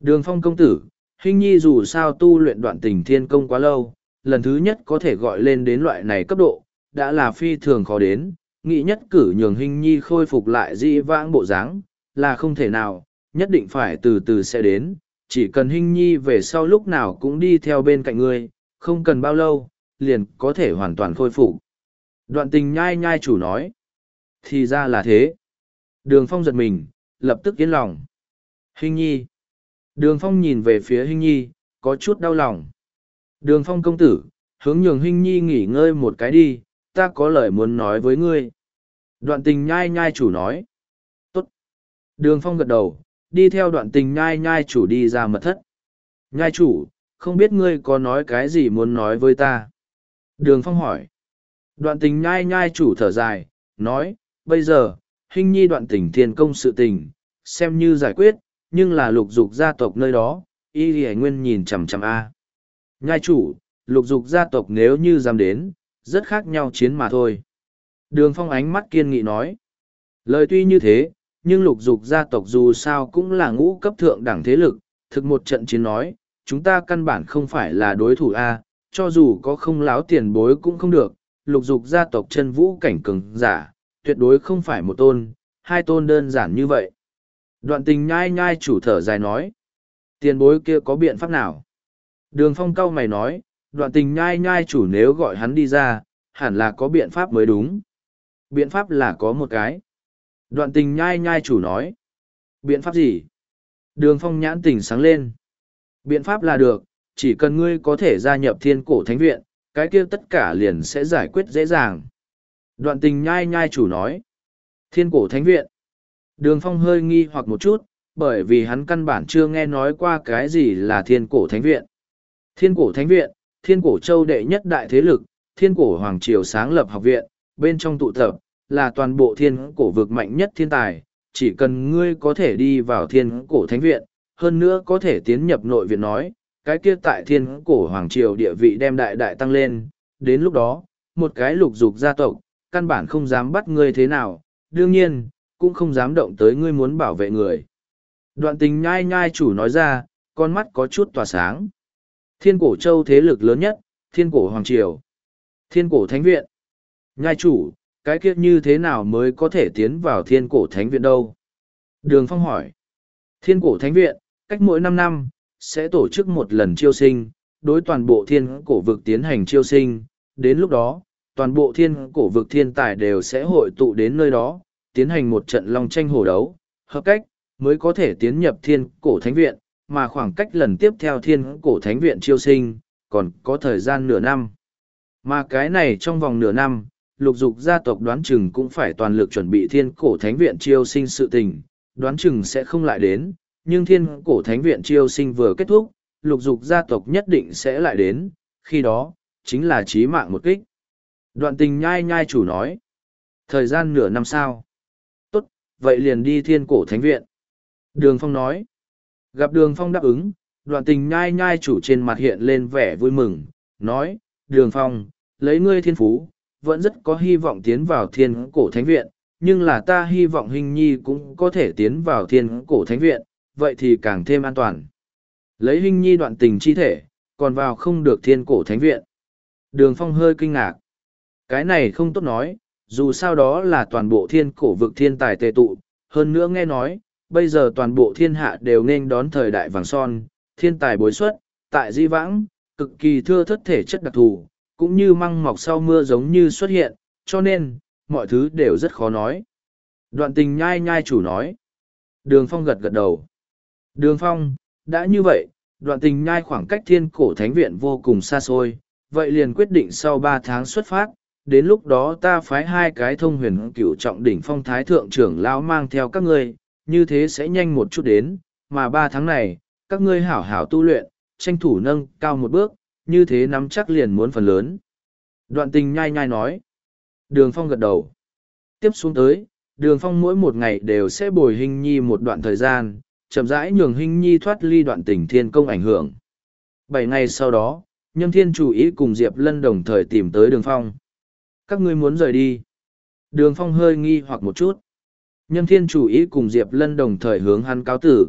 Đường phong công tử, hình Nhi dù sao tu luyện đoạn tình thiên công quá lâu, lần thứ nhất có thể gọi lên đến loại này cấp độ, đã là phi thường khó đến, nghĩ nhất cử nhường Hinh Nhi khôi phục lại di vãng bộ dáng, là không thể nào, nhất định phải từ từ sẽ đến, chỉ cần Hinh Nhi về sau lúc nào cũng đi theo bên cạnh ngươi, không cần bao lâu, liền có thể hoàn toàn khôi phục. Đoạn tình nhai nhai chủ nói, thì ra là thế. Đường Phong giật mình, lập tức yên lòng. Hinh Nhi. Đường Phong nhìn về phía Hinh Nhi, có chút đau lòng. Đường Phong công tử, hướng nhường Hinh Nhi nghỉ ngơi một cái đi, ta có lời muốn nói với ngươi. Đoạn tình nhai nhai chủ nói. Tốt. Đường Phong gật đầu, đi theo đoạn tình nhai nhai chủ đi ra mật thất. Nhai chủ, không biết ngươi có nói cái gì muốn nói với ta. Đường Phong hỏi. Đoạn tình nhai nhai chủ thở dài, nói, bây giờ, hình nhi đoạn tình thiên công sự tình, xem như giải quyết, nhưng là lục dục gia tộc nơi đó, y hề nguyên nhìn chằm chằm A. Nhai chủ, lục dục gia tộc nếu như dám đến, rất khác nhau chiến mà thôi. Đường phong ánh mắt kiên nghị nói. Lời tuy như thế, nhưng lục dục gia tộc dù sao cũng là ngũ cấp thượng đẳng thế lực, thực một trận chiến nói, chúng ta căn bản không phải là đối thủ A, cho dù có không láo tiền bối cũng không được, lục dục gia tộc chân vũ cảnh cường giả, tuyệt đối không phải một tôn, hai tôn đơn giản như vậy. Đoạn tình nhai nhai chủ thở dài nói, tiền bối kia có biện pháp nào? Đường phong cao mày nói, đoạn tình nhai nhai chủ nếu gọi hắn đi ra, hẳn là có biện pháp mới đúng. Biện pháp là có một cái. Đoạn tình nhai nhai chủ nói. Biện pháp gì? Đường phong nhãn tình sáng lên. Biện pháp là được, chỉ cần ngươi có thể gia nhập thiên cổ thánh viện, cái kia tất cả liền sẽ giải quyết dễ dàng. Đoạn tình nhai nhai chủ nói. Thiên cổ thánh viện. Đường phong hơi nghi hoặc một chút, bởi vì hắn căn bản chưa nghe nói qua cái gì là thiên cổ thánh viện. Thiên cổ thánh viện, thiên cổ châu đệ nhất đại thế lực, thiên cổ hoàng triều sáng lập học viện, bên trong tụ tập, là toàn bộ thiên cổ vực mạnh nhất thiên tài, chỉ cần ngươi có thể đi vào thiên cổ thánh viện, hơn nữa có thể tiến nhập nội viện nói, cái kia tại thiên cổ hoàng triều địa vị đem đại đại tăng lên, đến lúc đó, một cái lục dục gia tộc, căn bản không dám bắt ngươi thế nào, đương nhiên, cũng không dám động tới ngươi muốn bảo vệ người. Đoạn tình nhai nhai chủ nói ra, con mắt có chút tỏa sáng. Thiên cổ châu thế lực lớn nhất, thiên cổ hoàng triều, thiên cổ thánh viện. Nhai chủ, cái kiếp như thế nào mới có thể tiến vào thiên cổ thánh viện đâu? Đường Phong hỏi. Thiên cổ thánh viện, cách mỗi năm năm, sẽ tổ chức một lần chiêu sinh, đối toàn bộ thiên cổ vực tiến hành chiêu sinh. Đến lúc đó, toàn bộ thiên cổ vực thiên tài đều sẽ hội tụ đến nơi đó, tiến hành một trận long tranh hổ đấu, hợp cách, mới có thể tiến nhập thiên cổ thánh viện, mà khoảng cách lần tiếp theo thiên cổ thánh viện chiêu sinh, còn có thời gian nửa năm. Mà cái này trong vòng nửa năm, lục dục gia tộc đoán chừng cũng phải toàn lực chuẩn bị thiên cổ thánh viện chiêu sinh sự tình, đoán chừng sẽ không lại đến, nhưng thiên cổ thánh viện chiêu sinh vừa kết thúc, lục dục gia tộc nhất định sẽ lại đến, khi đó, chính là chí mạng một kích. Đoạn tình nhai nhai chủ nói, thời gian nửa năm sau. Tốt, vậy liền đi thiên cổ thánh viện. Đường Phong nói, gặp đường Phong đáp ứng, đoạn tình nhai nhai chủ trên mặt hiện lên vẻ vui mừng, nói, đường Phong, lấy ngươi thiên phú, vẫn rất có hy vọng tiến vào thiên cổ thánh viện, nhưng là ta hy vọng hình nhi cũng có thể tiến vào thiên cổ thánh viện, vậy thì càng thêm an toàn. Lấy hình nhi đoạn tình chi thể, còn vào không được thiên cổ thánh viện. Đường phong hơi kinh ngạc. Cái này không tốt nói, dù sao đó là toàn bộ thiên cổ vực thiên tài tề tụ, hơn nữa nghe nói, bây giờ toàn bộ thiên hạ đều nên đón thời đại vàng son, thiên tài bối xuất, tại di vãng, cực kỳ thưa thất thể chất đặc thù, cũng như măng mọc sau mưa giống như xuất hiện, cho nên, mọi thứ đều rất khó nói. Đoạn tình nhai nhai chủ nói. Đường Phong gật gật đầu. Đường Phong, đã như vậy, đoạn tình nhai khoảng cách thiên cổ thánh viện vô cùng xa xôi, vậy liền quyết định sau ba tháng xuất phát, đến lúc đó ta phái hai cái thông huyền cửu trọng đỉnh phong thái thượng trưởng lão mang theo các ngươi, như thế sẽ nhanh một chút đến, mà ba tháng này, các ngươi hảo hảo tu luyện, tranh thủ nâng cao một bước, như thế nắm chắc liền muốn phần lớn. Đoạn tình nhai nhai nói. Đường phong gật đầu. Tiếp xuống tới, đường phong mỗi một ngày đều sẽ bồi hình nhi một đoạn thời gian chậm rãi nhường hình nhi thoát ly đoạn tình thiên công ảnh hưởng bảy ngày sau đó nhâm thiên chủ ý cùng diệp lân đồng thời tìm tới đường phong các ngươi muốn rời đi đường phong hơi nghi hoặc một chút nhâm thiên chủ ý cùng diệp lân đồng thời hướng hắn cáo tử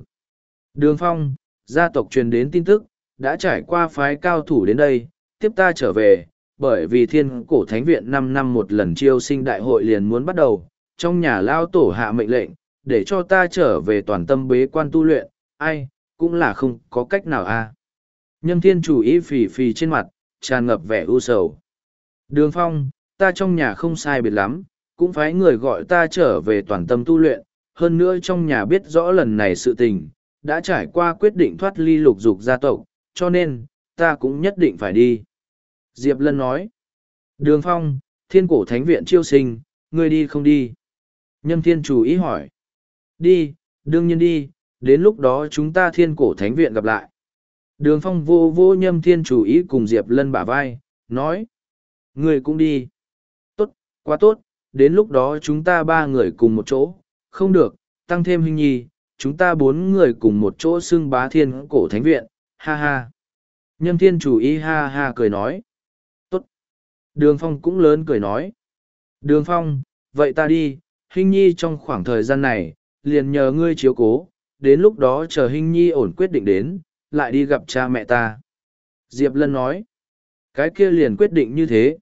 đường phong gia tộc truyền đến tin tức đã trải qua phái cao thủ đến đây tiếp ta trở về bởi vì thiên cổ thánh viện năm năm một lần chiêu sinh đại hội liền muốn bắt đầu trong nhà lao tổ hạ mệnh lệnh để cho ta trở về toàn tâm bế quan tu luyện ai cũng là không có cách nào a Nhâm thiên chủ ý phì phì trên mặt, tràn ngập vẻ u sầu. Đường phong, ta trong nhà không sai biệt lắm, cũng phải người gọi ta trở về toàn tâm tu luyện, hơn nữa trong nhà biết rõ lần này sự tình, đã trải qua quyết định thoát ly lục dục gia tộc, cho nên, ta cũng nhất định phải đi. Diệp Lân nói, Đường Phong, thiên cổ thánh viện chiêu sinh, ngươi đi không đi? Nhâm thiên chủ ý hỏi, đi, đương nhiên đi, đến lúc đó chúng ta thiên cổ thánh viện gặp lại. Đường phong vô vô nhâm thiên chủ ý cùng Diệp Lân bả vai, nói. Người cũng đi. Tốt, quá tốt, đến lúc đó chúng ta ba người cùng một chỗ, không được, tăng thêm hình nhi, chúng ta bốn người cùng một chỗ xưng bá thiên cổ thánh viện, ha ha. Nhâm thiên chủ ý ha ha cười nói. Tốt. Đường phong cũng lớn cười nói. Đường phong, vậy ta đi, hình nhi trong khoảng thời gian này, liền nhờ ngươi chiếu cố, đến lúc đó chờ hình nhi ổn quyết định đến, lại đi gặp cha mẹ ta. Diệp Lân nói, cái kia liền quyết định như thế.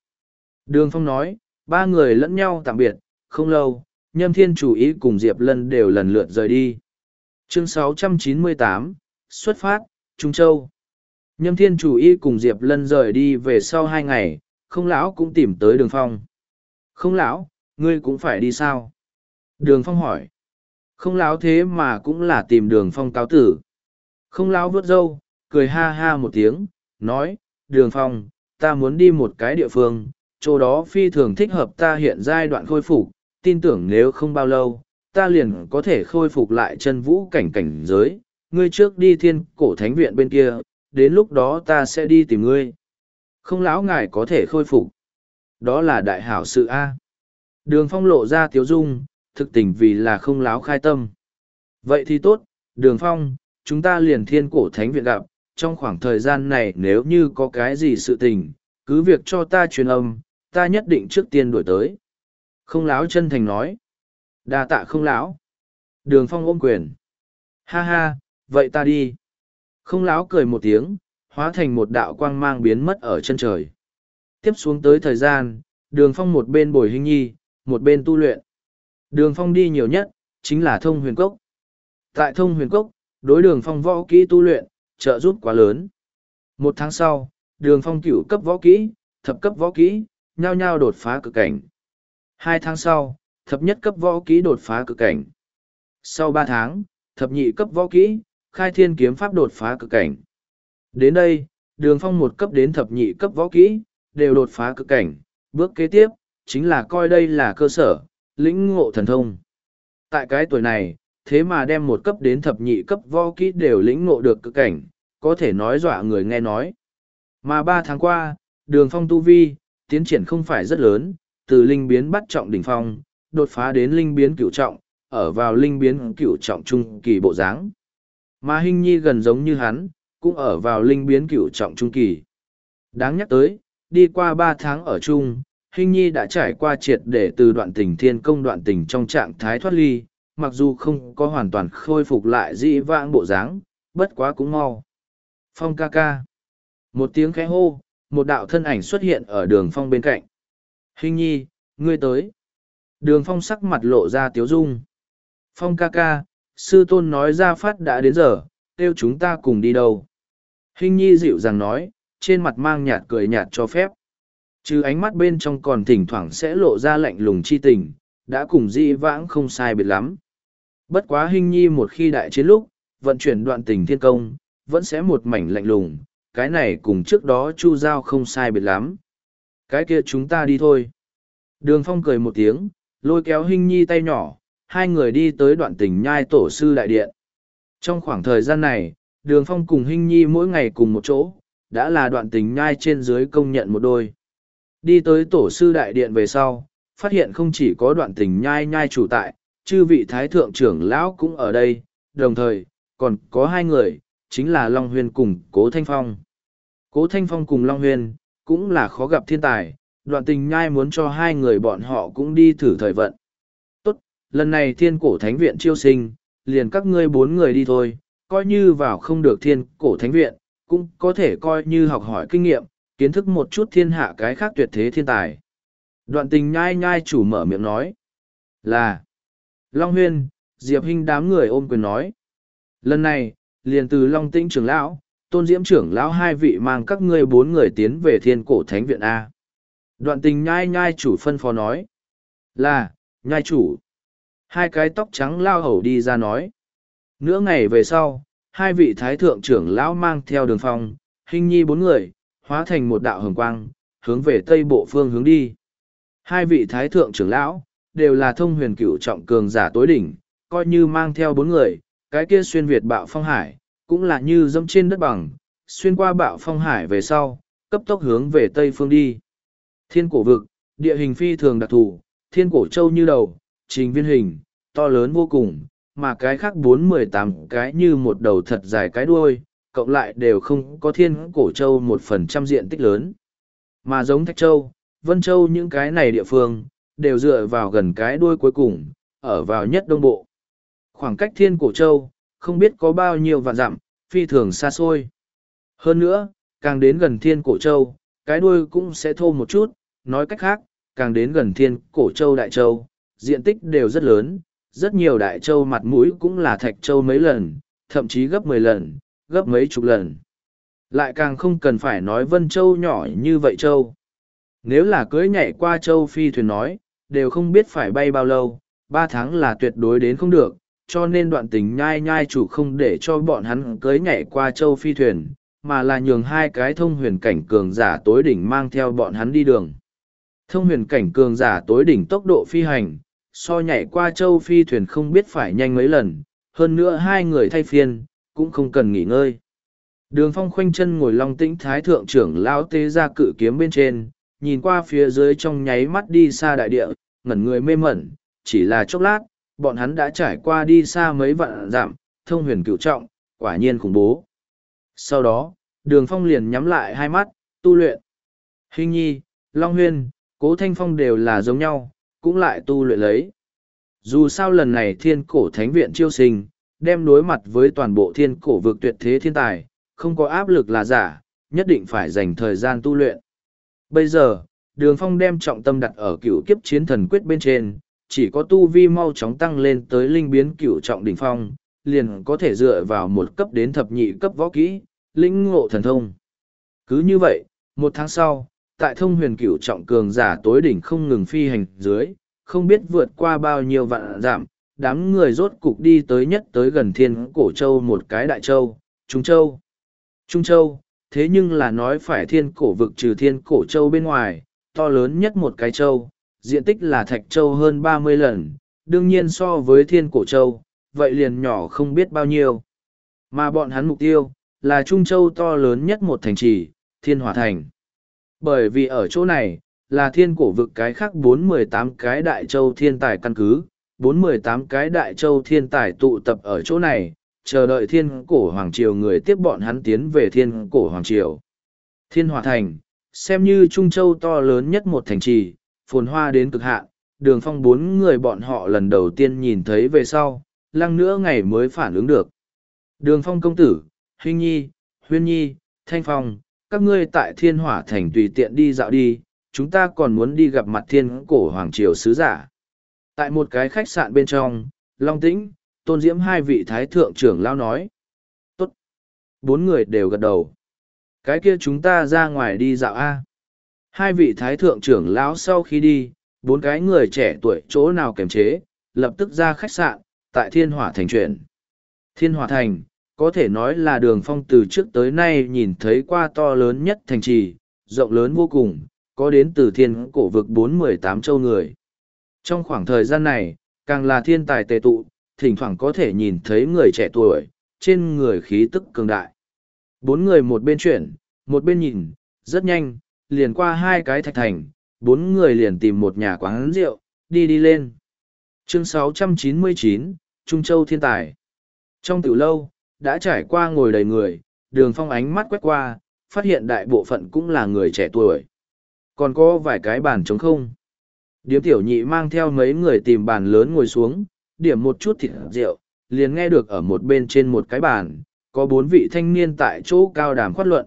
Đường Phong nói, ba người lẫn nhau tạm biệt, không lâu, Nhâm Thiên chủ ý cùng Diệp Lân đều lần lượt rời đi. Chương 698, xuất phát, Trung Châu. Nhâm Thiên chủ ý cùng Diệp Lân rời đi về sau hai ngày, không lão cũng tìm tới đường Phong. Không lão, ngươi cũng phải đi sao? Đường Phong hỏi. Không lão thế mà cũng là tìm đường Phong cáo tử. Không Lão vớt râu, cười ha ha một tiếng, nói, đường phong, ta muốn đi một cái địa phương, chỗ đó phi thường thích hợp ta hiện giai đoạn khôi phục, tin tưởng nếu không bao lâu, ta liền có thể khôi phục lại chân vũ cảnh cảnh giới, ngươi trước đi thiên cổ thánh viện bên kia, đến lúc đó ta sẽ đi tìm ngươi. Không lão ngài có thể khôi phục. Đó là đại hảo sự A. Đường phong lộ ra tiếu dung, thực tình vì là không láo khai tâm. Vậy thì tốt, đường phong, chúng ta liền thiên cổ thánh viện gặp, trong khoảng thời gian này nếu như có cái gì sự tình, cứ việc cho ta truyền âm, ta nhất định trước tiên đổi tới. Không láo chân thành nói. đa tạ không lão. Đường phong ôm quyền. Ha ha, vậy ta đi. Không láo cười một tiếng, hóa thành một đạo quang mang biến mất ở chân trời. Tiếp xuống tới thời gian, đường phong một bên bồi hình nhi, một bên tu luyện. Đường phong đi nhiều nhất, chính là thông huyền cốc. Tại thông huyền cốc, đối đường phong võ kỹ tu luyện, trợ giúp quá lớn. Một tháng sau, đường phong cửu cấp võ kỹ, thập cấp võ kỹ, nhao nhao đột phá cực cảnh. Hai tháng sau, thập nhất cấp võ kỹ đột phá cực cảnh. Sau ba tháng, thập nhị cấp võ kỹ, khai thiên kiếm pháp đột phá cực cảnh. Đến đây, đường phong một cấp đến thập nhị cấp võ kỹ, đều đột phá cực cảnh. Bước kế tiếp, chính là coi đây là cơ sở, lĩnh ngộ thần thông. Tại cái tuổi này, thế mà đem một cấp đến thập nhị cấp võ kỹ đều lĩnh ngộ được cực cảnh, có thể nói dọa người nghe nói. Mà ba tháng qua, đường phong tu vi, tiến triển không phải rất lớn, từ linh biến bắt trọng đỉnh phong, đột phá đến linh biến cửu trọng, ở vào linh biến cửu trọng trung kỳ bộ dáng. Mà Hinh nhi gần giống như hắn, cũng ở vào linh biến cửu trọng trung kỳ. Đáng nhắc tới, đi qua ba tháng ở chung, Hinh nhi đã trải qua triệt để từ đoạn tình thiên công đoạn tình trong trạng thái thoát ly, mặc dù không có hoàn toàn khôi phục lại dị vãng bộ dáng, bất quá cũng mau. Phong ca ca. Một tiếng khẽ hô, một đạo thân ảnh xuất hiện ở đường phong bên cạnh. Hình nhi, ngươi tới. Đường phong sắc mặt lộ ra tiếu dung. Phong ca ca, sư tôn nói ra phát đã đến giờ, kêu chúng ta cùng đi đâu. Hình nhi dịu dàng nói, trên mặt mang nhạt cười nhạt cho phép. Chứ ánh mắt bên trong còn thỉnh thoảng sẽ lộ ra lạnh lùng chi tình, đã cùng dĩ vãng không sai biệt lắm. Bất quá hình nhi một khi đại chiến lúc, vận chuyển đoạn tình thiên công, vẫn sẽ một mảnh lạnh lùng, cái này cùng trước đó chu giao không sai biệt lắm. Cái kia chúng ta đi thôi. Đường phong cười một tiếng, lôi kéo hình nhi tay nhỏ, hai người đi tới đoạn tình nhai tổ sư đại điện. Trong khoảng thời gian này, đường phong cùng hình nhi mỗi ngày cùng một chỗ, đã là đoạn tình nhai trên dưới công nhận một đôi. Đi tới tổ sư đại điện về sau, phát hiện không chỉ có đoạn tình nhai nhai chủ tại, chư vị thái thượng trưởng lão cũng ở đây, đồng thời, còn có hai người, chính là Long Huyên cùng Cố Thanh Phong. Cố Thanh Phong cùng Long Huyên, cũng là khó gặp thiên tài, đoạn tình nhai muốn cho hai người bọn họ cũng đi thử thời vận. Tốt, lần này thiên cổ thánh viện chiêu sinh, liền các ngươi bốn người đi thôi, coi như vào không được thiên cổ thánh viện, cũng có thể coi như học hỏi kinh nghiệm, kiến thức một chút thiên hạ cái khác tuyệt thế thiên tài. Đoạn tình nhai nhai chủ mở miệng nói là Long Huyên, Diệp Hinh đám người ôm quyền nói. Lần này, liền từ Long Tĩnh trưởng lão, Tôn Diễm trưởng lão hai vị mang các ngươi bốn người tiến về thiên cổ thánh viện A. Đoạn tình nhai nhai chủ phân phó nói. Là, nhai chủ. Hai cái tóc trắng lao hầu đi ra nói. Nửa ngày về sau, hai vị thái thượng trưởng lão mang theo đường phong, hình nhi bốn người, hóa thành một đạo hồng quang, hướng về tây bộ phương hướng đi. Hai vị thái thượng trưởng lão, đều là thông huyền cửu trọng cường giả tối đỉnh, coi như mang theo bốn người, cái kia xuyên Việt bạo phong hải, cũng là như dẫm trên đất bằng, xuyên qua bạo phong hải về sau, cấp tốc hướng về tây phương đi. Thiên cổ vực, địa hình phi thường đặc thù, thiên cổ châu như đầu, trình viên hình, to lớn vô cùng, mà cái khác bốn mười tám cái như một đầu thật dài cái đuôi, cộng lại đều không có thiên cổ châu một phần trăm diện tích lớn. Mà giống Thạch Châu, Vân Châu những cái này địa phương, đều dựa vào gần cái đuôi cuối cùng, ở vào nhất đông bộ. Khoảng cách thiên cổ châu, không biết có bao nhiêu vạn dặm, phi thường xa xôi. Hơn nữa, càng đến gần thiên cổ châu, cái đuôi cũng sẽ thô một chút, nói cách khác, càng đến gần thiên cổ châu đại châu, diện tích đều rất lớn, rất nhiều đại châu mặt mũi cũng là thạch châu mấy lần, thậm chí gấp mười lần, gấp mấy chục lần. Lại càng không cần phải nói vân châu nhỏ như vậy châu. Nếu là cưới nhảy qua châu phi thuyền nói, đều không biết phải bay bao lâu, ba tháng là tuyệt đối đến không được, cho nên đoạn tình nhai nhai chủ không để cho bọn hắn cưới nhảy qua châu phi thuyền, mà là nhường hai cái thông huyền cảnh cường giả tối đỉnh mang theo bọn hắn đi đường. Thông huyền cảnh cường giả tối đỉnh tốc độ phi hành, so nhảy qua châu phi thuyền không biết phải nhanh mấy lần, hơn nữa hai người thay phiên, cũng không cần nghỉ ngơi. Đường phong khoanh chân ngồi long tĩnh thái thượng trưởng lão tế ra cự kiếm bên trên, nhìn qua phía dưới trong nháy mắt đi xa đại địa, ngẩn người mê mẩn, chỉ là chốc lát, bọn hắn đã trải qua đi xa mấy vạn dặm, thông huyền cựu trọng, quả nhiên khủng bố. Sau đó, đường phong liền nhắm lại hai mắt, tu luyện. Hình nhi, Long Huyên, Cố Thanh Phong đều là giống nhau, cũng lại tu luyện lấy. Dù sao lần này thiên cổ thánh viện chiêu sinh, đem đối mặt với toàn bộ thiên cổ vực tuyệt thế thiên tài, không có áp lực là giả, nhất định phải dành thời gian tu luyện. Bây giờ, đường phong đem trọng tâm đặt ở cựu kiếp chiến thần quyết bên trên, chỉ có tu vi mau chóng tăng lên tới linh biến cựu trọng đỉnh phong, liền có thể dựa vào một cấp đến thập nhị cấp võ kỹ, lĩnh ngộ thần thông. Cứ như vậy, một tháng sau, tại thông huyền cựu trọng cường giả tối đỉnh không ngừng phi hành dưới, không biết vượt qua bao nhiêu vạn giảm, đám người rốt cục đi tới nhất tới gần thiên cổ châu một cái đại châu, Trung Châu. Trung Châu, thế nhưng là nói phải thiên cổ vực trừ thiên cổ châu bên ngoài, to lớn nhất một cái châu, diện tích là thạch châu hơn ba mươi lần, đương nhiên so với thiên cổ châu, vậy liền nhỏ không biết bao nhiêu. Mà bọn hắn mục tiêu, là Trung Châu to lớn nhất một thành trì, Thiên Hòa Thành. Bởi vì ở chỗ này, là thiên cổ vực cái khác bốn mười tám cái đại châu thiên tài căn cứ, bốn mười tám cái đại châu thiên tài tụ tập ở chỗ này, chờ đợi thiên cổ hoàng triều người tiếp bọn hắn tiến về thiên cổ hoàng triều. Thiên Hòa Thành, xem như Trung Châu to lớn nhất một thành trì, phồn hoa đến cực hạn, đường phong bốn người bọn họ lần đầu tiên nhìn thấy về sau, lăng nữa ngày mới phản ứng được. Đường phong công tử, Huynh Nhi, Huyên Nhi, Thanh Phong, các ngươi tại thiên hỏa thành tùy tiện đi dạo đi, chúng ta còn muốn đi gặp mặt thiên cổ hoàng triều sứ giả. Tại một cái khách sạn bên trong, Long Tĩnh, Tôn Diễm hai vị thái thượng trưởng lao nói. Tốt. Bốn người đều gật đầu. Cái kia chúng ta ra ngoài đi dạo A. Hai vị thái thượng trưởng lão sau khi đi, bốn cái người trẻ tuổi chỗ nào kiềm chế, lập tức ra khách sạn, tại thiên hỏa thành chuyển. Thiên hỏa thành, có thể nói là đường phong từ trước tới nay nhìn thấy qua to lớn nhất thành trì, rộng lớn vô cùng, có đến từ thiên cổ vực bốn mười tám châu người. Trong khoảng thời gian này, càng là thiên tài tề tụ, thỉnh thoảng có thể nhìn thấy người trẻ tuổi, trên người khí tức cường đại. Bốn người một bên chuyển, một bên nhìn, rất nhanh, liền qua hai cái thạch thành, bốn người liền tìm một nhà quán rượu, đi đi lên. Chương 699, Trung Châu Thiên Tài Trong tiểu lâu, đã trải qua ngồi đầy người, đường phong ánh mắt quét qua, phát hiện đại bộ phận cũng là người trẻ tuổi. Còn có vài cái bàn trống không. Điếm tiểu nhị mang theo mấy người tìm bàn lớn ngồi xuống, điểm một chút thịt rượu, liền nghe được ở một bên trên một cái bàn, có bốn vị thanh niên tại chỗ cao đàm khoát luận.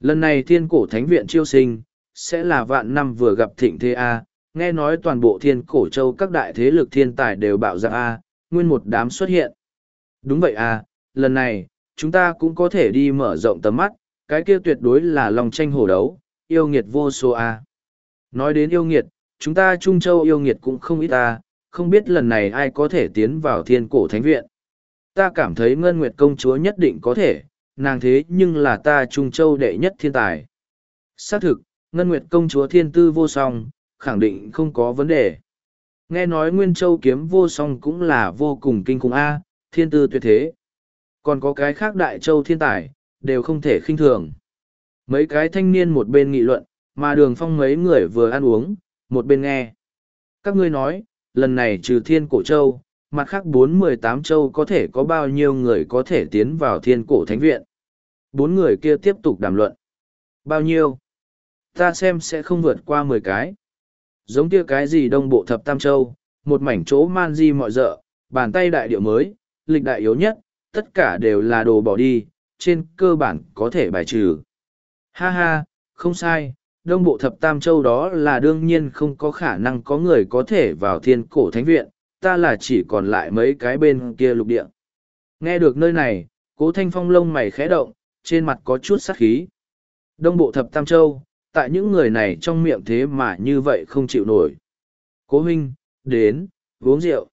Lần này thiên cổ thánh viện chiêu sinh, sẽ là vạn năm vừa gặp thịnh thế A, nghe nói toàn bộ thiên cổ châu các đại thế lực thiên tài đều bạo dạng A, nguyên một đám xuất hiện. Đúng vậy A, lần này, chúng ta cũng có thể đi mở rộng tầm mắt, cái kia tuyệt đối là lòng tranh hổ đấu, yêu nghiệt vô số A. Nói đến yêu nghiệt, chúng ta Trung Châu yêu nghiệt cũng không ít ta, không biết lần này ai có thể tiến vào thiên cổ thánh viện. Ta cảm thấy Ngân Nguyệt công chúa nhất định có thể, nàng thế nhưng là ta Trung Châu đệ nhất thiên tài. Xác thực, Ngân Nguyệt công chúa thiên tư vô song, khẳng định không có vấn đề. Nghe nói Nguyên Châu kiếm vô song cũng là vô cùng kinh khủng A, thiên tư tuyệt thế. Còn có cái khác đại châu thiên tài, đều không thể khinh thường. Mấy cái thanh niên một bên nghị luận, mà đường phong mấy người vừa ăn uống, một bên nghe. Các ngươi nói, lần này trừ thiên cổ châu, mặt khác bốn mười tám châu có thể có bao nhiêu người có thể tiến vào thiên cổ thánh viện. Bốn người kia tiếp tục đàm luận. Bao nhiêu? Ta xem sẽ không vượt qua mười cái. Giống kia cái gì đông bộ thập tam châu, một mảnh chỗ man di mọi dợ, bàn tay đại điệu mới, lịch đại yếu nhất, tất cả đều là đồ bỏ đi, trên cơ bản có thể bài trừ. Ha ha, không sai, đông bộ thập tam châu đó là đương nhiên không có khả năng có người có thể vào thiên cổ thánh viện, ta là chỉ còn lại mấy cái bên kia lục địa. Nghe được nơi này, cố thanh phong lông mày khẽ động, trên mặt có chút sát khí. Đông bộ thập tam châu, tại những người này trong miệng thế mà như vậy không chịu nổi. Cố huynh, đến, uống rượu.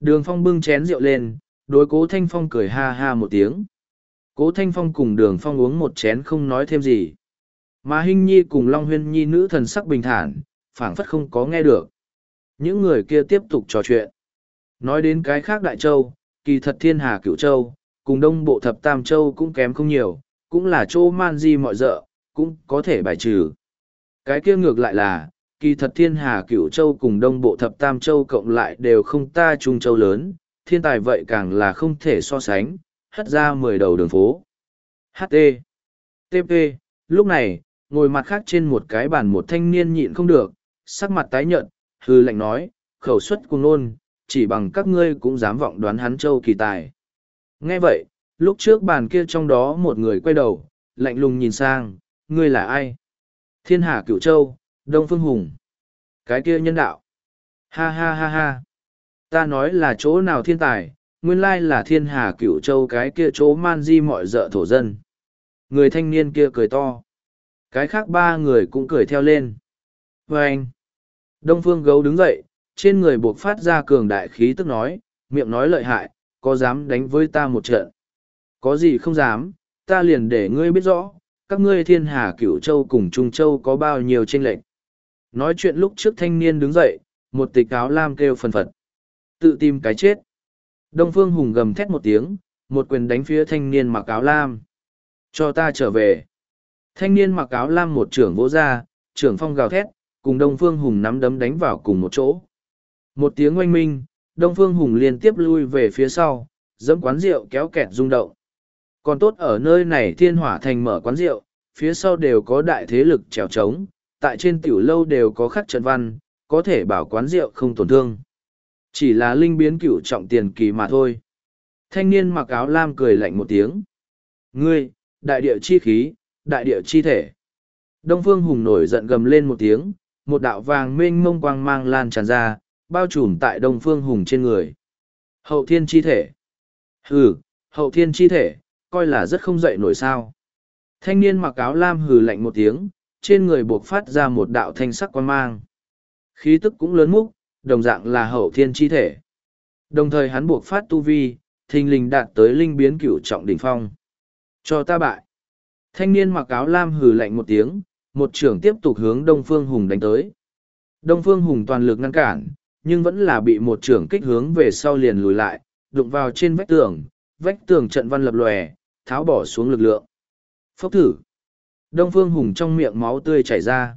Đường phong bưng chén rượu lên, đối cố thanh phong cười ha ha một tiếng. Cố thanh phong cùng đường phong uống một chén không nói thêm gì. Mà Hinh Nhi cùng Long Huyên Nhi nữ thần sắc bình thản, phảng phất không có nghe được. Những người kia tiếp tục trò chuyện. Nói đến cái khác Đại Châu, kỳ thật Thiên Hà Cửu Châu, cùng Đông Bộ Thập Tam Châu cũng kém không nhiều, cũng là chỗ man di mọi dợ, cũng có thể bài trừ. Cái kia ngược lại là, kỳ thật Thiên Hà Cửu Châu cùng Đông Bộ Thập Tam Châu cộng lại đều không ta Trung Châu lớn, thiên tài vậy càng là không thể so sánh, hất ra mười đầu đường phố. HT. TP. Lúc này, ngồi mặt khác trên một cái bàn một thanh niên nhịn không được, sắc mặt tái nhợt, hư lệnh nói, khẩu suất cùng nôn, chỉ bằng các ngươi cũng dám vọng đoán hắn châu kỳ tài. Nghe vậy, lúc trước bàn kia trong đó một người quay đầu, lạnh lùng nhìn sang, ngươi là ai? Thiên Hà Cửu Châu, Đông Phương Hùng. Cái kia nhân đạo. Ha ha ha ha. Ta nói là chỗ nào thiên tài, nguyên lai là thiên hà cửu châu cái kia chỗ man di mọi dợ thổ dân. Người thanh niên kia cười to. Cái khác ba người cũng cười theo lên. Vâng anh, Đông Phương Gấu đứng dậy, trên người buộc phát ra cường đại khí tức nói, miệng nói lợi hại, có dám đánh với ta một trận. Có gì không dám, ta liền để ngươi biết rõ, các ngươi thiên hà cửu châu cùng trung châu có bao nhiêu tranh lệch. Nói chuyện lúc trước thanh niên đứng dậy, một tịch áo lam kêu phần phật. Tự tìm cái chết. Đông Phương Hùng gầm thét một tiếng, một quyền đánh phía thanh niên mặc áo lam. Cho ta trở về. Thanh niên mặc áo lam một trưởng vỗ ra, trưởng phong gào thét, cùng Đông Phương Hùng nắm đấm đánh vào cùng một chỗ. Một tiếng oanh minh, Đông Phương Hùng liên tiếp lui về phía sau, dẫm quán rượu kéo kẹt rung động. Còn tốt ở nơi này thiên hỏa thành mở quán rượu, phía sau đều có đại thế lực trèo trống, tại trên tiểu lâu đều có khắc trận văn, có thể bảo quán rượu không tổn thương. Chỉ là linh biến cửu trọng tiền kỳ mà thôi. Thanh niên mặc áo lam cười lạnh một tiếng. Ngươi, đại địa chi khí, đại địa chi thể. Đông Phương Hùng nổi giận gầm lên một tiếng, một đạo vàng mênh mông quang mang lan tràn ra, bao trùm tại Đông Phương Hùng trên người. Hậu thiên chi thể. Hừ, hậu thiên chi thể, coi là rất không dậy nổi sao. Thanh niên mặc áo lam hừ lạnh một tiếng, trên người buộc phát ra một đạo thanh sắc quang mang. Khí tức cũng lớn múc, đồng dạng là hậu thiên chi thể. Đồng thời hắn buộc phát tu vi, thình lình đạt tới linh biến cửu trọng đỉnh phong. Cho ta bại. Thanh niên mặc áo lam hừ lạnh một tiếng, một trưởng tiếp tục hướng Đông Phương Hùng đánh tới. Đông Phương Hùng toàn lực ngăn cản, nhưng vẫn là bị một trưởng kích hướng về sau liền lùi lại, đụng vào trên vách tường, vách tường trận văn lập lòe, tháo bỏ xuống lực lượng. Phốc thử. Đông Phương Hùng trong miệng máu tươi chảy ra.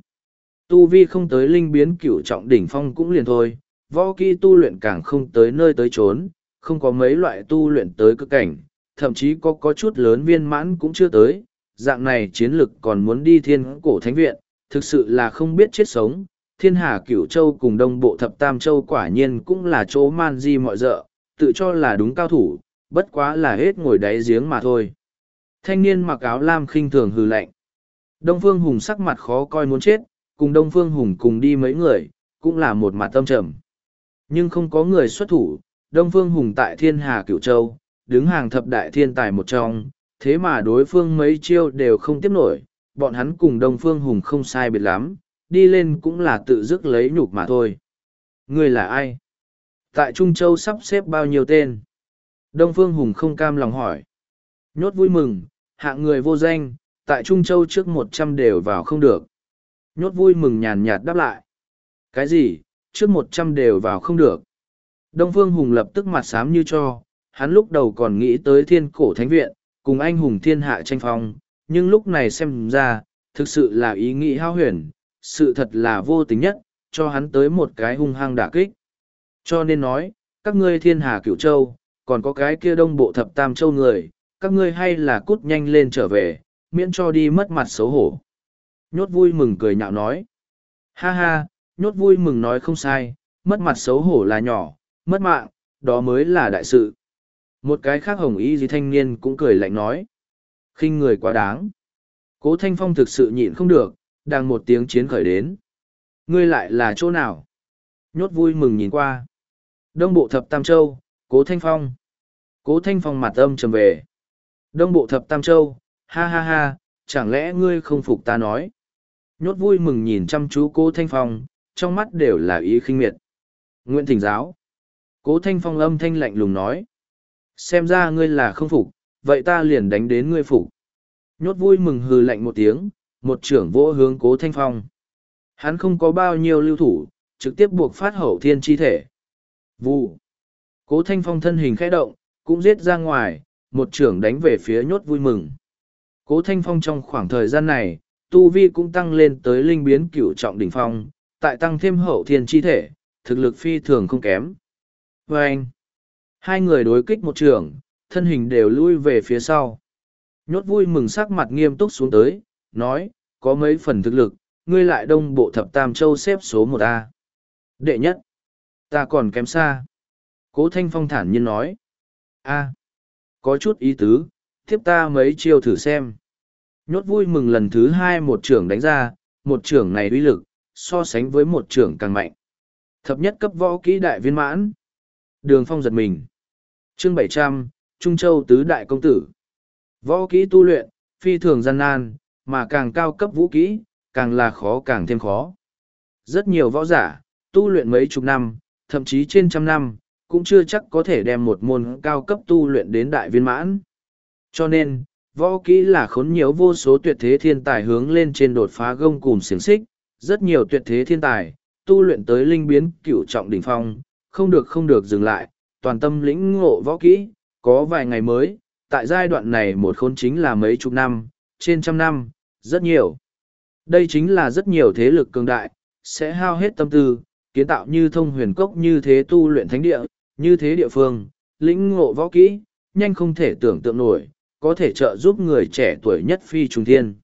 Tu vi không tới linh biến cửu trọng đỉnh phong cũng liền thôi, võ kỹ tu luyện càng không tới nơi tới chốn, không có mấy loại tu luyện tới cực cảnh, thậm chí có có chút lớn viên mãn cũng chưa tới, dạng này chiến lực còn muốn đi thiên cổ thánh viện, thực sự là không biết chết sống. Thiên hà cửu châu cùng đông bộ thập tam châu quả nhiên cũng là chỗ man di mọi dợ, tự cho là đúng cao thủ, bất quá là hết ngồi đáy giếng mà thôi. Thanh niên mặc áo lam khinh thường hừ lạnh. Đông Phương Hùng sắc mặt khó coi muốn chết, cùng Đông Phương Hùng cùng đi mấy người, cũng là một mặt tâm trầm. Nhưng không có người xuất thủ, Đông Phương Hùng tại Thiên Hà Cửu Châu, đứng hàng thập đại thiên tài một trong, thế mà đối phương mấy chiêu đều không tiếp nổi, bọn hắn cùng Đông Phương Hùng không sai biệt lắm, đi lên cũng là tự dứt lấy nhục mà thôi. Người là ai? Tại Trung Châu sắp xếp bao nhiêu tên? Đông Phương Hùng không cam lòng hỏi. Nhốt vui mừng, hạng người vô danh, tại Trung Châu trước một trăm đều vào không được. Nhốt vui mừng nhàn nhạt đáp lại. Cái gì, trước một trăm đều vào không được. Đông Phương Hùng lập tức mặt xám như cho, hắn lúc đầu còn nghĩ tới thiên cổ thánh viện, cùng anh hùng thiên hạ tranh phong, nhưng lúc này xem ra, thực sự là ý nghĩ hao huyền, sự thật là vô tính nhất, cho hắn tới một cái hung hăng đả kích. Cho nên nói, các ngươi thiên hà cửu châu, còn có cái kia đông bộ thập tam châu người, các ngươi hay là cút nhanh lên trở về, miễn cho đi mất mặt xấu hổ. Nhốt vui mừng cười nhạo nói. Ha ha, nhốt vui mừng nói không sai, mất mặt xấu hổ là nhỏ, mất mạng, đó mới là đại sự. Một cái khác hồng y gì thanh niên cũng cười lạnh nói. khinh người quá đáng. Cố Thanh Phong thực sự nhịn không được, đang một tiếng chiến khởi đến. Ngươi lại là chỗ nào? Nhốt vui mừng nhìn qua. Đông bộ thập Tam Châu, Cố Thanh Phong. Cố Thanh Phong mặt âm trầm về. Đông bộ thập Tam Châu, ha ha ha, chẳng lẽ ngươi không phục ta nói. Nhốt vui mừng nhìn chăm chú Cố Thanh Phong, trong mắt đều là ý khinh miệt. Nguyễn Thỉnh Giáo. Cố Thanh Phong âm thanh lạnh lùng nói. Xem ra ngươi là không phục, vậy ta liền đánh đến ngươi phục. Nhốt vui mừng hừ lạnh một tiếng, một trưởng vỗ hướng cố thanh phong. Hắn không có bao nhiêu lưu thủ, trực tiếp buộc phát hậu thiên chi thể. Vụ. Cố thanh phong thân hình khẽ động, cũng giết ra ngoài, một trưởng đánh về phía nhốt vui mừng. Cố thanh phong trong khoảng thời gian này, tu vi cũng tăng lên tới linh biến cửu trọng đỉnh phong, tại tăng thêm hậu thiên chi thể, thực lực phi thường không kém. Và anh, hai người đối kích một trường, thân hình đều lui về phía sau. Nhốt vui mừng sắc mặt nghiêm túc xuống tới, nói, có mấy phần thực lực, ngươi lại đông bộ thập tam châu xếp số một a Đệ nhất, ta còn kém xa. Cố Thanh Phong thản nhiên nói, a có chút ý tứ, tiếp ta mấy chiêu thử xem. Nhốt vui mừng lần thứ hai một trưởng đánh ra, một trưởng này uy lực, so sánh với một trưởng càng mạnh. Thập nhất cấp võ kỹ đại viên mãn. Đường phong giật mình. Chương bảy trăm Trung Châu Tứ Đại Công Tử. Võ kỹ tu luyện, phi thường gian nan, mà càng cao cấp vũ kỹ, càng là khó càng thêm khó. Rất nhiều võ giả, tu luyện mấy chục năm, thậm chí trên trăm năm, cũng chưa chắc có thể đem một môn cao cấp tu luyện đến đại viên mãn. Cho nên, võ kỹ là khốn nhiều vô số tuyệt thế thiên tài hướng lên trên đột phá gông cùng xiềng xích, rất nhiều tuyệt thế thiên tài, tu luyện tới linh biến cửu trọng đỉnh phong, không được không được dừng lại, toàn tâm lĩnh ngộ võ kỹ, có vài ngày mới, tại giai đoạn này một khôn chính là mấy chục năm, trên trăm năm, rất nhiều. Đây chính là rất nhiều thế lực cường đại, sẽ hao hết tâm tư, kiến tạo như thông huyền cốc như thế tu luyện thánh địa, như thế địa phương, lĩnh ngộ võ kỹ, nhanh không thể tưởng tượng nổi, có thể trợ giúp người trẻ tuổi nhất phi trùng thiên.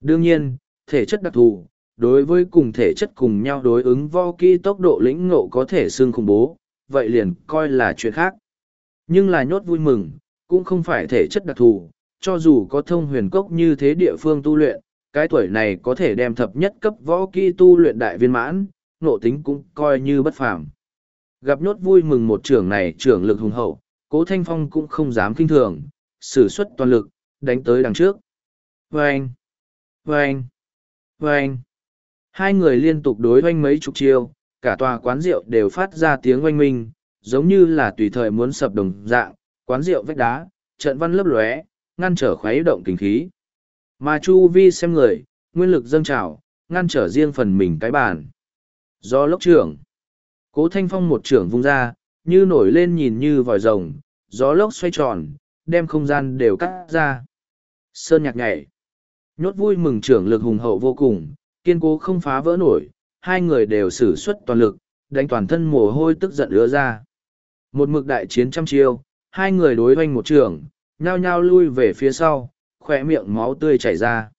Đương nhiên, thể chất đặc thù, đối với cùng thể chất cùng nhau đối ứng võ kỹ tốc độ lĩnh ngộ có thể xương khủng bố, vậy liền coi là chuyện khác. Nhưng là nhốt vui mừng, cũng không phải thể chất đặc thù, cho dù có thông huyền cốc như thế địa phương tu luyện, cái tuổi này có thể đem thập nhất cấp võ kỹ tu luyện đại viên mãn, nộ tính cũng coi như bất phàm. Gặp nhốt vui mừng một trưởng này trưởng lực hùng hậu, cố thanh phong cũng không dám kinh thường, sử xuất toàn lực, đánh tới đằng trước. Vâng! Vâng! Vâng! Hai người liên tục đối oanh mấy chục chiêu, cả tòa quán rượu đều phát ra tiếng oanh minh, giống như là tùy thời muốn sập đồng dạng, quán rượu vách đá, trận văn lấp lóe, ngăn trở khuấy động kinh khí. Mà Chu Vi xem người, nguyên lực dâng trào, ngăn trở riêng phần mình cái bàn. Do lốc trưởng, cố thanh phong một trưởng vung ra, như nổi lên nhìn như vòi rồng, gió lốc xoay tròn, đem không gian đều cắt ra. Sơn nhạc nhảy. Nhốt vui mừng trưởng lực hùng hậu vô cùng, kiên cố không phá vỡ nổi, hai người đều sử xuất toàn lực, đánh toàn thân mồ hôi tức giận ứa ra. Một mực đại chiến trăm chiêu, hai người đối hoanh một trường, nhao nhao lui về phía sau, khỏe miệng máu tươi chảy ra.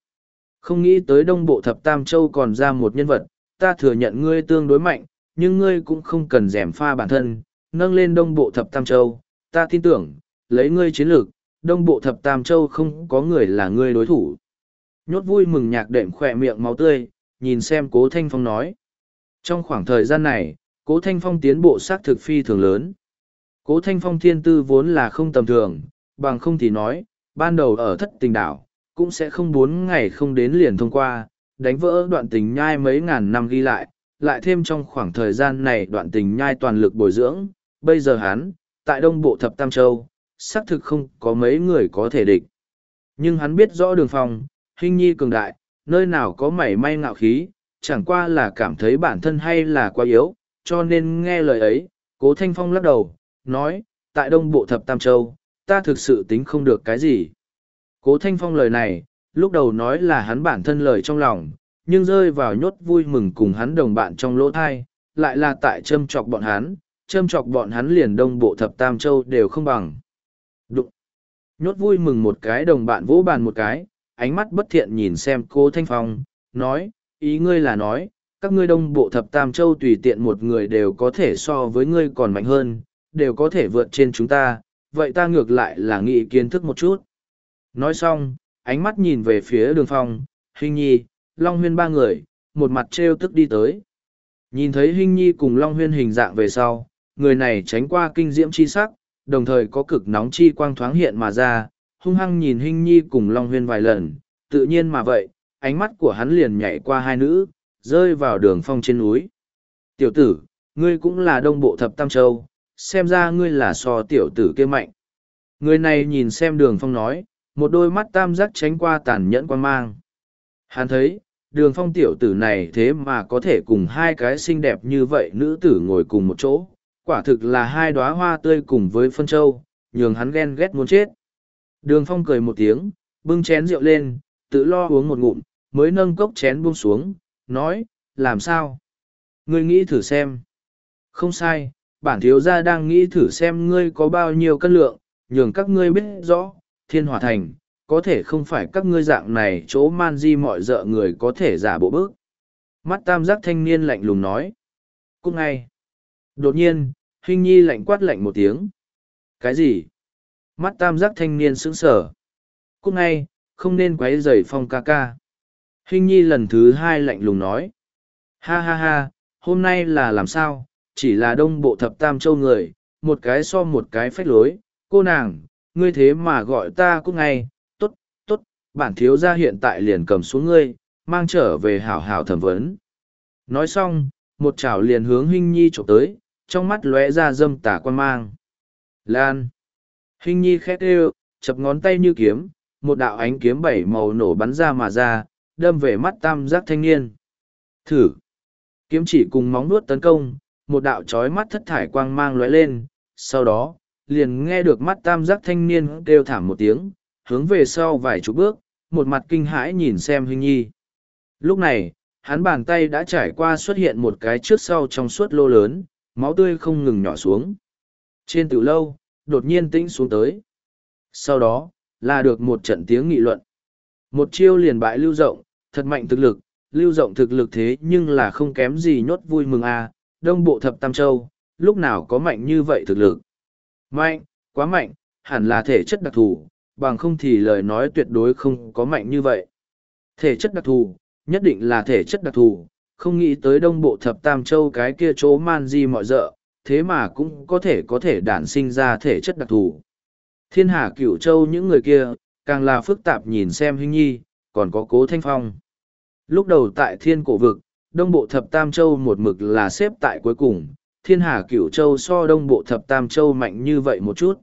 Không nghĩ tới đông bộ thập tam châu còn ra một nhân vật, ta thừa nhận ngươi tương đối mạnh, nhưng ngươi cũng không cần rèm pha bản thân, nâng lên đông bộ thập tam châu, ta tin tưởng, lấy ngươi chiến lược, đông bộ thập tam châu không có người là ngươi đối thủ. Nhốt vui mừng nhạc đệm khỏe miệng máu tươi, nhìn xem cố Thanh Phong nói. Trong khoảng thời gian này, cố Thanh Phong tiến bộ xác thực phi thường lớn. Cố Thanh Phong thiên tư vốn là không tầm thường, bằng không thì nói, ban đầu ở thất tình đảo, cũng sẽ không bốn ngày không đến liền thông qua, đánh vỡ đoạn tình nhai mấy ngàn năm ghi lại, lại thêm trong khoảng thời gian này đoạn tình nhai toàn lực bồi dưỡng, bây giờ hắn, tại đông bộ thập tam châu, xác thực không có mấy người có thể địch. Nhưng hắn biết rõ đường phong hình nhi cường đại, nơi nào có mảy may ngạo khí, chẳng qua là cảm thấy bản thân hay là quá yếu, cho nên nghe lời ấy, cố thanh phong lắc đầu, nói, tại đông bộ thập tam châu, ta thực sự tính không được cái gì. Cố thanh phong lời này, lúc đầu nói là hắn bản thân lời trong lòng, nhưng rơi vào nhốt vui mừng cùng hắn đồng bạn trong lỗ thai, lại là tại châm chọc bọn hắn, châm chọc bọn hắn liền đông bộ thập tam châu đều không bằng. Đụng! Nhốt vui mừng một cái đồng bạn vỗ bàn một cái, ánh mắt bất thiện nhìn xem cô Thanh Phong, nói, ý ngươi là nói, các ngươi đông bộ thập tam châu tùy tiện một người đều có thể so với ngươi còn mạnh hơn, đều có thể vượt trên chúng ta, vậy ta ngược lại là nghĩ kiến thức một chút. Nói xong, ánh mắt nhìn về phía đường phong, hình nhi, Long Huyên ba người, một mặt trêu tức đi tới. Nhìn thấy hình nhi cùng Long Huyên hình dạng về sau, người này tránh qua kinh diễm chi sắc, đồng thời có cực nóng chi quang thoáng hiện mà ra, hung hăng nhìn hình nhi cùng Long Huyên vài lần, tự nhiên mà vậy, ánh mắt của hắn liền nhảy qua hai nữ, rơi vào đường phong trên núi. Tiểu tử, ngươi cũng là đông bộ thập tam châu, xem ra ngươi là so tiểu tử kia mạnh. Người này nhìn xem đường phong nói, một đôi mắt tam giác tránh qua tàn nhẫn quan mang. Hắn thấy, đường phong tiểu tử này thế mà có thể cùng hai cái xinh đẹp như vậy nữ tử ngồi cùng một chỗ, quả thực là hai đoá hoa tươi cùng với phân châu, nhường hắn ghen ghét muốn chết. Đường phong cười một tiếng, bưng chén rượu lên, tự lo uống một ngụm, mới nâng cốc chén buông xuống, nói, làm sao? Ngươi nghĩ thử xem. Không sai, bản thiếu gia đang nghĩ thử xem ngươi có bao nhiêu cân lượng, nhường các ngươi biết rõ, thiên hòa thành, có thể không phải các ngươi dạng này chỗ man di mọi dợ người có thể giả bộ bước. Mắt tam giác thanh niên lạnh lùng nói. Cúc ngay. Đột nhiên, Huynh nhi lạnh quát lạnh một tiếng. Cái gì? Mắt tam giác thanh niên sững sờ. Cúc ngay, không nên quấy rầy phong ca ca. Hình nhi lần thứ hai lạnh lùng nói. Ha ha ha, hôm nay là làm sao, chỉ là đông bộ thập tam châu người, một cái so một cái phách lối, cô nàng, ngươi thế mà gọi ta cô ngay, tốt, tốt, bản thiếu gia hiện tại liền cầm xuống ngươi, mang trở về hảo hảo thẩm vấn. Nói xong, một chảo liền hướng Hinh Nhi chụp tới, trong mắt lóe ra dâm tà quan mang. Lan! Hình Nhi khét êu, chập ngón tay như kiếm, một đạo ánh kiếm bảy màu nổ bắn ra mà ra, đâm về mắt tam giác thanh niên. Thử! Kiếm chỉ cùng móng nuốt tấn công, một đạo trói mắt thất thải quang mang lóe lên, sau đó, liền nghe được mắt tam giác thanh niên kêu thảm một tiếng, hướng về sau vài chục bước, một mặt kinh hãi nhìn xem Hinh Nhi. Lúc này, hắn bàn tay đã trải qua xuất hiện một cái trước sau trong suốt lô lớn, máu tươi không ngừng nhỏ xuống. Trên từ lâu, đột nhiên tĩnh xuống tới. Sau đó, là được một trận tiếng nghị luận. Một chiêu liền bại lưu rộng, thật mạnh thực lực, lưu rộng thực lực thế nhưng là không kém gì nhốt vui mừng à, đông bộ thập tam châu, lúc nào có mạnh như vậy thực lực. Mạnh, quá mạnh, hẳn là thể chất đặc thù, bằng không thì lời nói tuyệt đối không có mạnh như vậy. Thể chất đặc thù, nhất định là thể chất đặc thù, không nghĩ tới đông bộ thập tam châu cái kia chỗ man di mọi dợ, thế mà cũng có thể có thể đản sinh ra thể chất đặc thù. Thiên hà cửu châu những người kia, càng là phức tạp nhìn xem hình nhi, còn có cố thanh phong. Lúc đầu tại thiên cổ vực, đông bộ thập tam châu một mực là xếp tại cuối cùng, thiên hà cửu châu so đông bộ thập tam châu mạnh như vậy một chút.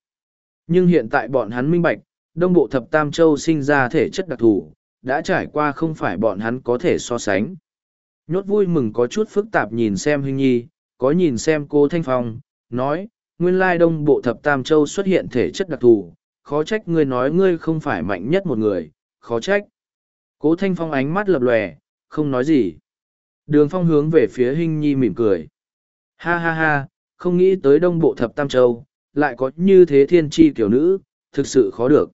Nhưng hiện tại bọn hắn minh bạch, đông bộ thập tam châu sinh ra thể chất đặc thù, đã trải qua không phải bọn hắn có thể so sánh. Nhốt vui mừng có chút phức tạp nhìn xem huynh Nhi, có nhìn xem cô Thanh Phong, nói, nguyên lai đông bộ thập tam châu xuất hiện thể chất đặc thù, khó trách ngươi nói ngươi không phải mạnh nhất một người, khó trách. Cố Thanh Phong ánh mắt lập lòe, không nói gì. Đường phong hướng về phía Hinh Nhi mỉm cười. Ha ha ha, không nghĩ tới đông bộ thập tam châu, lại có như thế thiên tri kiểu nữ, thực sự khó được.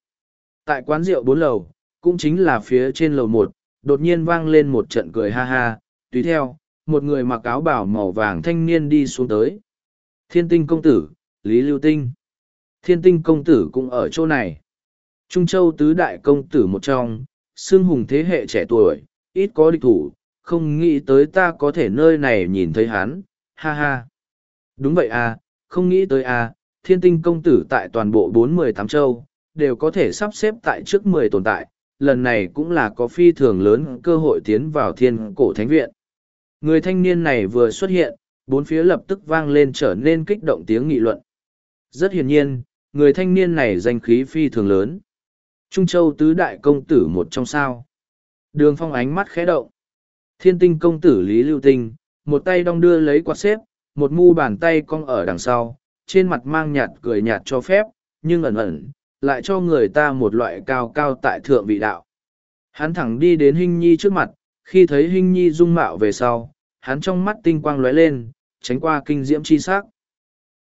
Tại quán rượu bốn lầu, cũng chính là phía trên lầu một, đột nhiên vang lên một trận cười ha ha, tùy theo, một người mặc áo bảo màu vàng thanh niên đi xuống tới. Thiên tinh công tử, Lý Lưu Tinh. Thiên tinh công tử cũng ở chỗ này. Trung Châu tứ đại công tử một trong, xương hùng thế hệ trẻ tuổi, ít có địch thủ, không nghĩ tới ta có thể nơi này nhìn thấy hắn, ha ha. Đúng vậy à, không nghĩ tới à, thiên tinh công tử tại toàn bộ bốn mười tám châu, đều có thể sắp xếp tại trước mười tồn tại, lần này cũng là có phi thường lớn cơ hội tiến vào thiên cổ thánh viện. Người thanh niên này vừa xuất hiện, bốn phía lập tức vang lên trở nên kích động tiếng nghị luận. Rất hiển nhiên, người thanh niên này danh khí phi thường lớn. Trung Châu tứ đại công tử một trong sao. Đường phong ánh mắt khẽ động. Thiên tinh công tử Lý Lưu Tinh, một tay đong đưa lấy quạt xếp, một mu bàn tay cong ở đằng sau, trên mặt mang nhạt cười nhạt cho phép, nhưng ẩn ẩn, lại cho người ta một loại cao cao tại thượng vị đạo. Hắn thẳng đi đến Hinh Nhi trước mặt, khi thấy hình Nhi dung mạo về sau, hắn trong mắt tinh quang lóe lên, tránh qua kinh diễm chi sắc.